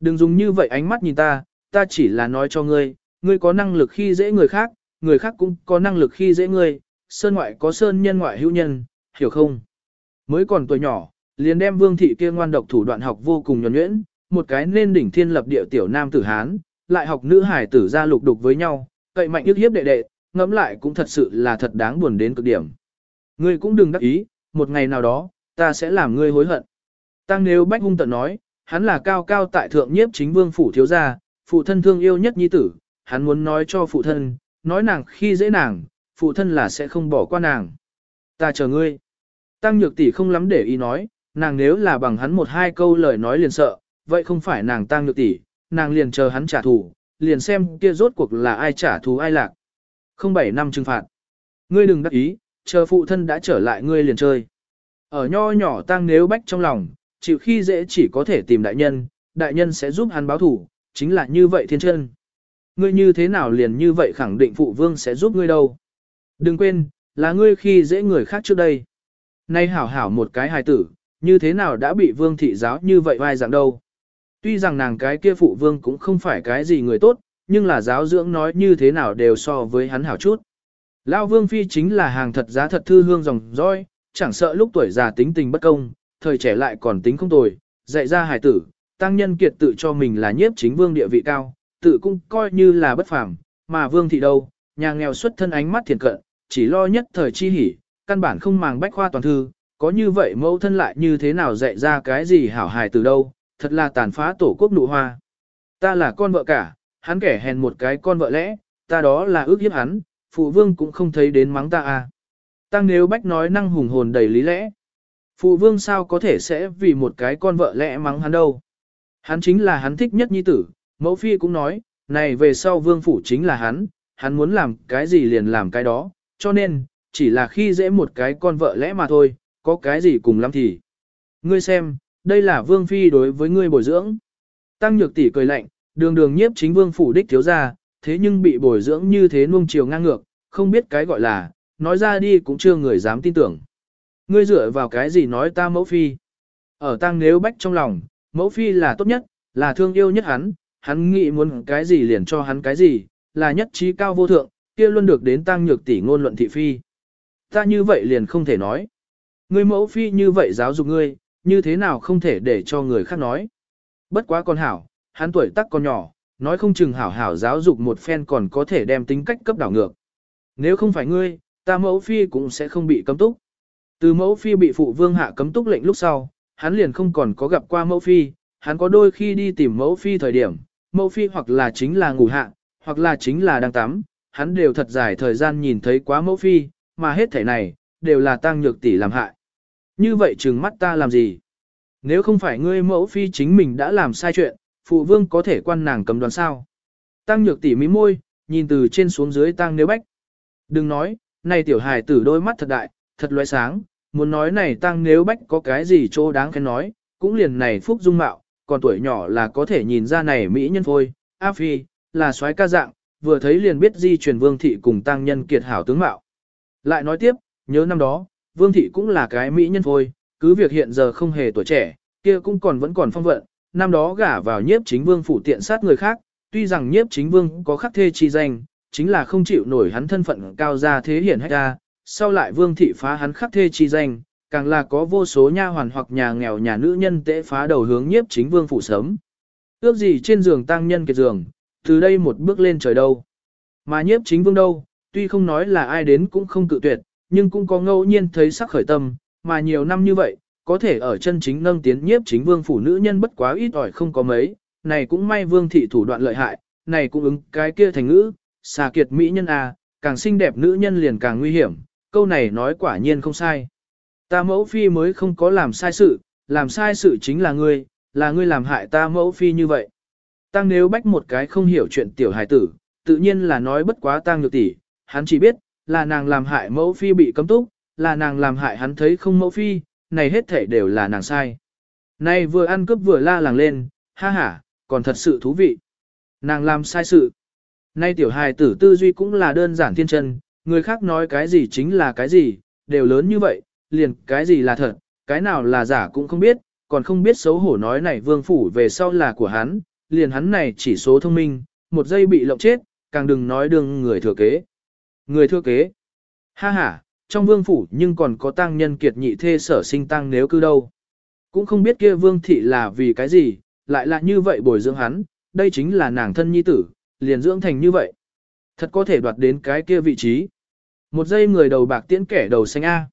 Đừng dùng như vậy ánh mắt nhìn ta, ta chỉ là nói cho ngươi, ngươi có năng lực khi dễ người khác, người khác cũng có năng lực khi dễ ngươi, sơn ngoại có sơn nhân ngoại hữu nhân, hiểu không? Mới còn tuổi nhỏ, liền đem vương thị kia ngoan độc thủ đoạn học vô cùng nhuần nhuyễn, một cái nên đỉnh thiên lập địa tiểu nam tử Hán, lại học nữ hải tử ra lục đục với nhau, cậy mạnh ức hiếp đệ đệ, ngẫm lại cũng thật sự là thật đáng buồn đến cực điểm. Ngươi cũng đừng đắc ý, một ngày nào đó, ta sẽ làm ngươi hối hận. Tăng nếu bách hung tận nói, hắn là cao cao tại thượng nhiếp chính vương phủ thiếu gia, phụ thân thương yêu nhất nhi tử, hắn muốn nói cho phụ thân, nói nàng khi dễ nàng, phụ thân là sẽ không bỏ qua nàng. Ta chờ ngươi. Tăng nhược tỷ không lắm để ý nói, nàng nếu là bằng hắn một hai câu lời nói liền sợ, vậy không phải nàng tăng nhược tỷ, nàng liền chờ hắn trả thù, liền xem kia rốt cuộc là ai trả thù ai lạc. Không bảy năm trừng phạt. Ngươi đừng đắc ý, chờ phụ thân đã trở lại ngươi liền chơi. Ở nho nhỏ tăng nếu bách trong lòng, chịu khi dễ chỉ có thể tìm đại nhân, đại nhân sẽ giúp hắn báo thủ, chính là như vậy thiên chân. Ngươi như thế nào liền như vậy khẳng định phụ vương sẽ giúp ngươi đâu. Đừng quên, là ngươi khi dễ người khác trước đây. Nay hảo hảo một cái hài tử, như thế nào đã bị vương thị giáo như vậy vai dạng đâu. Tuy rằng nàng cái kia phụ vương cũng không phải cái gì người tốt, nhưng là giáo dưỡng nói như thế nào đều so với hắn hảo chút. Lao vương phi chính là hàng thật giá thật thư hương dòng roi, chẳng sợ lúc tuổi già tính tình bất công, thời trẻ lại còn tính không tồi, dạy ra hài tử, tăng nhân kiệt tự cho mình là nhiếp chính vương địa vị cao, tự cũng coi như là bất phàm, mà vương thị đâu, nhà nghèo xuất thân ánh mắt thiền cận, chỉ lo nhất thời chi hỉ, căn bản không màng bách khoa toàn thư, có như vậy mẫu thân lại như thế nào dạy ra cái gì hảo hài từ đâu, thật là tàn phá tổ quốc nụ hoa. Ta là con vợ cả, hắn kẻ hèn một cái con vợ lẽ, ta đó là ước hiếp hắn, phụ vương cũng không thấy đến mắng ta à. Tăng nếu bách nói năng hùng hồn đầy lý lẽ. Phụ vương sao có thể sẽ vì một cái con vợ lẽ mắng hắn đâu. Hắn chính là hắn thích nhất nhi tử, mẫu phi cũng nói, này về sau vương phủ chính là hắn, hắn muốn làm cái gì liền làm cái đó, cho nên, chỉ là khi dễ một cái con vợ lẽ mà thôi, có cái gì cùng lắm thì. Ngươi xem, đây là vương phi đối với ngươi bồi dưỡng. Tăng nhược tỷ cười lạnh, đường đường nhiếp chính vương phủ đích thiếu gia, thế nhưng bị bồi dưỡng như thế nuông chiều ngang ngược, không biết cái gọi là, nói ra đi cũng chưa người dám tin tưởng. Ngươi dựa vào cái gì nói ta mẫu phi? Ở tăng nếu bách trong lòng, mẫu phi là tốt nhất, là thương yêu nhất hắn, hắn nghĩ muốn cái gì liền cho hắn cái gì, là nhất trí cao vô thượng, kia luôn được đến tăng nhược tỷ ngôn luận thị phi. Ta như vậy liền không thể nói. Ngươi mẫu phi như vậy giáo dục ngươi, như thế nào không thể để cho người khác nói. Bất quá con hảo, hắn tuổi tác còn nhỏ, nói không chừng hảo hảo giáo dục một phen còn có thể đem tính cách cấp đảo ngược. Nếu không phải ngươi, ta mẫu phi cũng sẽ không bị cấm túc. Từ mẫu phi bị phụ vương hạ cấm túc lệnh lúc sau, hắn liền không còn có gặp qua mẫu phi, hắn có đôi khi đi tìm mẫu phi thời điểm, mẫu phi hoặc là chính là ngủ hạ, hoặc là chính là đang tắm, hắn đều thật dài thời gian nhìn thấy quá mẫu phi, mà hết thể này, đều là tăng nhược tỷ làm hại. Như vậy trừng mắt ta làm gì? Nếu không phải ngươi mẫu phi chính mình đã làm sai chuyện, phụ vương có thể quan nàng cầm đoán sao? Tăng nhược tỷ mí môi, nhìn từ trên xuống dưới tăng nếu bách. Đừng nói, này tiểu hài tử đôi mắt thật đại, thật loé sáng, muốn nói này tăng nếu bách có cái gì chỗ đáng khen nói, cũng liền này phúc dung mạo, còn tuổi nhỏ là có thể nhìn ra này mỹ nhân phôi, A Phi, là soái ca dạng, vừa thấy liền biết di truyền vương thị cùng tăng nhân kiệt hảo tướng mạo. Lại nói tiếp, nhớ năm đó, vương thị cũng là cái mỹ nhân thôi cứ việc hiện giờ không hề tuổi trẻ, kia cũng còn vẫn còn phong vận, năm đó gả vào nhiếp chính vương phủ tiện sát người khác, tuy rằng nhiếp chính vương có khắc thê chi danh, chính là không chịu nổi hắn thân phận cao ra thế hiển hay ra, sau lại vương thị phá hắn khắc thê chi danh, càng là có vô số nha hoàn hoặc nhà nghèo nhà nữ nhân tễ phá đầu hướng nhiếp chính vương phủ sớm. Ước gì trên giường tăng nhân kiệt giường, từ đây một bước lên trời đâu. Mà nhiếp chính vương đâu, tuy không nói là ai đến cũng không cự tuyệt, nhưng cũng có ngẫu nhiên thấy sắc khởi tâm, mà nhiều năm như vậy, có thể ở chân chính nâng tiến nhiếp chính vương phủ nữ nhân bất quá ít ỏi không có mấy, này cũng may vương thị thủ đoạn lợi hại, này cũng ứng cái kia thành ngữ, xà kiệt mỹ nhân à, càng xinh đẹp nữ nhân liền càng nguy hiểm, câu này nói quả nhiên không sai. Ta mẫu phi mới không có làm sai sự, làm sai sự chính là ngươi, là ngươi làm hại ta mẫu phi như vậy. Tăng nếu bách một cái không hiểu chuyện tiểu hài tử, tự nhiên là nói bất quá tăng nhược tỷ, hắn chỉ biết, là nàng làm hại mẫu phi bị cấm túc, là nàng làm hại hắn thấy không mẫu phi, này hết thể đều là nàng sai. Này vừa ăn cướp vừa la làng lên, ha ha, còn thật sự thú vị. Nàng làm sai sự. Nay tiểu hài tử tư duy cũng là đơn giản thiên chân, người khác nói cái gì chính là cái gì, đều lớn như vậy, liền cái gì là thật, cái nào là giả cũng không biết, còn không biết xấu hổ nói này vương phủ về sau là của hắn, liền hắn này chỉ số thông minh, một giây bị lộng chết, càng đừng nói đường người thừa kế. Người thừa kế. Ha ha, trong vương phủ nhưng còn có tăng nhân kiệt nhị thê sở sinh tăng nếu cư đâu. Cũng không biết kia vương thị là vì cái gì, lại là như vậy bồi dưỡng hắn, đây chính là nàng thân nhi tử, liền dưỡng thành như vậy. Thật có thể đoạt đến cái kia vị trí. Một giây người đầu bạc tiễn kẻ đầu xanh A.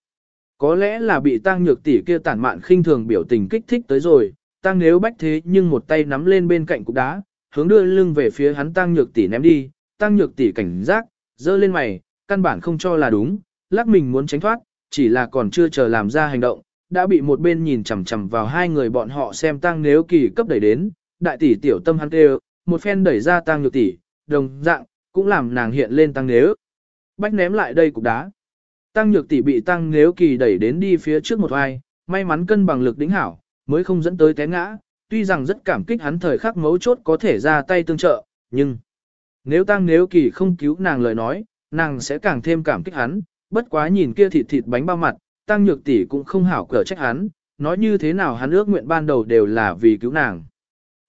Có lẽ là bị tăng nhược tỷ kia tản mạn khinh thường biểu tình kích thích tới rồi, tăng nếu bách thế nhưng một tay nắm lên bên cạnh cục đá, hướng đưa lưng về phía hắn tăng nhược tỷ ném đi, tăng nhược tỷ cảnh giác, dơ lên mày, căn bản không cho là đúng, lắc mình muốn tránh thoát, chỉ là còn chưa chờ làm ra hành động, đã bị một bên nhìn chằm chằm vào hai người bọn họ xem tăng nếu kỳ cấp đẩy đến, đại tỷ tiểu tâm hắn kêu, một phen đẩy ra tăng nhược tỷ, đồng dạng, cũng làm nàng hiện lên tăng nếu. Bách ném lại đây cục đá. Tăng nhược tỷ bị tăng nếu kỳ đẩy đến đi phía trước một vai, may mắn cân bằng lực đỉnh hảo, mới không dẫn tới té ngã, tuy rằng rất cảm kích hắn thời khắc mấu chốt có thể ra tay tương trợ, nhưng nếu tăng nếu kỳ không cứu nàng lời nói, nàng sẽ càng thêm cảm kích hắn, bất quá nhìn kia thịt thịt bánh bao mặt, tăng nhược tỷ cũng không hảo cỡ trách hắn, nói như thế nào hắn ước nguyện ban đầu đều là vì cứu nàng.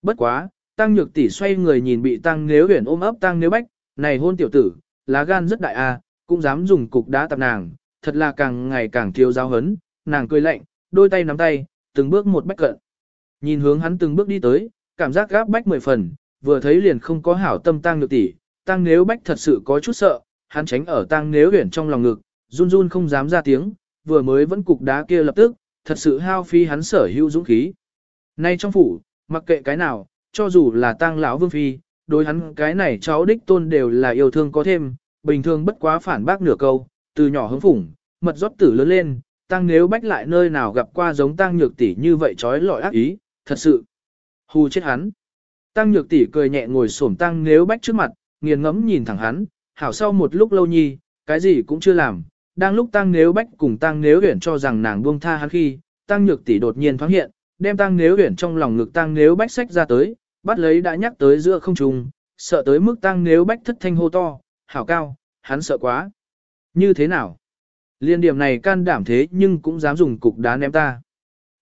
Bất quá, tăng nhược tỷ xoay người nhìn bị tăng nếu huyền ôm ấp tăng nếu bách, này hôn tiểu tử, lá gan rất đại a, cũng dám dùng cục đá tập nàng, thật là càng ngày càng thiếu giáo hấn, nàng cười lạnh, đôi tay nắm tay, từng bước một bách cận. Nhìn hướng hắn từng bước đi tới, cảm giác gáp bách mười phần, vừa thấy liền không có hảo tâm tăng nhược tỷ, tăng nếu bách thật sự có chút sợ, hắn tránh ở tăng nếu huyền trong lòng ngực, run run không dám ra tiếng, vừa mới vẫn cục đá kia lập tức, thật sự hao phi hắn sở hữu dũng khí. Nay trong phủ, mặc kệ cái nào, cho dù là tăng lão vương phi, đối hắn cái này cháu đích tôn đều là yêu thương có thêm, bình thường bất quá phản bác nửa câu, từ nhỏ hứng phủng, mật rót tử lớn lên, tăng nếu bách lại nơi nào gặp qua giống tăng nhược tỷ như vậy trói lọi ác ý, thật sự. Hù chết hắn. Tăng nhược tỷ cười nhẹ ngồi xổm tăng nếu bách trước mặt, nghiền ngẫm nhìn thẳng hắn, hảo sau một lúc lâu nhi, cái gì cũng chưa làm, đang lúc tăng nếu bách cùng tăng nếu huyển cho rằng nàng buông tha hắn khi, tăng nhược tỷ đột nhiên thoáng hiện, đem tăng nếu huyển trong lòng ngực tăng nếu bách sách ra tới, bắt lấy đã nhắc tới giữa không trung, sợ tới mức tăng nếu bách thất thanh hô to, hảo cao, hắn sợ quá. Như thế nào? Liên điểm này can đảm thế nhưng cũng dám dùng cục đá ném ta.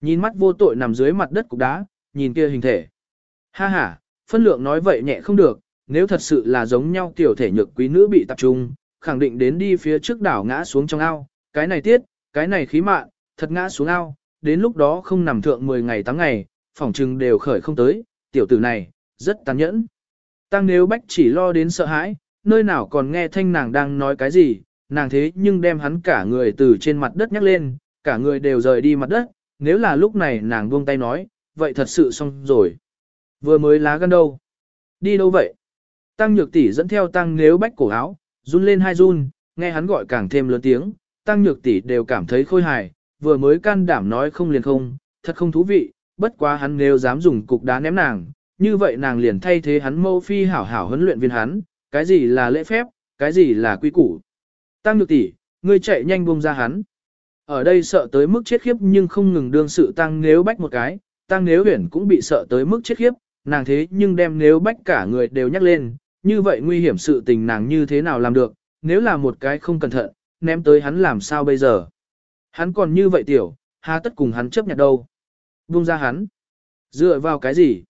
Nhìn mắt vô tội nằm dưới mặt đất cục đá, nhìn kia hình thể. Ha ha, phân lượng nói vậy nhẹ không được, nếu thật sự là giống nhau tiểu thể nhược quý nữ bị tập trung, khẳng định đến đi phía trước đảo ngã xuống trong ao, cái này tiết, cái này khí mạn, thật ngã xuống ao, đến lúc đó không nằm thượng 10 ngày 8 ngày, phỏng trừng đều khởi không tới, tiểu tử này, rất tàn nhẫn. Tăng nếu bách chỉ lo đến sợ hãi, nơi nào còn nghe thanh nàng đang nói cái gì, nàng thế nhưng đem hắn cả người từ trên mặt đất nhắc lên, cả người đều rời đi mặt đất, nếu là lúc này nàng buông tay nói, vậy thật sự xong rồi. Vừa mới lá gan đâu? Đi đâu vậy? Tăng nhược tỷ dẫn theo tăng nếu bách cổ áo, run lên hai run, nghe hắn gọi càng thêm lớn tiếng, tăng nhược tỷ đều cảm thấy khôi hài, vừa mới can đảm nói không liền không, thật không thú vị, bất quá hắn nếu dám dùng cục đá ném nàng, như vậy nàng liền thay thế hắn mâu phi hảo hảo huấn luyện viên hắn, cái gì là lễ phép, cái gì là quy củ. Tăng nhược tỷ, ngươi chạy nhanh buông ra hắn. Ở đây sợ tới mức chết khiếp nhưng không ngừng đương sự tăng nếu bách một cái, tăng nếu huyền cũng bị sợ tới mức chết khiếp, nàng thế nhưng đem nếu bách cả người đều nhắc lên, như vậy nguy hiểm sự tình nàng như thế nào làm được, nếu là một cái không cẩn thận, ném tới hắn làm sao bây giờ. Hắn còn như vậy tiểu, há tất cùng hắn chấp nhận đâu. Buông ra hắn. Dựa vào cái gì?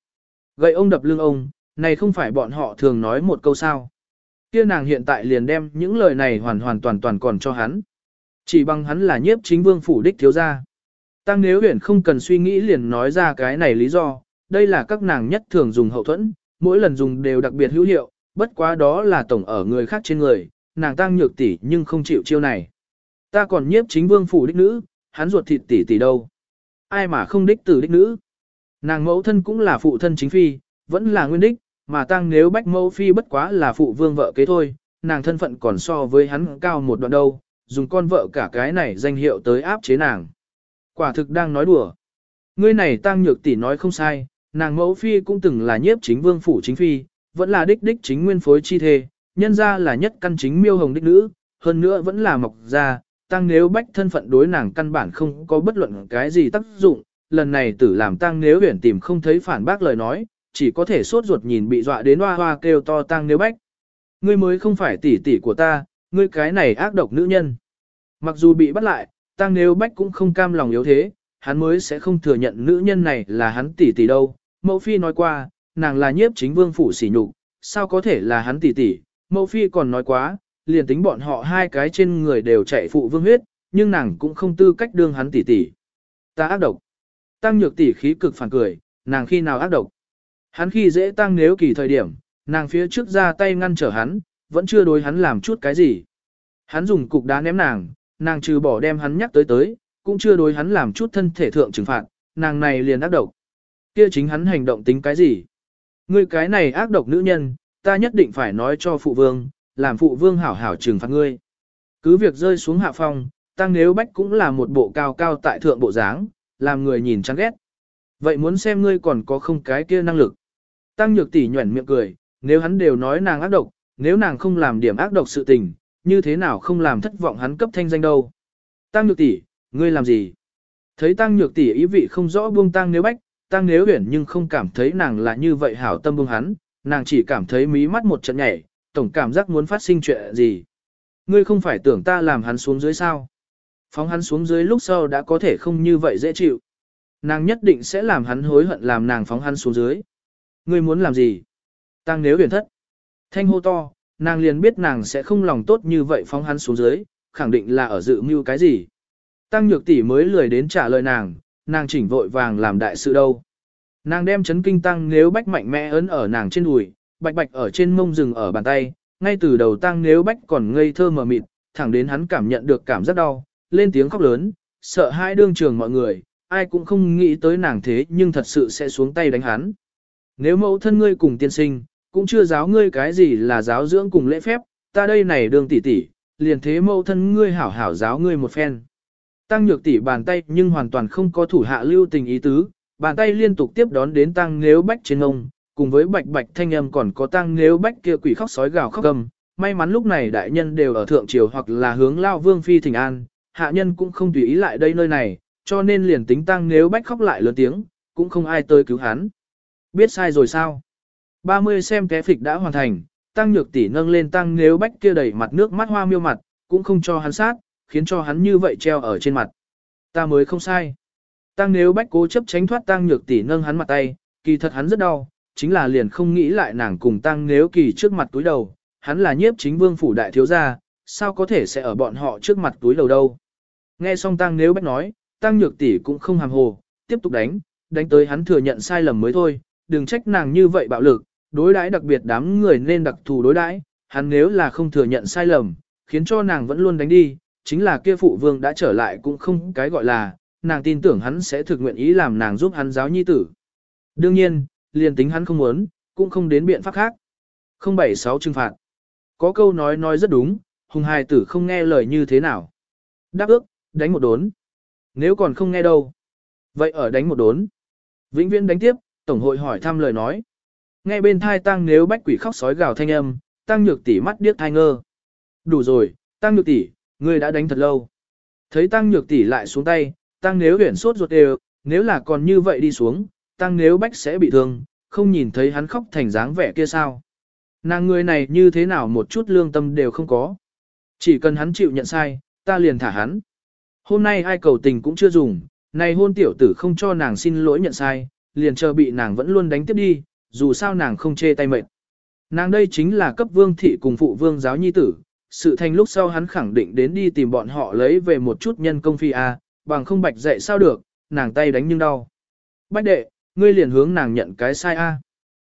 Gậy ông đập lưng ông, này không phải bọn họ thường nói một câu sao. Kia nàng hiện tại liền đem những lời này hoàn hoàn toàn toàn còn cho hắn. Chỉ bằng hắn là nhiếp chính vương phủ đích thiếu gia. Tăng nếu huyền không cần suy nghĩ liền nói ra cái này lý do, đây là các nàng nhất thường dùng hậu thuẫn, mỗi lần dùng đều đặc biệt hữu hiệu, bất quá đó là tổng ở người khác trên người, nàng tăng nhược tỷ nhưng không chịu chiêu này. Ta còn nhiếp chính vương phủ đích nữ, hắn ruột thịt tỷ tỷ đâu. Ai mà không đích tử đích nữ. Nàng mẫu thân cũng là phụ thân chính phi, vẫn là nguyên đích, mà tăng nếu bách mẫu phi bất quá là phụ vương vợ kế thôi, nàng thân phận còn so với hắn cao một đoạn đâu, dùng con vợ cả cái này danh hiệu tới áp chế nàng. Quả thực đang nói đùa. Ngươi này tăng nhược tỷ nói không sai, nàng mẫu phi cũng từng là nhiếp chính vương phủ chính phi, vẫn là đích đích chính nguyên phối chi thê, nhân ra là nhất căn chính miêu hồng đích nữ, hơn nữa vẫn là mọc ra, tăng nếu bách thân phận đối nàng căn bản không có bất luận cái gì tác dụng, lần này tử làm tăng nếu huyển tìm không thấy phản bác lời nói, chỉ có thể sốt ruột nhìn bị dọa đến hoa hoa kêu to tăng nếu bách. Ngươi mới không phải tỷ tỷ của ta, ngươi cái này ác độc nữ nhân. Mặc dù bị bắt lại, tăng nếu bách cũng không cam lòng yếu thế, hắn mới sẽ không thừa nhận nữ nhân này là hắn tỷ tỷ đâu. Mẫu phi nói qua, nàng là nhiếp chính vương phủ sỉ nhục, sao có thể là hắn tỷ tỷ. Mẫu phi còn nói quá, liền tính bọn họ hai cái trên người đều chạy phụ vương huyết, nhưng nàng cũng không tư cách đương hắn tỷ tỷ. Ta ác độc. Tăng nhược tỷ khí cực phản cười, nàng khi nào ác độc. Hắn khi dễ tăng nếu kỳ thời điểm, nàng phía trước ra tay ngăn trở hắn, vẫn chưa đối hắn làm chút cái gì. Hắn dùng cục đá ném nàng, nàng trừ bỏ đem hắn nhắc tới tới, cũng chưa đối hắn làm chút thân thể thượng trừng phạt, nàng này liền ác độc. Kia chính hắn hành động tính cái gì? Ngươi cái này ác độc nữ nhân, ta nhất định phải nói cho phụ vương, làm phụ vương hảo hảo trừng phạt ngươi. Cứ việc rơi xuống hạ phong, tăng nếu bách cũng là một bộ cao cao tại thượng bộ dáng, làm người nhìn chán ghét. Vậy muốn xem ngươi còn có không cái kia năng lực. Tăng nhược tỷ nhuẩn miệng cười, nếu hắn đều nói nàng ác độc, nếu nàng không làm điểm ác độc sự tình, như thế nào không làm thất vọng hắn cấp thanh danh đâu. Tăng nhược tỷ, ngươi làm gì? Thấy tăng nhược tỷ ý vị không rõ buông tăng nếu bách, tăng nếu huyển nhưng không cảm thấy nàng là như vậy hảo tâm buông hắn, nàng chỉ cảm thấy mí mắt một trận nhảy, tổng cảm giác muốn phát sinh chuyện gì. Ngươi không phải tưởng ta làm hắn xuống dưới sao? Phóng hắn xuống dưới lúc sau đã có thể không như vậy dễ chịu. Nàng nhất định sẽ làm hắn hối hận làm nàng phóng hắn xuống dưới. Ngươi muốn làm gì? Tăng nếu huyền thất. Thanh hô to, nàng liền biết nàng sẽ không lòng tốt như vậy phóng hắn xuống dưới, khẳng định là ở dự mưu cái gì. Tăng nhược tỷ mới lười đến trả lời nàng, nàng chỉnh vội vàng làm đại sự đâu. Nàng đem chấn kinh tăng nếu bách mạnh mẽ ấn ở nàng trên đùi, bạch bạch ở trên mông rừng ở bàn tay, ngay từ đầu tăng nếu bách còn ngây thơ mờ mịt, thẳng đến hắn cảm nhận được cảm giác đau, lên tiếng khóc lớn, sợ hai đương trường mọi người, ai cũng không nghĩ tới nàng thế nhưng thật sự sẽ xuống tay đánh hắn. Nếu mẫu thân ngươi cùng tiên sinh, cũng chưa giáo ngươi cái gì là giáo dưỡng cùng lễ phép, ta đây này đường tỷ tỷ, liền thế mẫu thân ngươi hảo hảo giáo ngươi một phen. Tăng nhược tỷ bàn tay nhưng hoàn toàn không có thủ hạ lưu tình ý tứ, bàn tay liên tục tiếp đón đến tăng nếu bách trên ông, cùng với bạch bạch thanh âm còn có tăng nếu bách kia quỷ khóc sói gào khóc gầm. May mắn lúc này đại nhân đều ở thượng triều hoặc là hướng lao vương phi thỉnh an, hạ nhân cũng không tùy ý lại đây nơi này, cho nên liền tính tăng nếu bách khóc lại lớn tiếng, cũng không ai tới cứu hắn. Biết sai rồi sao? 30 xem kế phịch đã hoàn thành, tăng nhược tỷ nâng lên tăng nếu bách kia đầy mặt nước mắt hoa miêu mặt, cũng không cho hắn sát, khiến cho hắn như vậy treo ở trên mặt. Ta mới không sai. Tăng nếu bách cố chấp tránh thoát tăng nhược tỷ nâng hắn mặt tay, kỳ thật hắn rất đau, chính là liền không nghĩ lại nàng cùng tăng nếu kỳ trước mặt túi đầu, hắn là nhiếp chính vương phủ đại thiếu gia, sao có thể sẽ ở bọn họ trước mặt túi đầu đâu. Nghe xong tăng nếu bách nói, tăng nhược tỷ cũng không hàm hồ, tiếp tục đánh, đánh tới hắn thừa nhận sai lầm mới thôi, đừng trách nàng như vậy bạo lực, đối đãi đặc biệt đám người nên đặc thù đối đãi, hắn nếu là không thừa nhận sai lầm, khiến cho nàng vẫn luôn đánh đi, chính là kia phụ vương đã trở lại cũng không cái gọi là, nàng tin tưởng hắn sẽ thực nguyện ý làm nàng giúp hắn giáo nhi tử. Đương nhiên, liền tính hắn không muốn, cũng không đến biện pháp khác. 076 trừng phạt. Có câu nói nói rất đúng, hùng hài tử không nghe lời như thế nào. Đáp ước, đánh một đốn. Nếu còn không nghe đâu. Vậy ở đánh một đốn. Vĩnh viễn đánh tiếp, tổng hội hỏi thăm lời nói. Nghe bên thai tăng nếu bách quỷ khóc sói gào thanh âm, tăng nhược tỷ mắt điếc thai ngơ. Đủ rồi, tăng nhược tỷ, ngươi đã đánh thật lâu. Thấy tăng nhược tỷ lại xuống tay, tăng nếu huyển sốt ruột đều, nếu là còn như vậy đi xuống, tăng nếu bách sẽ bị thương, không nhìn thấy hắn khóc thành dáng vẻ kia sao. Nàng người này như thế nào một chút lương tâm đều không có. Chỉ cần hắn chịu nhận sai, ta liền thả hắn. Hôm nay ai cầu tình cũng chưa dùng, này hôn tiểu tử không cho nàng xin lỗi nhận sai, liền chờ bị nàng vẫn luôn đánh tiếp đi, dù sao nàng không chê tay mệt. Nàng đây chính là cấp vương thị cùng phụ vương giáo nhi tử, sự thành lúc sau hắn khẳng định đến đi tìm bọn họ lấy về một chút nhân công phi A, bằng không bạch dạy sao được, nàng tay đánh nhưng đau. Bách đệ, ngươi liền hướng nàng nhận cái sai A.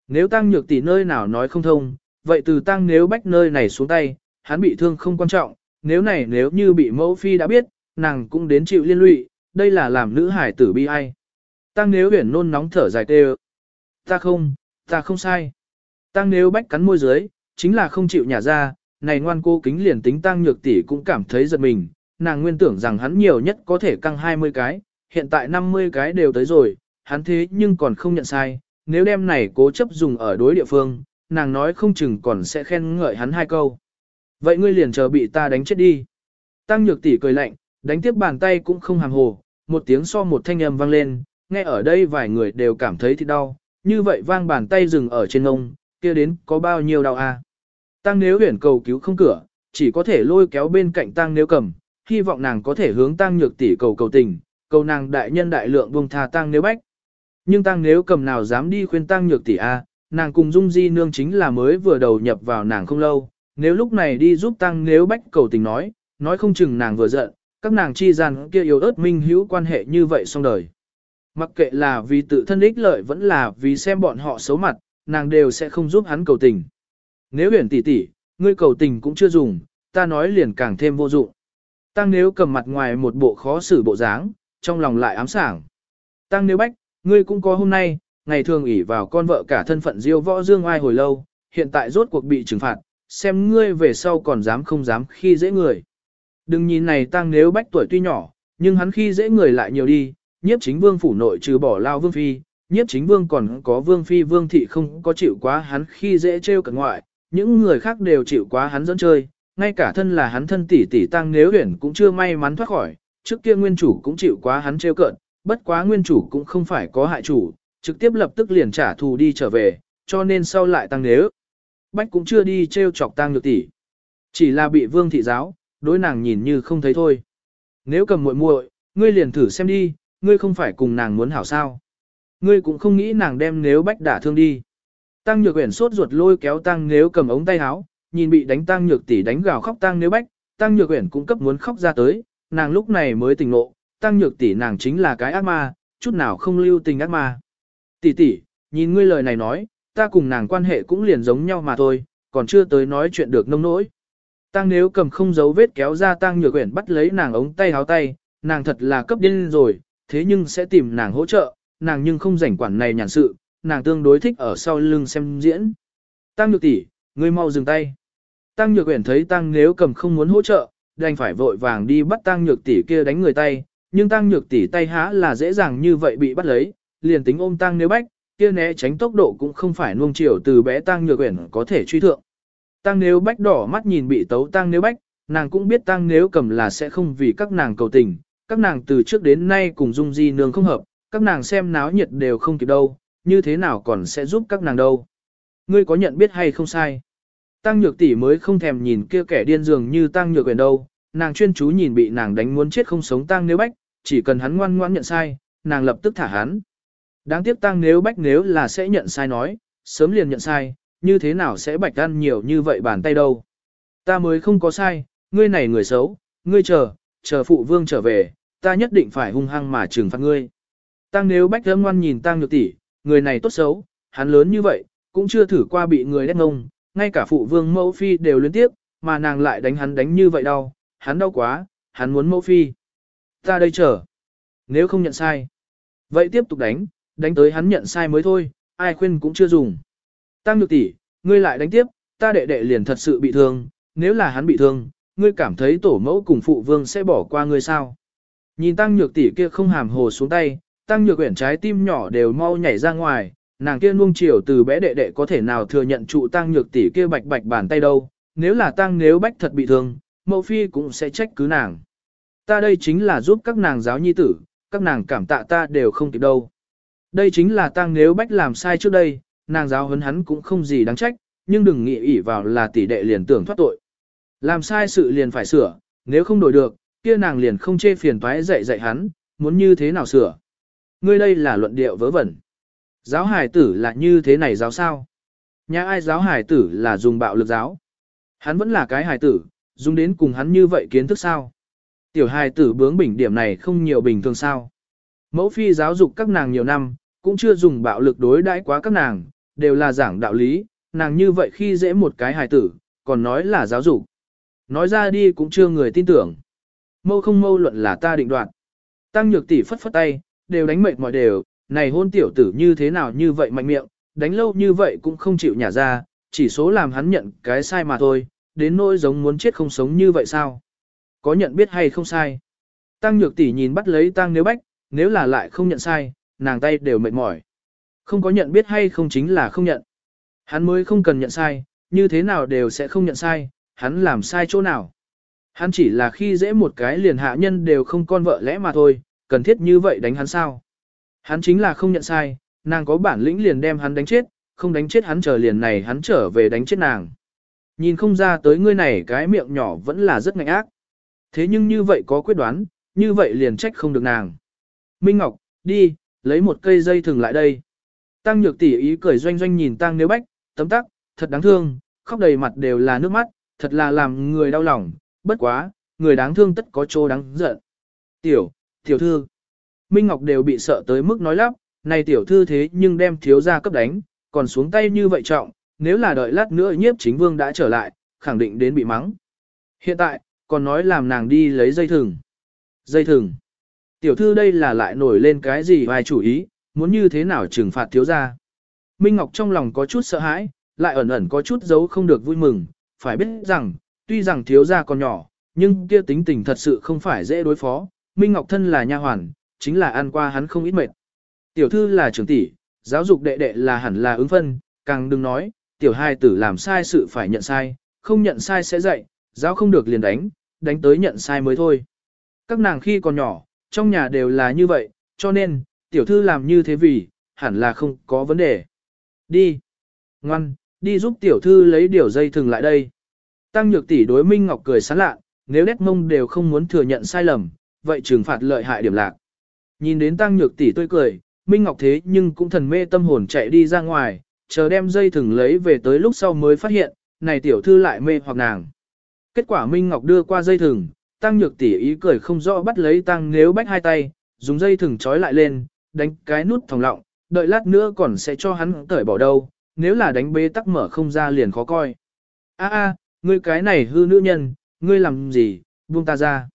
Nếu tăng nhược tỷ nơi nào nói không thông, vậy từ tăng nếu bách nơi này xuống tay, hắn bị thương không quan trọng, nếu này nếu như bị mẫu phi đã biết, nàng cũng đến chịu liên lụy, đây là làm nữ hải tử bi ai. Tăng nếu huyền nôn nóng thở dài tê Ta không, ta không sai. Tăng nếu bách cắn môi dưới, chính là không chịu nhả ra, này ngoan cô kính liền tính tăng nhược tỷ cũng cảm thấy giật mình, nàng nguyên tưởng rằng hắn nhiều nhất có thể căng 20 cái, hiện tại 50 cái đều tới rồi, hắn thế nhưng còn không nhận sai, nếu đem này cố chấp dùng ở đối địa phương, nàng nói không chừng còn sẽ khen ngợi hắn hai câu. Vậy ngươi liền chờ bị ta đánh chết đi. Tăng nhược tỷ cười lạnh, đánh tiếp bàn tay cũng không hàm hồ, một tiếng so một thanh âm vang lên, nghe ở đây vài người đều cảm thấy thì đau, như vậy vang bàn tay dừng ở trên ông, kia đến có bao nhiêu đau à. Tăng nếu huyển cầu cứu không cửa, chỉ có thể lôi kéo bên cạnh tăng nếu cầm, hy vọng nàng có thể hướng tăng nhược tỷ cầu cầu tình, cầu nàng đại nhân đại lượng buông tha tăng nếu bách. Nhưng tăng nếu cầm nào dám đi khuyên tăng nhược tỷ a, nàng cùng Dung Di nương chính là mới vừa đầu nhập vào nàng không lâu, nếu lúc này đi giúp tăng nếu bách cầu tình nói, nói không chừng nàng vừa giận, các nàng chi gian kia yếu ớt minh hữu quan hệ như vậy xong đời. Mặc kệ là vì tự thân ích lợi vẫn là vì xem bọn họ xấu mặt, nàng đều sẽ không giúp hắn cầu tình. Nếu huyền tỷ tỷ, ngươi cầu tình cũng chưa dùng, ta nói liền càng thêm vô dụng. Tăng nếu cầm mặt ngoài một bộ khó xử bộ dáng, trong lòng lại ám sảng. Tăng nếu bách, ngươi cũng có hôm nay, ngày thường ỷ vào con vợ cả thân phận diêu võ dương ai hồi lâu, hiện tại rốt cuộc bị trừng phạt, xem ngươi về sau còn dám không dám khi dễ người. Đừng nhìn này tăng nếu bách tuổi tuy nhỏ, nhưng hắn khi dễ người lại nhiều đi, nhiếp chính vương phủ nội trừ bỏ lao vương phi, nhiếp chính vương còn có vương phi vương thị không có chịu quá hắn khi dễ trêu cả ngoại, những người khác đều chịu quá hắn dẫn chơi, ngay cả thân là hắn thân tỷ tỷ tăng nếu huyển cũng chưa may mắn thoát khỏi, trước kia nguyên chủ cũng chịu quá hắn trêu cợt, bất quá nguyên chủ cũng không phải có hại chủ, trực tiếp lập tức liền trả thù đi trở về, cho nên sau lại tăng nếu. Bách cũng chưa đi trêu chọc tăng nhược tỷ, chỉ là bị vương thị giáo, đối nàng nhìn như không thấy thôi. Nếu cầm muội muội, ngươi liền thử xem đi, ngươi không phải cùng nàng muốn hảo sao. Ngươi cũng không nghĩ nàng đem nếu bách đả thương đi. Tăng nhược uyển sốt ruột lôi kéo tăng nếu cầm ống tay áo, nhìn bị đánh tăng nhược tỷ đánh gào khóc tăng nếu bách, tăng nhược uyển cũng cấp muốn khóc ra tới, nàng lúc này mới tỉnh ngộ, tăng nhược tỷ nàng chính là cái ác ma, chút nào không lưu tình ác ma. Tỷ tỷ, nhìn ngươi lời này nói, ta cùng nàng quan hệ cũng liền giống nhau mà thôi, còn chưa tới nói chuyện được nông nỗi. Tăng nếu cầm không giấu vết kéo ra tăng nhược quyển bắt lấy nàng ống tay áo tay, nàng thật là cấp điên rồi, thế nhưng sẽ tìm nàng hỗ trợ, nàng nhưng không rảnh quản này nhàn sự, nàng tương đối thích ở sau lưng xem diễn. Tăng nhược tỷ, ngươi mau dừng tay. Tăng nhược uyển thấy tăng nếu cầm không muốn hỗ trợ, đành phải vội vàng đi bắt tăng nhược tỷ kia đánh người tay, nhưng tăng nhược tỷ tay há là dễ dàng như vậy bị bắt lấy, liền tính ôm tăng nếu bách, kia né tránh tốc độ cũng không phải nuông chiều từ bé tăng nhược uyển có thể truy thượng. Tăng nếu bách đỏ mắt nhìn bị tấu tăng nếu bách, nàng cũng biết tăng nếu cầm là sẽ không vì các nàng cầu tình, các nàng từ trước đến nay cùng dung di nương không hợp, các nàng xem náo nhiệt đều không kịp đâu, như thế nào còn sẽ giúp các nàng đâu. Ngươi có nhận biết hay không sai? Tăng nhược tỷ mới không thèm nhìn kia kẻ điên dường như tăng nhược quyền đâu, nàng chuyên chú nhìn bị nàng đánh muốn chết không sống tăng nếu bách, chỉ cần hắn ngoan ngoãn nhận sai, nàng lập tức thả hắn. Đáng tiếc tăng nếu bách nếu là sẽ nhận sai nói, sớm liền nhận sai, như thế nào sẽ bạch ăn nhiều như vậy bàn tay đâu. Ta mới không có sai, ngươi này người xấu, ngươi chờ, chờ phụ vương trở về, ta nhất định phải hung hăng mà trừng phạt ngươi. Tăng nếu bách thơm ngoan nhìn tăng nhược tỷ, người này tốt xấu, hắn lớn như vậy, cũng chưa thử qua bị người đét ngông, ngay cả phụ vương mẫu phi đều liên tiếp, mà nàng lại đánh hắn đánh như vậy đau, hắn đau quá, hắn muốn mẫu phi. Ta đây chờ. Nếu không nhận sai, vậy tiếp tục đánh, đánh tới hắn nhận sai mới thôi, ai khuyên cũng chưa dùng. Tăng nhược tỷ, ngươi lại đánh tiếp, ta đệ đệ liền thật sự bị thương, nếu là hắn bị thương, ngươi cảm thấy tổ mẫu cùng phụ vương sẽ bỏ qua ngươi sao? Nhìn tăng nhược tỷ kia không hàm hồ xuống tay, tăng nhược quyển trái tim nhỏ đều mau nhảy ra ngoài, nàng kia nuông chiều từ bé đệ đệ có thể nào thừa nhận trụ tăng nhược tỷ kia bạch bạch bàn tay đâu, nếu là tăng nếu bách thật bị thương, mẫu phi cũng sẽ trách cứ nàng. Ta đây chính là giúp các nàng giáo nhi tử, các nàng cảm tạ ta đều không kịp đâu. Đây chính là tăng nếu bách làm sai trước đây, nàng giáo huấn hắn cũng không gì đáng trách, nhưng đừng nghĩ ỷ vào là tỷ đệ liền tưởng thoát tội. Làm sai sự liền phải sửa, nếu không đổi được, kia nàng liền không chê phiền toái dạy dạy hắn, muốn như thế nào sửa. Ngươi đây là luận điệu vớ vẩn. Giáo hải tử là như thế này giáo sao? Nhà ai giáo hải tử là dùng bạo lực giáo? Hắn vẫn là cái hải tử, dùng đến cùng hắn như vậy kiến thức sao? Tiểu hải tử bướng bỉnh điểm này không nhiều bình thường sao? Mẫu phi giáo dục các nàng nhiều năm, cũng chưa dùng bạo lực đối đãi quá các nàng, đều là giảng đạo lý, nàng như vậy khi dễ một cái hài tử, còn nói là giáo dục. Nói ra đi cũng chưa người tin tưởng. Mâu không mâu luận là ta định đoạt. Tăng nhược tỷ phất phất tay, đều đánh mệt mỏi đều, này hôn tiểu tử như thế nào như vậy mạnh miệng, đánh lâu như vậy cũng không chịu nhả ra, chỉ số làm hắn nhận cái sai mà thôi, đến nỗi giống muốn chết không sống như vậy sao? Có nhận biết hay không sai? Tăng nhược tỷ nhìn bắt lấy tăng nếu bách, nếu là lại không nhận sai, nàng tay đều mệt mỏi. Không có nhận biết hay không chính là không nhận. Hắn mới không cần nhận sai, như thế nào đều sẽ không nhận sai, hắn làm sai chỗ nào. Hắn chỉ là khi dễ một cái liền hạ nhân đều không con vợ lẽ mà thôi, cần thiết như vậy đánh hắn sao. Hắn chính là không nhận sai, nàng có bản lĩnh liền đem hắn đánh chết, không đánh chết hắn chờ liền này hắn trở về đánh chết nàng. Nhìn không ra tới ngươi này cái miệng nhỏ vẫn là rất ngạnh ác. Thế nhưng như vậy có quyết đoán, như vậy liền trách không được nàng. Minh Ngọc, đi, lấy một cây dây thừng lại đây. Tăng nhược tỷ ý cười doanh doanh nhìn Tăng Nếu Bách, tấm tắc, thật đáng thương, khóc đầy mặt đều là nước mắt, thật là làm người đau lòng, bất quá, người đáng thương tất có chỗ đáng giận. Tiểu, tiểu thư, Minh Ngọc đều bị sợ tới mức nói lắp, này tiểu thư thế nhưng đem thiếu gia cấp đánh, còn xuống tay như vậy trọng, nếu là đợi lát nữa nhiếp chính vương đã trở lại, khẳng định đến bị mắng. Hiện tại, còn nói làm nàng đi lấy dây thừng. Dây thừng. Tiểu thư đây là lại nổi lên cái gì vài chủ ý, muốn như thế nào trừng phạt thiếu gia. Minh Ngọc trong lòng có chút sợ hãi, lại ẩn ẩn có chút giấu không được vui mừng, phải biết rằng, tuy rằng thiếu gia còn nhỏ, nhưng kia tính tình thật sự không phải dễ đối phó. Minh Ngọc thân là nha hoàn, chính là ăn qua hắn không ít mệt. Tiểu thư là trưởng tỷ, giáo dục đệ đệ là hẳn là ứng phân, càng đừng nói, tiểu hai tử làm sai sự phải nhận sai, không nhận sai sẽ dạy, giáo không được liền đánh, đánh tới nhận sai mới thôi. Các nàng khi còn nhỏ, trong nhà đều là như vậy, cho nên, tiểu thư làm như thế vì, hẳn là không có vấn đề. Đi. Ngoan, đi giúp tiểu thư lấy điều dây thừng lại đây. Tăng nhược tỷ đối Minh Ngọc cười sán lạ, nếu đét mông đều không muốn thừa nhận sai lầm, vậy trừng phạt lợi hại điểm lạc. Nhìn đến Tăng nhược tỷ tươi cười, Minh Ngọc thế nhưng cũng thần mê tâm hồn chạy đi ra ngoài, chờ đem dây thừng lấy về tới lúc sau mới phát hiện, này tiểu thư lại mê hoặc nàng. Kết quả Minh Ngọc đưa qua dây thừng, Tăng Nhược tỷ ý cười không rõ bắt lấy Tăng nếu bách hai tay, dùng dây thừng trói lại lên, đánh cái nút thòng lọng, đợi lát nữa còn sẽ cho hắn tởi bỏ đâu, nếu là đánh bế tắc mở không ra liền khó coi. A a, ngươi cái này hư nữ nhân, ngươi làm gì, buông ta ra.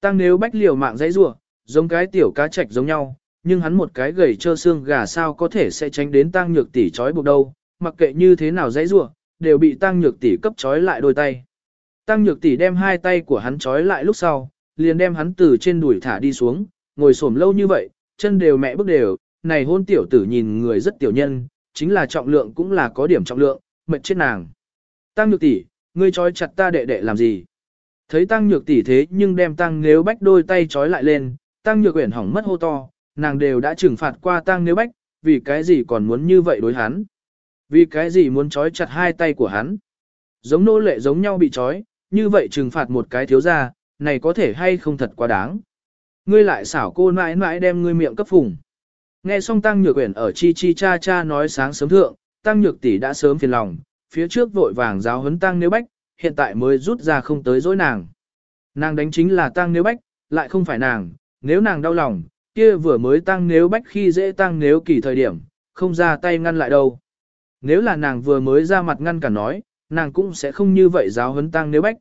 Tăng nếu bách liều mạng dãy rủa, giống cái tiểu cá trạch giống nhau, nhưng hắn một cái gầy trơ xương gà sao có thể sẽ tránh đến tăng nhược tỷ trói buộc đâu, mặc kệ như thế nào dãy rủa, đều bị tăng nhược tỷ cấp trói lại đôi tay. Tăng nhược tỷ đem hai tay của hắn trói lại lúc sau, liền đem hắn từ trên đùi thả đi xuống, ngồi xổm lâu như vậy, chân đều mẹ bước đều, này hôn tiểu tử nhìn người rất tiểu nhân, chính là trọng lượng cũng là có điểm trọng lượng, mệt chết nàng. Tăng nhược tỷ, ngươi trói chặt ta đệ đệ làm gì? Thấy tăng nhược tỷ thế nhưng đem tăng nếu bách đôi tay trói lại lên, tăng nhược uyển hỏng mất hô to, nàng đều đã trừng phạt qua tăng nếu bách, vì cái gì còn muốn như vậy đối hắn? Vì cái gì muốn trói chặt hai tay của hắn? Giống nô lệ giống nhau bị trói, như vậy trừng phạt một cái thiếu gia, này có thể hay không thật quá đáng. Ngươi lại xảo cô mãi mãi đem ngươi miệng cấp phùng. Nghe xong Tăng Nhược Uyển ở chi chi cha cha nói sáng sớm thượng, Tăng Nhược tỷ đã sớm phiền lòng, phía trước vội vàng giáo huấn Tăng Nếu Bách, hiện tại mới rút ra không tới dối nàng. Nàng đánh chính là Tăng Nếu Bách, lại không phải nàng, nếu nàng đau lòng, kia vừa mới Tăng Nếu Bách khi dễ Tăng Nếu kỳ thời điểm, không ra tay ngăn lại đâu. Nếu là nàng vừa mới ra mặt ngăn cả nói, nàng cũng sẽ không như vậy giáo huấn Tăng Nếu Bách.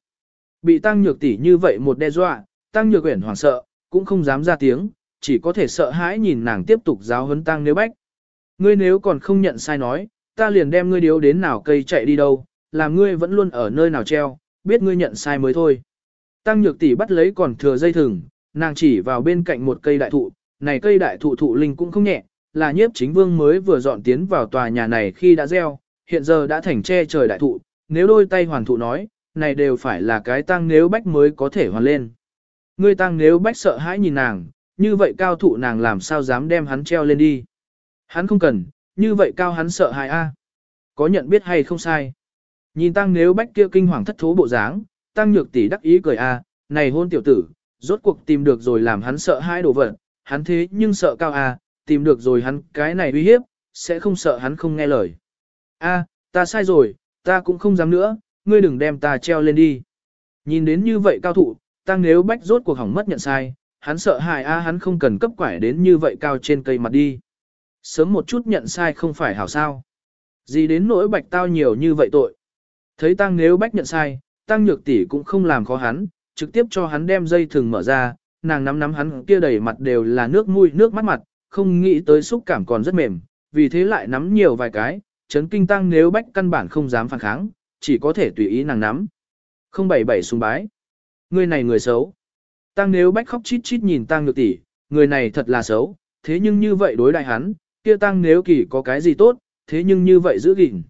Bị Tăng Nhược tỷ như vậy một đe dọa, Tăng Nhược Uyển hoảng sợ, cũng không dám ra tiếng, chỉ có thể sợ hãi nhìn nàng tiếp tục giáo huấn Tăng Nếu Bách. Ngươi nếu còn không nhận sai nói, ta liền đem ngươi điếu đến nào cây chạy đi đâu, làm ngươi vẫn luôn ở nơi nào treo, biết ngươi nhận sai mới thôi. Tăng Nhược tỷ bắt lấy còn thừa dây thừng, nàng chỉ vào bên cạnh một cây đại thụ, này cây đại thụ thụ linh cũng không nhẹ, là nhiếp chính vương mới vừa dọn tiến vào tòa nhà này khi đã gieo, hiện giờ đã thành che trời đại thụ, nếu đôi tay hoàn thụ nói, này đều phải là cái tăng nếu bách mới có thể hoàn lên. Ngươi tăng nếu bách sợ hãi nhìn nàng, như vậy cao thụ nàng làm sao dám đem hắn treo lên đi. Hắn không cần, như vậy cao hắn sợ hãi a. Có nhận biết hay không sai. Nhìn tăng nếu bách kia kinh hoàng thất thố bộ dáng, tăng nhược tỷ đắc ý cười a, này hôn tiểu tử, rốt cuộc tìm được rồi làm hắn sợ hai đồ vật, hắn thế nhưng sợ cao a, tìm được rồi hắn cái này uy hiếp, sẽ không sợ hắn không nghe lời. A, ta sai rồi, ta cũng không dám nữa, ngươi đừng đem ta treo lên đi. Nhìn đến như vậy cao thụ, tăng nếu bách rốt cuộc hỏng mất nhận sai, hắn sợ hại a hắn không cần cấp quải đến như vậy cao trên cây mặt đi. Sớm một chút nhận sai không phải hảo sao. Gì đến nỗi bạch tao nhiều như vậy tội. Thấy tăng nếu bách nhận sai, tăng nhược tỷ cũng không làm khó hắn, trực tiếp cho hắn đem dây thừng mở ra, nàng nắm nắm hắn kia đầy mặt đều là nước mũi nước mắt mặt, không nghĩ tới xúc cảm còn rất mềm, vì thế lại nắm nhiều vài cái, chấn kinh tăng nếu bách căn bản không dám phản kháng, chỉ có thể tùy ý nàng nắm. Không bảy bảy sùng bái. Người này người xấu. Tăng nếu bách khóc chít chít nhìn tăng nhược tỷ, người này thật là xấu, thế nhưng như vậy đối đại hắn, kia tăng nếu kỳ có cái gì tốt, thế nhưng như vậy giữ gìn.